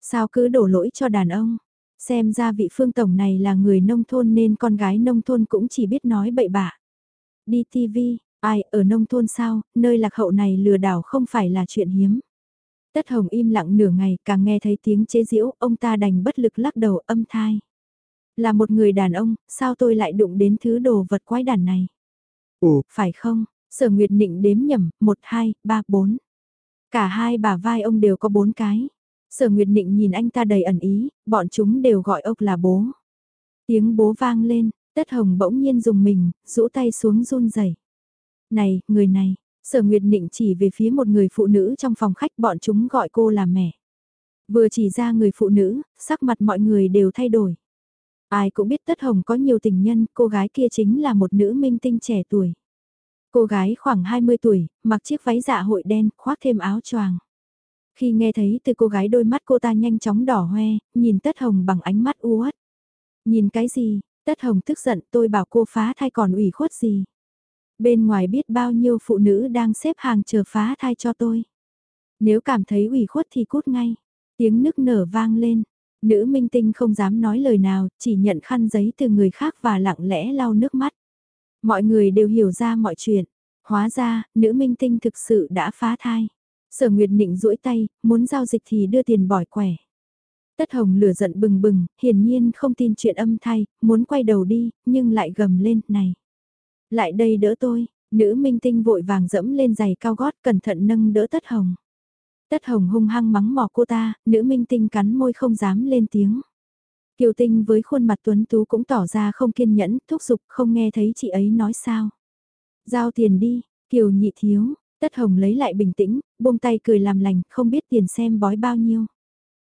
Sao cứ đổ lỗi cho đàn ông? Xem ra vị phương tổng này là người nông thôn nên con gái nông thôn cũng chỉ biết nói bậy bạ. Đi TV, ai ở nông thôn sao, nơi lạc hậu này lừa đảo không phải là chuyện hiếm. Tất Hồng im lặng nửa ngày, càng nghe thấy tiếng chế giễu, ông ta đành bất lực lắc đầu âm thai. Là một người đàn ông, sao tôi lại đụng đến thứ đồ vật quái đản này? Ồ, phải không? Sở Nguyệt Nịnh đếm nhầm, 1, 2, 3, 4. Cả hai bà vai ông đều có bốn cái. Sở Nguyệt Nịnh nhìn anh ta đầy ẩn ý, bọn chúng đều gọi ông là bố. Tiếng bố vang lên, Tất Hồng bỗng nhiên dùng mình, rũ tay xuống run rẩy. Này, người này, Sở Nguyệt Nịnh chỉ về phía một người phụ nữ trong phòng khách bọn chúng gọi cô là mẹ. Vừa chỉ ra người phụ nữ, sắc mặt mọi người đều thay đổi. Ai cũng biết Tất Hồng có nhiều tình nhân, cô gái kia chính là một nữ minh tinh trẻ tuổi. Cô gái khoảng 20 tuổi, mặc chiếc váy dạ hội đen, khoác thêm áo choàng. Khi nghe thấy từ cô gái đôi mắt cô ta nhanh chóng đỏ hoe, nhìn Tất Hồng bằng ánh mắt u uất. Nhìn cái gì, Tất Hồng tức giận tôi bảo cô phá thai còn ủy khuất gì. Bên ngoài biết bao nhiêu phụ nữ đang xếp hàng chờ phá thai cho tôi. Nếu cảm thấy ủy khuất thì cút ngay. Tiếng nức nở vang lên. Nữ minh tinh không dám nói lời nào, chỉ nhận khăn giấy từ người khác và lặng lẽ lau nước mắt. Mọi người đều hiểu ra mọi chuyện. Hóa ra, nữ minh tinh thực sự đã phá thai. Sở Nguyệt Nịnh duỗi tay, muốn giao dịch thì đưa tiền bỏi quẻ. Tất Hồng lửa giận bừng bừng, hiển nhiên không tin chuyện âm thay, muốn quay đầu đi, nhưng lại gầm lên, này. Lại đây đỡ tôi, nữ minh tinh vội vàng dẫm lên giày cao gót cẩn thận nâng đỡ Tất Hồng. Tất Hồng hung hăng mắng mỏ cô ta, nữ minh tinh cắn môi không dám lên tiếng. Kiều Tinh với khuôn mặt tuấn tú cũng tỏ ra không kiên nhẫn, thúc giục không nghe thấy chị ấy nói sao. Giao tiền đi, Kiều nhị thiếu, Tất Hồng lấy lại bình tĩnh, buông tay cười làm lành, không biết tiền xem bói bao nhiêu.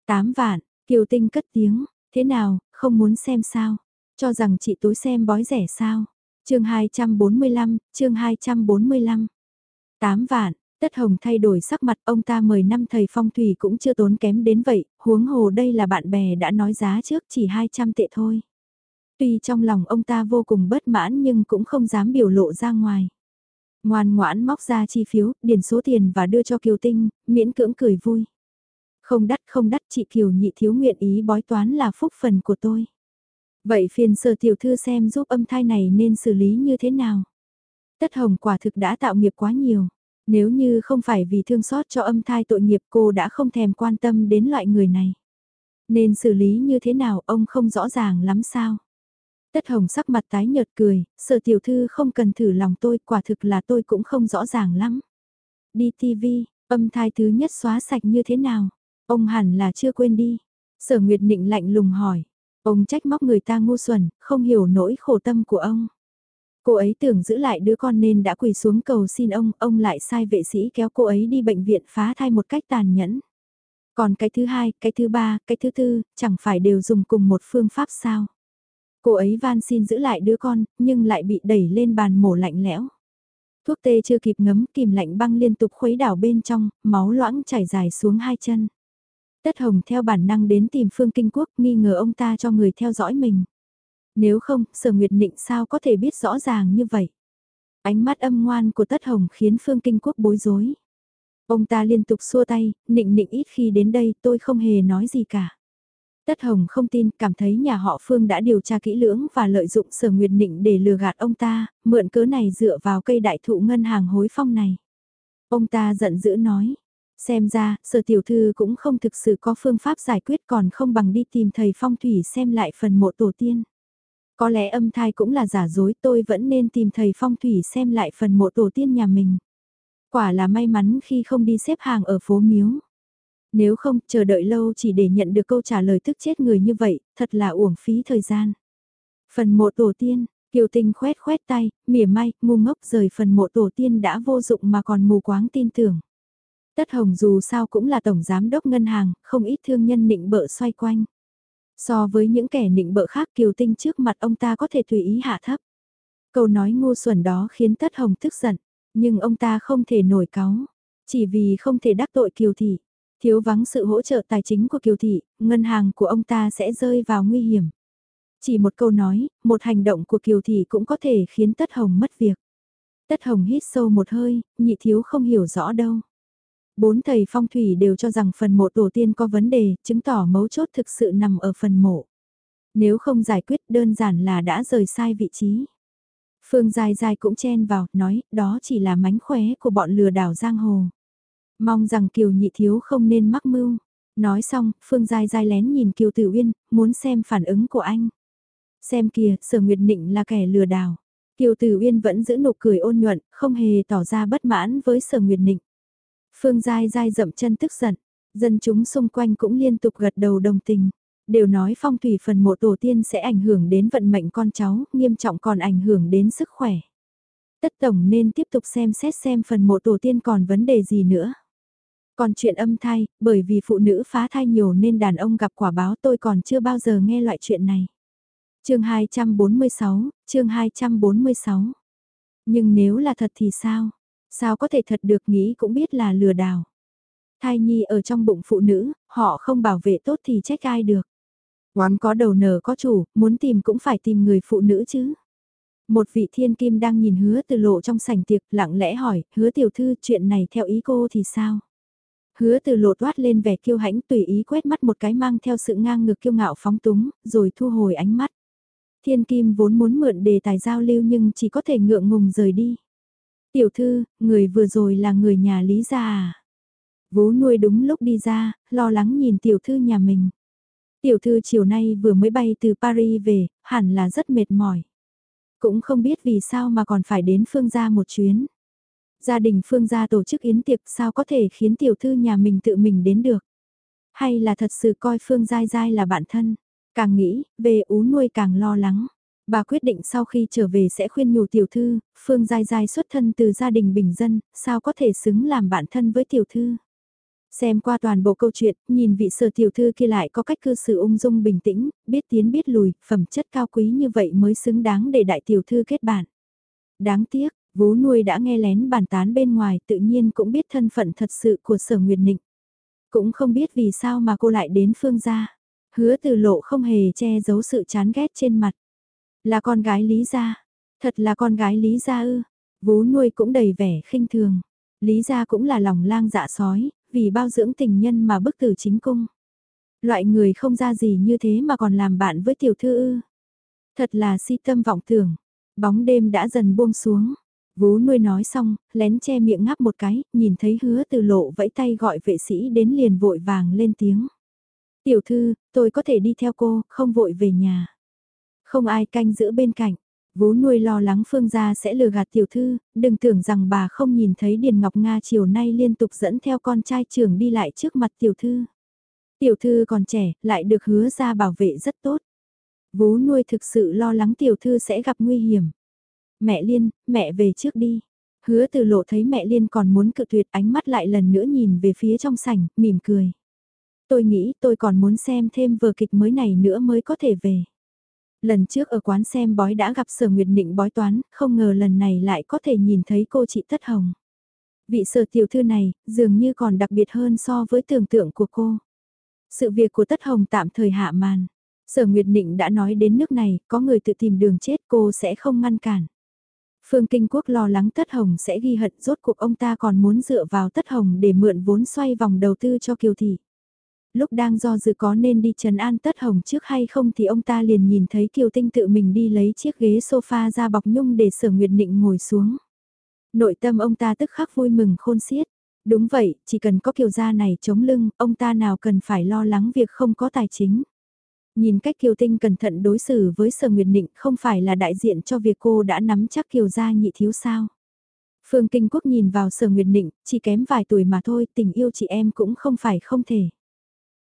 Tám vạn, Kiều Tinh cất tiếng, thế nào, không muốn xem sao, cho rằng chị tối xem bói rẻ sao. chương 245, chương 245. Tám vạn, Tất Hồng thay đổi sắc mặt ông ta mời năm thầy phong thủy cũng chưa tốn kém đến vậy, huống hồ đây là bạn bè đã nói giá trước chỉ 200 tệ thôi. Tuy trong lòng ông ta vô cùng bất mãn nhưng cũng không dám biểu lộ ra ngoài. Ngoan ngoãn móc ra chi phiếu, điền số tiền và đưa cho Kiều Tinh, miễn cưỡng cười vui. Không đắt không đắt chị Kiều nhị thiếu nguyện ý bói toán là phúc phần của tôi. Vậy phiền sở tiểu thư xem giúp âm thai này nên xử lý như thế nào? Tất hồng quả thực đã tạo nghiệp quá nhiều. Nếu như không phải vì thương xót cho âm thai tội nghiệp cô đã không thèm quan tâm đến loại người này. Nên xử lý như thế nào ông không rõ ràng lắm sao? Tất hồng sắc mặt tái nhợt cười, sở tiểu thư không cần thử lòng tôi, quả thực là tôi cũng không rõ ràng lắm. Đi TV, âm thai thứ nhất xóa sạch như thế nào? Ông hẳn là chưa quên đi. Sở Nguyệt Nịnh lạnh lùng hỏi. Ông trách móc người ta ngu xuẩn, không hiểu nỗi khổ tâm của ông. Cô ấy tưởng giữ lại đứa con nên đã quỳ xuống cầu xin ông, ông lại sai vệ sĩ kéo cô ấy đi bệnh viện phá thai một cách tàn nhẫn. Còn cái thứ hai, cái thứ ba, cái thứ tư, chẳng phải đều dùng cùng một phương pháp sao? Cô ấy van xin giữ lại đứa con, nhưng lại bị đẩy lên bàn mổ lạnh lẽo. Thuốc tê chưa kịp ngấm, kìm lạnh băng liên tục khuấy đảo bên trong, máu loãng chảy dài xuống hai chân. Tất Hồng theo bản năng đến tìm Phương Kinh Quốc nghi ngờ ông ta cho người theo dõi mình. Nếu không, Sở Nguyệt Nịnh sao có thể biết rõ ràng như vậy? Ánh mắt âm ngoan của Tất Hồng khiến Phương Kinh Quốc bối rối. Ông ta liên tục xua tay, nịnh nịnh ít khi đến đây tôi không hề nói gì cả. Tất Hồng không tin, cảm thấy nhà họ Phương đã điều tra kỹ lưỡng và lợi dụng sở nguyệt nịnh để lừa gạt ông ta, mượn cớ này dựa vào cây đại thụ ngân hàng hối phong này. Ông ta giận dữ nói, xem ra, sở tiểu thư cũng không thực sự có phương pháp giải quyết còn không bằng đi tìm thầy phong thủy xem lại phần mộ tổ tiên. Có lẽ âm thai cũng là giả dối tôi vẫn nên tìm thầy phong thủy xem lại phần mộ tổ tiên nhà mình. Quả là may mắn khi không đi xếp hàng ở phố miếu. Nếu không, chờ đợi lâu chỉ để nhận được câu trả lời tức chết người như vậy, thật là uổng phí thời gian. Phần mộ tổ tiên, Kiều Tinh khoét khoét tay, mỉa mai, ngu ngốc rời phần mộ tổ tiên đã vô dụng mà còn mù quáng tin tưởng. Tất Hồng dù sao cũng là tổng giám đốc ngân hàng, không ít thương nhân nịnh bợ xoay quanh. So với những kẻ nịnh bợ khác Kiều Tinh trước mặt ông ta có thể tùy ý hạ thấp. Câu nói ngu xuẩn đó khiến Tất Hồng tức giận, nhưng ông ta không thể nổi cáu, chỉ vì không thể đắc tội Kiều Thị. Thiếu vắng sự hỗ trợ tài chính của Kiều Thị, ngân hàng của ông ta sẽ rơi vào nguy hiểm. Chỉ một câu nói, một hành động của Kiều Thị cũng có thể khiến Tất Hồng mất việc. Tất Hồng hít sâu một hơi, nhị thiếu không hiểu rõ đâu. Bốn thầy phong thủy đều cho rằng phần mộ tổ tiên có vấn đề, chứng tỏ mấu chốt thực sự nằm ở phần mộ. Nếu không giải quyết đơn giản là đã rời sai vị trí. Phương Dài Dài cũng chen vào, nói, đó chỉ là mánh khóe của bọn lừa đảo giang hồ. Mong rằng Kiều Nhị Thiếu không nên mắc mưu. Nói xong, Phương Giai Giai lén nhìn Kiều Tử Uyên, muốn xem phản ứng của anh. Xem kìa, Sở Nguyệt Nịnh là kẻ lừa đảo. Kiều Tử Uyên vẫn giữ nụ cười ôn nhuận, không hề tỏ ra bất mãn với Sở Nguyệt Nịnh. Phương Giai Giai dậm chân tức giận, dân chúng xung quanh cũng liên tục gật đầu đồng tình. Đều nói phong thủy phần mộ tổ tiên sẽ ảnh hưởng đến vận mệnh con cháu, nghiêm trọng còn ảnh hưởng đến sức khỏe. Tất tổng nên tiếp tục xem xét xem phần mộ tổ tiên còn vấn đề gì nữa. Còn chuyện âm thai, bởi vì phụ nữ phá thai nhiều nên đàn ông gặp quả báo tôi còn chưa bao giờ nghe loại chuyện này. chương 246, chương 246. Nhưng nếu là thật thì sao? Sao có thể thật được nghĩ cũng biết là lừa đảo. Thai nhi ở trong bụng phụ nữ, họ không bảo vệ tốt thì trách ai được. Oán có đầu nở có chủ, muốn tìm cũng phải tìm người phụ nữ chứ. Một vị thiên kim đang nhìn hứa từ lộ trong sảnh tiệc lặng lẽ hỏi, hứa tiểu thư chuyện này theo ý cô thì sao? Hứa từ lộ toát lên vẻ kiêu hãnh tùy ý quét mắt một cái mang theo sự ngang ngược kiêu ngạo phóng túng, rồi thu hồi ánh mắt. Thiên kim vốn muốn mượn đề tài giao lưu nhưng chỉ có thể ngượng ngùng rời đi. Tiểu thư, người vừa rồi là người nhà Lý gia à? Vú nuôi đúng lúc đi ra, lo lắng nhìn tiểu thư nhà mình. Tiểu thư chiều nay vừa mới bay từ Paris về, hẳn là rất mệt mỏi. Cũng không biết vì sao mà còn phải đến phương gia một chuyến. Gia đình phương gia tổ chức yến tiệc sao có thể khiến tiểu thư nhà mình tự mình đến được. Hay là thật sự coi phương dai dai là bạn thân. Càng nghĩ, về ú nuôi càng lo lắng. Bà quyết định sau khi trở về sẽ khuyên nhủ tiểu thư, Phương Giai Giai xuất thân từ gia đình bình dân, sao có thể xứng làm bạn thân với tiểu thư. Xem qua toàn bộ câu chuyện, nhìn vị sở tiểu thư kia lại có cách cư xử ung dung bình tĩnh, biết tiến biết lùi, phẩm chất cao quý như vậy mới xứng đáng để đại tiểu thư kết bạn. Đáng tiếc, vú nuôi đã nghe lén bàn tán bên ngoài tự nhiên cũng biết thân phận thật sự của sở Nguyệt Nịnh. Cũng không biết vì sao mà cô lại đến phương gia. Hứa từ lộ không hề che giấu sự chán ghét trên mặt. Là con gái Lý Gia. Thật là con gái Lý Gia ư. Vú nuôi cũng đầy vẻ khinh thường. Lý Gia cũng là lòng lang dạ sói, vì bao dưỡng tình nhân mà bức tử chính cung. Loại người không ra gì như thế mà còn làm bạn với tiểu thư ư. Thật là si tâm vọng tưởng. Bóng đêm đã dần buông xuống. Vú nuôi nói xong, lén che miệng ngáp một cái, nhìn thấy hứa từ lộ vẫy tay gọi vệ sĩ đến liền vội vàng lên tiếng. Tiểu thư, tôi có thể đi theo cô, không vội về nhà. Không ai canh giữ bên cạnh. Vú nuôi lo lắng Phương gia sẽ lừa gạt tiểu thư, đừng tưởng rằng bà không nhìn thấy Điền Ngọc Nga chiều nay liên tục dẫn theo con trai trưởng đi lại trước mặt tiểu thư. Tiểu thư còn trẻ, lại được hứa ra bảo vệ rất tốt. Vú nuôi thực sự lo lắng tiểu thư sẽ gặp nguy hiểm. Mẹ Liên, mẹ về trước đi. Hứa từ lộ thấy mẹ Liên còn muốn cự tuyệt ánh mắt lại lần nữa nhìn về phía trong sảnh, mỉm cười. Tôi nghĩ tôi còn muốn xem thêm vở kịch mới này nữa mới có thể về. Lần trước ở quán xem bói đã gặp sở nguyệt nịnh bói toán, không ngờ lần này lại có thể nhìn thấy cô chị Tất Hồng. Vị sở tiểu thư này, dường như còn đặc biệt hơn so với tưởng tượng của cô. Sự việc của Tất Hồng tạm thời hạ màn. Sở Nguyệt Nịnh đã nói đến nước này, có người tự tìm đường chết cô sẽ không ngăn cản. Phương Kinh Quốc lo lắng Tất Hồng sẽ ghi hận rốt cuộc ông ta còn muốn dựa vào Tất Hồng để mượn vốn xoay vòng đầu tư cho Kiều Thị. Lúc đang do dự có nên đi trần an Tất Hồng trước hay không thì ông ta liền nhìn thấy Kiều Tinh tự mình đi lấy chiếc ghế sofa ra bọc nhung để Sở Nguyệt Nịnh ngồi xuống. Nội tâm ông ta tức khắc vui mừng khôn xiết. Đúng vậy, chỉ cần có Kiều gia này chống lưng, ông ta nào cần phải lo lắng việc không có tài chính. Nhìn cách Kiều Tinh cẩn thận đối xử với Sở Nguyệt Nịnh không phải là đại diện cho việc cô đã nắm chắc Kiều gia nhị thiếu sao. Phương Kinh Quốc nhìn vào Sở Nguyệt Nịnh, chỉ kém vài tuổi mà thôi, tình yêu chị em cũng không phải không thể.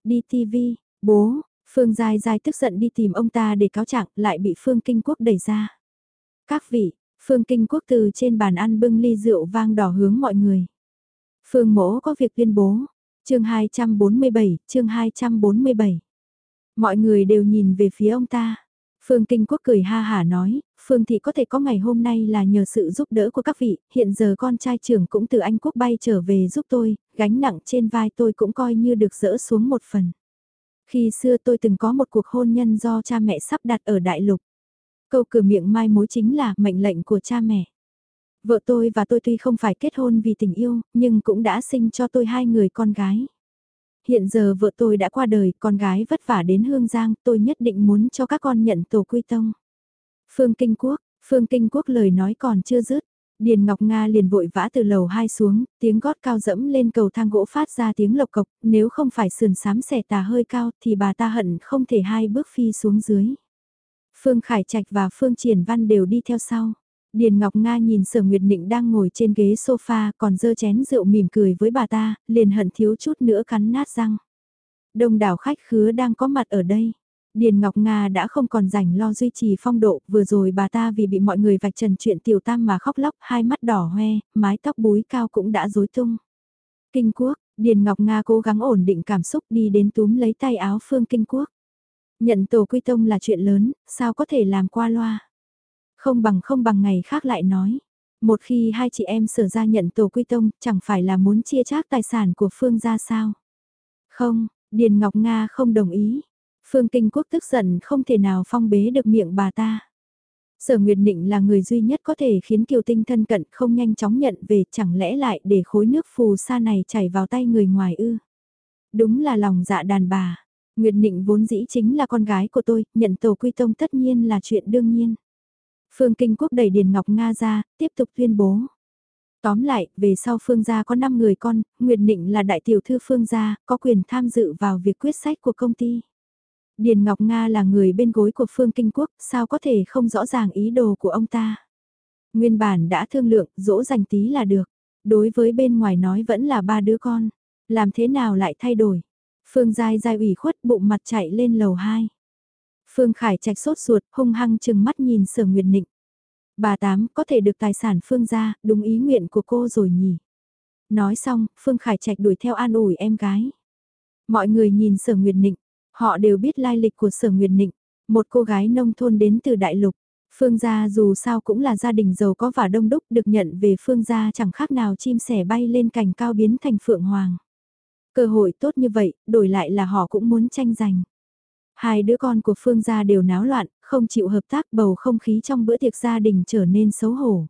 Đi TV, bố, Phương Giai Giai tức giận đi tìm ông ta để cáo trạng lại bị Phương Kinh Quốc đẩy ra. Các vị, Phương Kinh Quốc từ trên bàn ăn bưng ly rượu vang đỏ hướng mọi người. Phương mỗ có việc tuyên bố. chương 247, chương 247. Mọi người đều nhìn về phía ông ta. Phương Kinh Quốc cười ha hả nói, Phương Thị có thể có ngày hôm nay là nhờ sự giúp đỡ của các vị, hiện giờ con trai trưởng cũng từ Anh Quốc bay trở về giúp tôi, gánh nặng trên vai tôi cũng coi như được dỡ xuống một phần. Khi xưa tôi từng có một cuộc hôn nhân do cha mẹ sắp đặt ở Đại Lục. Câu cửa miệng mai mối chính là mệnh lệnh của cha mẹ. Vợ tôi và tôi tuy không phải kết hôn vì tình yêu, nhưng cũng đã sinh cho tôi hai người con gái. Hiện giờ vợ tôi đã qua đời, con gái vất vả đến Hương Giang, tôi nhất định muốn cho các con nhận tổ quy tông. Phương Kinh Quốc, Phương Kinh Quốc lời nói còn chưa dứt. Điền Ngọc Nga liền vội vã từ lầu hai xuống, tiếng gót cao dẫm lên cầu thang gỗ phát ra tiếng lộc cộc, nếu không phải sườn sám xẻ tà hơi cao thì bà ta hận không thể hai bước phi xuống dưới. Phương Khải Trạch và Phương Triển Văn đều đi theo sau. Điền Ngọc Nga nhìn Sở Nguyệt Nịnh đang ngồi trên ghế sofa còn dơ chén rượu mỉm cười với bà ta, liền hận thiếu chút nữa cắn nát răng. Đông đảo khách khứa đang có mặt ở đây. Điền Ngọc Nga đã không còn rảnh lo duy trì phong độ, vừa rồi bà ta vì bị mọi người vạch trần chuyện tiểu tam mà khóc lóc, hai mắt đỏ hoe, mái tóc búi cao cũng đã rối tung. Kinh Quốc, Điền Ngọc Nga cố gắng ổn định cảm xúc đi đến túm lấy tay áo Phương Kinh Quốc. Nhận tổ quy tông là chuyện lớn, sao có thể làm qua loa. Không bằng không bằng ngày khác lại nói. Một khi hai chị em sở ra nhận tổ quy tông, chẳng phải là muốn chia chác tài sản của Phương ra sao? Không, Điền Ngọc Nga không đồng ý. Phương Kinh Quốc tức giận không thể nào phong bế được miệng bà ta. Sở Nguyệt Nịnh là người duy nhất có thể khiến Kiều Tinh thân cận không nhanh chóng nhận về chẳng lẽ lại để khối nước phù sa này chảy vào tay người ngoài ư. Đúng là lòng dạ đàn bà. Nguyệt Nịnh vốn dĩ chính là con gái của tôi, nhận tổ quy tông tất nhiên là chuyện đương nhiên. Phương Kinh Quốc đẩy Điền Ngọc Nga ra, tiếp tục tuyên bố. Tóm lại, về sau Phương gia có 5 người con, Nguyệt Nịnh là đại tiểu thư Phương gia, có quyền tham dự vào việc quyết sách của công ty. Điền Ngọc Nga là người bên gối của Phương Kinh Quốc, sao có thể không rõ ràng ý đồ của ông ta. Nguyên bản đã thương lượng, dỗ dành tí là được. Đối với bên ngoài nói vẫn là ba đứa con. Làm thế nào lại thay đổi? Phương Giai Giai ủy khuất bụng mặt chạy lên lầu 2. Phương Khải Trạch sốt ruột, hung hăng chừng mắt nhìn Sở Nguyệt Nịnh. Bà Tám có thể được tài sản Phương ra, đúng ý nguyện của cô rồi nhỉ. Nói xong, Phương Khải Trạch đuổi theo an ủi em gái. Mọi người nhìn Sở Nguyệt Nịnh, họ đều biết lai lịch của Sở Nguyệt Nịnh, một cô gái nông thôn đến từ Đại Lục. Phương gia dù sao cũng là gia đình giàu có và đông đúc được nhận về Phương gia chẳng khác nào chim sẻ bay lên cành cao biến thành Phượng Hoàng. Cơ hội tốt như vậy, đổi lại là họ cũng muốn tranh giành. Hai đứa con của Phương gia đều náo loạn, không chịu hợp tác bầu không khí trong bữa tiệc gia đình trở nên xấu hổ.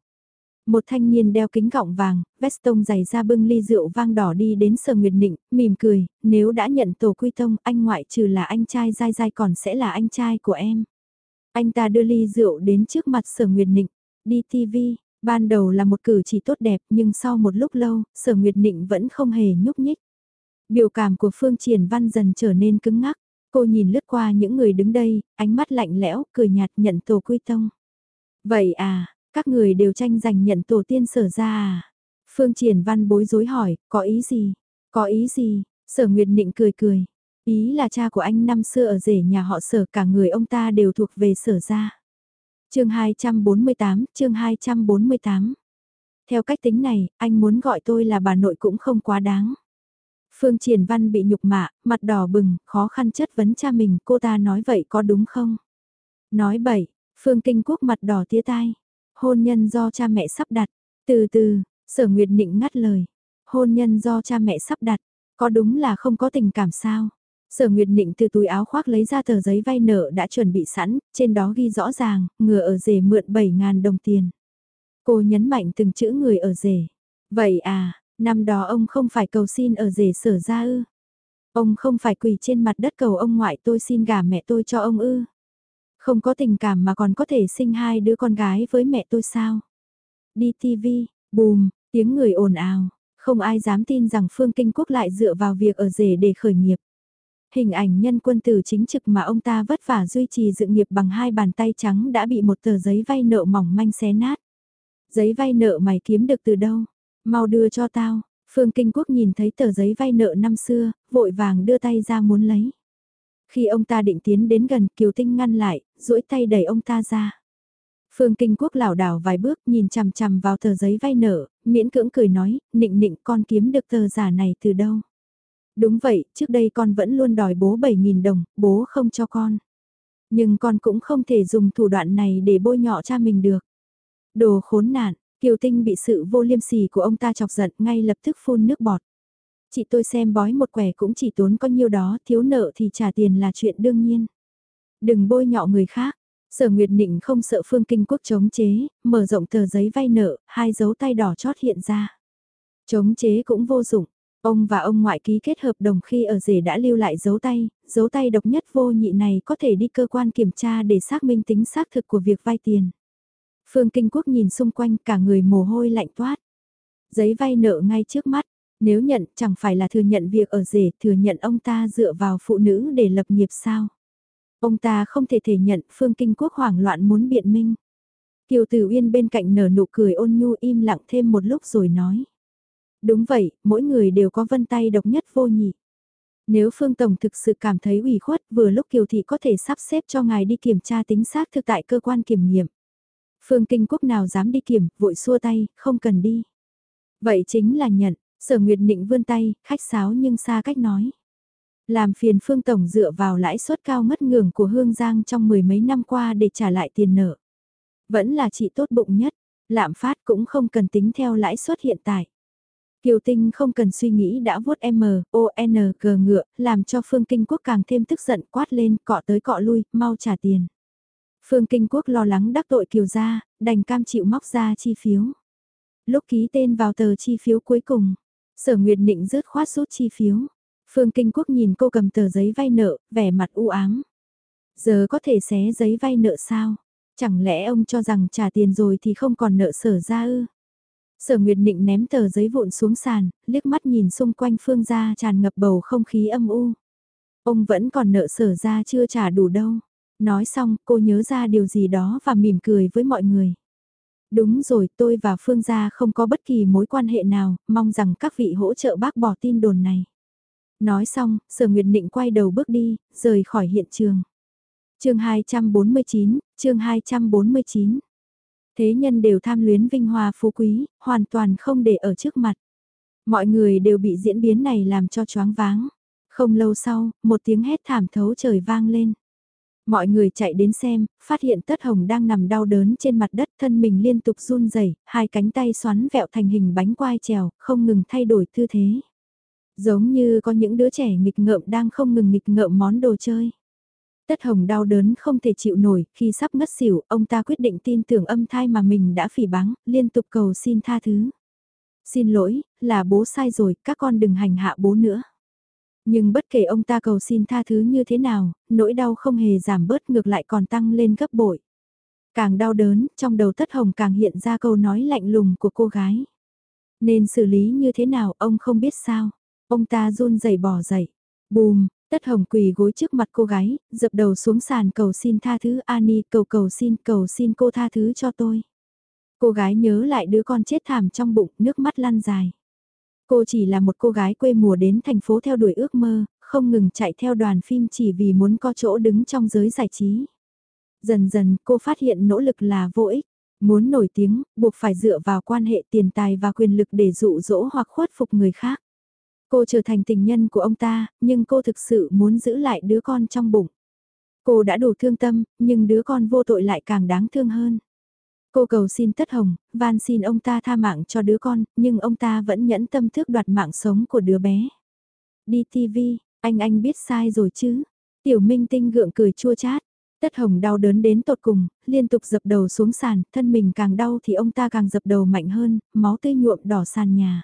Một thanh niên đeo kính gọng vàng, vest tông giày ra bưng ly rượu vang đỏ đi đến Sở Nguyệt Nịnh, mỉm cười, nếu đã nhận tổ quy tông, anh ngoại trừ là anh trai dai dai còn sẽ là anh trai của em. Anh ta đưa ly rượu đến trước mặt sở Nguyệt Nịnh, đi TV, ban đầu là một cử chỉ tốt đẹp nhưng sau một lúc lâu, sở Nguyệt Nịnh vẫn không hề nhúc nhích. Biểu cảm của Phương Triển Văn dần trở nên cứng ngắc, cô nhìn lướt qua những người đứng đây, ánh mắt lạnh lẽo, cười nhạt nhận tổ quy tông. Vậy à, các người đều tranh giành nhận tổ tiên sở ra à? Phương Triển Văn bối rối hỏi, có ý gì? Có ý gì? Sở Nguyệt Nịnh cười cười. Ý là cha của anh năm xưa ở rể nhà họ sở cả người ông ta đều thuộc về sở ra. chương 248, chương 248. Theo cách tính này, anh muốn gọi tôi là bà nội cũng không quá đáng. Phương Triển Văn bị nhục mạ, mặt đỏ bừng, khó khăn chất vấn cha mình, cô ta nói vậy có đúng không? Nói bậy, Phương Kinh Quốc mặt đỏ tía tai. Hôn nhân do cha mẹ sắp đặt. Từ từ, sở Nguyệt Nịnh ngắt lời. Hôn nhân do cha mẹ sắp đặt. Có đúng là không có tình cảm sao? Sở Nguyệt Nịnh từ túi áo khoác lấy ra tờ giấy vay nợ đã chuẩn bị sẵn, trên đó ghi rõ ràng, ngừa ở rể mượn 7.000 đồng tiền. Cô nhấn mạnh từng chữ người ở rể. Vậy à, năm đó ông không phải cầu xin ở rể sở ra ư? Ông không phải quỳ trên mặt đất cầu ông ngoại tôi xin gả mẹ tôi cho ông ư? Không có tình cảm mà còn có thể sinh hai đứa con gái với mẹ tôi sao? Đi TV, bùm, tiếng người ồn ào, không ai dám tin rằng Phương Kinh Quốc lại dựa vào việc ở rể để khởi nghiệp. Hình ảnh nhân quân tử chính trực mà ông ta vất vả duy trì dự nghiệp bằng hai bàn tay trắng đã bị một tờ giấy vay nợ mỏng manh xé nát. Giấy vay nợ mày kiếm được từ đâu? Mau đưa cho tao. Phương Kinh Quốc nhìn thấy tờ giấy vay nợ năm xưa, vội vàng đưa tay ra muốn lấy. Khi ông ta định tiến đến gần Kiều Tinh ngăn lại, duỗi tay đẩy ông ta ra. Phương Kinh Quốc lảo đảo vài bước nhìn chằm chằm vào tờ giấy vay nợ, miễn cưỡng cười nói, nịnh nịnh con kiếm được tờ giả này từ đâu. Đúng vậy, trước đây con vẫn luôn đòi bố 7.000 đồng, bố không cho con. Nhưng con cũng không thể dùng thủ đoạn này để bôi nhọ cha mình được. Đồ khốn nạn, Kiều Tinh bị sự vô liêm sỉ của ông ta chọc giận ngay lập tức phun nước bọt. Chị tôi xem bói một quẻ cũng chỉ tốn có nhiêu đó, thiếu nợ thì trả tiền là chuyện đương nhiên. Đừng bôi nhọ người khác. Sở Nguyệt Nịnh không sợ Phương Kinh Quốc chống chế, mở rộng tờ giấy vay nợ, hai dấu tay đỏ chót hiện ra. Chống chế cũng vô dụng. Ông và ông ngoại ký kết hợp đồng khi ở rể đã lưu lại dấu tay, dấu tay độc nhất vô nhị này có thể đi cơ quan kiểm tra để xác minh tính xác thực của việc vay tiền. Phương Kinh Quốc nhìn xung quanh cả người mồ hôi lạnh toát. Giấy vay nợ ngay trước mắt, nếu nhận chẳng phải là thừa nhận việc ở rể, thừa nhận ông ta dựa vào phụ nữ để lập nghiệp sao. Ông ta không thể thể nhận Phương Kinh Quốc hoảng loạn muốn biện minh. Kiều Tử Uyên bên cạnh nở nụ cười ôn nhu im lặng thêm một lúc rồi nói. Đúng vậy, mỗi người đều có vân tay độc nhất vô nhị. Nếu Phương Tổng thực sự cảm thấy ủy khuất vừa lúc Kiều Thị có thể sắp xếp cho ngài đi kiểm tra tính xác thực tại cơ quan kiểm nghiệm. Phương Kinh Quốc nào dám đi kiểm, vội xua tay, không cần đi. Vậy chính là nhận, sở Nguyệt Nịnh vươn tay, khách sáo nhưng xa cách nói. Làm phiền Phương Tổng dựa vào lãi suất cao mất ngưỡng của Hương Giang trong mười mấy năm qua để trả lại tiền nợ. Vẫn là chị tốt bụng nhất, lạm phát cũng không cần tính theo lãi suất hiện tại. Kiều Tinh không cần suy nghĩ đã vuốt M, O, N, G ngựa, làm cho Phương Kinh Quốc càng thêm tức giận quát lên, cọ tới cọ lui, mau trả tiền. Phương Kinh Quốc lo lắng đắc tội Kiều gia, đành cam chịu móc ra chi phiếu. Lúc ký tên vào tờ chi phiếu cuối cùng, Sở Nguyệt Nịnh rớt khoát rút chi phiếu. Phương Kinh Quốc nhìn cô cầm tờ giấy vay nợ, vẻ mặt u ám. Giờ có thể xé giấy vay nợ sao? Chẳng lẽ ông cho rằng trả tiền rồi thì không còn nợ sở ra ư? Sở Nguyệt Nịnh ném tờ giấy vụn xuống sàn, liếc mắt nhìn xung quanh phương gia tràn ngập bầu không khí âm u. Ông vẫn còn nợ sở ra chưa trả đủ đâu. Nói xong, cô nhớ ra điều gì đó và mỉm cười với mọi người. Đúng rồi, tôi và Phương gia không có bất kỳ mối quan hệ nào, mong rằng các vị hỗ trợ bác bỏ tin đồn này. Nói xong, Sở Nguyệt định quay đầu bước đi, rời khỏi hiện trường. chương 249, chương 249. Thế nhân đều tham luyến vinh hoa phú quý, hoàn toàn không để ở trước mặt. Mọi người đều bị diễn biến này làm cho choáng váng. Không lâu sau, một tiếng hét thảm thấu trời vang lên. Mọi người chạy đến xem, phát hiện Tất Hồng đang nằm đau đớn trên mặt đất thân mình liên tục run rẩy, hai cánh tay xoắn vẹo thành hình bánh quai trèo, không ngừng thay đổi tư thế. Giống như có những đứa trẻ nghịch ngợm đang không ngừng nghịch ngợm món đồ chơi. Tất Hồng đau đớn không thể chịu nổi, khi sắp ngất xỉu, ông ta quyết định tin tưởng âm thai mà mình đã phỉ báng, liên tục cầu xin tha thứ. Xin lỗi, là bố sai rồi, các con đừng hành hạ bố nữa. Nhưng bất kể ông ta cầu xin tha thứ như thế nào, nỗi đau không hề giảm bớt ngược lại còn tăng lên gấp bội. Càng đau đớn, trong đầu tất hồng càng hiện ra câu nói lạnh lùng của cô gái. Nên xử lý như thế nào ông không biết sao. Ông ta run rẩy bỏ dậy. Bùm, tất hồng quỳ gối trước mặt cô gái, dập đầu xuống sàn cầu xin tha thứ Ani cầu cầu xin cầu xin cô tha thứ cho tôi. Cô gái nhớ lại đứa con chết thảm trong bụng, nước mắt lăn dài. Cô chỉ là một cô gái quê mùa đến thành phố theo đuổi ước mơ, không ngừng chạy theo đoàn phim chỉ vì muốn có chỗ đứng trong giới giải trí. Dần dần cô phát hiện nỗ lực là vô ích. Muốn nổi tiếng, buộc phải dựa vào quan hệ tiền tài và quyền lực để dụ dỗ hoặc khuất phục người khác. Cô trở thành tình nhân của ông ta, nhưng cô thực sự muốn giữ lại đứa con trong bụng. Cô đã đủ thương tâm, nhưng đứa con vô tội lại càng đáng thương hơn. Cô cầu xin Tất Hồng, van xin ông ta tha mạng cho đứa con, nhưng ông ta vẫn nhẫn tâm thước đoạt mạng sống của đứa bé. Đi TV, anh anh biết sai rồi chứ. Tiểu Minh Tinh gượng cười chua chát. Tất Hồng đau đớn đến tột cùng, liên tục dập đầu xuống sàn, thân mình càng đau thì ông ta càng dập đầu mạnh hơn, máu tươi nhuộm đỏ sàn nhà.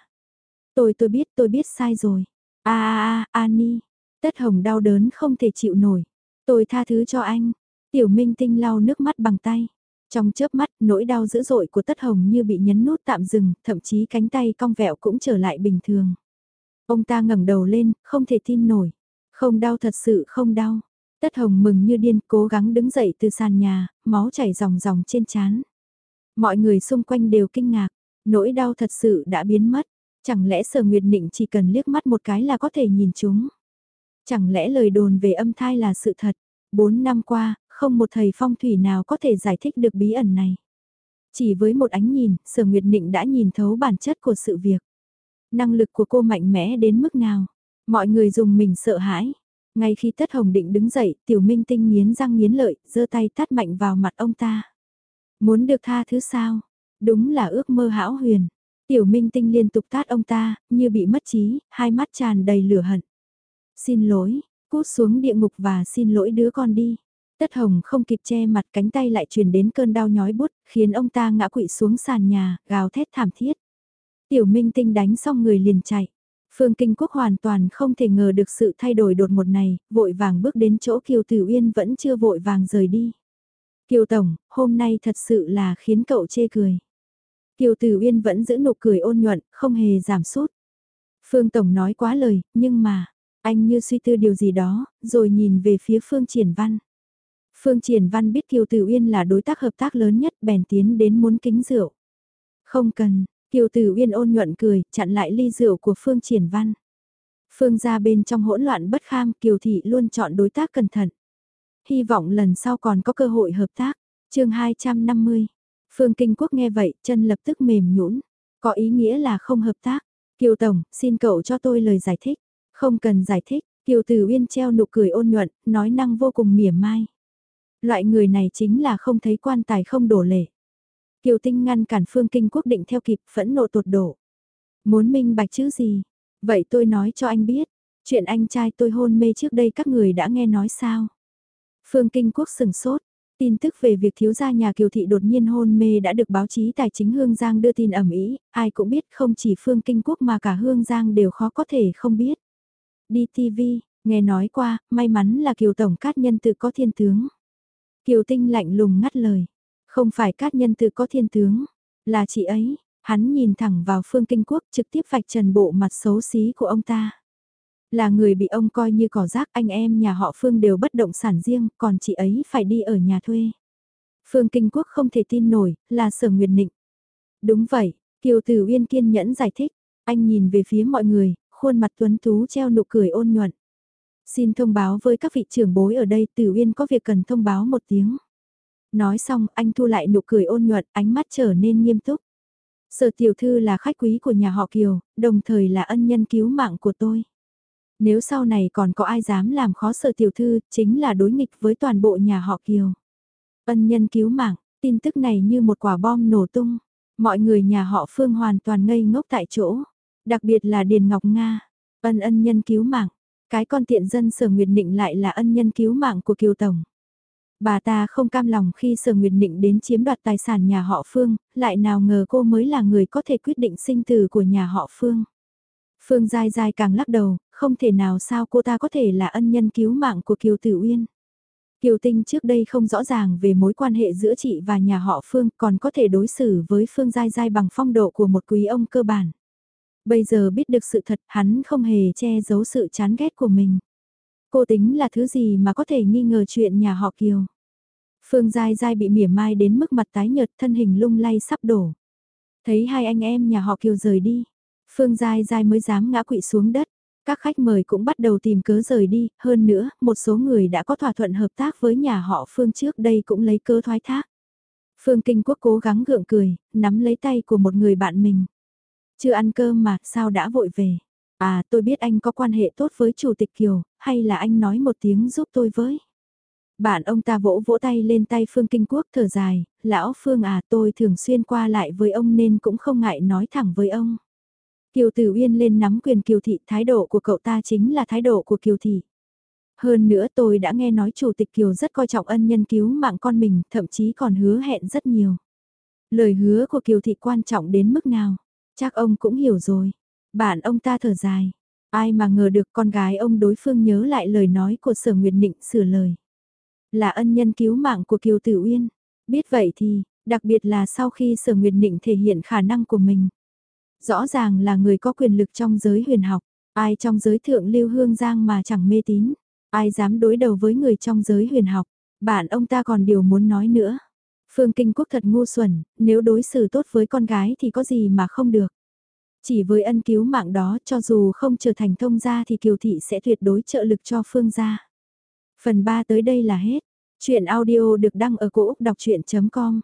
Tôi tôi biết tôi biết sai rồi. a a a Ani. Tất Hồng đau đớn không thể chịu nổi. Tôi tha thứ cho anh. Tiểu Minh Tinh lau nước mắt bằng tay. Trong chớp mắt, nỗi đau dữ dội của Tất Hồng như bị nhấn nút tạm dừng, thậm chí cánh tay cong vẹo cũng trở lại bình thường. Ông ta ngẩng đầu lên, không thể tin nổi. Không đau thật sự không đau. Tất Hồng mừng như điên, cố gắng đứng dậy từ sàn nhà, máu chảy ròng ròng trên trán. Mọi người xung quanh đều kinh ngạc, nỗi đau thật sự đã biến mất. Chẳng lẽ Sở Nguyệt Nịnh chỉ cần liếc mắt một cái là có thể nhìn chúng? Chẳng lẽ lời đồn về âm thai là sự thật? Bốn năm qua, không một thầy phong thủy nào có thể giải thích được bí ẩn này. Chỉ với một ánh nhìn, Sở Nguyệt Nịnh đã nhìn thấu bản chất của sự việc. Năng lực của cô mạnh mẽ đến mức nào? Mọi người dùng mình sợ hãi. Ngay khi Tất Hồng định đứng dậy, Tiểu Minh Tinh nghiến răng nghiến lợi, giơ tay tát mạnh vào mặt ông ta. Muốn được tha thứ sao? Đúng là ước mơ hão huyền. Tiểu Minh Tinh liên tục tát ông ta, như bị mất trí, hai mắt tràn đầy lửa hận. Xin lỗi, cút xuống địa ngục và xin lỗi đứa con đi. Tất Hồng không kịp che mặt cánh tay lại truyền đến cơn đau nhói bút, khiến ông ta ngã quỵ xuống sàn nhà, gào thét thảm thiết. Tiểu Minh Tinh đánh xong người liền chạy. Phương Kinh Quốc hoàn toàn không thể ngờ được sự thay đổi đột ngột này, vội vàng bước đến chỗ Kiều Tử Uyên vẫn chưa vội vàng rời đi. Kiều Tổng, hôm nay thật sự là khiến cậu chê cười. Kiều Tử Uyên vẫn giữ nụ cười ôn nhuận, không hề giảm sút. Phương Tổng nói quá lời, nhưng mà, anh như suy tư điều gì đó, rồi nhìn về phía Phương Triển Văn. Phương Triển Văn biết Kiều Tử Uyên là đối tác hợp tác lớn nhất bèn tiến đến muốn kính rượu. Không cần, Kiều Tử Uyên ôn nhuận cười, chặn lại ly rượu của Phương Triển Văn. Phương ra bên trong hỗn loạn bất kham, Kiều Thị luôn chọn đối tác cẩn thận. Hy vọng lần sau còn có cơ hội hợp tác. chương 250. Phương Kinh Quốc nghe vậy, chân lập tức mềm nhũn Có ý nghĩa là không hợp tác. Kiều Tổng, xin cậu cho tôi lời giải thích. Không cần giải thích, Kiều Tử Uyên treo nụ cười ôn nhuận, nói năng vô cùng mỉa mai. Loại người này chính là không thấy quan tài không đổ lệ. Kiều Tinh ngăn cản Phương Kinh Quốc định theo kịp phẫn nộ tột đổ. Muốn minh bạch chứ gì? Vậy tôi nói cho anh biết, chuyện anh trai tôi hôn mê trước đây các người đã nghe nói sao? Phương Kinh Quốc sừng sốt, tin tức về việc thiếu gia nhà Kiều Thị đột nhiên hôn mê đã được báo chí tài chính Hương Giang đưa tin ẩm ý, ai cũng biết không chỉ Phương Kinh Quốc mà cả Hương Giang đều khó có thể không biết. Đi TV, nghe nói qua, may mắn là Kiều Tổng Cát Nhân tự có thiên tướng. Kiều Tinh lạnh lùng ngắt lời. Không phải cát nhân từ có thiên tướng, là chị ấy. Hắn nhìn thẳng vào phương kinh quốc trực tiếp vạch trần bộ mặt xấu xí của ông ta. Là người bị ông coi như cỏ rác anh em nhà họ Phương đều bất động sản riêng, còn chị ấy phải đi ở nhà thuê. Phương Kinh Quốc không thể tin nổi, là sở nguyệt nịnh. Đúng vậy, Kiều Tử Uyên kiên nhẫn giải thích, anh nhìn về phía mọi người, khuôn mặt tuấn tú treo nụ cười ôn nhuận. Xin thông báo với các vị trưởng bối ở đây Tử Uyên có việc cần thông báo một tiếng. Nói xong anh thu lại nụ cười ôn nhuận ánh mắt trở nên nghiêm túc. Sở tiểu thư là khách quý của nhà họ Kiều, đồng thời là ân nhân cứu mạng của tôi. Nếu sau này còn có ai dám làm khó sở tiểu thư, chính là đối nghịch với toàn bộ nhà họ Kiều. Ân nhân cứu mạng, tin tức này như một quả bom nổ tung. Mọi người nhà họ Phương hoàn toàn ngây ngốc tại chỗ. Đặc biệt là Điền Ngọc Nga. Ân ân nhân cứu mạng. Cái con tiện dân sở Nguyệt Nịnh lại là ân nhân cứu mạng của Kiều Tổng. Bà ta không cam lòng khi sở Nguyệt Nịnh đến chiếm đoạt tài sản nhà họ Phương, lại nào ngờ cô mới là người có thể quyết định sinh tử của nhà họ Phương. Phương Giai Giai càng lắc đầu, không thể nào sao cô ta có thể là ân nhân cứu mạng của Kiều Tử Uyên. Kiều Tinh trước đây không rõ ràng về mối quan hệ giữa chị và nhà họ Phương còn có thể đối xử với Phương Giai Giai bằng phong độ của một quý ông cơ bản. Bây giờ biết được sự thật hắn không hề che giấu sự chán ghét của mình. Cô tính là thứ gì mà có thể nghi ngờ chuyện nhà họ Kiều. Phương Giai Giai bị mỉa mai đến mức mặt tái nhợt thân hình lung lay sắp đổ. Thấy hai anh em nhà họ Kiều rời đi. Phương Giai Giai mới dám ngã quỵ xuống đất. Các khách mời cũng bắt đầu tìm cớ rời đi, hơn nữa, một số người đã có thỏa thuận hợp tác với nhà họ Phương trước đây cũng lấy cớ thoái thác. Phương Kinh Quốc cố gắng gượng cười, nắm lấy tay của một người bạn mình. Chưa ăn cơm mà, sao đã vội về? À, tôi biết anh có quan hệ tốt với Chủ tịch Kiều, hay là anh nói một tiếng giúp tôi với? Bạn ông ta vỗ vỗ tay lên tay Phương Kinh Quốc thở dài, lão Phương à tôi thường xuyên qua lại với ông nên cũng không ngại nói thẳng với ông. Kiều Tử Uyên lên nắm quyền Kiều Thị, thái độ của cậu ta chính là thái độ của Kiều Thị. Hơn nữa tôi đã nghe nói Chủ tịch Kiều rất coi trọng ân nhân cứu mạng con mình, thậm chí còn hứa hẹn rất nhiều. Lời hứa của Kiều Thị quan trọng đến mức nào? Chắc ông cũng hiểu rồi. Bạn ông ta thở dài. Ai mà ngờ được con gái ông đối phương nhớ lại lời nói của Sở Nguyệt Nịnh sửa lời. Là ân nhân cứu mạng của Kiều Tử Uyên. Biết vậy thì, đặc biệt là sau khi Sở Nguyệt Nịnh thể hiện khả năng của mình. Rõ ràng là người có quyền lực trong giới huyền học, ai trong giới thượng lưu hương giang mà chẳng mê tín, ai dám đối đầu với người trong giới huyền học, bạn ông ta còn điều muốn nói nữa. Phương Kinh Quốc thật ngu xuẩn, nếu đối xử tốt với con gái thì có gì mà không được. Chỉ với ân cứu mạng đó cho dù không trở thành thông gia thì Kiều Thị sẽ tuyệt đối trợ lực cho Phương gia. Phần 3 tới đây là hết. Chuyện audio được đăng ở cổ Úc đọc chuyện.com